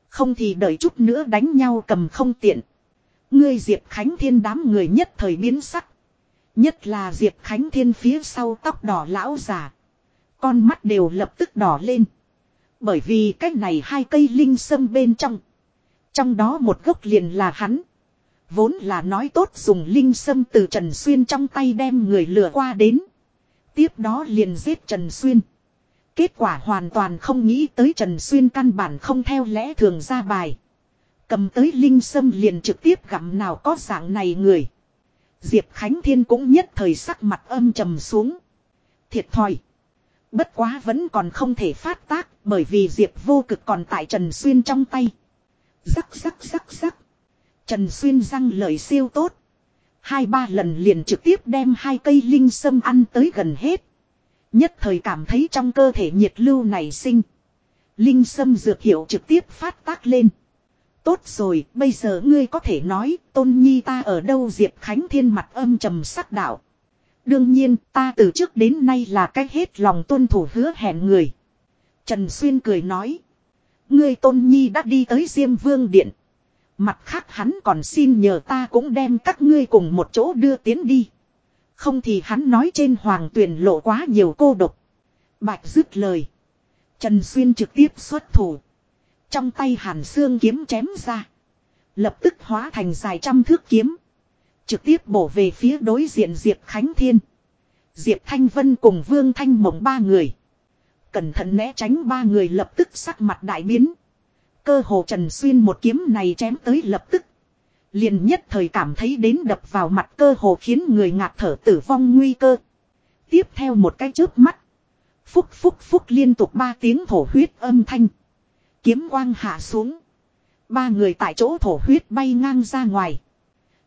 Speaker 1: Không thì đợi chút nữa đánh nhau cầm không tiện. Ngươi Diệp Khánh Thiên đám người nhất thời biến sắc. Nhất là Diệp Khánh Thiên phía sau tóc đỏ lão già. Con mắt đều lập tức đỏ lên. Bởi vì cái này hai cây linh sâm bên trong. Trong đó một gốc liền là hắn. Vốn là nói tốt dùng linh sâm từ Trần Xuyên trong tay đem người lừa qua đến. Tiếp đó liền giết Trần Xuyên. Kết quả hoàn toàn không nghĩ tới Trần Xuyên căn bản không theo lẽ thường ra bài. Cầm tới linh sâm liền trực tiếp gặm nào có dạng này người. Diệp Khánh Thiên cũng nhất thời sắc mặt âm trầm xuống. Thiệt thòi. Bất quá vẫn còn không thể phát tác bởi vì Diệp vô cực còn tại Trần Xuyên trong tay. Rắc rắc rắc rắc. Trần Xuyên răng lời siêu tốt. Hai ba lần liền trực tiếp đem hai cây linh sâm ăn tới gần hết. Nhất thời cảm thấy trong cơ thể nhiệt lưu này sinh. Linh sâm dược hiệu trực tiếp phát tác lên. Tốt rồi, bây giờ ngươi có thể nói, tôn nhi ta ở đâu Diệp Khánh Thiên mặt âm trầm sắc đạo. Đương nhiên, ta từ trước đến nay là cách hết lòng tuân thủ hứa hẹn người. Trần Xuyên cười nói. Ngươi tôn nhi đã đi tới Diêm Vương Điện. Mặt khác hắn còn xin nhờ ta cũng đem các ngươi cùng một chỗ đưa tiến đi. Không thì hắn nói trên hoàng tuyển lộ quá nhiều cô độc. Bạch dứt lời. Trần Xuyên trực tiếp xuất thủ. Trong tay hàn xương kiếm chém ra. Lập tức hóa thành dài trăm thước kiếm. Trực tiếp bổ về phía đối diện Diệp Khánh Thiên. Diệp Thanh Vân cùng Vương Thanh Mộng ba người. Cẩn thận né tránh ba người lập tức sắc mặt đại biến. Cơ hồ Trần Xuyên một kiếm này chém tới lập tức. Liền nhất thời cảm thấy đến đập vào mặt cơ hồ khiến người ngạt thở tử vong nguy cơ. Tiếp theo một cái chớp mắt. Phúc phúc phúc liên tục ba tiếng thổ huyết âm thanh. Kiếm quang hạ xuống. Ba người tại chỗ thổ huyết bay ngang ra ngoài.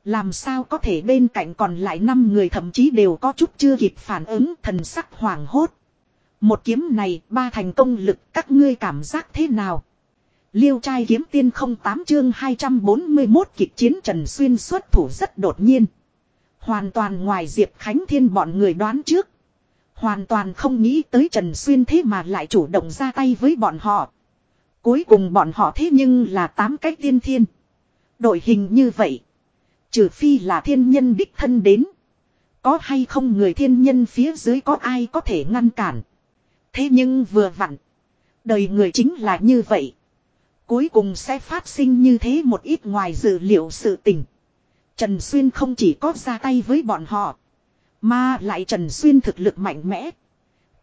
Speaker 1: Làm sao có thể bên cạnh còn lại năm người thậm chí đều có chút chưa kịp phản ứng thần sắc hoảng hốt. Một kiếm này, ba thành công lực, các ngươi cảm giác thế nào? Liêu trai kiếm tiên không tám chương 241 kịch chiến Trần Xuyên xuất thủ rất đột nhiên. Hoàn toàn ngoài Diệp Khánh Thiên bọn người đoán trước. Hoàn toàn không nghĩ tới Trần Xuyên thế mà lại chủ động ra tay với bọn họ. Cuối cùng bọn họ thế nhưng là tám cái tiên thiên. Đội hình như vậy. Trừ phi là thiên nhân đích thân đến. Có hay không người thiên nhân phía dưới có ai có thể ngăn cản. Thế nhưng vừa vặn. Đời người chính là như vậy. Cuối cùng sẽ phát sinh như thế một ít ngoài dự liệu sự tình. Trần Xuyên không chỉ có ra tay với bọn họ. Mà lại Trần Xuyên thực lực mạnh mẽ.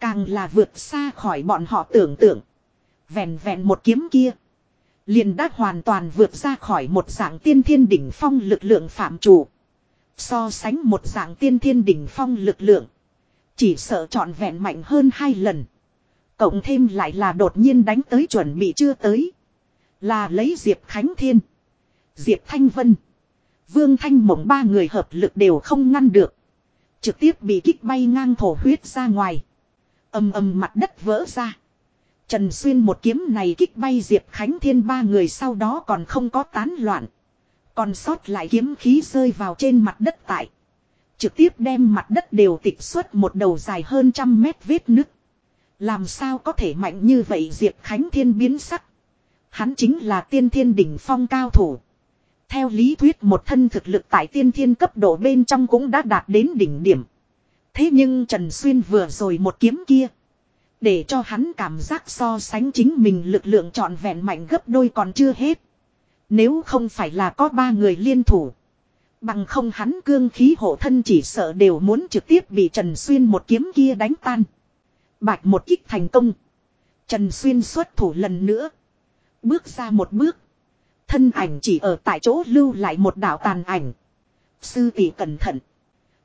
Speaker 1: Càng là vượt xa khỏi bọn họ tưởng tượng. Vẹn vẹn một kiếm kia. Liền đã hoàn toàn vượt ra khỏi một dạng tiên thiên đỉnh phong lực lượng phạm chủ. So sánh một dạng tiên thiên đỉnh phong lực lượng. Chỉ sợ trọn vẹn mạnh hơn hai lần. Cộng thêm lại là đột nhiên đánh tới chuẩn bị chưa tới. Là lấy Diệp Khánh Thiên. Diệp Thanh Vân. Vương Thanh Mộng ba người hợp lực đều không ngăn được. Trực tiếp bị kích bay ngang thổ huyết ra ngoài. ầm ầm mặt đất vỡ ra. Trần Xuyên một kiếm này kích bay Diệp Khánh Thiên ba người sau đó còn không có tán loạn. Còn sót lại kiếm khí rơi vào trên mặt đất tại. Trực tiếp đem mặt đất đều tịch xuất một đầu dài hơn trăm mét vết nứt. Làm sao có thể mạnh như vậy Diệp Khánh Thiên biến sắc. Hắn chính là tiên thiên đỉnh phong cao thủ. Theo lý thuyết một thân thực lực tại tiên thiên cấp độ bên trong cũng đã đạt đến đỉnh điểm. Thế nhưng Trần Xuyên vừa rồi một kiếm kia. Để cho hắn cảm giác so sánh chính mình lực lượng trọn vẹn mạnh gấp đôi còn chưa hết. Nếu không phải là có ba người liên thủ. Bằng không hắn cương khí hộ thân chỉ sợ đều muốn trực tiếp bị Trần Xuyên một kiếm kia đánh tan. Bạch một kích thành công. Trần Xuyên xuất thủ lần nữa. Bước ra một bước. Thân ảnh chỉ ở tại chỗ lưu lại một đạo tàn ảnh. Sư tỷ cẩn thận.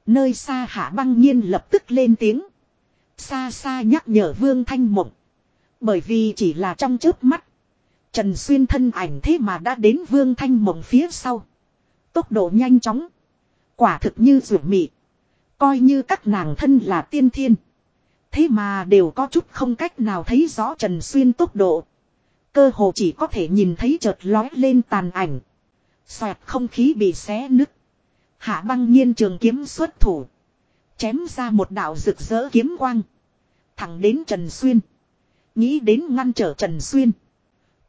Speaker 1: Nơi xa hạ băng nhiên lập tức lên tiếng. Xa xa nhắc nhở Vương Thanh Mộng. Bởi vì chỉ là trong chớp mắt. Trần Xuyên thân ảnh thế mà đã đến Vương Thanh Mộng phía sau. Tốc độ nhanh chóng. Quả thực như rượu mị. Coi như các nàng thân là tiên thiên. Thế mà đều có chút không cách nào thấy rõ Trần Xuyên tốc độ. Cơ hồ chỉ có thể nhìn thấy chợt lói lên tàn ảnh. Xoẹt không khí bị xé nứt. Hạ băng nhiên trường kiếm xuất thủ. Chém ra một đạo rực rỡ kiếm quang. Thẳng đến Trần Xuyên. Nghĩ đến ngăn trở Trần Xuyên.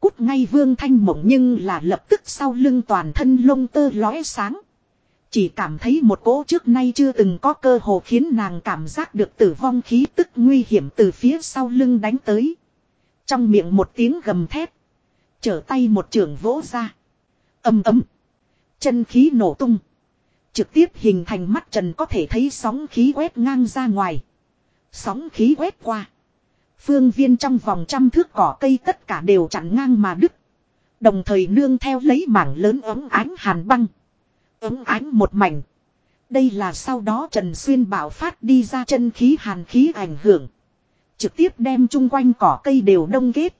Speaker 1: Cút ngay vương thanh mộng nhưng là lập tức sau lưng toàn thân lông tơ lóe sáng. Chỉ cảm thấy một cỗ trước nay chưa từng có cơ hồ khiến nàng cảm giác được tử vong khí tức nguy hiểm từ phía sau lưng đánh tới. Trong miệng một tiếng gầm thép, Trở tay một trường vỗ ra. Âm ấm. Chân khí nổ tung. Trực tiếp hình thành mắt trần có thể thấy sóng khí quét ngang ra ngoài. Sóng khí quét qua. Phương viên trong vòng trăm thước cỏ cây tất cả đều chặn ngang mà đứt. Đồng thời nương theo lấy mảng lớn ấm ánh hàn băng. Ấm ánh một mảnh. Đây là sau đó Trần Xuyên bảo phát đi ra chân khí hàn khí ảnh hưởng. Trực tiếp đem chung quanh cỏ cây đều đông kết.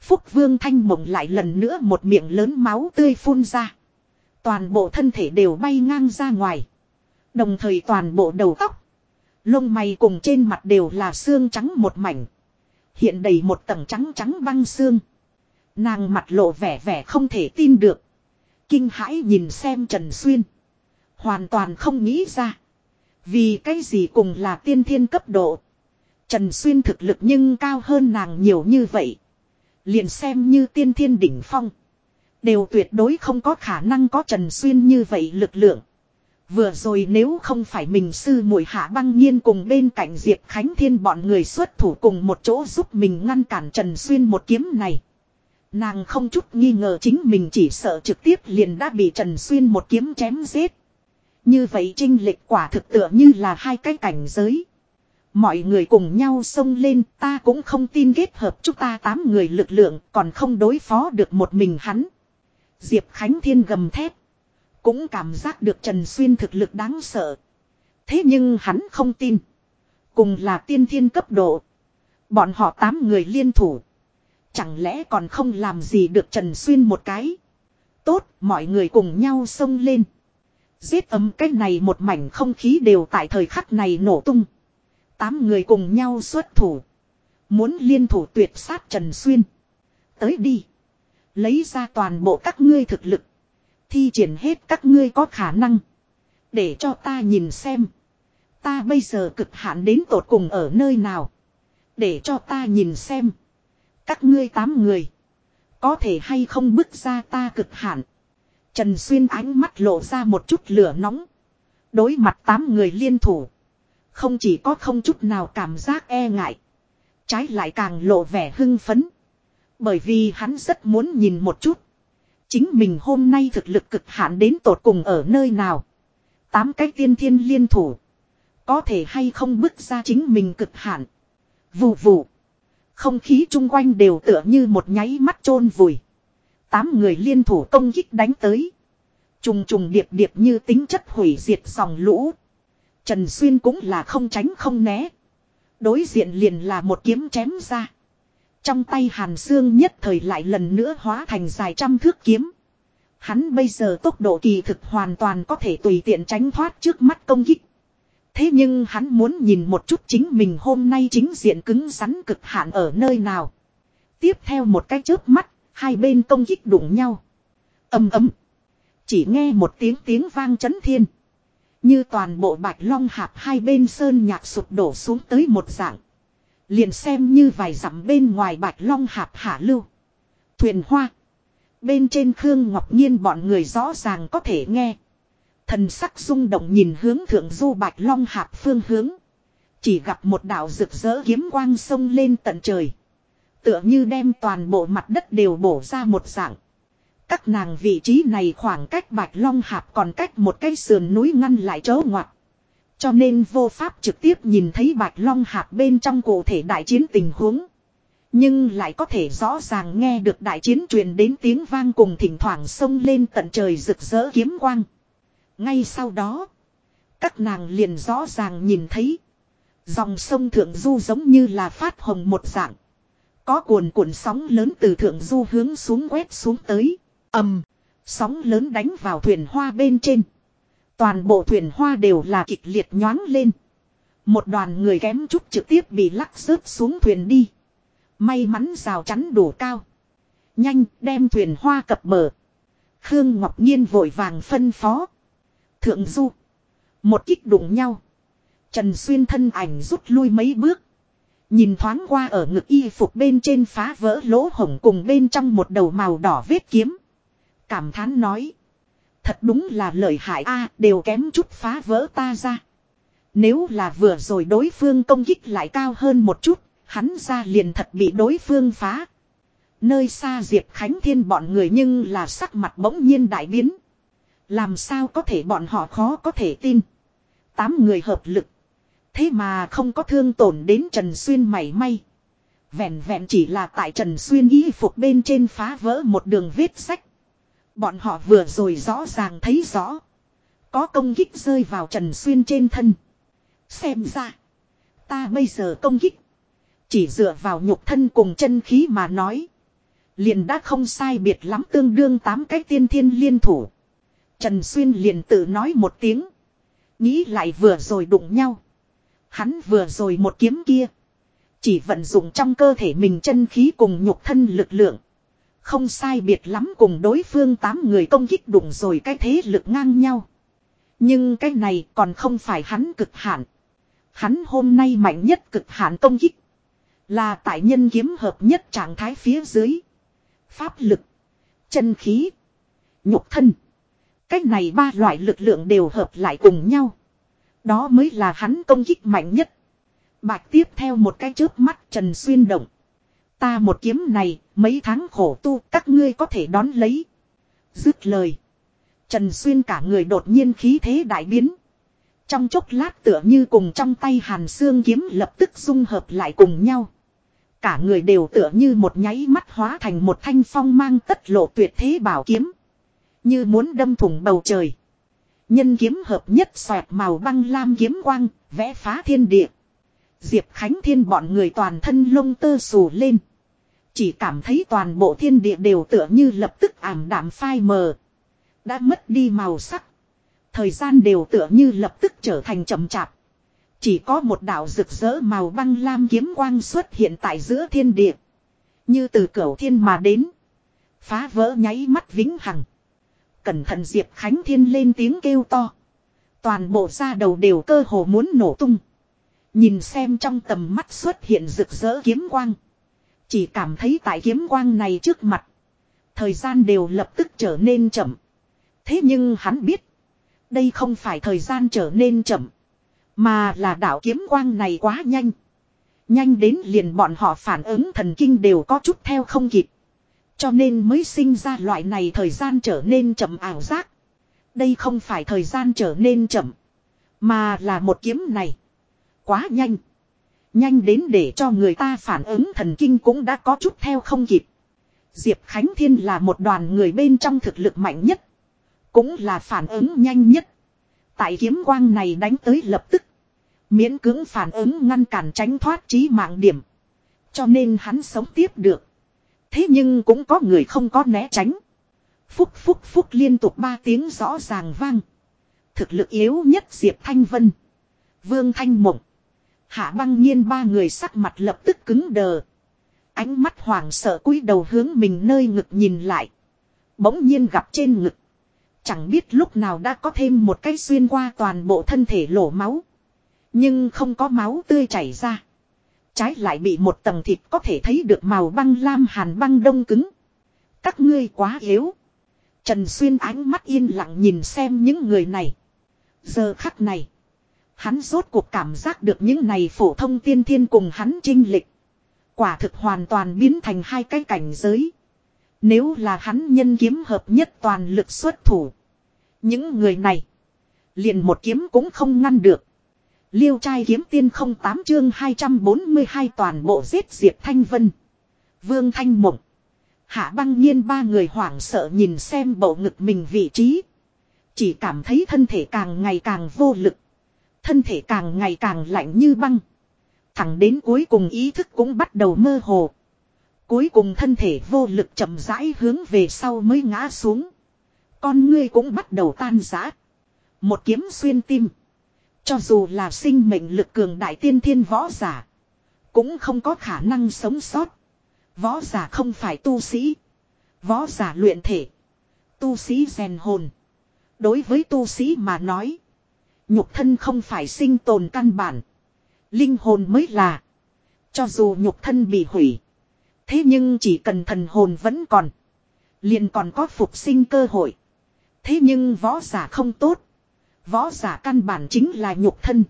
Speaker 1: Phúc Vương Thanh Mộng lại lần nữa một miệng lớn máu tươi phun ra. Toàn bộ thân thể đều bay ngang ra ngoài. Đồng thời toàn bộ đầu tóc. Lông mày cùng trên mặt đều là xương trắng một mảnh. Hiện đầy một tầng trắng trắng băng xương. Nàng mặt lộ vẻ vẻ không thể tin được. Kinh hãi nhìn xem Trần Xuyên. Hoàn toàn không nghĩ ra. Vì cái gì cùng là tiên thiên cấp độ. Trần Xuyên thực lực nhưng cao hơn nàng nhiều như vậy. Liền xem như tiên thiên đỉnh phong. Đều tuyệt đối không có khả năng có Trần Xuyên như vậy lực lượng. Vừa rồi nếu không phải mình sư muội hạ băng nhiên cùng bên cạnh Diệp Khánh Thiên bọn người xuất thủ cùng một chỗ giúp mình ngăn cản Trần Xuyên một kiếm này. Nàng không chút nghi ngờ chính mình chỉ sợ trực tiếp liền đã bị Trần Xuyên một kiếm chém giết. Như vậy trinh lệch quả thực tựa như là hai cái cảnh giới. Mọi người cùng nhau xông lên ta cũng không tin kết hợp chúng ta tám người lực lượng còn không đối phó được một mình hắn. Diệp Khánh Thiên gầm thép. Cũng cảm giác được Trần Xuyên thực lực đáng sợ. Thế nhưng hắn không tin. Cùng là tiên thiên cấp độ. Bọn họ tám người liên thủ. Chẳng lẽ còn không làm gì được Trần Xuyên một cái. Tốt, mọi người cùng nhau xông lên. Giết ấm cái này một mảnh không khí đều tại thời khắc này nổ tung. Tám người cùng nhau xuất thủ. Muốn liên thủ tuyệt sát Trần Xuyên. Tới đi. Lấy ra toàn bộ các ngươi thực lực. Thi triển hết các ngươi có khả năng. Để cho ta nhìn xem. Ta bây giờ cực hạn đến tột cùng ở nơi nào. Để cho ta nhìn xem. Các ngươi tám người. Có thể hay không bước ra ta cực hạn. Trần Xuyên ánh mắt lộ ra một chút lửa nóng. Đối mặt tám người liên thủ. Không chỉ có không chút nào cảm giác e ngại. Trái lại càng lộ vẻ hưng phấn. Bởi vì hắn rất muốn nhìn một chút. Chính mình hôm nay thực lực cực hạn đến tột cùng ở nơi nào. Tám cái tiên thiên liên thủ. Có thể hay không bước ra chính mình cực hạn. Vù vù. Không khí chung quanh đều tựa như một nháy mắt chôn vùi. Tám người liên thủ công kích đánh tới. Trùng trùng điệp điệp như tính chất hủy diệt dòng lũ. Trần Xuyên cũng là không tránh không né. Đối diện liền là một kiếm chém ra. Trong tay Hàn Sương nhất thời lại lần nữa hóa thành dài trăm thước kiếm. Hắn bây giờ tốc độ kỳ thực hoàn toàn có thể tùy tiện tránh thoát trước mắt công kích. Thế nhưng hắn muốn nhìn một chút chính mình hôm nay chính diện cứng rắn cực hạn ở nơi nào. Tiếp theo một cái chớp mắt, hai bên công kích đụng nhau. ầm ầm Chỉ nghe một tiếng tiếng vang chấn thiên. Như toàn bộ bạch long hạp hai bên sơn nhạc sụp đổ xuống tới một dạng. Liền xem như vài dặm bên ngoài bạch long hạp hạ lưu. Thuyền hoa. Bên trên Khương Ngọc Nhiên bọn người rõ ràng có thể nghe. Thần sắc rung động nhìn hướng thượng du bạch long hạp phương hướng. Chỉ gặp một đạo rực rỡ kiếm quang sông lên tận trời. Tựa như đem toàn bộ mặt đất đều bổ ra một dạng. Các nàng vị trí này khoảng cách bạch long hạp còn cách một cái sườn núi ngăn lại chỗ ngoặt. Cho nên vô pháp trực tiếp nhìn thấy bạch long hạp bên trong cụ thể đại chiến tình huống. Nhưng lại có thể rõ ràng nghe được đại chiến truyền đến tiếng vang cùng thỉnh thoảng sông lên tận trời rực rỡ kiếm quang. Ngay sau đó, các nàng liền rõ ràng nhìn thấy. Dòng sông Thượng Du giống như là phát hồng một dạng. Có cuồn cuộn sóng lớn từ Thượng Du hướng xuống quét xuống tới ầm, Sóng lớn đánh vào thuyền hoa bên trên. Toàn bộ thuyền hoa đều là kịch liệt nhoáng lên. Một đoàn người kém chút trực tiếp bị lắc rớt xuống thuyền đi. May mắn rào chắn đủ cao. Nhanh, đem thuyền hoa cập bờ. Khương Ngọc Nhiên vội vàng phân phó. Thượng Du. Một kích đụng nhau. Trần Xuyên thân ảnh rút lui mấy bước. Nhìn thoáng qua ở ngực y phục bên trên phá vỡ lỗ hổng cùng bên trong một đầu màu đỏ vết kiếm. Cảm thán nói. Thật đúng là lợi hại a đều kém chút phá vỡ ta ra. Nếu là vừa rồi đối phương công kích lại cao hơn một chút, hắn ra liền thật bị đối phương phá. Nơi xa Diệp Khánh Thiên bọn người nhưng là sắc mặt bỗng nhiên đại biến. Làm sao có thể bọn họ khó có thể tin. Tám người hợp lực. Thế mà không có thương tổn đến Trần Xuyên mảy may. Vẹn vẹn chỉ là tại Trần Xuyên y phục bên trên phá vỡ một đường vết sách. Bọn họ vừa rồi rõ ràng thấy rõ. Có công kích rơi vào Trần Xuyên trên thân. Xem ra. Ta bây giờ công kích. Chỉ dựa vào nhục thân cùng chân khí mà nói. Liền đã không sai biệt lắm tương đương tám cái tiên thiên liên thủ. Trần Xuyên liền tự nói một tiếng. Nghĩ lại vừa rồi đụng nhau. Hắn vừa rồi một kiếm kia. Chỉ vận dụng trong cơ thể mình chân khí cùng nhục thân lực lượng. Không sai biệt lắm cùng đối phương tám người công kích đụng rồi cái thế lực ngang nhau. Nhưng cái này còn không phải hắn cực hạn. Hắn hôm nay mạnh nhất cực hạn công kích. Là tại nhân kiếm hợp nhất trạng thái phía dưới. Pháp lực. Chân khí. Nhục thân. Cách này ba loại lực lượng đều hợp lại cùng nhau. Đó mới là hắn công kích mạnh nhất. Bạch tiếp theo một cái chớp mắt Trần Xuyên động. Ta một kiếm này, mấy tháng khổ tu các ngươi có thể đón lấy. Dứt lời. Trần Xuyên cả người đột nhiên khí thế đại biến. Trong chốc lát tựa như cùng trong tay hàn xương kiếm lập tức dung hợp lại cùng nhau. Cả người đều tựa như một nháy mắt hóa thành một thanh phong mang tất lộ tuyệt thế bảo kiếm. Như muốn đâm thủng bầu trời. Nhân kiếm hợp nhất xoẹt màu băng lam kiếm quang, vẽ phá thiên địa. Diệp Khánh Thiên bọn người toàn thân lông tơ xù lên. Chỉ cảm thấy toàn bộ thiên địa đều tựa như lập tức ảm đạm phai mờ. Đã mất đi màu sắc. Thời gian đều tựa như lập tức trở thành chậm chạp. Chỉ có một đạo rực rỡ màu băng lam kiếm quang xuất hiện tại giữa thiên địa. Như từ cửu thiên mà đến. Phá vỡ nháy mắt vĩnh hằng. Cẩn thận Diệp Khánh Thiên lên tiếng kêu to. Toàn bộ da đầu đều cơ hồ muốn nổ tung. Nhìn xem trong tầm mắt xuất hiện rực rỡ kiếm quang. Chỉ cảm thấy tại kiếm quang này trước mặt. Thời gian đều lập tức trở nên chậm. Thế nhưng hắn biết. Đây không phải thời gian trở nên chậm. Mà là đạo kiếm quang này quá nhanh. Nhanh đến liền bọn họ phản ứng thần kinh đều có chút theo không kịp. Cho nên mới sinh ra loại này thời gian trở nên chậm ảo giác. Đây không phải thời gian trở nên chậm. Mà là một kiếm này. Quá nhanh. Nhanh đến để cho người ta phản ứng thần kinh cũng đã có chút theo không kịp. Diệp Khánh Thiên là một đoàn người bên trong thực lực mạnh nhất. Cũng là phản ứng nhanh nhất. Tại kiếm quang này đánh tới lập tức. Miễn cưỡng phản ứng ngăn cản tránh thoát trí mạng điểm. Cho nên hắn sống tiếp được. Thế nhưng cũng có người không có né tránh. Phúc phúc phúc liên tục ba tiếng rõ ràng vang. Thực lực yếu nhất Diệp Thanh Vân. Vương Thanh Mộng. Hạ băng nhiên ba người sắc mặt lập tức cứng đờ. Ánh mắt hoảng sợ cúi đầu hướng mình nơi ngực nhìn lại. Bỗng nhiên gặp trên ngực. Chẳng biết lúc nào đã có thêm một cái xuyên qua toàn bộ thân thể lổ máu. Nhưng không có máu tươi chảy ra. Trái lại bị một tầng thịt có thể thấy được màu băng lam hàn băng đông cứng. Các ngươi quá yếu. Trần Xuyên ánh mắt yên lặng nhìn xem những người này. Giờ khắc này. Hắn rốt cuộc cảm giác được những này phổ thông tiên thiên cùng hắn trinh lịch. Quả thực hoàn toàn biến thành hai cái cảnh giới. Nếu là hắn nhân kiếm hợp nhất toàn lực xuất thủ. Những người này. Liền một kiếm cũng không ngăn được. Liêu trai kiếm tiên không tám chương 242 toàn bộ giết Diệp Thanh Vân. Vương Thanh Mộng. Hạ băng nhiên ba người hoảng sợ nhìn xem bộ ngực mình vị trí. Chỉ cảm thấy thân thể càng ngày càng vô lực. Thân thể càng ngày càng lạnh như băng. Thẳng đến cuối cùng ý thức cũng bắt đầu mơ hồ. Cuối cùng thân thể vô lực chậm rãi hướng về sau mới ngã xuống. Con ngươi cũng bắt đầu tan rã. Một kiếm xuyên tim. Cho dù là sinh mệnh lực cường đại tiên thiên võ giả. Cũng không có khả năng sống sót. Võ giả không phải tu sĩ. Võ giả luyện thể. Tu sĩ rèn hồn. Đối với tu sĩ mà nói. Nhục thân không phải sinh tồn căn bản. Linh hồn mới là. Cho dù nhục thân bị hủy. Thế nhưng chỉ cần thần hồn vẫn còn. Liền còn có phục sinh cơ hội. Thế nhưng võ giả không tốt. Võ giả căn bản chính là nhục thân.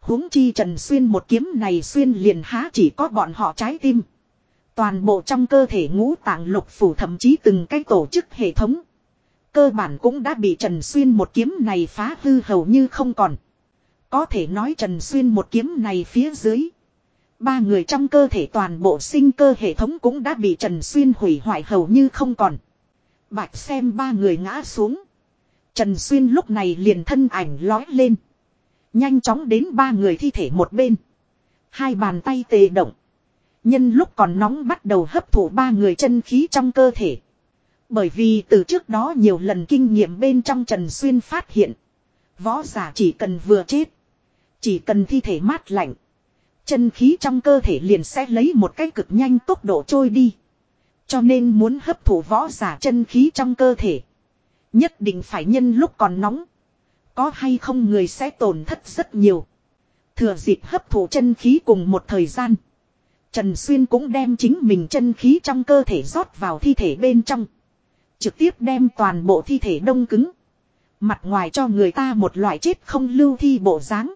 Speaker 1: huống chi Trần Xuyên một kiếm này xuyên liền há chỉ có bọn họ trái tim. Toàn bộ trong cơ thể ngũ tạng lục phủ thậm chí từng cái tổ chức hệ thống. Cơ bản cũng đã bị Trần Xuyên một kiếm này phá hư hầu như không còn. Có thể nói Trần Xuyên một kiếm này phía dưới. Ba người trong cơ thể toàn bộ sinh cơ hệ thống cũng đã bị Trần Xuyên hủy hoại hầu như không còn. Bạch xem ba người ngã xuống. Trần Xuyên lúc này liền thân ảnh lói lên. Nhanh chóng đến ba người thi thể một bên. Hai bàn tay tề động. Nhân lúc còn nóng bắt đầu hấp thụ ba người chân khí trong cơ thể. Bởi vì từ trước đó nhiều lần kinh nghiệm bên trong Trần Xuyên phát hiện. Võ giả chỉ cần vừa chết. Chỉ cần thi thể mát lạnh. Chân khí trong cơ thể liền sẽ lấy một cái cực nhanh tốc độ trôi đi. Cho nên muốn hấp thụ võ giả chân khí trong cơ thể. Nhất định phải nhân lúc còn nóng. Có hay không người sẽ tổn thất rất nhiều. Thừa dịp hấp thụ chân khí cùng một thời gian. Trần Xuyên cũng đem chính mình chân khí trong cơ thể rót vào thi thể bên trong. Trực tiếp đem toàn bộ thi thể đông cứng. Mặt ngoài cho người ta một loại chết không lưu thi bộ dáng.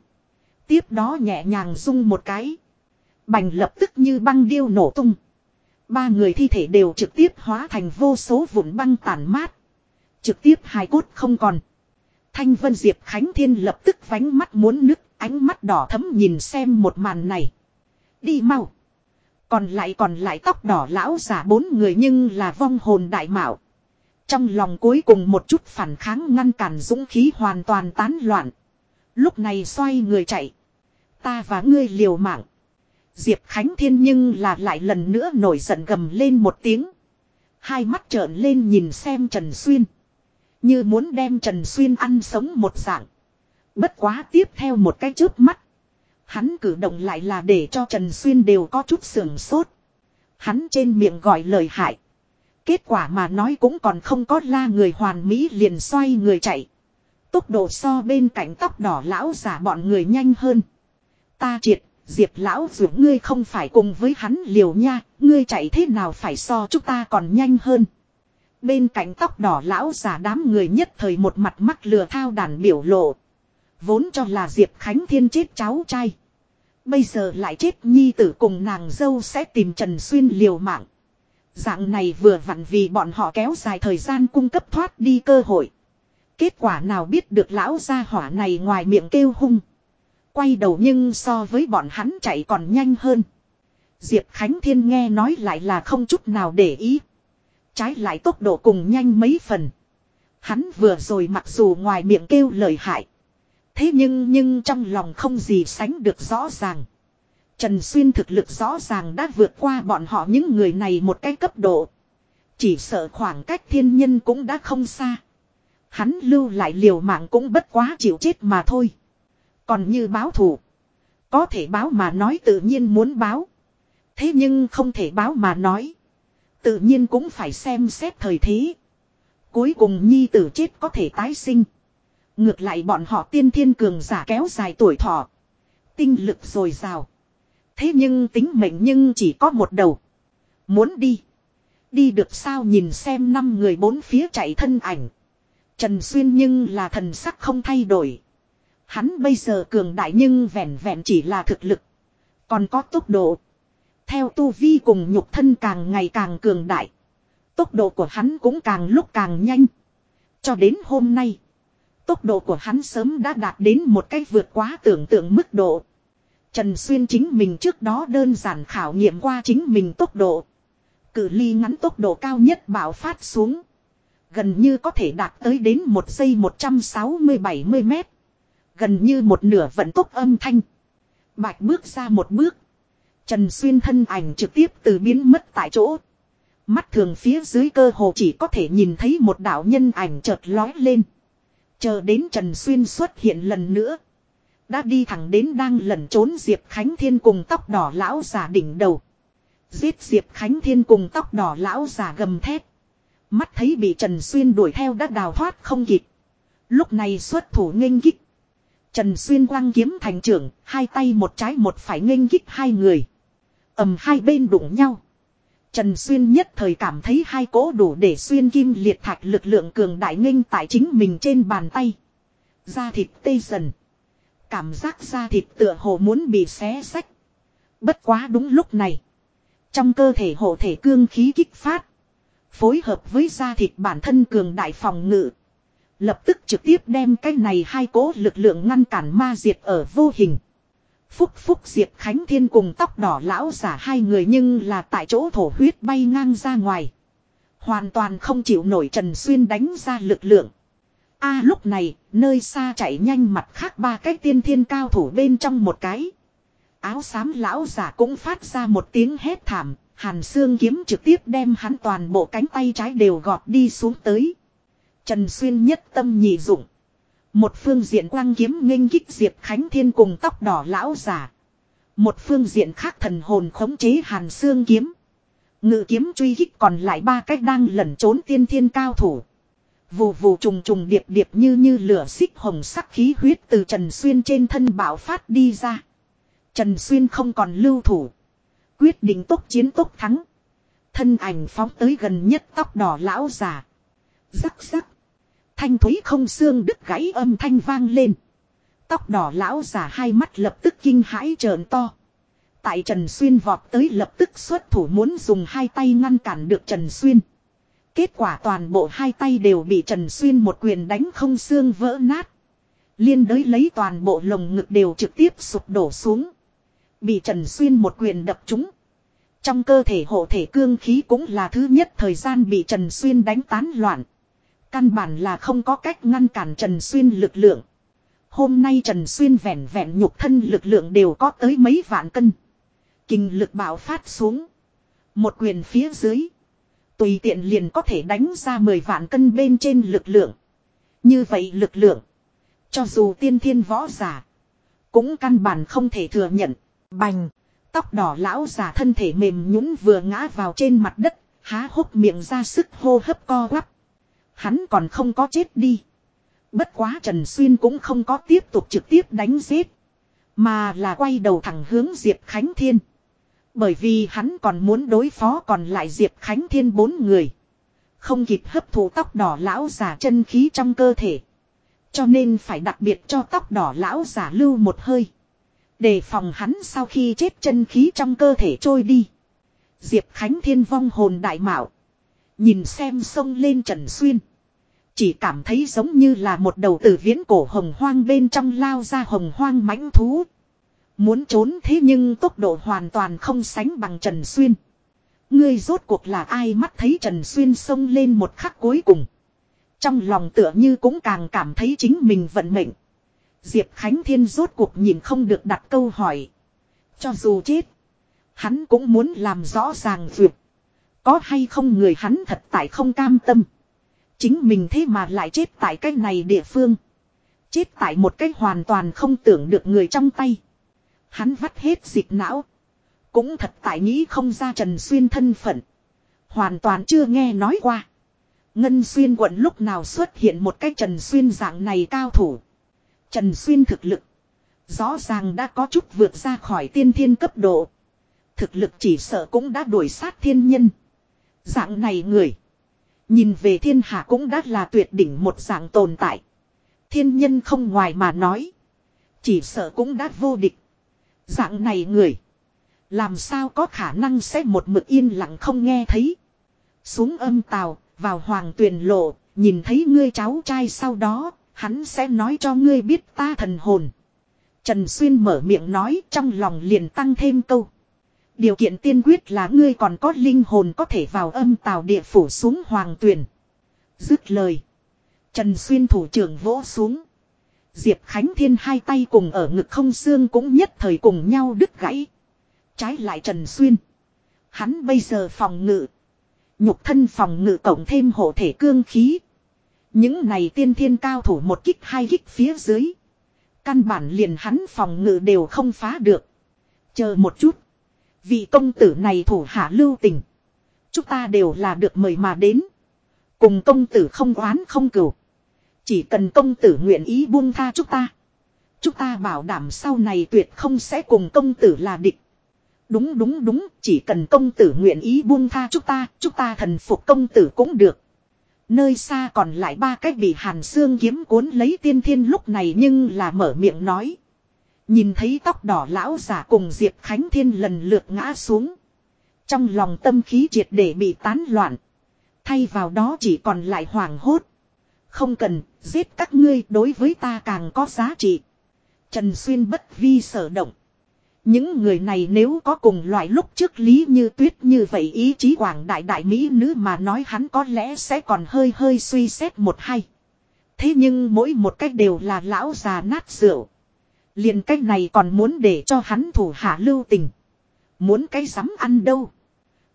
Speaker 1: Tiếp đó nhẹ nhàng rung một cái. Bành lập tức như băng điêu nổ tung. Ba người thi thể đều trực tiếp hóa thành vô số vụn băng tàn mát. Trực tiếp hai cốt không còn. Thanh Vân Diệp Khánh Thiên lập tức vánh mắt muốn nứt, ánh mắt đỏ thấm nhìn xem một màn này. Đi mau. Còn lại còn lại tóc đỏ lão giả bốn người nhưng là vong hồn đại mạo. Trong lòng cuối cùng một chút phản kháng ngăn cản dũng khí hoàn toàn tán loạn. Lúc này xoay người chạy. Ta và ngươi liều mạng. Diệp Khánh Thiên nhưng là lại lần nữa nổi giận gầm lên một tiếng. Hai mắt trợn lên nhìn xem Trần Xuyên. Như muốn đem Trần Xuyên ăn sống một dạng. Bất quá tiếp theo một cái chớp mắt. Hắn cử động lại là để cho Trần Xuyên đều có chút sườn sốt. Hắn trên miệng gọi lời hại. Kết quả mà nói cũng còn không có la người hoàn mỹ liền xoay người chạy. Tốc độ so bên cạnh tóc đỏ lão giả bọn người nhanh hơn. Ta triệt, diệp lão dù ngươi không phải cùng với hắn liều nha, ngươi chạy thế nào phải so chúng ta còn nhanh hơn. Bên cạnh tóc đỏ lão giả đám người nhất thời một mặt mắt lừa thao đàn biểu lộ. Vốn cho là Diệp Khánh Thiên chết cháu trai. Bây giờ lại chết nhi tử cùng nàng dâu sẽ tìm Trần Xuyên liều mạng. Dạng này vừa vặn vì bọn họ kéo dài thời gian cung cấp thoát đi cơ hội. Kết quả nào biết được lão gia hỏa này ngoài miệng kêu hung. Quay đầu nhưng so với bọn hắn chạy còn nhanh hơn. Diệp Khánh Thiên nghe nói lại là không chút nào để ý. Trái lại tốc độ cùng nhanh mấy phần. Hắn vừa rồi mặc dù ngoài miệng kêu lời hại. Thế nhưng nhưng trong lòng không gì sánh được rõ ràng. Trần Xuyên thực lực rõ ràng đã vượt qua bọn họ những người này một cái cấp độ. Chỉ sợ khoảng cách thiên nhân cũng đã không xa. Hắn lưu lại liều mạng cũng bất quá chịu chết mà thôi. Còn như báo thù. Có thể báo mà nói tự nhiên muốn báo. Thế nhưng không thể báo mà nói. Tự nhiên cũng phải xem xét thời thế. Cuối cùng nhi tử chết có thể tái sinh. Ngược lại bọn họ tiên thiên cường giả kéo dài tuổi thọ. Tinh lực dồi dào. Thế nhưng tính mệnh nhưng chỉ có một đầu. Muốn đi. Đi được sao nhìn xem năm người bốn phía chạy thân ảnh. Trần Xuyên nhưng là thần sắc không thay đổi. Hắn bây giờ cường đại nhưng vẹn vẹn chỉ là thực lực. Còn có tốc độ. Theo tu vi cùng nhục thân càng ngày càng cường đại. Tốc độ của hắn cũng càng lúc càng nhanh. Cho đến hôm nay. Tốc độ của hắn sớm đã đạt đến một cách vượt quá tưởng tượng mức độ. Trần Xuyên chính mình trước đó đơn giản khảo nghiệm qua chính mình tốc độ. Cử ly ngắn tốc độ cao nhất bạo phát xuống. Gần như có thể đạt tới đến một giây 160-70 mét. Gần như một nửa vận tốc âm thanh. Bạch bước ra một bước. Trần Xuyên thân ảnh trực tiếp từ biến mất tại chỗ. Mắt thường phía dưới cơ hồ chỉ có thể nhìn thấy một đạo nhân ảnh chợt lói lên. Chờ đến Trần Xuyên xuất hiện lần nữa. Đã đi thẳng đến đang lẩn trốn Diệp Khánh Thiên cùng tóc đỏ lão giả đỉnh đầu. Giết Diệp Khánh Thiên cùng tóc đỏ lão giả gầm thét. Mắt thấy bị Trần Xuyên đuổi theo đã đào thoát không kịp. Lúc này xuất thủ nghênh kích. Trần Xuyên quăng kiếm thành trưởng, hai tay một trái một phải nghênh kích hai người. ầm hai bên đụng nhau. Trần Xuyên nhất thời cảm thấy hai cỗ đủ để xuyên kim liệt thạch lực lượng cường đại nghênh tại chính mình trên bàn tay. Da thịt tê dần. Cảm giác da thịt tựa hồ muốn bị xé sách. Bất quá đúng lúc này. Trong cơ thể hộ thể cương khí kích phát. Phối hợp với da thịt bản thân cường đại phòng ngự. Lập tức trực tiếp đem cái này hai cố lực lượng ngăn cản ma diệt ở vô hình. Phúc Phúc Diệp Khánh Thiên cùng tóc đỏ lão giả hai người nhưng là tại chỗ thổ huyết bay ngang ra ngoài. Hoàn toàn không chịu nổi Trần Xuyên đánh ra lực lượng a lúc này, nơi xa chạy nhanh mặt khác ba cái tiên thiên cao thủ bên trong một cái. Áo xám lão giả cũng phát ra một tiếng hét thảm, hàn xương kiếm trực tiếp đem hắn toàn bộ cánh tay trái đều gọt đi xuống tới. Trần Xuyên nhất tâm nhị dụng. Một phương diện quang kiếm nghênh kích Diệp Khánh Thiên cùng tóc đỏ lão giả. Một phương diện khác thần hồn khống chế hàn xương kiếm. Ngự kiếm truy kích còn lại ba cách đang lẩn trốn tiên thiên cao thủ. Vù vù trùng trùng điệp điệp như như lửa xích hồng sắc khí huyết từ Trần Xuyên trên thân bạo phát đi ra. Trần Xuyên không còn lưu thủ. Quyết định tốc chiến tốc thắng. Thân ảnh phóng tới gần nhất tóc đỏ lão già Rắc rắc. Thanh thúy không xương đứt gãy âm thanh vang lên. Tóc đỏ lão già hai mắt lập tức kinh hãi trợn to. Tại Trần Xuyên vọt tới lập tức xuất thủ muốn dùng hai tay ngăn cản được Trần Xuyên. Kết quả toàn bộ hai tay đều bị Trần Xuyên một quyền đánh không xương vỡ nát. Liên đới lấy toàn bộ lồng ngực đều trực tiếp sụp đổ xuống. Bị Trần Xuyên một quyền đập trúng. Trong cơ thể hộ thể cương khí cũng là thứ nhất thời gian bị Trần Xuyên đánh tán loạn. Căn bản là không có cách ngăn cản Trần Xuyên lực lượng. Hôm nay Trần Xuyên vẹn vẹn nhục thân lực lượng đều có tới mấy vạn cân. Kinh lực bạo phát xuống. Một quyền phía dưới. Tùy tiện liền có thể đánh ra 10 vạn cân bên trên lực lượng. Như vậy lực lượng. Cho dù tiên thiên võ giả. Cũng căn bản không thể thừa nhận. Bành. Tóc đỏ lão giả thân thể mềm nhũn vừa ngã vào trên mặt đất. Há hốc miệng ra sức hô hấp co quắp. Hắn còn không có chết đi. Bất quá Trần Xuyên cũng không có tiếp tục trực tiếp đánh giết. Mà là quay đầu thẳng hướng Diệp Khánh Thiên. Bởi vì hắn còn muốn đối phó còn lại Diệp Khánh Thiên bốn người. Không kịp hấp thụ tóc đỏ lão giả chân khí trong cơ thể. Cho nên phải đặc biệt cho tóc đỏ lão giả lưu một hơi. Để phòng hắn sau khi chết chân khí trong cơ thể trôi đi. Diệp Khánh Thiên vong hồn đại mạo. Nhìn xem sông lên Trần Xuyên. Chỉ cảm thấy giống như là một đầu tử viễn cổ hồng hoang bên trong lao ra hồng hoang mãnh thú. Muốn trốn thế nhưng tốc độ hoàn toàn không sánh bằng Trần Xuyên. Ngươi rốt cuộc là ai mắt thấy Trần Xuyên xông lên một khắc cuối cùng. Trong lòng tựa như cũng càng cảm thấy chính mình vận mệnh. Diệp Khánh Thiên rốt cuộc nhìn không được đặt câu hỏi. Cho dù chết. Hắn cũng muốn làm rõ ràng việc. Có hay không người hắn thật tại không cam tâm. Chính mình thế mà lại chết tại cái này địa phương. Chết tại một cái hoàn toàn không tưởng được người trong tay. Hắn vắt hết dịch não. Cũng thật tại nghĩ không ra Trần Xuyên thân phận. Hoàn toàn chưa nghe nói qua. Ngân Xuyên quận lúc nào xuất hiện một cái Trần Xuyên dạng này cao thủ. Trần Xuyên thực lực. Rõ ràng đã có chút vượt ra khỏi tiên thiên cấp độ. Thực lực chỉ sợ cũng đã đuổi sát thiên nhân. Dạng này người. Nhìn về thiên hạ cũng đã là tuyệt đỉnh một dạng tồn tại. Thiên nhân không ngoài mà nói. Chỉ sợ cũng đã vô địch. Dạng này người. Làm sao có khả năng sẽ một mực yên lặng không nghe thấy. Xuống âm tàu, vào hoàng tuyền lộ, nhìn thấy ngươi cháu trai sau đó, hắn sẽ nói cho ngươi biết ta thần hồn. Trần Xuyên mở miệng nói trong lòng liền tăng thêm câu. Điều kiện tiên quyết là ngươi còn có linh hồn có thể vào âm tàu địa phủ xuống hoàng tuyền. Dứt lời. Trần Xuyên thủ trưởng vỗ xuống. Diệp Khánh Thiên hai tay cùng ở ngực không xương cũng nhất thời cùng nhau đứt gãy. Trái lại Trần Xuyên. Hắn bây giờ phòng ngự. Nhục thân phòng ngự cộng thêm hộ thể cương khí. Những này tiên thiên cao thủ một kích hai kích phía dưới. Căn bản liền hắn phòng ngự đều không phá được. Chờ một chút. Vị công tử này thủ hạ lưu tình. Chúng ta đều là được mời mà đến. Cùng công tử không oán không cửu. Chỉ cần công tử nguyện ý buông tha chúng ta. Chúng ta bảo đảm sau này tuyệt không sẽ cùng công tử là địch. Đúng đúng đúng, chỉ cần công tử nguyện ý buông tha chúng ta, chúng ta thần phục công tử cũng được. Nơi xa còn lại ba cách bị hàn xương kiếm cuốn lấy tiên thiên lúc này nhưng là mở miệng nói. Nhìn thấy tóc đỏ lão giả cùng Diệp Khánh Thiên lần lượt ngã xuống. Trong lòng tâm khí triệt để bị tán loạn. Thay vào đó chỉ còn lại hoàng hốt. Không cần, giết các ngươi đối với ta càng có giá trị. Trần Xuyên bất vi sở động. Những người này nếu có cùng loại lúc trước Lý Như Tuyết như vậy ý chí quảng đại đại Mỹ nữ mà nói hắn có lẽ sẽ còn hơi hơi suy xét một hay. Thế nhưng mỗi một cách đều là lão già nát rượu. liền cách này còn muốn để cho hắn thủ hạ lưu tình. Muốn cái dám ăn đâu.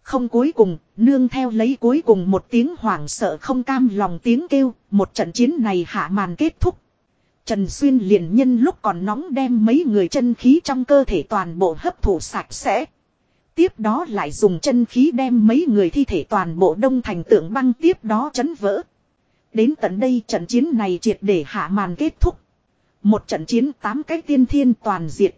Speaker 1: Không cuối cùng, nương theo lấy cuối cùng một tiếng hoảng sợ không cam lòng tiếng kêu, một trận chiến này hạ màn kết thúc. Trần Xuyên liền nhân lúc còn nóng đem mấy người chân khí trong cơ thể toàn bộ hấp thụ sạch sẽ. Tiếp đó lại dùng chân khí đem mấy người thi thể toàn bộ đông thành tượng băng tiếp đó chấn vỡ. Đến tận đây trận chiến này triệt để hạ màn kết thúc. Một trận chiến tám cái tiên thiên toàn diệt.